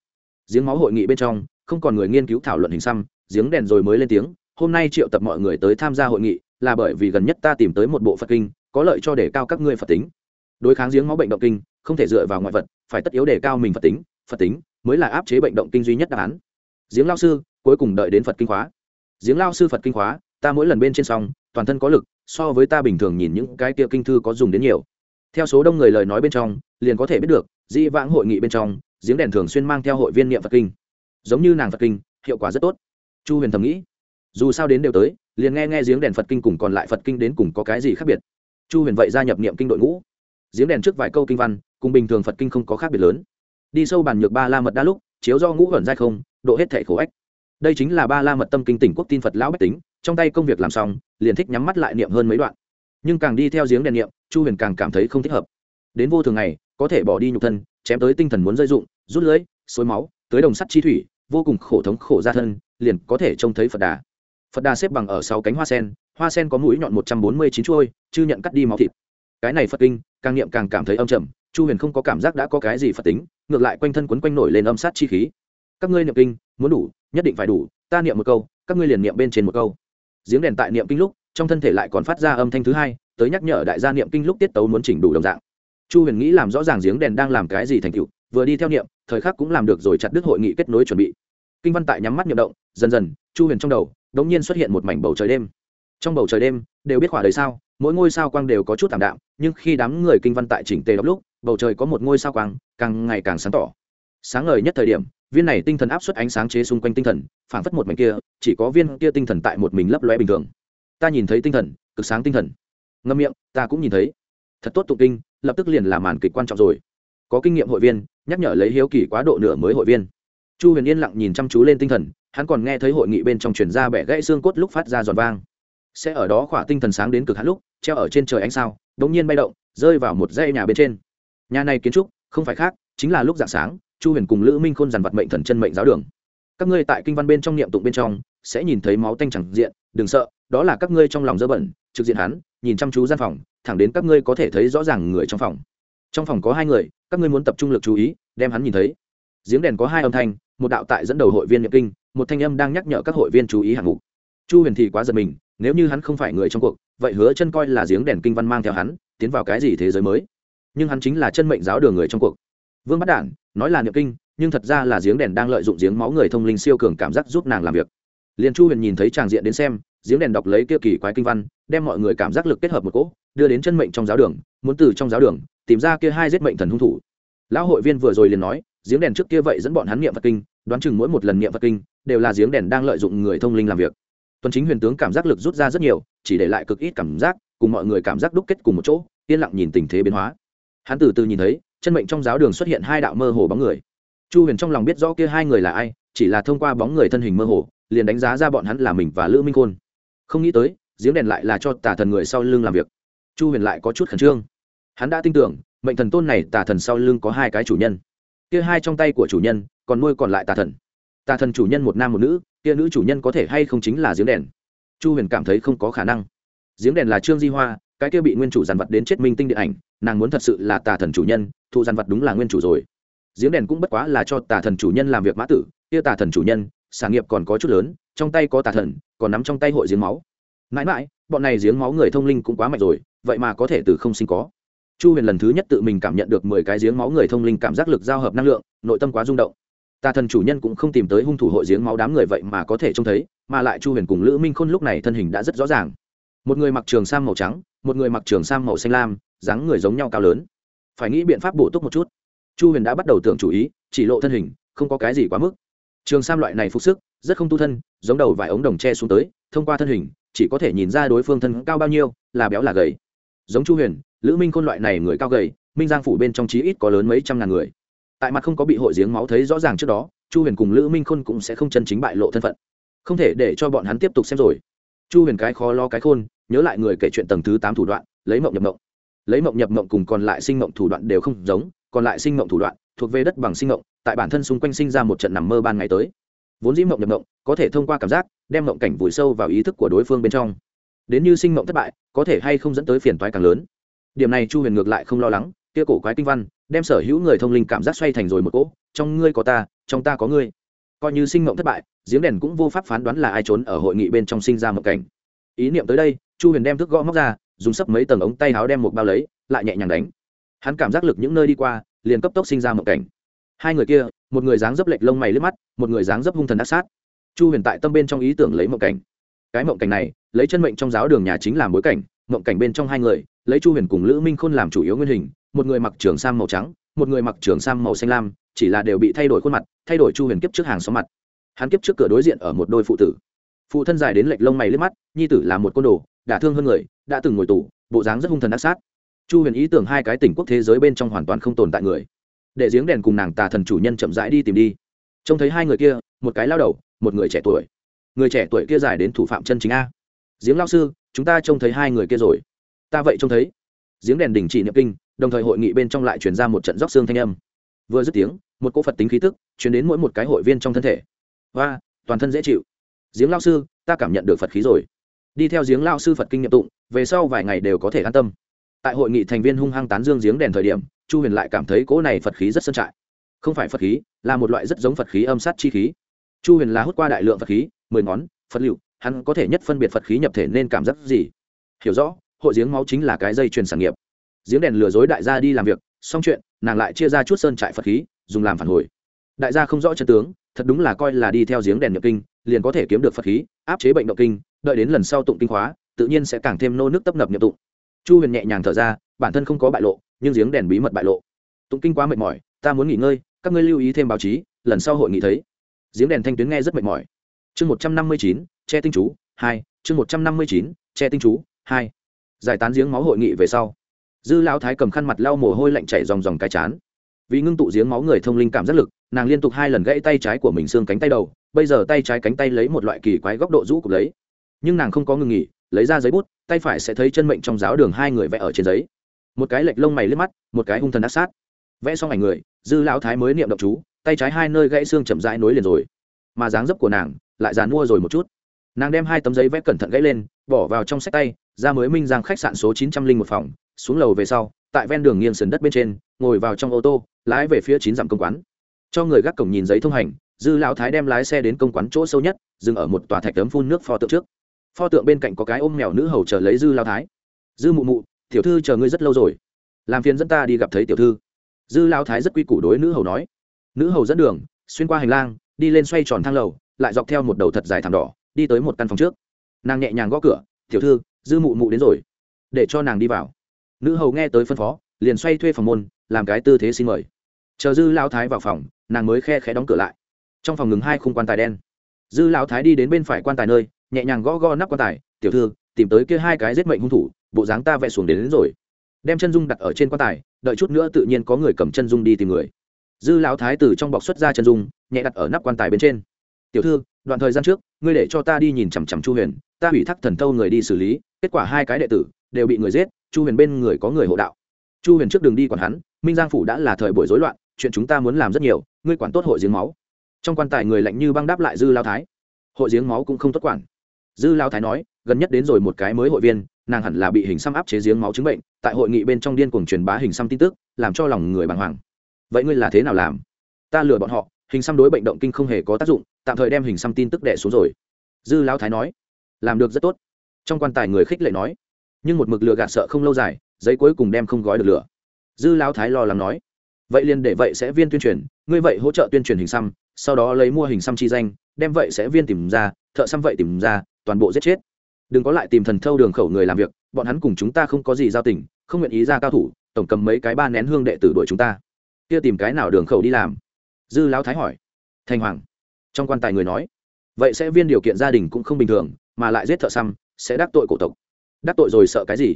Speaker 1: Giếng máu hội nghị bên trong, không còn người nghiên cứu thảo luận hình xăm, giếng đèn rồi mới lên tiếng, hôm nay triệu tập mọi người tới tham gia hội nghị, là bởi vì gần nhất ta tìm tới một bộ phật kinh có lợi cho đề cao các ngươi phật tính. Đối kháng giếng máu bệnh động kinh, không thể dựa vào ngoại vật, phải tất yếu đề cao mình phật tính phật tính mới là áp chế bệnh động kinh duy nhất đáp án. Giếng lao sư, cuối cùng đợi đến phật kinh khóa. Giếng lao sư phật kinh khóa, ta mỗi lần bên trên xong, toàn thân có lực, so với ta bình thường nhìn những cái kia kinh thư có dùng đến nhiều. Theo số đông người lời nói bên trong, liền có thể biết được, di vãng hội nghị bên trong, giếng đèn thường xuyên mang theo hội viên niệm phật kinh. Giống như nàng phật kinh, hiệu quả rất tốt. Chu huyền thầm nghĩ, dù sao đến đều tới, liền nghe nghe giếng đèn phật kinh cùng còn lại phật kinh đến cùng có cái gì khác biệt chu huyền vậy gia nhập niệm kinh đội ngũ. Giếng đèn trước vài câu kinh văn, cùng bình thường phật kinh không có khác biệt lớn. Đi sâu bàn nhược ba la mật đa lúc, chiếu do ngũ hẩn dai không, độ hết thể khổ ách. Đây chính là ba la mật tâm kinh tỉnh quốc tin phật lão bách tính, trong tay công việc làm xong, liền thích nhắm mắt lại niệm hơn mấy đoạn. Nhưng càng đi theo giếng đèn niệm, chu huyền càng cảm thấy không thích hợp. Đến vô thường này có thể bỏ đi nhục thân, chém tới tinh thần muốn rơi dụng, rút lưỡi, xối máu, tới đồng sắt chi thủy, vô cùng khổ thống khổ ra thân, liền có thể trông thấy phật đà. Phật đà xếp bằng ở sáu cánh hoa sen hoa sen có mũi nhọn một trăm bốn mươi chín chuôi chư nhận cắt đi máu thịt. Cái này phật kinh, càng niệm càng cảm thấy âm trầm, chu huyền không có cảm giác đã có cái gì phật tính, ngược lại quanh thân quấn quanh nổi lên âm sát chi khí. Các ngươi niệm kinh, muốn đủ, nhất định phải đủ, ta niệm một câu, các ngươi liền niệm bên trên một câu. Giếng đèn tại niệm kinh lúc, trong thân thể lại còn phát ra âm thanh thứ hai, tới nhắc nhở đại gia niệm kinh lúc tiết tấu muốn chỉnh đủ đồng dạng. Chu huyền nghĩ làm rõ ràng giếng đèn đang làm cái gì thành tựu, vừa đi theo niệm, thời khắc cũng làm được rồi chặt đứt hội nghị kết nối chuẩn bị. Kinh văn tại nhắm mắt nhậm động, dần dần, chu huyền trong đầu, đột nhiên xuất hiện một mảnh bầu trời đêm trong bầu trời đêm, đều biết khỏa đời sao, mỗi ngôi sao quang đều có chút thảm đạm, nhưng khi đám người kinh văn tại chỉnh tề đọc lúc, bầu trời có một ngôi sao quang, càng ngày càng sáng tỏ. Sáng ngời nhất thời điểm, viên này tinh thần áp suất ánh sáng chế xung quanh tinh thần phản phất một mảnh kia, chỉ có viên kia tinh thần tại một mình lấp lóe bình thường. Ta nhìn thấy tinh thần, cực sáng tinh thần. Ngâm miệng, ta cũng nhìn thấy. Thật tốt tụng kinh, lập tức liền là màn kịch quan trọng rồi. Có kinh nghiệm hội viên, nhắc nhở lấy hiếu kỳ quá độ nửa mới hội viên. Chu huyền yên lặng nhìn chăm chú lên tinh thần, hắn còn nghe thấy hội nghị bên trong truyền ra bẻ gãy xương cốt lúc phát ra giòn vang sẽ ở đó khỏa tinh thần sáng đến cực hạn lúc, treo ở trên trời ánh sao đ ỗ n g nhiên bay động, rơi vào một dãy nhà bên trên. Nhà này kiến trúc, không phải khác, chính là lúc d ạ n g sáng, chu huyền cùng lữ minh khôn dàn vật mệnh thần chân mệnh giáo đường. Các ngươi tại kinh văn bên trong niệm tụng bên trong, sẽ nhìn thấy máu tanh chẳng diện, đừng sợ, đó là các ngươi trong lòng dơ bẩn, trực diện hắn, nhìn chăm chú gian phòng, thẳng đến các ngươi có thể thấy rõ ràng người trong phòng. Trong phòng có hai người, các ngươi muốn tập trung lực chú ý, đem hắn nhìn thấy. Giếng đèn có hai âm thanh, một đạo tại dẫn đầu hội viên niệm kinh, một thanh âm đang nhắc nhở các hội viên chú ý hạng mục chu huyền thì quá giật mình, nếu như hắn không phải người trong cuộc, vậy hứa chân coi là giếng đèn kinh văn mang theo hắn, tiến vào cái gì thế giới mới? Nhưng hắn chính là chân mệnh giáo đường người trong cuộc. Vương bắt đản, nói là niệm kinh, nhưng thật ra là giếng đèn đang lợi dụng giếng máu người thông linh siêu cường cảm giác giúp nàng làm việc. Liền chu huyền nhìn thấy tràng diện đến xem, giếng đèn đọc lấy kia kỳ quái kinh văn, đem mọi người cảm giác lực kết hợp một cỗ, đưa đến chân mệnh trong giáo đường, muốn từ trong giáo đường, tìm ra kia hai giết mệnh thần hung thủ. Lão hội viên vừa rồi liền nói, giếng đèn trước kia vậy dẫn bọn hắn niệm vật kinh, đoán chừng mỗi một lần niệm vật kinh, đều là giếng đèn đang lợi dụng người thông linh làm việc tuần chính huyền tướng cảm giác lực rút ra rất nhiều, chỉ để lại cực ít cảm giác, cùng mọi người cảm giác đúc kết cùng một chỗ, yên lặng nhìn tình thế biến hóa. Hắn từ từ nhìn thấy, chân mệnh trong giáo đường xuất hiện hai đạo mơ hồ bóng người. Chu huyền trong lòng biết rõ kia hai người là ai, chỉ là thông qua bóng người thân hình mơ hồ, liền đánh giá ra bọn hắn là mình và lữ minh khôn. Không nghĩ tới, giếng đèn lại là cho tà thần người sau lưng làm việc. Chu huyền lại có chút khẩn trương. Hắn đã tin tưởng, mệnh thần tôn này tà thần sau lưng có hai cái chủ nhân. Kia hai trong tay của chủ nhân, còn nuôi còn lại tà thần tà thần chủ nhân một nam một nữ, kia nữ chủ nhân có thể hay không chính là giếng đèn? Chu huyền cảm thấy không có khả năng. Giếng đèn là trương di hoa, cái kia bị nguyên chủ dàn vật đến chết minh tinh điện ảnh, nàng muốn thật sự là tà thần chủ nhân thụ dàn vật đúng là nguyên chủ rồi. Giếng đèn cũng bất quá là cho tà thần chủ nhân làm việc mã tử, kia tà thần chủ nhân, sản nghiệp còn có chút lớn, trong tay có tà thần, còn nắm trong tay hội giếng máu. Mãi mãi, bọn này giếng máu người thông linh cũng quá mạnh rồi, vậy mà có thể từ không sinh có. Chu huyền lần thứ nhất tự mình cảm nhận được mười cái giếng máu người thông linh cảm giác lực giao hợp năng lượng, nội tâm quá rung động tà thần chủ nhân cũng không tìm tới hung thủ hội giếng máu đám người vậy mà có thể trông thấy, mà lại chu huyền cùng lữ minh khôn lúc này thân hình đã rất rõ ràng. Một người mặc trường sam màu trắng, một người mặc trường sam màu xanh lam, dáng người giống nhau cao lớn. Phải nghĩ biện pháp bổ túc một chút. Chu huyền đã bắt đầu tưởng chủ ý, chỉ lộ thân hình, không có cái gì quá mức. Trường sam loại này phục sức, rất không tu thân, giống đầu vài ống đồng tre xuống tới, thông qua thân hình, chỉ có thể nhìn ra đối phương thân cao bao nhiêu, là béo là gầy. Giống chu huyền, lữ minh khôn loại này người cao gầy, minh giang phủ bên trong chí ít có lớn mấy trăm ngàn người tại mặt không có bị hội giếng máu thấy rõ ràng trước đó, chu huyền cùng lữ minh khôn cũng sẽ không chân chính bại lộ thân phận. Không thể để cho bọn hắn tiếp tục xem rồi. Chu huyền cái khó lo cái khôn, nhớ lại người kể chuyện tầng thứ tám thủ đoạn, lấy mộng nhập mộng. Lấy mộng nhập mộng cùng còn lại sinh mộng thủ đoạn đều không giống, còn lại sinh mộng thủ đoạn thuộc về đất bằng sinh mộng, tại bản thân xung quanh sinh ra một trận nằm mơ ban ngày tới. Vốn dĩ mộng nhập mộng, có thể thông qua cảm giác, đem mộng cảnh vùi sâu vào ý thức của đối phương bên trong. Đến như sinh mộng thất bại, có thể hay không dẫn tới phiền toái càng lớn. Điểm này chu huyền ngược lại không lo lắng, kia cổ quái kinh văn đem sở hữu người thông linh cảm giác xoay thành rồi một cỗ, trong ngươi có ta, trong ta có ngươi. Coi như sinh mộng thất bại, giếng đèn cũng vô pháp phán đoán là ai trốn ở hội nghị bên trong sinh ra mộng cảnh. Ý niệm tới đây, chu huyền đem thức gõ móc ra, dùng sấp mấy tầng ống tay áo đem một bao lấy, lại nhẹ nhàng đánh. Hắn cảm giác lực những nơi đi qua, liền cấp tốc sinh ra mộng cảnh. Hai người kia, một người dáng dấp lệch lông mày lướt mắt, một người dáng dấp hung thần ác sát. Chu huyền tại tâm bên trong ý tưởng lấy mộng cảnh. Cái mộng cảnh này, lấy chân mệnh trong giáo đường nhà chính làm bối cảnh, mộng cảnh bên trong hai người, lấy chu huyền cùng lữ minh khôn làm chủ yếu nguyên hình một người mặc trường sam màu trắng, một người mặc trường sam màu xanh lam, chỉ là đều bị thay đổi khuôn mặt, thay đổi chu huyền kiếp trước hàng xóm mặt. Hắn kiếp trước cửa đối diện ở một đôi phụ tử. Phụ thân dài đến lệch lông mày liếc mắt, nhi tử là một côn đồ đả thương hơn người, đã từng ngồi tù, bộ dáng rất hung thần ác sát. Chu huyền ý tưởng hai cái tỉnh quốc thế giới bên trong hoàn toàn không tồn tại người. Để giếng đèn cùng nàng tà thần chủ nhân chậm rãi đi tìm đi. Trông thấy hai người kia, một cái lao đầu, một người trẻ tuổi. Người trẻ tuổi kia dài đến thủ phạm chân chính a. Giếng lao sư, chúng ta trông thấy hai người kia rồi. Ta vậy trông thấy. Giếng đèn đình chỉ niệm kinh đồng thời hội nghị bên trong lại chuyển ra một trận róc xương thanh âm. Vừa dứt tiếng, một cỗ phật tính khí tức chuyển đến mỗi một cái hội viên trong thân thể. Và toàn thân dễ chịu. Giếng lao sư, ta cảm nhận được phật khí rồi. Đi theo giếng lao sư phật kinh nghiệm tụng, về sau vài ngày đều có thể an tâm. Tại hội nghị thành viên hung hăng tán dương giếng đèn thời điểm, chu huyền lại cảm thấy cỗ này phật khí rất sơn trại. Không phải phật khí, là một loại rất giống phật khí âm sát chi khí. Chu huyền là hút qua đại lượng phật khí, mười ngón, phật liệu, hắn có thể nhất phân biệt phật khí nhập thể nên cảm giác gì. Hiểu rõ, hội giếng máu chính là cái dây truyền sản nghiệp giếng đèn lừa dối đại gia đi làm việc, xong chuyện, nàng lại chia ra chút sơn trại phật khí, dùng làm phản hồi. Đại gia không rõ chân tướng, thật đúng là coi là đi theo giếng đèn nhập kinh, liền có thể kiếm được phật khí, áp chế bệnh động kinh, đợi đến lần sau tụng kinh khóa, tự nhiên sẽ càng thêm nô nước tấp nập nhập tụng. Chu huyền nhẹ nhàng thở ra, bản thân không có bại lộ, nhưng giếng đèn bí mật bại lộ. Tụng kinh quá mệt mỏi, ta muốn nghỉ ngơi, các ngươi lưu ý thêm báo chí, lần sau hội nghị thấy. Giếng đèn thanh tuyến nghe rất mệt mỏi. Chương một trăm năm mươi chín, che tinh chú, hai, chương một trăm năm mươi chín, che tinh chú, hai. Giải tán giếng máu hội nghị về sau dư lão thái cầm khăn mặt lau mồ hôi lạnh chảy dòng dòng cái chán. Vì ngưng tụ giếng máu người thông linh cảm giác lực, nàng liên tục hai lần gãy tay trái của mình xương cánh tay đầu, bây giờ tay trái cánh tay lấy một loại kỳ quái góc độ rũ cục lấy. Nhưng nàng không có ngừng nghỉ, lấy ra giấy bút, tay phải sẽ thấy chân mệnh trong giáo đường hai người vẽ ở trên giấy. Một cái lệch lông mày liếc mắt, một cái hung thần ác sát. Vẽ xong ảnh người, dư lão thái mới niệm động chú, tay trái hai nơi gãy xương chậm rãi nối liền rồi. Mà dáng dấp của nàng lại dàn mua rồi một chút. Nàng đem hai tấm giấy vẽ cẩn thận gãy lên, bỏ vào trong sách tay, ra mới minh giang khách sạn số chín trăm linh một phòng xuống lầu về sau, tại ven đường nghiêng sườn đất bên trên, ngồi vào trong ô tô, lái về phía chín dặm công quán. Cho người gác cổng nhìn giấy thông hành, dư lão thái đem lái xe đến công quán chỗ sâu nhất, dừng ở một tòa thạch tấm phun nước pho tượng trước. Pho tượng bên cạnh có cái ôm mèo nữ hầu chờ lấy dư lão thái. Dư mụ mụ, tiểu thư chờ ngươi rất lâu rồi. Làm phiền dẫn ta đi gặp thấy tiểu thư. Dư lão thái rất quy củ đối nữ hầu nói. Nữ hầu dẫn đường, xuyên qua hành lang, đi lên xoay tròn thang lầu, lại dọc theo một đầu thật dài thảm đỏ, đi tới một căn phòng trước. Nàng nhẹ nhàng gõ cửa, tiểu thư, dư mụ mụ đến rồi. Để cho nàng đi vào nữ hầu nghe tới phân phó liền xoay thuê phòng môn làm cái tư thế xin mời. Chờ dư lao thái vào phòng nàng mới khe khẽ đóng cửa lại. Trong phòng ngừng hai khung quan tài đen. Dư lao thái đi đến bên phải quan tài nơi nhẹ nhàng gõ gõ nắp quan tài tiểu thư tìm tới kia hai cái giết mệnh hung thủ bộ dáng ta vẽ xuống đến, đến rồi. Đem chân dung đặt ở trên quan tài đợi chút nữa tự nhiên có người cầm chân dung đi tìm người. Dư lão thái từ trong bọc xuất ra chân dung nhẹ đặt ở nắp quan tài bên trên. Tiểu thư đoạn thời gian trước ngươi để cho ta đi nhìn chằm chằm chu huyền ta ủy thác thần tâu người đi xử lý kết quả hai cái đệ tử đều bị người giết chu huyền bên người có người hộ đạo. Chu huyền trước đường đi còn hắn, minh giang phủ đã là thời buổi rối loạn, chuyện chúng ta muốn làm rất nhiều, ngươi quản tốt hội giếng máu. Trong quan tài người lạnh như băng đáp lại dư lao thái. Hội giếng máu cũng không tốt quản. Dư lao thái nói, gần nhất đến rồi một cái mới hội viên, nàng hẳn là bị hình xăm áp chế giếng máu chứng bệnh, tại hội nghị bên trong điên cuồng truyền bá hình xăm tin tức, làm cho lòng người bàng hoàng. Vậy ngươi là thế nào làm? Ta lừa bọn họ, hình xăm đối bệnh động kinh không hề có tác dụng, tạm thời đem hình xăm tin tức đẻ xuống rồi. Dư lão thái nói, làm được rất tốt. Trong quan tài người khích lệ nói nhưng một mực lừa gạt sợ không lâu dài, giấy cuối cùng đem không gói được lửa dư lao thái lo lắng nói, vậy liền để vậy sẽ viên tuyên truyền, ngươi vậy hỗ trợ tuyên truyền hình xăm, sau đó lấy mua hình xăm chi danh, đem vậy sẽ viên tìm ra, thợ xăm vậy tìm ra, toàn bộ giết chết. Đừng có lại tìm thần thâu đường khẩu người làm việc, bọn hắn cùng chúng ta không có gì giao tình, không nguyện ý ra cao thủ, tổng cầm mấy cái ba nén hương đệ tử đuổi chúng ta. Kia tìm cái nào đường khẩu đi làm? Dư lão thái hỏi. Thành hoàng, trong quan tài người nói, vậy sẽ viên điều kiện gia đình cũng không bình thường, mà lại giết thợ xăm, sẽ đắc tội cổ tộc đắc tội rồi sợ cái gì?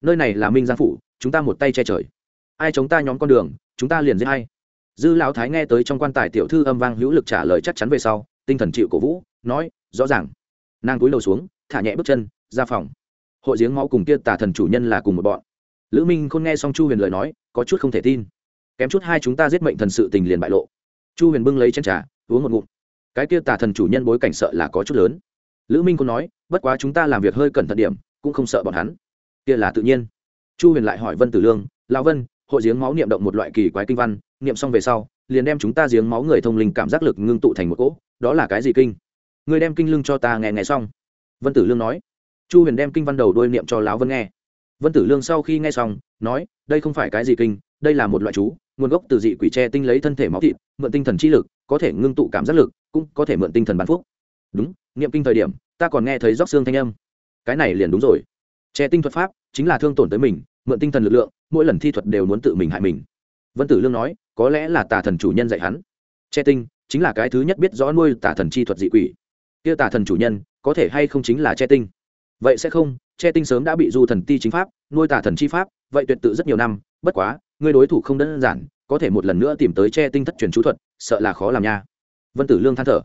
Speaker 1: Nơi này là minh giang phủ, chúng ta một tay che trời. Ai chống ta nhóm con đường, chúng ta liền giết hay dư lão thái nghe tới trong quan tài tiểu thư âm vang hữu lực trả lời chắc chắn về sau, tinh thần chịu cổ vũ, nói, rõ ràng. Nàng cúi đầu xuống, thả nhẹ bước chân, ra phòng. Hội giếng máu cùng kia tà thần chủ nhân là cùng một bọn. Lữ minh khôn nghe xong chu huyền lời nói, có chút không thể tin. Kém chút hai chúng ta giết mệnh thần sự tình liền bại lộ. Chu huyền bưng lấy chân trà, uống một ngụm. Cái kia tà thần chủ nhân bối cảnh sợ là có chút lớn. Lữ minh khôn nói, bất quá chúng ta làm việc hơi cẩn thận điểm cũng không sợ bọn hắn. Kia là tự nhiên. Chu huyền lại hỏi vân tử lương, lão vân, hội giếng máu niệm động một loại kỳ quái kinh văn, niệm xong về sau, liền đem chúng ta giếng máu người thông linh cảm giác lực ngưng tụ thành một cỗ, đó là cái gì kinh? Người đem kinh lưng cho ta nghe nghe xong. Vân tử lương nói. Chu huyền đem kinh văn đầu đôi niệm cho lão vân nghe. Vân tử lương sau khi nghe xong, nói, đây không phải cái gì kinh, đây là một loại chú, nguồn gốc từ dị quỷ tre tinh lấy thân thể máu thịt, mượn tinh thần chi lực, có thể ngưng tụ cảm giác lực, cũng có thể mượn tinh thần bán phúc. Đúng, niệm kinh thời điểm, ta còn nghe thấy róc xương thanh âm cái này liền đúng rồi. Che tinh thuật pháp chính là thương tổn tới mình, mượn tinh thần lực lượng, mỗi lần thi thuật đều muốn tự mình hại mình. Vân tử lương nói, có lẽ là tà thần chủ nhân dạy hắn. Che tinh chính là cái thứ nhất biết rõ nuôi tà thần chi thuật dị quỷ. Kia tà thần chủ nhân có thể hay không chính là che tinh? Vậy sẽ không, che tinh sớm đã bị du thần ti chính pháp, nuôi tà thần chi pháp, vậy tuyệt tự rất nhiều năm, bất quá người đối thủ không đơn giản, có thể một lần nữa tìm tới che tinh thất truyền chú thuật, sợ là khó làm nha. Vân tử lương than thở.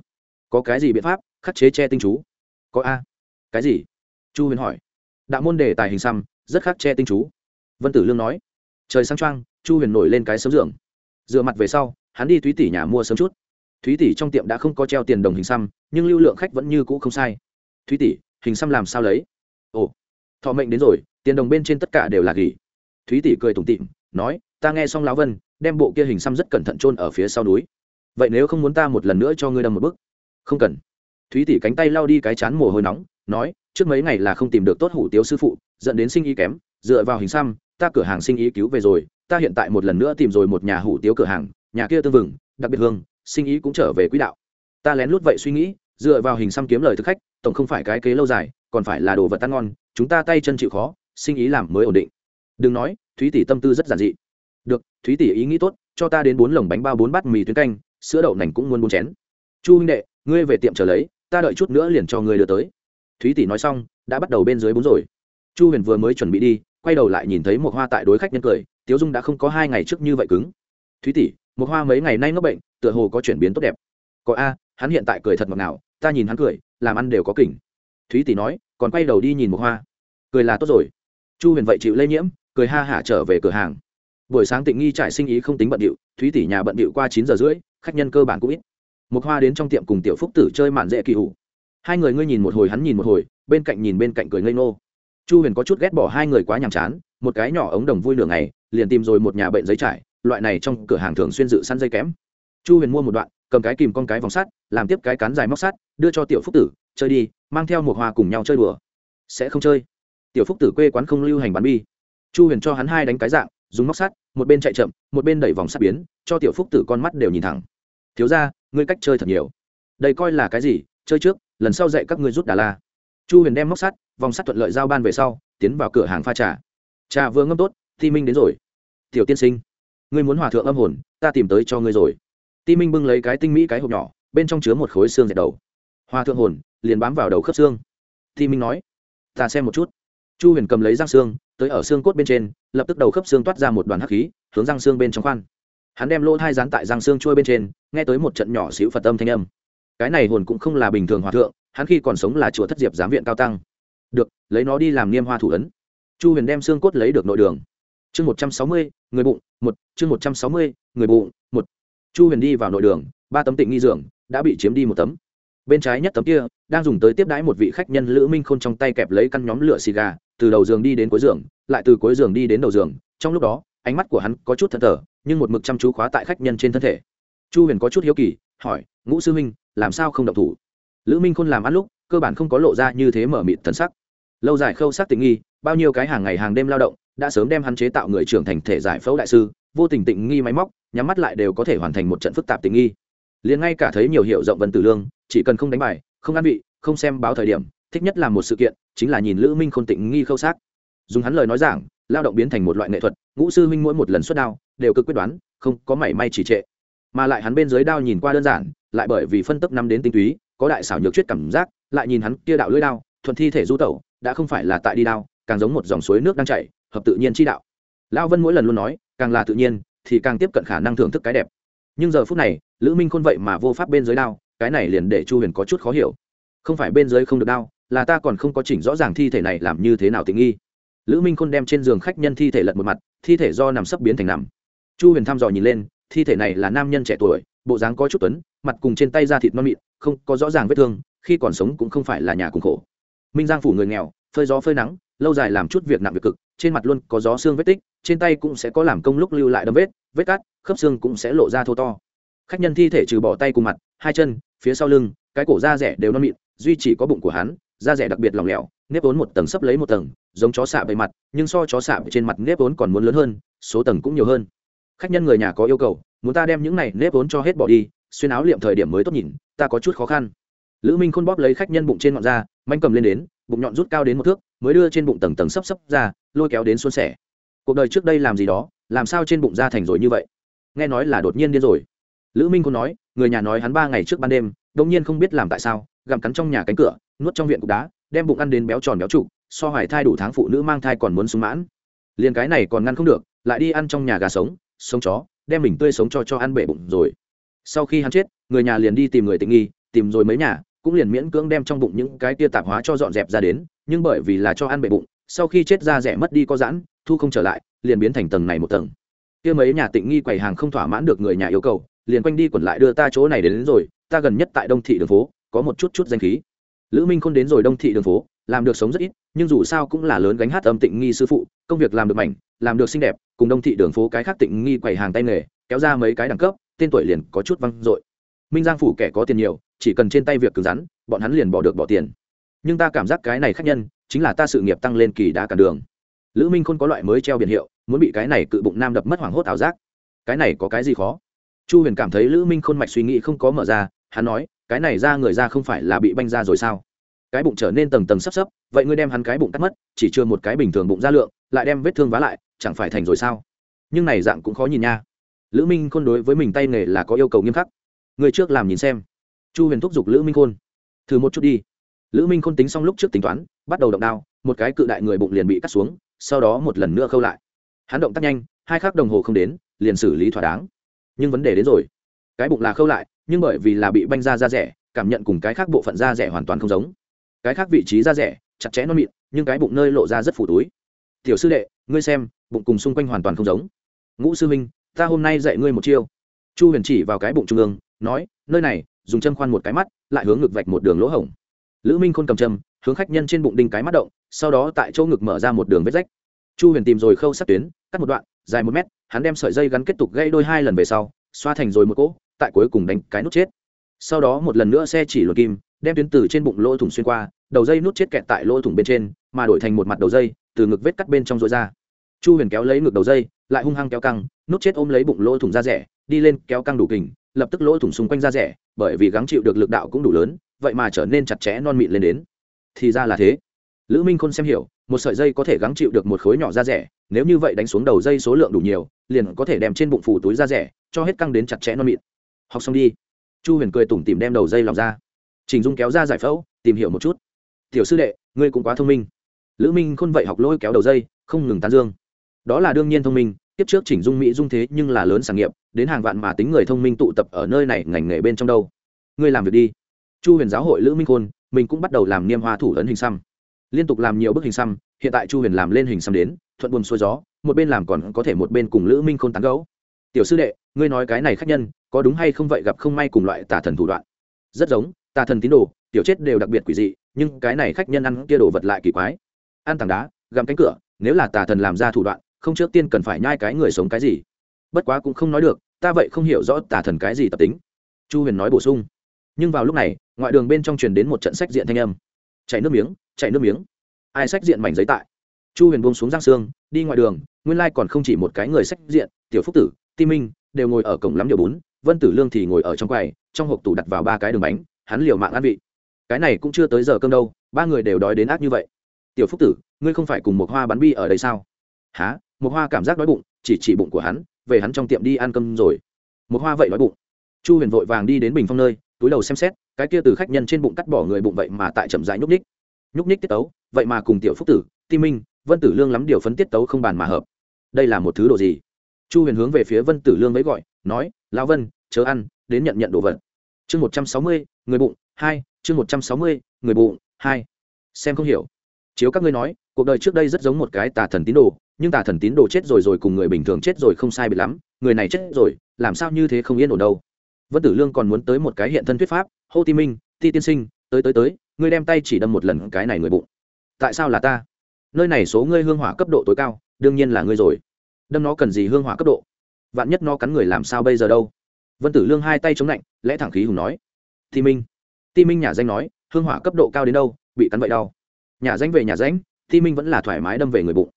Speaker 1: Có cái gì biện pháp khắc chế che tinh chú? Có a. Cái gì? Chu huyền hỏi. Đạo môn đề tài hình xăm, rất khắc che tinh chú. Vân tử lương nói. Trời sáng trăng chu huyền nổi lên cái sớm giường. Dựa mặt về sau, hắn đi thúy tỷ nhà mua sớm chút. Thúy tỷ trong tiệm đã không có treo tiền đồng hình xăm, nhưng lưu lượng khách vẫn như cũ không sai. Thúy tỷ, hình xăm làm sao lấy? Ồ, thọ mệnh đến rồi, tiền đồng bên trên tất cả đều là gỉ. Thúy tỷ cười tủm tịm nói, ta nghe xong lão vân, đem bộ kia hình xăm rất cẩn thận chôn ở phía sau núi. Vậy nếu không muốn ta một lần nữa cho ngươi đâm một bức không cần. Thúy tỷ cánh tay lao đi cái chán mồ hôi nóng, nói trước mấy ngày là không tìm được tốt hủ tiếu sư phụ, dẫn đến sinh ý kém, dựa vào hình xăm, ta cửa hàng sinh ý cứu về rồi, ta hiện tại một lần nữa tìm rồi một nhà hủ tiếu cửa hàng, nhà kia tương vừng, đặc biệt hương, sinh ý cũng trở về quỹ đạo. Ta lén lút vậy suy nghĩ, dựa vào hình xăm kiếm lời thực khách, tổng không phải cái kế lâu dài, còn phải là đồ vật tan ngon, chúng ta tay chân chịu khó, sinh ý làm mới ổn định. Đừng nói, thúy tỷ tâm tư rất giản dị. Được, thúy tỷ ý nghĩ tốt, cho ta đến bốn lồng bánh bao bốn bát mì tuyến canh, sữa đậu nành cũng muốn bốn chén. Chu huynh đệ, ngươi về tiệm chờ lấy, ta đợi chút nữa liền cho ngươi đưa tới thúy tỷ nói xong, đã bắt đầu bên dưới bốn rồi. Chu huyền vừa mới chuẩn bị đi, quay đầu lại nhìn thấy một hoa tại đối khách nhân cười, tiếu dung đã không có hai ngày trước như vậy cứng. Thúy tỷ một hoa mấy ngày nay ngốc bệnh, tựa hồ có chuyển biến tốt đẹp. Có a, hắn hiện tại cười thật ngọt nào ta nhìn hắn cười, làm ăn đều có kỉnh. Thúy tỷ nói, còn quay đầu đi nhìn một hoa. Cười là tốt rồi. Chu huyền vậy chịu lây nhiễm, cười ha hả trở về cửa hàng. Buổi sáng tịnh nghi trải sinh ý không tính bận điệu thúy tỷ nhà bận điệu qua chín giờ rưỡi, khách nhân cơ bản cũng ít. Một hoa đến trong tiệm cùng tiểu phúc tử chơi mạn dễ kỳ hủ hai người ngươi nhìn một hồi, hắn nhìn một hồi, bên cạnh nhìn bên cạnh cười ngây ngô. Chu huyền có chút ghét bỏ hai người quá nhàm chán, một cái nhỏ ống đồng vui lửa ngày, liền tìm rồi một nhà bệnh giấy trải, loại này trong cửa hàng thường xuyên dự săn dây kém. Chu huyền mua một đoạn, cầm cái kìm con cái vòng sắt, làm tiếp cái cán dài móc sắt, đưa cho tiểu phúc tử, chơi đi, mang theo một hoa cùng nhau chơi đùa. Sẽ không chơi. Tiểu phúc tử quê quán không lưu hành bán bi. Chu huyền cho hắn hai đánh cái dạng, dùng móc sắt, một bên chạy chậm, một bên đẩy vòng sắt biến, cho tiểu phúc tử con mắt đều nhìn thẳng. Thiếu ra ngươi cách chơi thật nhiều. Đây coi là cái gì? Chơi trước lần sau dạy các ngươi rút đà la. Chu huyền đem móc sắt, vòng sắt thuận lợi giao ban về sau, tiến vào cửa hàng pha trà. Trà vừa ngâm tốt Thi minh đến rồi. Tiểu tiên sinh, ngươi muốn hòa thượng âm hồn, ta tìm tới cho ngươi rồi. Ti minh bưng lấy cái tinh mỹ cái hộp nhỏ, bên trong chứa một khối xương dệt đầu. Hòa thượng hồn, liền bám vào đầu khớp xương. Ti minh nói. Ta xem một chút. Chu huyền cầm lấy răng xương, tới ở xương cốt bên trên, lập tức đầu khớp xương toát ra một đoàn hắc khí, hướng răng xương bên trong khoan. Hắn đem lỗ thai dán tại răng xương trôi bên trên, nghe tới một trận nhỏ xíu phật âm thanh âm cái này hồn cũng không là bình thường hòa thượng, hắn khi còn sống là chùa thất diệp giám viện cao tăng. Được, lấy nó đi làm niêm hoa thủ ấn. Chu huyền đem xương cốt lấy được nội đường. Chương một trăm sáu mươi, người bụng, một, chương một trăm sáu mươi, người bụng, một. Chu huyền đi vào nội đường, ba tấm tịnh nghi dưỡng đã bị chiếm đi một tấm. Bên trái nhất tấm kia, đang dùng tới tiếp đãi một vị khách nhân lữ minh khôn trong tay kẹp lấy căn nhóm lửa xì gà, từ đầu giường đi đến cuối giường, lại từ cuối giường đi đến đầu giường. Trong lúc đó, ánh mắt của hắn có chút thất thờ, nhưng một mực chăm chú khóa tại khách nhân trên thân thể. Chu huyền có chút hiếu kỳ, hỏi, ngũ sư minh làm sao không động thủ? Lữ minh khôn làm ăn lúc, cơ bản không có lộ ra như thế mở mịt thần sắc. Lâu dài khâu sắc tình nghi, bao nhiêu cái hàng ngày hàng đêm lao động, đã sớm đem hắn chế tạo người trưởng thành thể giải phẫu đại sư, vô tình tịnh nghi máy móc, nhắm mắt lại đều có thể hoàn thành một trận phức tạp tình nghi. Liền ngay cả thấy nhiều hiệu rộng vân tử lương, chỉ cần không đánh bài, không ăn vị, không xem báo thời điểm, thích nhất là một sự kiện, chính là nhìn lữ minh khôn tịnh nghi khâu sắc. dùng hắn lời nói giảng, lao động biến thành một loại nghệ thuật, ngũ sư minh mỗi một lần xuất đao, đều cực quyết đoán, không có mảy may chỉ trệ mà lại hắn bên dưới đao nhìn qua đơn giản, lại bởi vì phân tức năm đến tinh túy, có đại xảo nhược chuyết cảm giác, lại nhìn hắn kia đạo lưỡi đao, thuận thi thể du tẩu, đã không phải là tại đi đao, càng giống một dòng suối nước đang chảy, hợp tự nhiên chi đạo. Lão vân mỗi lần luôn nói, càng là tự nhiên, thì càng tiếp cận khả năng thưởng thức cái đẹp. Nhưng giờ phút này, lữ minh khôn vậy mà vô pháp bên dưới đao, cái này liền để chu huyền có chút khó hiểu. Không phải bên dưới không được đao, là ta còn không có chỉnh rõ ràng thi thể này làm như thế nào tình nghi. Lữ minh khôn đem trên giường khách nhân thi thể lật một mặt, thi thể do nằm sấp biến thành nằm. Chu huyền thăm dò nhìn lên thi thể này là nam nhân trẻ tuổi, bộ dáng có chút tuấn, mặt cùng trên tay da thịt non mịn, không có rõ ràng vết thương, khi còn sống cũng không phải là nhà cùng khổ. Minh giang phủ người nghèo, phơi gió phơi nắng, lâu dài làm chút việc nặng việc cực, trên mặt luôn có gió xương vết tích, trên tay cũng sẽ có làm công lúc lưu lại đâm vết vết cắt khớp xương cũng sẽ lộ ra thô to. Khách nhân thi thể trừ bỏ tay cùng mặt, hai chân, phía sau lưng, cái cổ da rẻ đều non mịn, duy chỉ có bụng của hắn, da rẻ đặc biệt lỏng lẻo, nếp ốn một tầng sấp lấy một tầng, giống chó xạ bề mặt, nhưng so chó xạ trên mặt nếp ốn còn muốn lớn hơn, số tầng cũng nhiều hơn khách nhân người nhà có yêu cầu, muốn ta đem những này nếp vốn cho hết bỏ đi, xuyên áo liệm thời điểm mới tốt nhìn, ta có chút khó khăn. Lữ minh khôn bóp lấy khách nhân bụng trên ngọn da, manh cầm lên đến, bụng nhọn rút cao đến một thước, mới đưa trên bụng tầng tầng sấp sấp ra, lôi kéo đến xuân sẻ. Cuộc đời trước đây làm gì đó, làm sao trên bụng da thành rồi như vậy? Nghe nói là đột nhiên điên rồi. Lữ minh khôn nói, người nhà nói hắn ba ngày trước ban đêm đông nhiên không biết làm tại sao, gặm cắn trong nhà cánh cửa, nuốt trong viện cục đá, đem bụng ăn đến béo tròn béo trụ, so hoài thai đủ tháng phụ nữ mang thai còn muốn sung mãn. Liền cái này còn ngăn không được, lại đi ăn trong nhà gà sống sống chó đem mình tươi sống cho cho ăn bể bụng rồi. Sau khi hắn chết người nhà liền đi tìm người tình nghi tìm rồi mấy nhà cũng liền miễn cưỡng đem trong bụng những cái tia tạp hóa cho dọn dẹp ra đến nhưng bởi vì là cho ăn bể bụng sau khi chết ra rẻ mất đi có giãn thu không trở lại liền biến thành tầng này một tầng. Kia mấy nhà tịnh nghi quầy hàng không thỏa mãn được người nhà yêu cầu liền quanh đi quẩn lại đưa ta chỗ này đến, đến rồi ta gần nhất tại đông thị đường phố có một chút chút danh khí. Lữ minh không đến rồi đông thị đường phố làm được sống rất ít nhưng dù sao cũng là lớn gánh hát âm tịnh nghi sư phụ công việc làm được mảnh làm được xinh đẹp cùng đông thị đường phố cái khác tịnh nghi quầy hàng tay nghề, kéo ra mấy cái đẳng cấp, tên tuổi liền có chút văng dội. Minh giang phủ kẻ có tiền nhiều, chỉ cần trên tay việc cứng rắn, bọn hắn liền bỏ được bỏ tiền. Nhưng ta cảm giác cái này khác nhân, chính là ta sự nghiệp tăng lên kỳ đá cả đường. Lữ minh khôn có loại mới treo biển hiệu, muốn bị cái này cự bụng nam đập mất hoảng hốt ảo giác. Cái này có cái gì khó? Chu huyền cảm thấy lữ minh khôn mạch suy nghĩ không có mở ra, hắn nói, cái này ra người ra không phải là bị banh ra rồi sao? Cái bụng trở nên tầng tầng sấp sấp, vậy ngươi đem hắn cái bụng cắt mất, chỉ chưa một cái bình thường bụng ra lượng, lại đem vết thương vá lại chẳng phải thành rồi sao? Nhưng này dạng cũng khó nhìn nha. Lữ minh khôn đối với mình tay nghề là có yêu cầu nghiêm khắc. Người trước làm nhìn xem. Chu huyền thúc giục lữ minh khôn. Thử một chút đi. Lữ minh khôn tính xong lúc trước tính toán, bắt đầu động đao, một cái cự đại người bụng liền bị cắt xuống, sau đó một lần nữa khâu lại. Hắn động tác nhanh, hai khắc đồng hồ không đến, liền xử lý thỏa đáng. Nhưng vấn đề đến rồi. Cái bụng là khâu lại, nhưng bởi vì là bị banh ra da rẻ, cảm nhận cùng cái khác bộ phận da rẻ hoàn toàn không giống. Cái khác vị trí da rẻ, chặt chẽ non mịn, nhưng cái bụng nơi lộ ra rất phủ túi. Tiểu sư đệ, ngươi xem bụng cùng xung quanh hoàn toàn không giống. Ngũ sư minh ta hôm nay dạy ngươi một chiêu. Chu huyền chỉ vào cái bụng trung ương, nói, nơi này, dùng châm khoan một cái mắt, lại hướng ngực vạch một đường lỗ hổng. Lữ minh khôn cầm châm, hướng khách nhân trên bụng đinh cái mắt động, sau đó tại chỗ ngực mở ra một đường vết rách. Chu huyền tìm rồi khâu sát tuyến, cắt một đoạn, dài một mét, hắn đem sợi dây gắn kết tục gây đôi hai lần về sau, xoa thành rồi một cỗ, tại cuối cùng đánh cái nút chết. Sau đó một lần nữa xe chỉ luật kim, đem tuyến từ trên bụng lỗ thủng xuyên qua, đầu dây nút chết kẹt tại lỗ thủng bên trên, mà đổi thành một mặt đầu dây, từ ngực vết cắt bên trong rối ra chu huyền kéo lấy ngược đầu dây, lại hung hăng kéo căng, nút chết ôm lấy bụng lỗ thủng da rẻ, đi lên kéo căng đủ kình, lập tức lỗ thủng xung quanh da rẻ, bởi vì gắng chịu được lực đạo cũng đủ lớn, vậy mà trở nên chặt chẽ non mịn lên đến. Thì ra là thế. Lữ minh khôn xem hiểu, một sợi dây có thể gắng chịu được một khối nhỏ da rẻ, nếu như vậy đánh xuống đầu dây số lượng đủ nhiều, liền có thể đem trên bụng phủ túi da rẻ, cho hết căng đến chặt chẽ non mịn. Học xong đi. Chu huyền cười tủm tìm đem đầu dây lọc ra. Trình dung kéo ra giải phẫu, tìm hiểu một chút. Tiểu sư đệ, ngươi cũng quá thông minh. Lữ minh khôn vậy học lôi kéo đầu dây, không ngừng tán dương đó là đương nhiên thông minh tiếp trước chỉnh dung mỹ dung thế nhưng là lớn sản nghiệp, đến hàng vạn mà tính người thông minh tụ tập ở nơi này, ngành nghề bên trong đâu? Ngươi làm việc đi. Chu huyền giáo hội lữ minh khôn, mình cũng bắt đầu làm niêm hoa thủ ấn hình xăm. Liên tục làm nhiều bức hình xăm, hiện tại chu huyền làm lên hình xăm đến, thuận buồm xuôi gió, một bên làm còn có thể một bên cùng lữ minh khôn tán gấu tiểu sư đệ, ngươi nói cái này khác nhân, có đúng hay không vậy gặp không may cùng loại tà thần thủ đoạn? Rất giống, tà thần tín đồ, tiểu chết đều đặc biệt quỷ dị, nhưng cái này khách nhân ăn kia đồ vật lại kỳ quái. Ăn tảng đá, gặm cánh cửa, nếu là tà thần làm ra thủ đoạn không trước tiên cần phải nhai cái người sống cái gì. Bất quá cũng không nói được, ta vậy không hiểu rõ tà thần cái gì tập tính. Chu huyền nói bổ sung. Nhưng vào lúc này, ngoại đường bên trong truyền đến một trận sách diện thanh âm. Chảy nước miếng, chảy nước miếng. Ai sách diện mảnh giấy tại? Chu huyền buông xuống giang xương, đi ngoài đường, nguyên lai còn không chỉ một cái người sách diện, tiểu phúc tử, ti minh, đều ngồi ở cổng lắm điều bún vân tử lương thì ngồi ở trong quầy, trong hộp tủ đặt vào ba cái đường bánh, hắn liều mạng ăn vị. Cái này cũng chưa tới giờ cơm đâu, ba người đều đói đến ác như vậy. Tiểu phúc tử, ngươi không phải cùng một hoa bắn bi ở đây sao? Há một hoa cảm giác đói bụng, chỉ chỉ bụng của hắn, về hắn trong tiệm đi ăn cơm rồi. Một hoa vậy đói bụng. Chu huyền vội vàng đi đến bình phong nơi, túi đầu xem xét, cái kia từ khách nhân trên bụng cắt bỏ người bụng vậy mà tại chậm rãi nhúc ních nhúc ních tiết tấu, vậy mà cùng tiểu phúc tử, ti minh, vân tử lương lắm điều phấn tiết tấu không bàn mà hợp. Đây là một thứ đồ gì? Chu huyền hướng về phía vân tử lương mới gọi, nói, lão vân, chớ ăn, đến nhận nhận đồ vật. Chương một trăm sáu mươi, người bụng, hai, chương một trăm sáu mươi, người bụng, hai. Xem không hiểu. Chiếu các ngươi nói, cuộc đời trước đây rất giống một cái tà thần tín đồ nhưng tà thần tín đồ chết rồi rồi cùng người bình thường chết rồi không sai bị lắm, người này chết rồi, làm sao như thế không yên ổn đâu. Vân tử lương còn muốn tới một cái hiện thân thuyết pháp, hô ti minh, ti tiên sinh, tới tới tới, ngươi đem tay chỉ đâm một lần cái này người bụng. Tại sao là ta? Nơi này số ngươi hương hỏa cấp độ tối cao, đương nhiên là ngươi rồi. Đâm nó cần gì hương hỏa cấp độ? Vạn nhất nó cắn người làm sao bây giờ đâu? Vân tử lương hai tay chống lạnh, lẽ thẳng khí hùng nói, ti minh. Ti minh nhà danh nói, hương hỏa cấp độ cao đến đâu, bị cắn vậy đau. Nhà danh về nhà danh, ti minh vẫn là thoải mái đâm về người bụng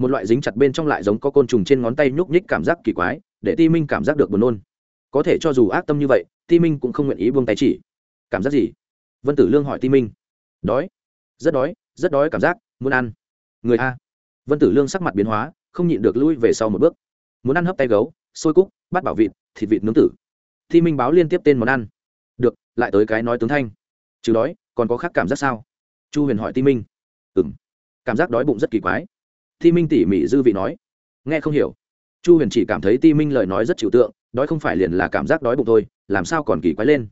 Speaker 1: một loại dính chặt bên trong lại giống có côn trùng trên ngón tay nhúc nhích cảm giác kỳ quái, để ti minh cảm giác được buồn nôn. Có thể cho dù ác tâm như vậy, ti minh cũng không nguyện ý buông tay chỉ. Cảm giác gì? Vân tử lương hỏi ti minh. Đói. Rất đói rất đói cảm giác, muốn ăn. Người a. Vân tử lương sắc mặt biến hóa, không nhịn được lui về sau một bước. Muốn ăn hấp tay gấu, xôi cúc, bát bảo vịt, thịt vịt nướng tử. Ti minh báo liên tiếp tên món ăn. Được, lại tới cái nói tướng thanh. Trừ đói, còn có khác cảm giác sao? Chu huyền hỏi ti minh. Ừ m cảm giác đói bụng rất kỳ quái ti minh tỉ mỉ dư vị nói. Nghe không hiểu. Chu huyền chỉ cảm thấy ti minh lời nói rất chịu tượng, đói không phải liền là cảm giác đói bụng thôi, làm sao còn kỳ quái lên.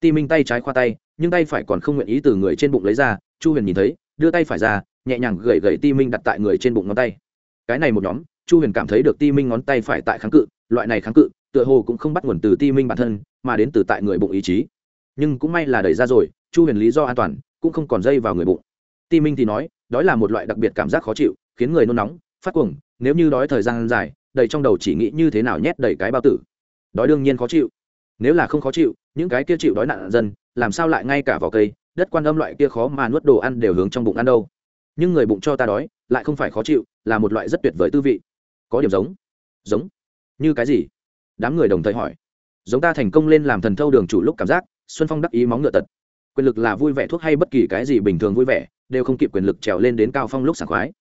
Speaker 1: Ti minh tay trái khoa tay, nhưng tay phải còn không nguyện ý từ người trên bụng lấy ra, chu huyền nhìn thấy, đưa tay phải ra, nhẹ nhàng gậy gậy ti minh đặt tại người trên bụng ngón tay. Cái này một nhóm, chu huyền cảm thấy được ti minh ngón tay phải tại kháng cự, loại này kháng cự, tựa hồ cũng không bắt nguồn từ ti minh bản thân, mà đến từ tại người bụng ý chí. Nhưng cũng may là đẩy ra rồi, chu huyền lý do an toàn, cũng không còn dây vào người bụng. Ti minh thì nói đó là một loại đặc biệt cảm giác khó chịu khiến người nôn nóng, phát cuồng, nếu như đói thời gian dài, đầy trong đầu chỉ nghĩ như thế nào nhét đầy cái bao tử. Đói đương nhiên khó chịu. Nếu là không khó chịu, những cái kia chịu đói nạn dân, làm sao lại ngay cả vào cây, đất quan âm loại kia khó mà nuốt đồ ăn đều hướng trong bụng ăn đâu. Nhưng người bụng cho ta đói, lại không phải khó chịu, là một loại rất tuyệt vời tư vị. Có điểm giống. Giống. Như cái gì? Đám người đồng thời hỏi. Giống ta thành công lên làm thần thâu đường chủ lúc cảm giác, xuân phong đắc ý móng ngựa tật. Quyền lực là vui vẻ thuốc hay bất kỳ cái gì bình thường vui vẻ, đều không kịp quyền lực trèo lên đến cao phong lúc sảng khoái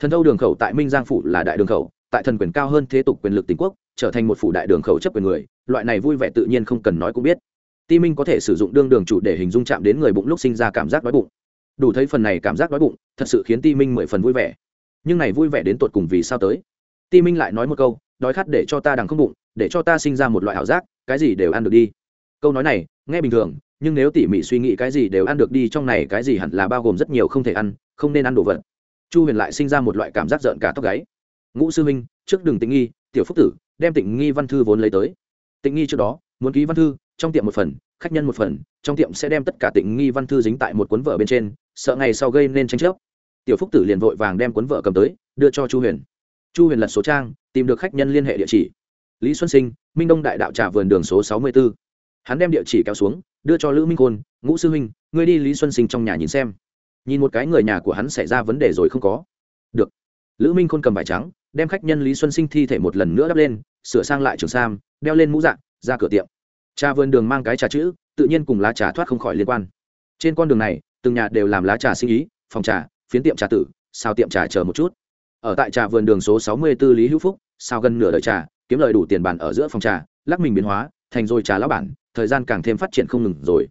Speaker 1: thần thâu đường khẩu tại minh giang phủ là đại đường khẩu, tại thần quyền cao hơn thế tục quyền lực tỉnh quốc, trở thành một phủ đại đường khẩu chấp quyền người, loại này vui vẻ tự nhiên không cần nói cũng biết. Ti minh có thể sử dụng đương đường chủ để hình dung chạm đến người bụng lúc sinh ra cảm giác đói bụng. Đủ thấy phần này cảm giác đói bụng, thật sự khiến ti minh mười phần vui vẻ. Nhưng này vui vẻ đến tột cùng vì sao tới? Ti minh lại nói một câu, đói khát để cho ta đằng không bụng, để cho ta sinh ra một loại ảo giác, cái gì đều ăn được đi. Câu nói này, nghe bình thường, nhưng nếu tỉ mỉ suy nghĩ cái gì đều ăn được đi, trong này cái gì hẳn là bao gồm rất nhiều không thể ăn, không nên ăn đồ vật chu huyền lại sinh ra một loại cảm giác rợn cả tóc gáy. Ngũ sư minh trước đừng tịnh nghi, tiểu phúc tử, đem tịnh nghi văn thư vốn lấy tới. Tịnh nghi trước đó, muốn ký văn thư, trong tiệm một phần, khách nhân một phần, trong tiệm sẽ đem tất cả tịnh nghi văn thư dính tại một cuốn vở bên trên, sợ ngày sau gây nên tranh chấp. Tiểu phúc tử liền vội vàng đem cuốn vở cầm tới, đưa cho chu huyền. Chu huyền lật số trang, tìm được khách nhân liên hệ địa chỉ. Lý xuân sinh, minh đông đại đạo trà vườn đường số sáu mươi b ố hắn đem địa chỉ kéo xuống, đưa cho lữ minh côn ngũ sư huynh, ngươi đi lý xuân sinh trong nhà nhìn xem nhìn một cái người nhà của hắn xảy ra vấn đề rồi không có. Được. Lữ minh khôn cầm vải trắng, đem khách nhân lý xuân sinh thi thể một lần nữa đắp lên, sửa sang lại trường sam, đeo lên mũ dạng ra cửa tiệm. Trà vườn đường mang cái trà chữ, tự nhiên cùng lá trà thoát không khỏi liên quan. Trên con đường này, từng nhà đều làm lá trà sinh ý, phòng trà, phiến tiệm trà tử sao tiệm trà chờ một chút. Ở tại trà vườn đường số sáu mươi 64 lý hữu phúc sao gần nửa đời trà, kiếm lời đủ tiền bàn ở giữa phòng trà, lắc mình biến hóa, thành rồi trà lão bản, thời gian càng thêm phát triển không ngừng rồi.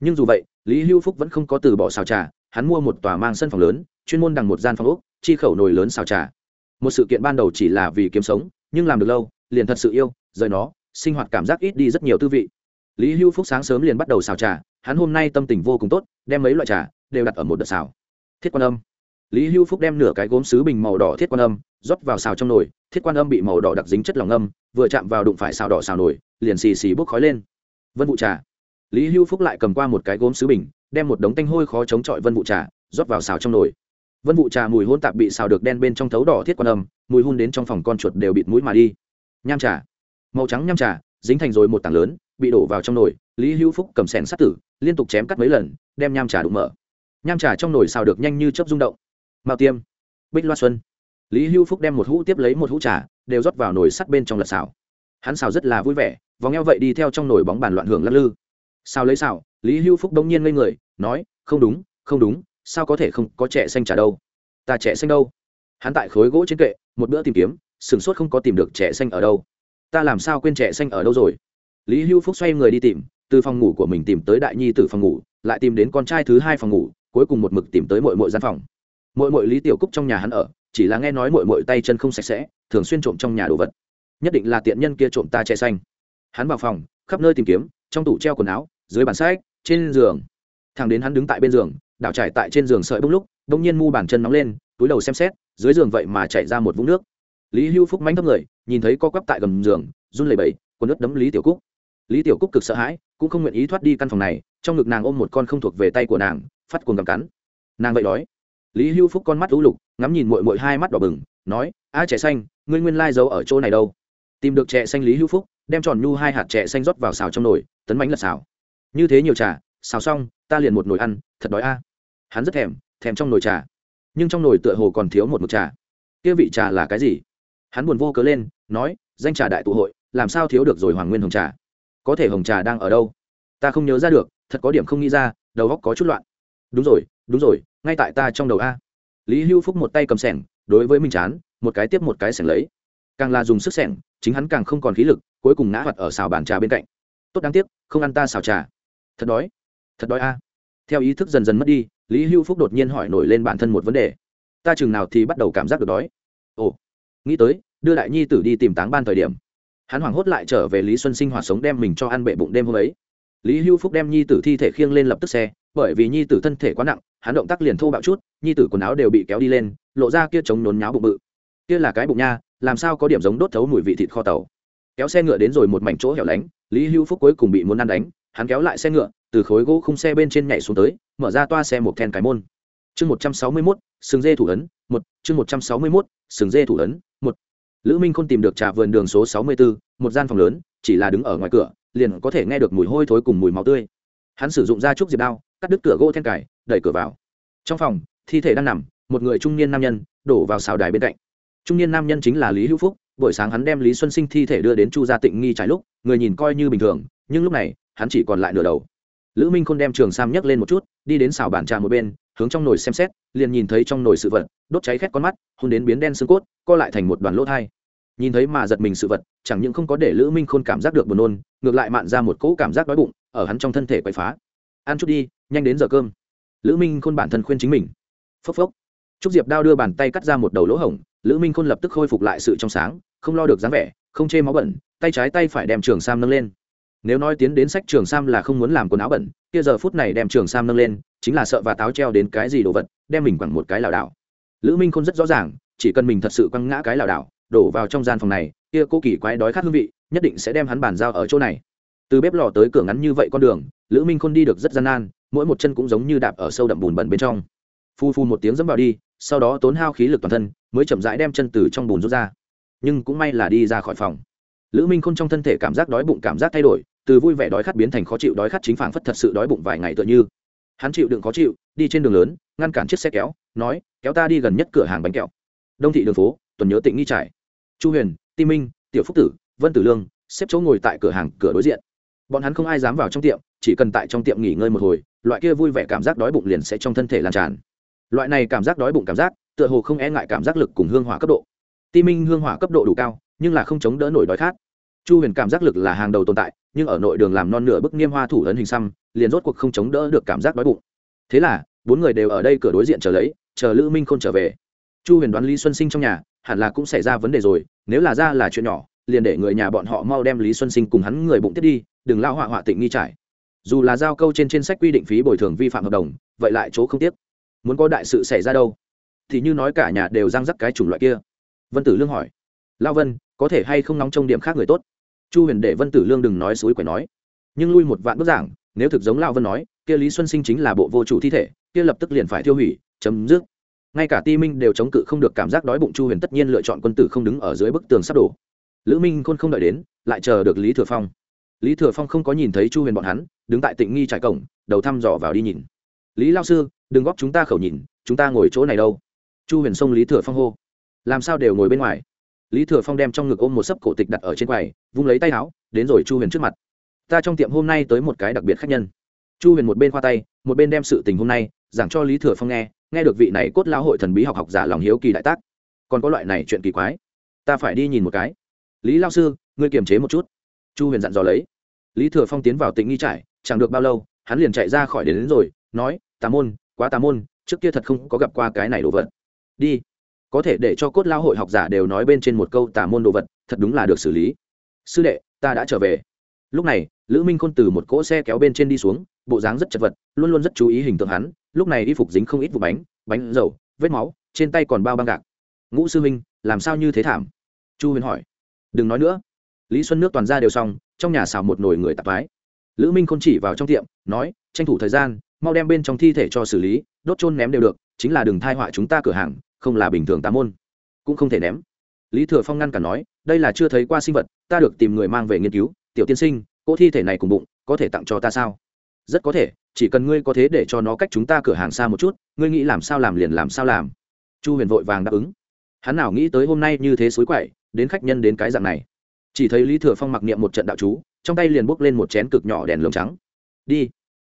Speaker 1: Nhưng dù vậy, lý hữu phúc vẫn không có từ bỏ xào trà hắn mua một tòa mang sân phòng lớn, chuyên môn đằng một gian phòng úc chi khẩu nồi lớn xào trà. Một sự kiện ban đầu chỉ là vì kiếm sống, nhưng làm được lâu, liền thật sự yêu, rời nó, sinh hoạt cảm giác ít đi rất nhiều tư vị. Lý Hưu phúc sáng sớm liền bắt đầu xào trà, hắn hôm nay tâm tình vô cùng tốt, đem mấy loại trà đều đặt ở một đợt xào. Thiết quan âm. Lý Hưu phúc đem nửa cái gốm sứ bình màu đỏ thiết quan âm, rót vào xào trong nồi, thiết quan âm bị màu đỏ đặc dính chất lòng âm, vừa chạm vào đụng phải xào đỏ xào nồi, liền xì xì bốc khói lên. Vân vụ trà lý Hưu phúc lại cầm qua một cái gốm sứ bình, đem một đống tanh hôi khó chống chọi vân vụ trà, rót vào xào trong nồi. Vân vụ trà mùi hôn tạp bị xào được đen bên trong thấu đỏ thiết quan âm, mùi hun đến trong phòng con chuột đều bịt mũi mà đi. Nham trà. Màu trắng nham trà, dính thành rồi một tảng lớn, bị đổ vào trong nồi, lý hữu phúc cầm sẻn sắt tử, liên tục chém cắt mấy lần, đem nham trà đụng mở. Nham trà trong nồi xào được nhanh như chớp rung động. Mao tiêm. Bích loa xuân. Lý hữu phúc đem một hũ tiếp lấy một hũ trà, đều rót vào nồi sắt bên trong lật xào. Hắn xào rất là vui vẻ, vòng eo vậy đi theo trong nồi bóng bàn loạn hưởng lắc lư sao lấy xào, lý hữu phúc đông nhiên ngây người, nói, không đúng không đúng, sao có thể không có trẻ xanh trả đâu? Ta trẻ xanh đâu? Hắn tại khối gỗ trên kệ, một bữa tìm kiếm sửng sốt không có tìm được trẻ xanh ở đâu. Ta làm sao quên trẻ xanh ở đâu rồi? Lý hữu phúc xoay người đi tìm, từ phòng ngủ của mình tìm tới đại nhi từ phòng ngủ, lại tìm đến con trai thứ hai phòng ngủ, cuối cùng một mực tìm tới mội mội gian phòng. Mội mội lý tiểu cúc trong nhà hắn ở, chỉ là nghe nói mội mội tay chân không sạch sẽ, thường xuyên trộm trong nhà đồ vật. Nhất định là tiện nhân kia trộm ta trẻ xanh. Hắn vào phòng, khắp nơi tìm kiếm, trong tủ treo quần áo dưới bàn sách, trên giường. Thằng đến hắn đứng tại bên giường, đảo trải tại trên giường sợi bông lúc đông nhiên mu bàn chân nóng lên, túi đầu xem xét, dưới giường vậy mà chạy ra một vũng nước. Lý hưu phúc mánh thấp người, nhìn thấy co quắp tại gầm giường, run lẩy bẩy, quần nước đấm lý tiểu cúc. Lý tiểu cúc cực sợ hãi, cũng không nguyện ý thoát đi căn phòng này, trong ngực nàng ôm một con không thuộc về tay của nàng, phát cuồng cầm cắn. Nàng vậy đói. Lý hưu phúc con mắt lũ lục, ngắm nhìn mội mội hai mắt đỏ bừng, nói, a trẻ xanh, ngươi nguyên lai giấu ở chỗ này đâu. Tìm được trẻ xanh lý hưu phúc, đem tròn nhu hai hạt trẻ xanh rót vào xào trong nồi, tấn bánh lật xào như thế nhiều trà, xào xong, ta liền một nồi ăn, thật đói a. Hắn rất thèm thèm trong nồi trà. Nhưng trong nồi tựa hồ còn thiếu một mực trà. Kia vị trà là cái gì? Hắn buồn vô cớ lên, nói, danh trà đại tụ hội, làm sao thiếu được rồi hoàng nguyên hồng trà? Có thể hồng trà đang ở đâu? Ta không nhớ ra được, thật có điểm không nghĩ ra, đầu góc có chút loạn. Đúng rồi đúng rồi, ngay tại ta trong đầu a. Lý hưu phúc một tay cầm sẻng, đối với minh chán, một cái tiếp một cái sẻng lấy. Càng là dùng sức sẻng, chính hắn càng không còn khí lực, cuối cùng ngã hoạt ở xào bàn trà bên cạnh. Tốt đáng tiếc, không ăn ta xào trà thật đói. Thật đói a. Theo ý thức dần dần mất đi, lý hưu phúc đột nhiên hỏi nổi lên bản thân một vấn đề. Ta chừng nào thì bắt đầu cảm giác được đói? Ồ. Nghĩ tới, đưa đại nhi tử đi tìm táng ban thời điểm, hắn hoảng hốt lại trở về lý xuân sinh hoạt sống đem mình cho ăn bệ bụng đêm hôm ấy. Lý hưu phúc đem nhi tử thi thể khiêng lên lập tức xe, bởi vì nhi tử thân thể quá nặng, hắn động tác liền thô bạo chút, nhi tử quần áo đều bị kéo đi lên, lộ ra kia trống nhốn nháo bụng bự. Kia là cái bụng nha, làm sao có điểm giống đốt thấu mùi vị thịt kho tàu. Kéo xe ngựa đến rồi một mảnh chỗ hẻo lánh, lý hưu phúc cuối cùng bị muốn ăn đánh hắn kéo lại xe ngựa, từ khối gỗ khung xe bên trên nhảy xuống tới, mở ra toa xe một then cái môn. Chương một trăm sáu mươi mốt, sừng dê thủ ấn, một, chương một trăm sáu mươi mốt, sừng dê thủ ấn, một. Lữ minh không tìm được trà vườn đường số sáu mươi bốn, một gian phòng lớn, chỉ là đứng ở ngoài cửa, liền có thể nghe được mùi hôi thối cùng mùi máu tươi. Hắn sử dụng da trúc diệp đao, cắt đứt cửa gỗ then cải đẩy cửa vào. Trong phòng, thi thể đang nằm, một người trung niên nam nhân, đổ vào xào đài bên cạnh. Trung niên nam nhân chính là lý hữu phúc, buổi sáng hắn đem lý xuân sinh thi thể đưa đến chu gia tịnh nghi trái lúc, người nhìn coi như bình thường, nhưng lúc này hắn chỉ còn lại nửa đầu. Lữ minh khôn đem trường sam nhấc lên một chút, đi đến xào bàn trà một bên, hướng trong nồi xem xét, liền nhìn thấy trong nồi sự vật, đốt cháy khét con mắt, hôn đến biến đen xương cốt, co lại thành một đoàn lỗ thai. Nhìn thấy mà giật mình sự vật, chẳng những không có để lữ minh khôn cảm giác được buồn nôn, ngược lại mạn ra một cỗ cảm giác đói bụng, ở hắn trong thân thể quậy phá. Ăn chút đi, nhanh đến giờ cơm. Lữ minh khôn bản thân khuyên chính mình. Phốc phốc. Trúc diệp đao đưa bàn tay cắt ra một đầu lỗ hổng, lữ minh khôn lập tức khôi phục lại sự trong sáng, không lo được dáng vẻ, không chê máu bẩn, tay trái tay phải đem trường sam nâng lên nếu nói tiến đến sách trường sam là không muốn làm quần áo bẩn, kia giờ phút này đem trường sam nâng lên, chính là sợ và táo treo đến cái gì đồ vật, đem mình quẳng một cái lảo đảo. Lữ minh khôn rất rõ ràng, chỉ cần mình thật sự quăng ngã cái lảo đảo, đổ vào trong gian phòng này, kia cô kỳ quái đói khát hương vị, nhất định sẽ đem hắn bàn giao ở chỗ này. Từ bếp lò tới cửa ngắn như vậy con đường, lữ minh khôn đi được rất gian nan, mỗi một chân cũng giống như đạp ở sâu đậm bùn bẩn bên trong. Phu phu một tiếng dẫm vào đi, sau đó tốn hao khí lực toàn thân, mới chậm rãi đem chân từ trong bùn rút ra. Nhưng cũng may là đi ra khỏi phòng. Lữ minh khôn trong thân thể cảm giác đói bụng, cảm giác thay đổi từ vui vẻ đói khát biến thành khó chịu đói khát chính phảng phất thật sự đói bụng vài ngày tựa như. Hắn chịu đựng khó chịu, đi trên đường lớn, ngăn cản chiếc xe kéo, nói, kéo ta đi gần nhất cửa hàng bánh kẹo. Đông thị đường phố, tuần nhớ tịnh nghi trải. Chu huyền, ti minh, tiểu phúc tử, vân tử lương, xếp chỗ ngồi tại cửa hàng, cửa đối diện. Bọn hắn không ai dám vào trong tiệm, chỉ cần tại trong tiệm nghỉ ngơi một hồi, loại kia vui vẻ cảm giác đói bụng liền sẽ trong thân thể lan tràn. Loại này cảm giác đói bụng cảm giác, tựa hồ không e ngại cảm giác lực cùng hương hỏa cấp độ. Ti minh hương hỏa cấp độ đủ cao, nhưng là không chống đỡ nổi đói khát chu huyền cảm giác lực là hàng đầu tồn tại, nhưng ở nội đường làm non nửa bức niêm hoa thủ ấn hình xăm, liền rốt cuộc không chống đỡ được cảm giác đói bụng. Thế là, bốn người đều ở đây cửa đối diện chờ lấy, chờ lữ minh k h ô n trở về. Chu huyền đoán lý xuân sinh trong nhà, hẳn là cũng xảy ra vấn đề rồi, nếu là ra là chuyện nhỏ, liền để người nhà bọn họ mau đem lý xuân sinh cùng hắn người bụng tiếp đi, đừng lao họa họa tịnh nghi trải. Dù là giao câu trên trên sách quy định phí bồi thường vi phạm hợp đồng, vậy lại chỗ không tiếp muốn có đại sự xảy ra đâu? Thì như nói cả nhà đều răng rắc cái chủng loại kia. Vân tử lương hỏi. Lao vân, có thể hay không nóng trong điểm khác người tốt? Chu huyền để vân tử lương đừng nói suối quẻ nói. Nhưng lui một vạn bức giảng, nếu thực giống lao vân nói, kia lý xuân sinh chính là bộ vô chủ thi thể, kia lập tức liền phải tiêu hủy, chấm dứt. Ngay cả ti minh đều chống cự không được cảm giác đói bụng chu huyền tất nhiên lựa chọn quân tử không đứng ở dưới bức tường sắp đổ. Lữ minh khôn không đợi đến, lại chờ được lý thừa phong. Lý thừa phong không có nhìn thấy chu huyền bọn hắn, đứng tại tịnh nghi trải cổng, đầu thăm dò vào đi nhìn. Lý lao sư, đừng góp chúng ta khẩu nhìn, chúng ta ngồi chỗ này đâu. Chu huyền xông lý thừa phong hô. Làm sao đều ngồi bên ngoài? Lý thừa phong đem trong ngực ôm một sấp cổ tịch đặt ở trên quầy vung lấy tay áo đến rồi chu huyền trước mặt. Ta trong tiệm hôm nay tới một cái đặc biệt khác nhân. Chu huyền một bên khoa tay một bên đem sự tình hôm nay giảng cho lý thừa phong nghe nghe được vị này cốt lão hội thần bí học học giả lòng hiếu kỳ đại tác. Còn có loại này chuyện kỳ quái. Ta phải đi nhìn một cái. Lý lao sư ngươi kiềm chế một chút. Chu huyền dặn dò lấy. Lý thừa phong tiến vào tịnh nghi trải chẳng được bao lâu hắn liền chạy ra khỏi đến, đến rồi nói tà môn quá tà môn trước kia thật không có gặp qua cái này đồ vật. Đi có thể để cho cốt lao hội học giả đều nói bên trên một câu tà môn đồ vật, thật đúng là được xử lý. Sư đệ, ta đã trở về. Lúc này, lữ minh khôn từ một cỗ xe kéo bên trên đi xuống, bộ dáng rất chật vật, luôn luôn rất chú ý hình tượng hắn, lúc này y phục dính không ít vụ bánh bánh dầu, vết máu, trên tay còn bao băng gạc. Ngũ sư minh làm sao như thế thảm? Chu huyền hỏi. Đừng nói nữa. Lý xuân nước toàn ra đều xong, trong nhà xào một nồi người tạp mái. Lữ minh khôn chỉ vào trong tiệm, nói, tranh thủ thời gian, mau đem bên trong thi thể cho xử lý, đốt trôn ném đều được, chính là đừng thai họa chúng ta cửa hàng không là bình thường tà môn. Cũng không thể ném. Lý thừa phong ngăn cả nói, đây là chưa thấy qua sinh vật, ta được tìm người mang về nghiên cứu, tiểu tiên sinh, cỗ thi thể này cùng bụng, có thể tặng cho ta sao? Rất có thể, chỉ cần ngươi có thế để cho nó cách chúng ta cửa hàng xa một chút, ngươi nghĩ làm sao làm liền làm sao làm. Chu huyền vội vàng đáp ứng. Hắn nào nghĩ tới hôm nay như thế xối quậy, đến khách nhân đến cái dạng này. Chỉ thấy lý thừa phong mặc niệm một trận đạo chú, trong tay liền bốc lên một chén cực nhỏ đèn lồng trắng. Đi.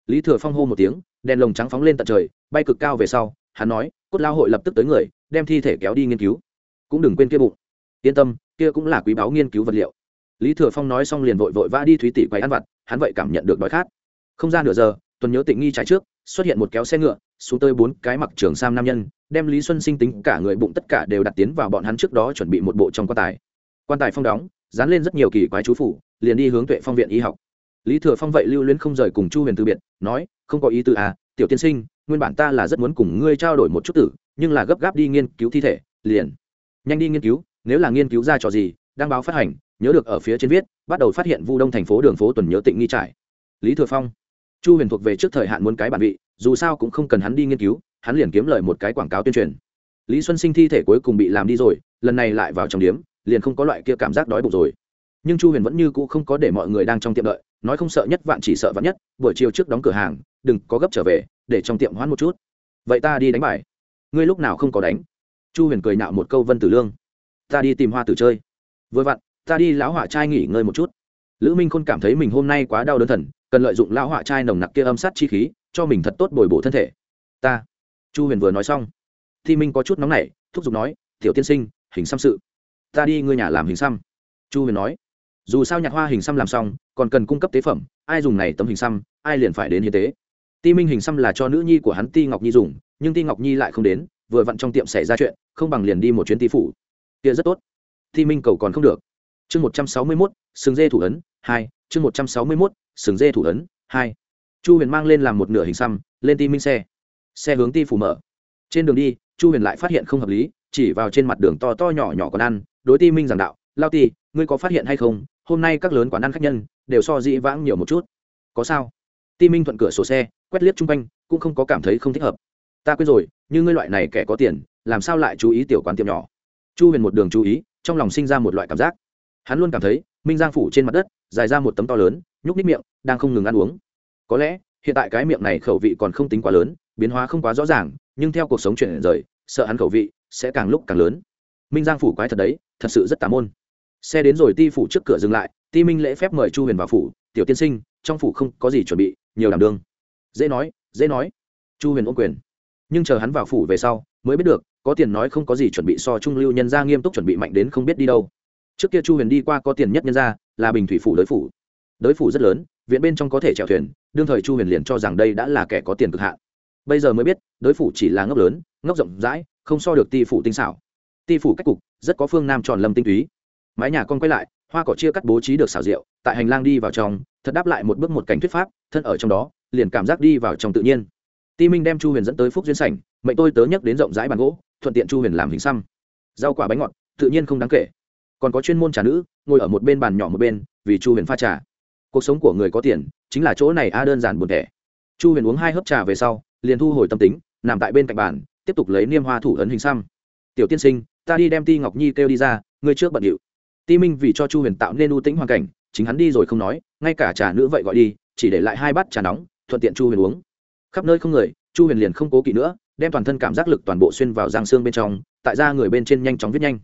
Speaker 1: Lý thừa phong hô một tiếng, đèn lồng trắng phóng lên tận trời, bay cực cao về sau, hắn nói, cốt lao hội lập tức tới người đem thi thể kéo đi nghiên cứu. Cũng đừng quên kia bụng. Yên tâm, kia cũng là quý báu nghiên cứu vật liệu. Lý thừa phong nói xong liền vội vội vã đi thúy tỷ quay ăn vặt, hắn vậy cảm nhận được đói khát. Không ra nửa giờ, tuần nhớ tịnh nghi trái trước, xuất hiện một kéo xe ngựa, xuống tới bốn cái mặc trường sam nam nhân, đem lý xuân sinh tính cả người bụng tất cả đều đặt tiến vào bọn hắn trước đó chuẩn bị một bộ trong quan tài. Quan tài phong đóng, dán lên rất nhiều kỳ quái chú phủ, liền đi hướng tuệ phong viện y học. Lý thừa phong vậy lưu luyến không rời cùng chu huyền từ biệt, nói, không có ý tư à tiểu tiên sinh, nguyên bản ta là rất muốn cùng ngươi trao đổi một chút tử nhưng là gấp gáp đi nghiên cứu thi thể, liền. Nhanh đi nghiên cứu, nếu là nghiên cứu ra trò gì, đăng báo phát hành, nhớ được ở phía trên viết, bắt đầu phát hiện vu đông thành phố đường phố tuần nhớ tịnh nghi trải lý thừa phong. Chu huyền thuộc về trước thời hạn muốn cái bản vị, dù sao cũng không cần hắn đi nghiên cứu, hắn liền kiếm lời một cái quảng cáo tuyên truyền. Lý xuân sinh thi thể cuối cùng bị làm đi rồi, lần này lại vào trong điếm, liền không có loại kia cảm giác đói bụng rồi. Nhưng chu huyền vẫn như cũ không có để mọi người đang trong tiệm đợi, nói không sợ nhất vạn chỉ sợ vạn nhất, buổi chiều trước đóng cửa hàng, đừng có gấp trở về, để trong tiệm hoãn một chút. Vậy ta đi đánh bài ngươi lúc nào không có đánh? Chu huyền cười nạo một câu vân tử lương. Ta đi tìm hoa tử chơi. Vừa vặn, ta đi lão hỏa trai nghỉ ngơi một chút. Lữ minh khôn cảm thấy mình hôm nay quá đau đớn thần, cần lợi dụng lão hỏa trai nồng nặc kia âm sát chi khí, cho mình thật tốt bồi bổ thân thể. Ta. Chu huyền vừa nói xong, thi minh có chút nóng nảy, thúc giục nói, tiểu tiên sinh, hình xăm sự. Ta đi ngươi nhà làm hình xăm. Chu huyền nói, dù sao nhạc hoa hình xăm làm xong, còn cần cung cấp tế phẩm, ai dùng này tấm hình xăm, ai liền phải đến hiến tế. Ti minh hình xăm là cho nữ nhi của hắn ti ngọc nhi dùng nhưng ti ngọc nhi lại không đến, vừa vặn trong tiệm xảy ra chuyện, không bằng liền đi một chuyến ti phủ. Kia rất tốt. Ti minh cầu còn không được. Chương một trăm sáu mươi mốt, sừng dê thủ ấn, hai, chương một trăm sáu mươi mốt, sừng dê thủ ấn, hai. Chu huyền mang lên làm một nửa hình xăm, lên ti minh xe. Xe hướng ti phủ mở. Trên đường đi, chu huyền lại phát hiện không hợp lý, chỉ vào trên mặt đường to to nhỏ nhỏ còn ăn, đối ti minh giảng đạo, lao ti, ngươi có phát hiện hay không? Hôm nay các lớn quán ăn khách nhân đều so dĩ vãng nhiều một chút. Có sao? Ti minh thuận cửa sổ xe, quét liếc chung quanh, cũng không có cảm thấy không thích hợp ta quên rồi, như ngươi loại này kẻ có tiền, làm sao lại chú ý tiểu quán tiệm nhỏ? Chu huyền một đường chú ý, trong lòng sinh ra một loại cảm giác. Hắn luôn cảm thấy, minh giang phủ trên mặt đất, dài ra một tấm to lớn, nhúc nít miệng, đang không ngừng ăn uống. Có lẽ, hiện tại cái miệng này khẩu vị còn không tính quá lớn, biến hóa không quá rõ ràng, nhưng theo cuộc sống chuyển rời, sợ hắn khẩu vị sẽ càng lúc càng lớn. Minh giang phủ quái thật đấy, thật sự rất tà môn. Xe đến rồi ti phủ trước cửa dừng lại, ti minh lễ phép mời chu huyền vào phủ, tiểu tiên sinh, trong phủ không có gì chuẩn bị, nhiều đảm đương. Dễ nói dễ nói. Chu huyền ôm quyền nhưng chờ hắn vào phủ về sau, mới biết được, có tiền nói không có gì chuẩn bị so trung lưu nhân gia nghiêm túc chuẩn bị mạnh đến không biết đi đâu. Trước kia chu huyền đi qua có tiền nhất nhân gia, là bình thủy phủ đới phủ. Đới phủ rất lớn, viện bên trong có thể chèo thuyền, đương thời chu huyền liền cho rằng đây đã là kẻ có tiền cực hạn. Bây giờ mới biết đới phủ chỉ là ngốc lớn, ngốc rộng rãi, không so được ti phủ tinh xảo. Ti phủ cách cục, rất có phương nam tròn lâm tinh túy. Mái nhà con quay lại, hoa cỏ chia cắt bố trí được xảo diệu, tại hành lang đi vào trong, thật đáp lại một bước một cảnh thuyết pháp, thân ở trong đó, liền cảm giác đi vào trong tự nhiên ti minh đem chu huyền dẫn tới phúc duyên sảnh, mệnh tôi tớ nhắc đến rộng rãi bàn gỗ, thuận tiện chu huyền làm hình xăm. Rau quả bánh ngọt, tự nhiên không đáng kể. Còn có chuyên môn trà nữ, ngồi ở một bên bàn nhỏ một bên, vì chu huyền pha trà. Cuộc sống của người có tiền, chính là chỗ này a đơn giản buồn thẻ. Chu huyền uống hai hớp trà về sau, liền thu hồi tâm tính, nằm tại bên cạnh bàn, tiếp tục lấy niêm hoa thủ ấn hình xăm. Tiểu tiên sinh, ta đi đem ti ngọc nhi kêu đi ra, ngươi trước bận điệu. Ti minh vì cho chu huyền tạo nên ưu tĩnh hoàn cảnh, chính hắn đi rồi không nói, ngay cả trà nữ vậy gọi đi, chỉ để lại hai bát trà nóng, thuận tiện chu huyền uống khắp nơi không người, chu huyền liền không cố kỵ nữa, đem toàn thân cảm giác lực toàn bộ xuyên vào giang xương bên trong, tại ra người bên trên nhanh chóng viết nhanh.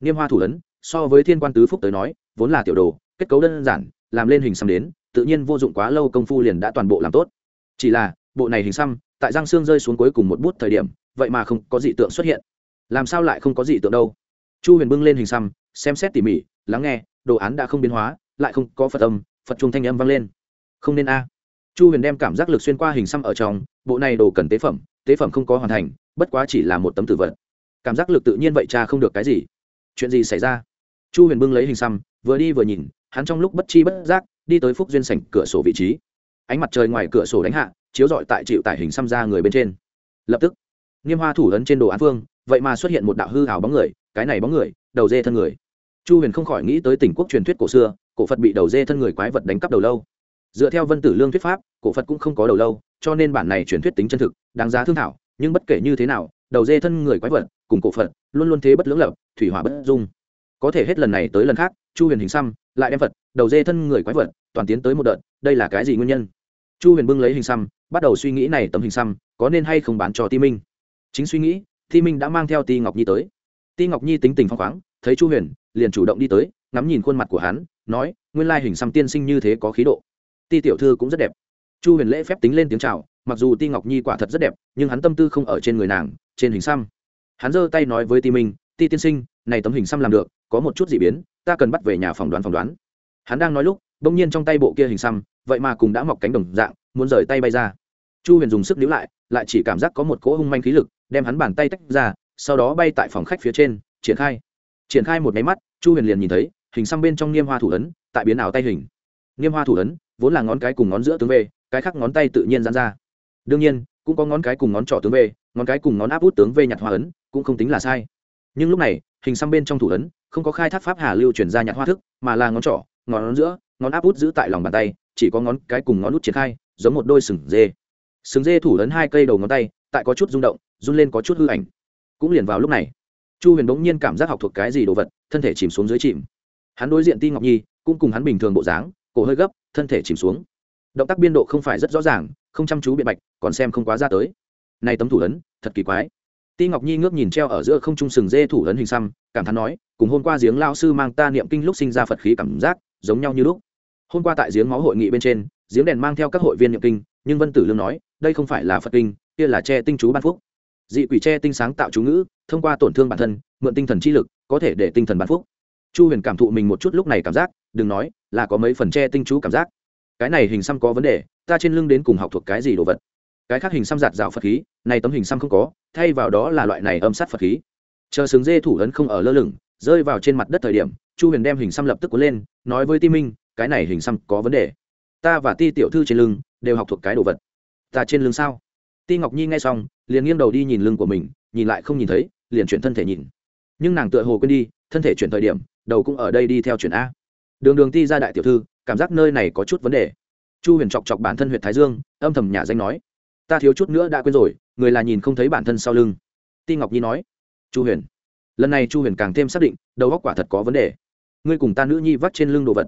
Speaker 1: Niêm hoa thủ ấn, so với thiên quan tứ phúc tới nói, vốn là tiểu đồ, kết cấu đơn giản, làm lên hình xăm đến, tự nhiên vô dụng quá lâu công phu liền đã toàn bộ làm tốt. Chỉ là, bộ này hình xăm, tại giang xương rơi xuống cuối cùng một bút thời điểm, vậy mà không có dị tượng xuất hiện. Làm sao lại không có dị tượng đâu? Chu huyền bưng lên hình xăm, xem xét tỉ mỉ, lắng nghe, đồ án đã không biến hóa, lại không có phật âm, phật trung thanh âm vang lên. Không nên a chu huyền đem cảm giác lực xuyên qua hình xăm ở trong, bộ này đồ cần tế phẩm tế phẩm không có hoàn thành, bất quá chỉ là một tấm tử vật. Cảm giác lực tự nhiên vậy cha không được cái gì. Chuyện gì xảy ra? Chu huyền bưng lấy hình xăm, vừa đi vừa nhìn, hắn trong lúc bất chi bất giác, đi tới phúc duyên sảnh cửa sổ vị trí. Ánh mặt trời ngoài cửa sổ đánh hạ, chiếu rọi tại chịu tải hình xăm ra người bên trên. Lập tức, nghiêm hoa thủ ấn trên đồ án phương vậy mà xuất hiện một đạo hư hào bóng người, cái này bóng người, đầu dê thân người. Chu huyền không khỏi nghĩ tới tỉnh quốc truyền thuyết cổ xưa, cổ phật bị đầu dê thân người quái vật đánh cắp đầu lâu. Dựa theo vân tử lương thuyết pháp cổ phật cũng không có đầu lâu, cho nên bản này truyền thuyết tính chân thực, đáng giá thương thảo, nhưng bất kể như thế nào, đầu dê thân người quái vật cùng cổ phật luôn luôn thế bất lưỡng lập, thủy hỏa bất dung. Có thể hết lần này tới lần khác, chu huyền hình xăm, lại đem vật đầu dê thân người quái vật, toàn tiến tới một đợt, đây là cái gì nguyên nhân? Chu huyền bưng lấy hình xăm, bắt đầu suy nghĩ này tấm hình xăm, có nên hay không bán cho ti minh? Chính suy nghĩ, ti minh đã mang theo ti ngọc nhi tới. Ti ngọc nhi tính tình phong khoáng, thấy chu huyền, liền chủ động đi tới, ngắm nhìn khuôn mặt của hắn, nói, nguyên lai hình xăm tiên sinh như thế có khí độ. Ti tiểu thư cũng rất đẹp chu huyền lễ phép tính lên tiếng c h à o mặc dù ti ngọc nhi quả thật rất đẹp, nhưng hắn tâm tư không ở trên người nàng, trên hình xăm. Hắn giơ tay nói với ti minh, ti tiên sinh, này tấm hình xăm làm được, có một chút d ị biến, ta cần bắt về nhà phỏng đoán phỏng đoán. Hắn đang nói lúc, bỗng nhiên trong tay bộ kia hình xăm, vậy mà cùng đã mọc cánh đồng dạng, muốn rời tay bay ra. Chu huyền dùng sức níu lại lại chỉ cảm giác có một cỗ hung manh khí lực, đem hắn bàn tay tách ra, sau đó bay tại phòng khách phía trên, triển khai. Triển khai một máy mắt, chu huyền liền nhìn thấy, hình xăm bên trong niêm hoa thủ ấn, tại biến ảo tay hình. Niêm hoa thủ ấn, vốn là ngón cái cùng ngón giữa tướng về cái khác ngón tay tự nhiên dán ra. Đương nhiên, cũng có ngón cái cùng ngón trỏ tướng về ngón cái cùng ngón áp út tướng về nhặt hoa ấn, cũng không tính là sai. Nhưng lúc này, hình xăm bên trong thủ ấn, không có khai thác pháp hà lưu chuyển ra nhặt hoa thức, mà là ngón trỏ, ngón giữa, ngón áp út giữ tại lòng bàn tay, chỉ có ngón cái cùng ngón út triển khai, giống một đôi sừng dê. Sừng dê thủ ấn hai cây đầu ngón tay, tại có chút rung động, run lên có chút hư ảnh. Cũng liền vào lúc này, chu huyền bỗng nhiên cảm giác học thuộc cái gì đồ vật, thân thể chìm xuống dưới chìm. Hắn đối diện ti ngọc nhi, cũng cùng hắn bình thường bộ dáng, cổ hơi gấp, thân thể chìm xuống động tác biên độ không phải rất rõ ràng, không chăm chú biện bạch, còn xem không quá ra tới. Nay tấm thủ ấn, thật kỳ quái. Ti ngọc nhi ngước nhìn treo ở giữa không trung sừng dê thủ ấn hình xăm, cảm thán nói, cùng hôm qua giếng lao sư mang ta niệm kinh lúc sinh ra phật khí cảm giác, giống nhau như lúc. Hôm qua tại giếng máu hội nghị bên trên, giếng đèn mang theo các hội viên niệm kinh, nhưng vân tử lương nói, đây không phải là phật kinh, kia là che tinh chú ban phúc. Dị quỷ che tinh sáng tạo chú ngữ, thông qua tổn thương bản thân, mượn tinh thần chi lực, có thể để tinh thần ban phúc. Chu huyền cảm thụ mình một chút lúc này cảm giác, đừng nói, là có mấy phần che tinh chú cảm giác cái này hình xăm có vấn đề, ta trên lưng đến cùng học thuộc cái gì đồ vật? Cái khác hình xăm giạt rào phật khí, này tấm hình xăm không có, thay vào đó là loại này âm sát phật khí. Chờ sừng dê thủ ấn không ở lơ lửng, rơi vào trên mặt đất thời điểm, chu huyền đem hình xăm lập tức cuốn lên, nói với ti minh, cái này hình xăm có vấn đề. Ta và ti tiểu thư trên lưng đều học thuộc cái đồ vật. Ta trên lưng sao? Ti ngọc nhi nghe xong, liền nghiêng đầu đi nhìn lưng của mình, nhìn lại không nhìn thấy, liền chuyển thân thể nhìn. Nhưng nàng tựa hồ quên đi, thân thể chuyển thời điểm, đầu cũng ở đây đi theo chuyển a đường đường ti ra đại tiểu thư, cảm giác nơi này có chút vấn đề. Chu huyền chọc chọc bản thân huyện thái dương, âm thầm nhà danh nói, ta thiếu chút nữa đã quên rồi, người là nhìn không thấy bản thân sau lưng. Ti ngọc nhi nói, chu huyền, lần này chu huyền càng thêm xác định, đầu góc quả thật có vấn đề. Ngươi cùng ta nữ nhi vắt trên lưng đồ vật.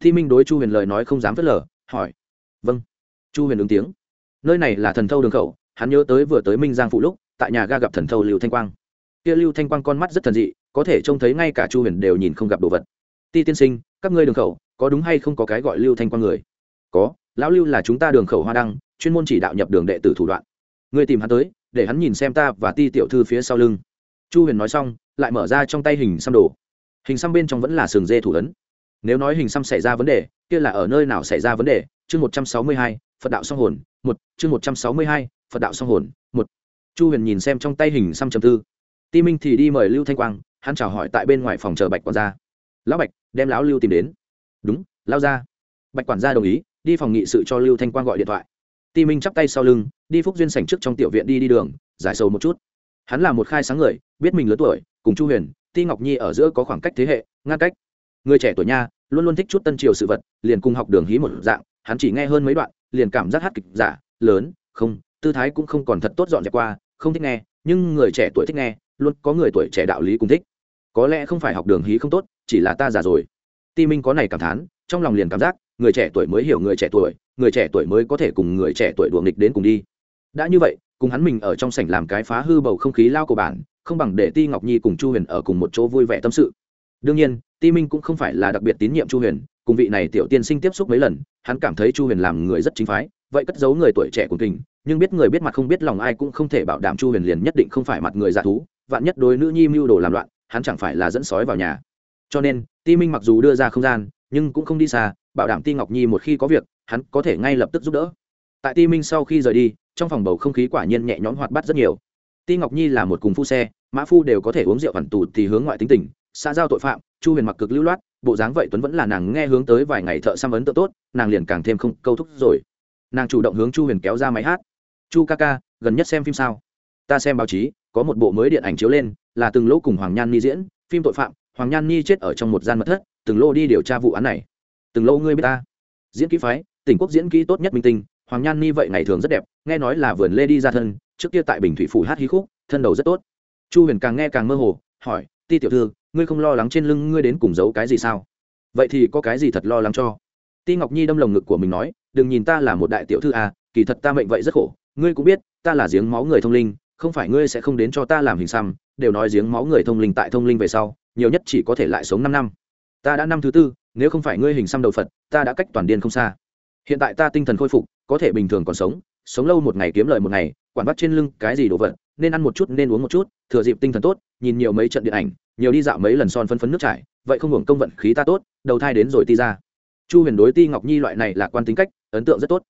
Speaker 1: Thi minh đối chu huyền lời nói không dám phớt lờ, hỏi vâng. Chu huyền ứng tiếng, nơi này là thần thâu đường khẩu, hắn nhớ tới vừa tới minh giang phụ lúc, tại nhà ga gặp thần thâu lưu thanh quang. Kia lưu thanh quang con mắt rất thần dị, có thể trông thấy ngay cả chu huyền đều nhìn không gặp đồ vật. Ti tiên sinh các ngươi đường khẩu, có đúng hay không có cái gọi lưu thanh quang người? Có, lão lưu là chúng ta đường khẩu hoa đăng, chuyên môn chỉ đạo nhập đường đệ tử thủ đoạn. Ngươi tìm hắn tới, để hắn nhìn xem ta và ti tiểu thư phía sau lưng. Chu huyền nói xong, lại mở ra trong tay hình xăm đồ. Hình xăm bên trong vẫn là sừng dê thủ ấn. Nếu nói hình xăm xảy ra vấn đề, kia là ở nơi nào xảy ra vấn đề? Chương một trăm sáu mươi hai, phật đạo song hồn, một, chương một trăm sáu mươi hai, phật đạo song hồn, một. Chu huyền nhìn xem trong tay hình xăm trầm tư. Ti minh thì đi mời lưu thanh quang, hắn chào hỏi tại bên ngoài phòng chờ bạch quản gia lão bạch, đem lão lưu tìm đến. Đúng lao ra bạch quản gia đồng ý, đi phòng nghị sự cho lưu thanh quang gọi điện thoại. Ti minh chắp tay sau lưng, đi phúc duyên sảnh trước trong tiểu viện đi đi đường, giải sầu một chút. Hắn là một khai sáng người, biết mình lớn tuổi, cùng chu huyền, ti ngọc nhi ở giữa có khoảng cách thế hệ ngăn cách. Người trẻ tuổi nha, luôn luôn thích chút tân triều sự vật, liền cùng học đường hí một dạng, hắn chỉ nghe hơn mấy đoạn, liền cảm giác hát kịch giả, lớn, không, tư thái cũng không còn thật tốt dọn dẹp qua, không thích nghe, nhưng người trẻ tuổi thích nghe, luôn có người tuổi trẻ đạo lý cũng thích có lẽ không phải học đường hí không tốt, chỉ là ta già rồi. Ti minh có này cảm thán, trong lòng liền cảm giác, người trẻ tuổi mới hiểu người trẻ tuổi, người trẻ tuổi mới có thể cùng người trẻ tuổi đùa nghịch đến cùng đi. Đã như vậy, cùng hắn mình ở trong sảnh làm cái phá hư bầu không khí lao của bản không bằng để ti ngọc nhi cùng chu huyền ở cùng một chỗ vui vẻ tâm sự. Đương nhiên, ti minh cũng không phải là đặc biệt tín nhiệm chu huyền, cùng vị này tiểu tiên sinh tiếp xúc mấy lần, hắn cảm thấy chu huyền làm người rất chính phái, vậy cất giấu người tuổi trẻ cùng tình nhưng biết người biết mặt không biết lòng ai cũng không thể bảo đảm chu huyền liền nhất định không phải mặt người giả thú, vạn nhất đối nữ nhi mưu đồ làm loạn hắn chẳng phải là dẫn sói vào nhà. Cho nên, ti minh mặc dù đưa ra không gian, nhưng cũng không đi xa, bảo đảm ti ngọc nhi một khi có việc, hắn có thể ngay lập tức giúp đỡ. Tại ti minh sau khi rời đi, trong phòng bầu không khí quả nhiên nhẹ nhõm hoạt bát rất nhiều. Ti ngọc nhi là một cùng phu xe, mã phu đều có thể uống rượu hoàn tù thì hướng ngoại tính tình, xã giao tội phạm, chu huyền mặc cực lưu loát, bộ dáng vậy tuấn vẫn là nàng nghe hướng tới vài ngày thợ xăm ấn tượng tốt, nàng liền càng thêm không câu thúc rồi. Nàng chủ động hướng chu huyền kéo ra máy hát. Chu ca ca, gần nhất xem phim sao? Ta xem báo chí, có một bộ mới điện ảnh chiếu lên là từng lỗ cùng hoàng nhan ni diễn, phim tội phạm, hoàng nhan ni chết ở trong một gian mật thất, từng lô đi điều tra vụ án này. Từng lô ngươi biết ta. Diễn kỹ phái, tỉnh quốc diễn kỹ tốt nhất minh tinh, hoàng nhan ni vậy ngày thường rất đẹp, nghe nói là vườn lê đi ra thân, trước kia tại bình thủy phủ hát hí khúc, thân đầu rất tốt. Chu huyền càng nghe càng mơ hồ, hỏi, ti tiểu thư, ngươi không lo lắng trên lưng ngươi đến cùng giấu cái gì sao? Vậy thì có cái gì thật lo lắng cho? Ti ngọc nhi đâm lồng ngực của mình nói, đừng nhìn ta là một đại tiểu thư à kỳ thật ta mệnh vậy rất khổ, ngươi cũng biết, ta là giếng máu người thông linh không phải ngươi sẽ không đến cho ta làm hình xăm, đều nói giếng máu người thông linh tại thông linh về sau, nhiều nhất chỉ có thể lại sống năm năm. Ta đã năm thứ tư, nếu không phải ngươi hình xăm đầu phật, ta đã cách toàn điên không xa. Hiện tại ta tinh thần khôi phục, có thể bình thường còn sống sống lâu một ngày kiếm lời một ngày, quản bắt trên lưng cái gì đồ vật, nên ăn một chút, nên uống một chút, thừa dịp tinh thần tốt, nhìn nhiều mấy trận điện ảnh, nhiều đi dạo mấy lần son phân phấn nước trải, vậy không hưởng công vận khí ta tốt, đầu thai đến rồi ti ra. Chu huyền đối ti ngọc nhi loại này là quan tính cách, ấn tượng rất tốt.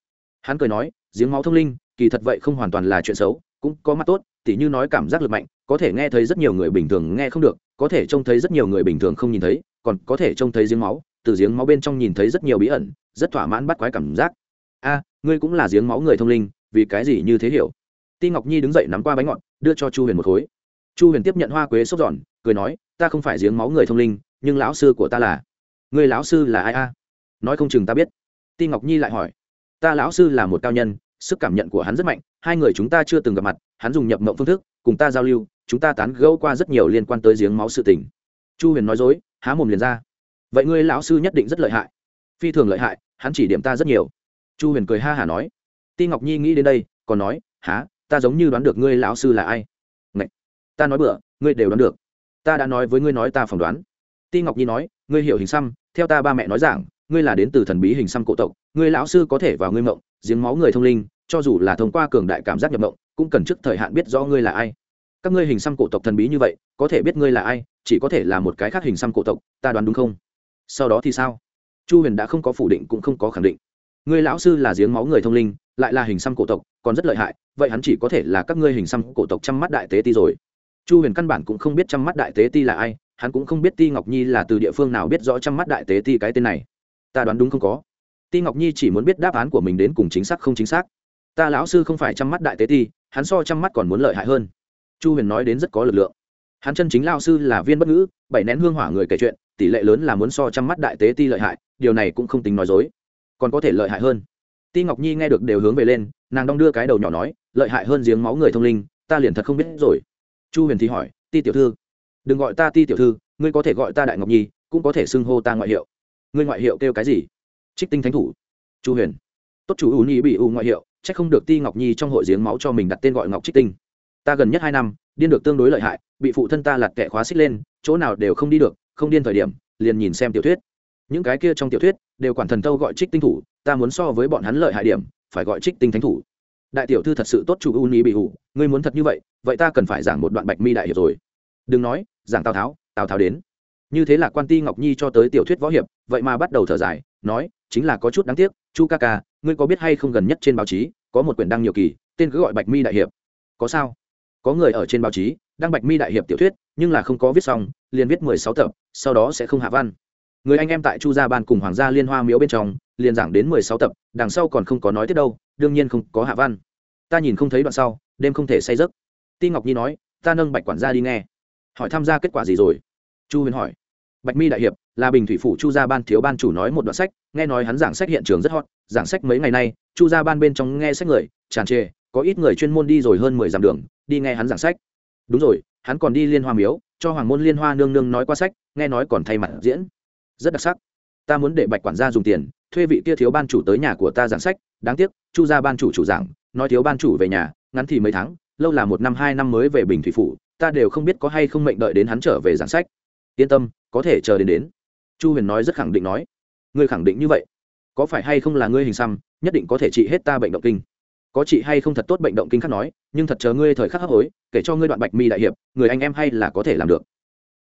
Speaker 1: Hắn cười nói, giếng máu thông linh, kỳ thật vậy không hoàn toàn là chuyện xấu cũng có mắt tốt, tỉ như nói cảm giác lực mạnh, có thể nghe thấy rất nhiều người bình thường nghe không được, có thể trông thấy rất nhiều người bình thường không nhìn thấy, còn có thể trông thấy giếng máu, từ giếng máu bên trong nhìn thấy rất nhiều bí ẩn, rất thỏa mãn bắt quái cảm giác. A, ngươi cũng là giếng máu người thông linh, vì cái gì như thế hiểu? Ti ngọc nhi đứng dậy nắm qua bánh ngọt, đưa cho chu huyền một khối. Chu huyền tiếp nhận hoa quế xốc giòn, cười nói, ta không phải giếng máu người thông linh, nhưng lão sư của ta là. Người lão sư là ai a? Nói không chừng ta biết. Ti ngọc nhi lại hỏi. Ta lão sư là một cao nhân sức cảm nhận của hắn rất mạnh, hai người chúng ta chưa từng gặp mặt, hắn dùng nhập mộng phương thức cùng ta giao lưu, chúng ta tán gẫu qua rất nhiều liên quan tới giếng máu sự tình. Chu huyền nói dối, há mồm liền ra. Vậy ngươi lão sư nhất định rất lợi hại. Phi thường lợi hại, hắn chỉ điểm ta rất nhiều. Chu huyền cười ha hả nói. Ti ngọc nhi nghĩ đến đây, còn nói há ta giống như đoán được ngươi lão sư là ai. Ngậy! ta nói bữa ngươi đều đoán được. Ta đã nói với ngươi nói ta phỏng đoán. Ti ngọc nhi nói, ngươi hiểu hình xăm, theo ta ba mẹ nói rằng ngươi là đến từ thần bí hình xăm cổ tộc, ngươi lão sư có thể vào ngươi mộng giếng máu người thông linh, cho dù là thông qua cường đại cảm giác nhập mộng, cũng cần trước thời hạn biết rõ ngươi là ai. Các ngươi hình xăm cổ tộc thần bí như vậy, có thể biết ngươi là ai, chỉ có thể là một cái khác hình xăm cổ tộc, ta đoán đúng không? Sau đó thì sao? Chu huyền đã không có phủ định cũng không có khẳng định. Ngươi lão sư là giếng máu người thông linh, lại là hình xăm cổ tộc, còn rất lợi hại, vậy hắn chỉ có thể là các ngươi hình xăm cổ tộc chăm mắt đại tế ti rồi. Chu huyền căn bản cũng không biết chăm mắt đại tế ti là ai, hắn cũng không biết ti ngọc nhi là từ địa phương nào biết rõ chăm mắt đại tế ti cái tên này. Ta đoán đúng không có? Ti ngọc nhi chỉ muốn biết đáp án của mình đến cùng chính xác không chính xác. Ta lão sư không phải chăm mắt đại tế ti, hắn so chăm mắt còn muốn lợi hại hơn. Chu huyền nói đến rất có lực lượng. Hắn chân chính lao sư là viên bất ngữ, bảy nén hương hỏa người kể chuyện, tỷ lệ lớn là muốn so chăm mắt đại tế ti lợi hại, điều này cũng không tính nói dối. Còn có thể lợi hại hơn. Ti ngọc nhi nghe được đều hướng về lên, nàng đong đưa cái đầu nhỏ nói, lợi hại hơn giếng máu người thông linh, ta liền thật không biết rồi. Chu huyền thì hỏi, ti tiểu thư, đừng gọi ta ti tiểu thư, ngươi có thể gọi ta đại ngọc nhi, cũng có thể xưng hô ta ngoại hiệu. Ngươi ngoại hiệu kêu cái gì? Trích tinh thánh thủ. Chu huyền. Tốt chủ ưu nhi bị ưu ngoại hiệu c h ắ c không được ti ngọc nhi trong hội giếng máu cho mình đặt tên gọi ngọc trích tinh. Ta gần nhất hai năm, điên được tương đối lợi hại, bị phụ thân ta lặt kẹ khóa xích lên, chỗ nào đều không đi được, không điên thời điểm, liền nhìn xem tiểu thuyết. Những cái kia trong tiểu thuyết, đều quản thần tâu gọi trích tinh thủ, ta muốn so với bọn hắn lợi hại điểm, phải gọi trích tinh thánh thủ. Đại tiểu thư thật sự tốt chủ ưu nhi bị ủ ngươi muốn thật như vậy vậy ta cần phải giảng một đoạn bạch mi đại hiệp rồi. Đừng nói, giảng tào tháo tào tháo đến. Như thế là quan ti ngọc nhi cho tới tiểu thuyết võ hiệp, vậy mà bắt đầu thở dài, nói chính là có chút đáng tiếc, chu ca ca, ngươi có biết hay không gần nhất trên báo chí, có một quyển đăng nhiều kỳ, tên cứ gọi bạch mi đại hiệp. Có sao? Có người ở trên báo chí đăng bạch mi đại hiệp tiểu thuyết, nhưng là không có viết xong, liền viết mười sáu tập, sau đó sẽ không hạ văn. Người anh em tại chu gia ban cùng hoàng gia liên hoa miếu bên trong, liền giảng đến mười sáu tập, đằng sau còn không có nói tiếp đâu, đương nhiên không có hạ văn. Ta nhìn không thấy đoạn sau, đêm không thể say giấc. Ti ngọc nhi nói, ta nâng bạch quản gia đi nghe. Hỏi tham gia kết quả gì rồi? Chu huyền hỏi bạch mi đại hiệp, là bình thủy phủ chu gia ban thiếu ban chủ nói một đoạn sách, nghe nói hắn giảng sách hiện trường rất hot, giảng sách mấy ngày nay, chu gia ban bên trong nghe sách người, tràn trề, có ít người chuyên môn đi rồi hơn mười dặm đường, đi nghe hắn giảng sách. Đúng rồi, hắn còn đi liên hoa miếu, cho hoàng môn liên hoa nương nương nói qua sách, nghe nói còn thay mặt diễn. Rất đặc sắc. Ta muốn để bạch quản gia dùng tiền, thuê vị kia thiếu ban chủ tới nhà của ta giảng sách, đáng tiếc, chu gia ban chủ chủ giảng, nói thiếu ban chủ về nhà, ngắn thì mấy tháng, lâu là một năm hai năm mới về bình thủy phủ, ta đều không biết có hay không mệnh đợi đến hắn trở về giảng sách yên tâm, có thể chờ đến đến. Chu huyền nói rất khẳng định nói. Ngươi khẳng định như vậy? Có phải hay không là ngươi hình xăm, nhất định có thể trị hết ta bệnh động kinh? Có chị hay không thật tốt bệnh động kinh khác nói, nhưng thật chờ ngươi thời khắc hấp hối, kể cho ngươi đoạn bạch mi đại hiệp, người anh em hay là có thể làm được.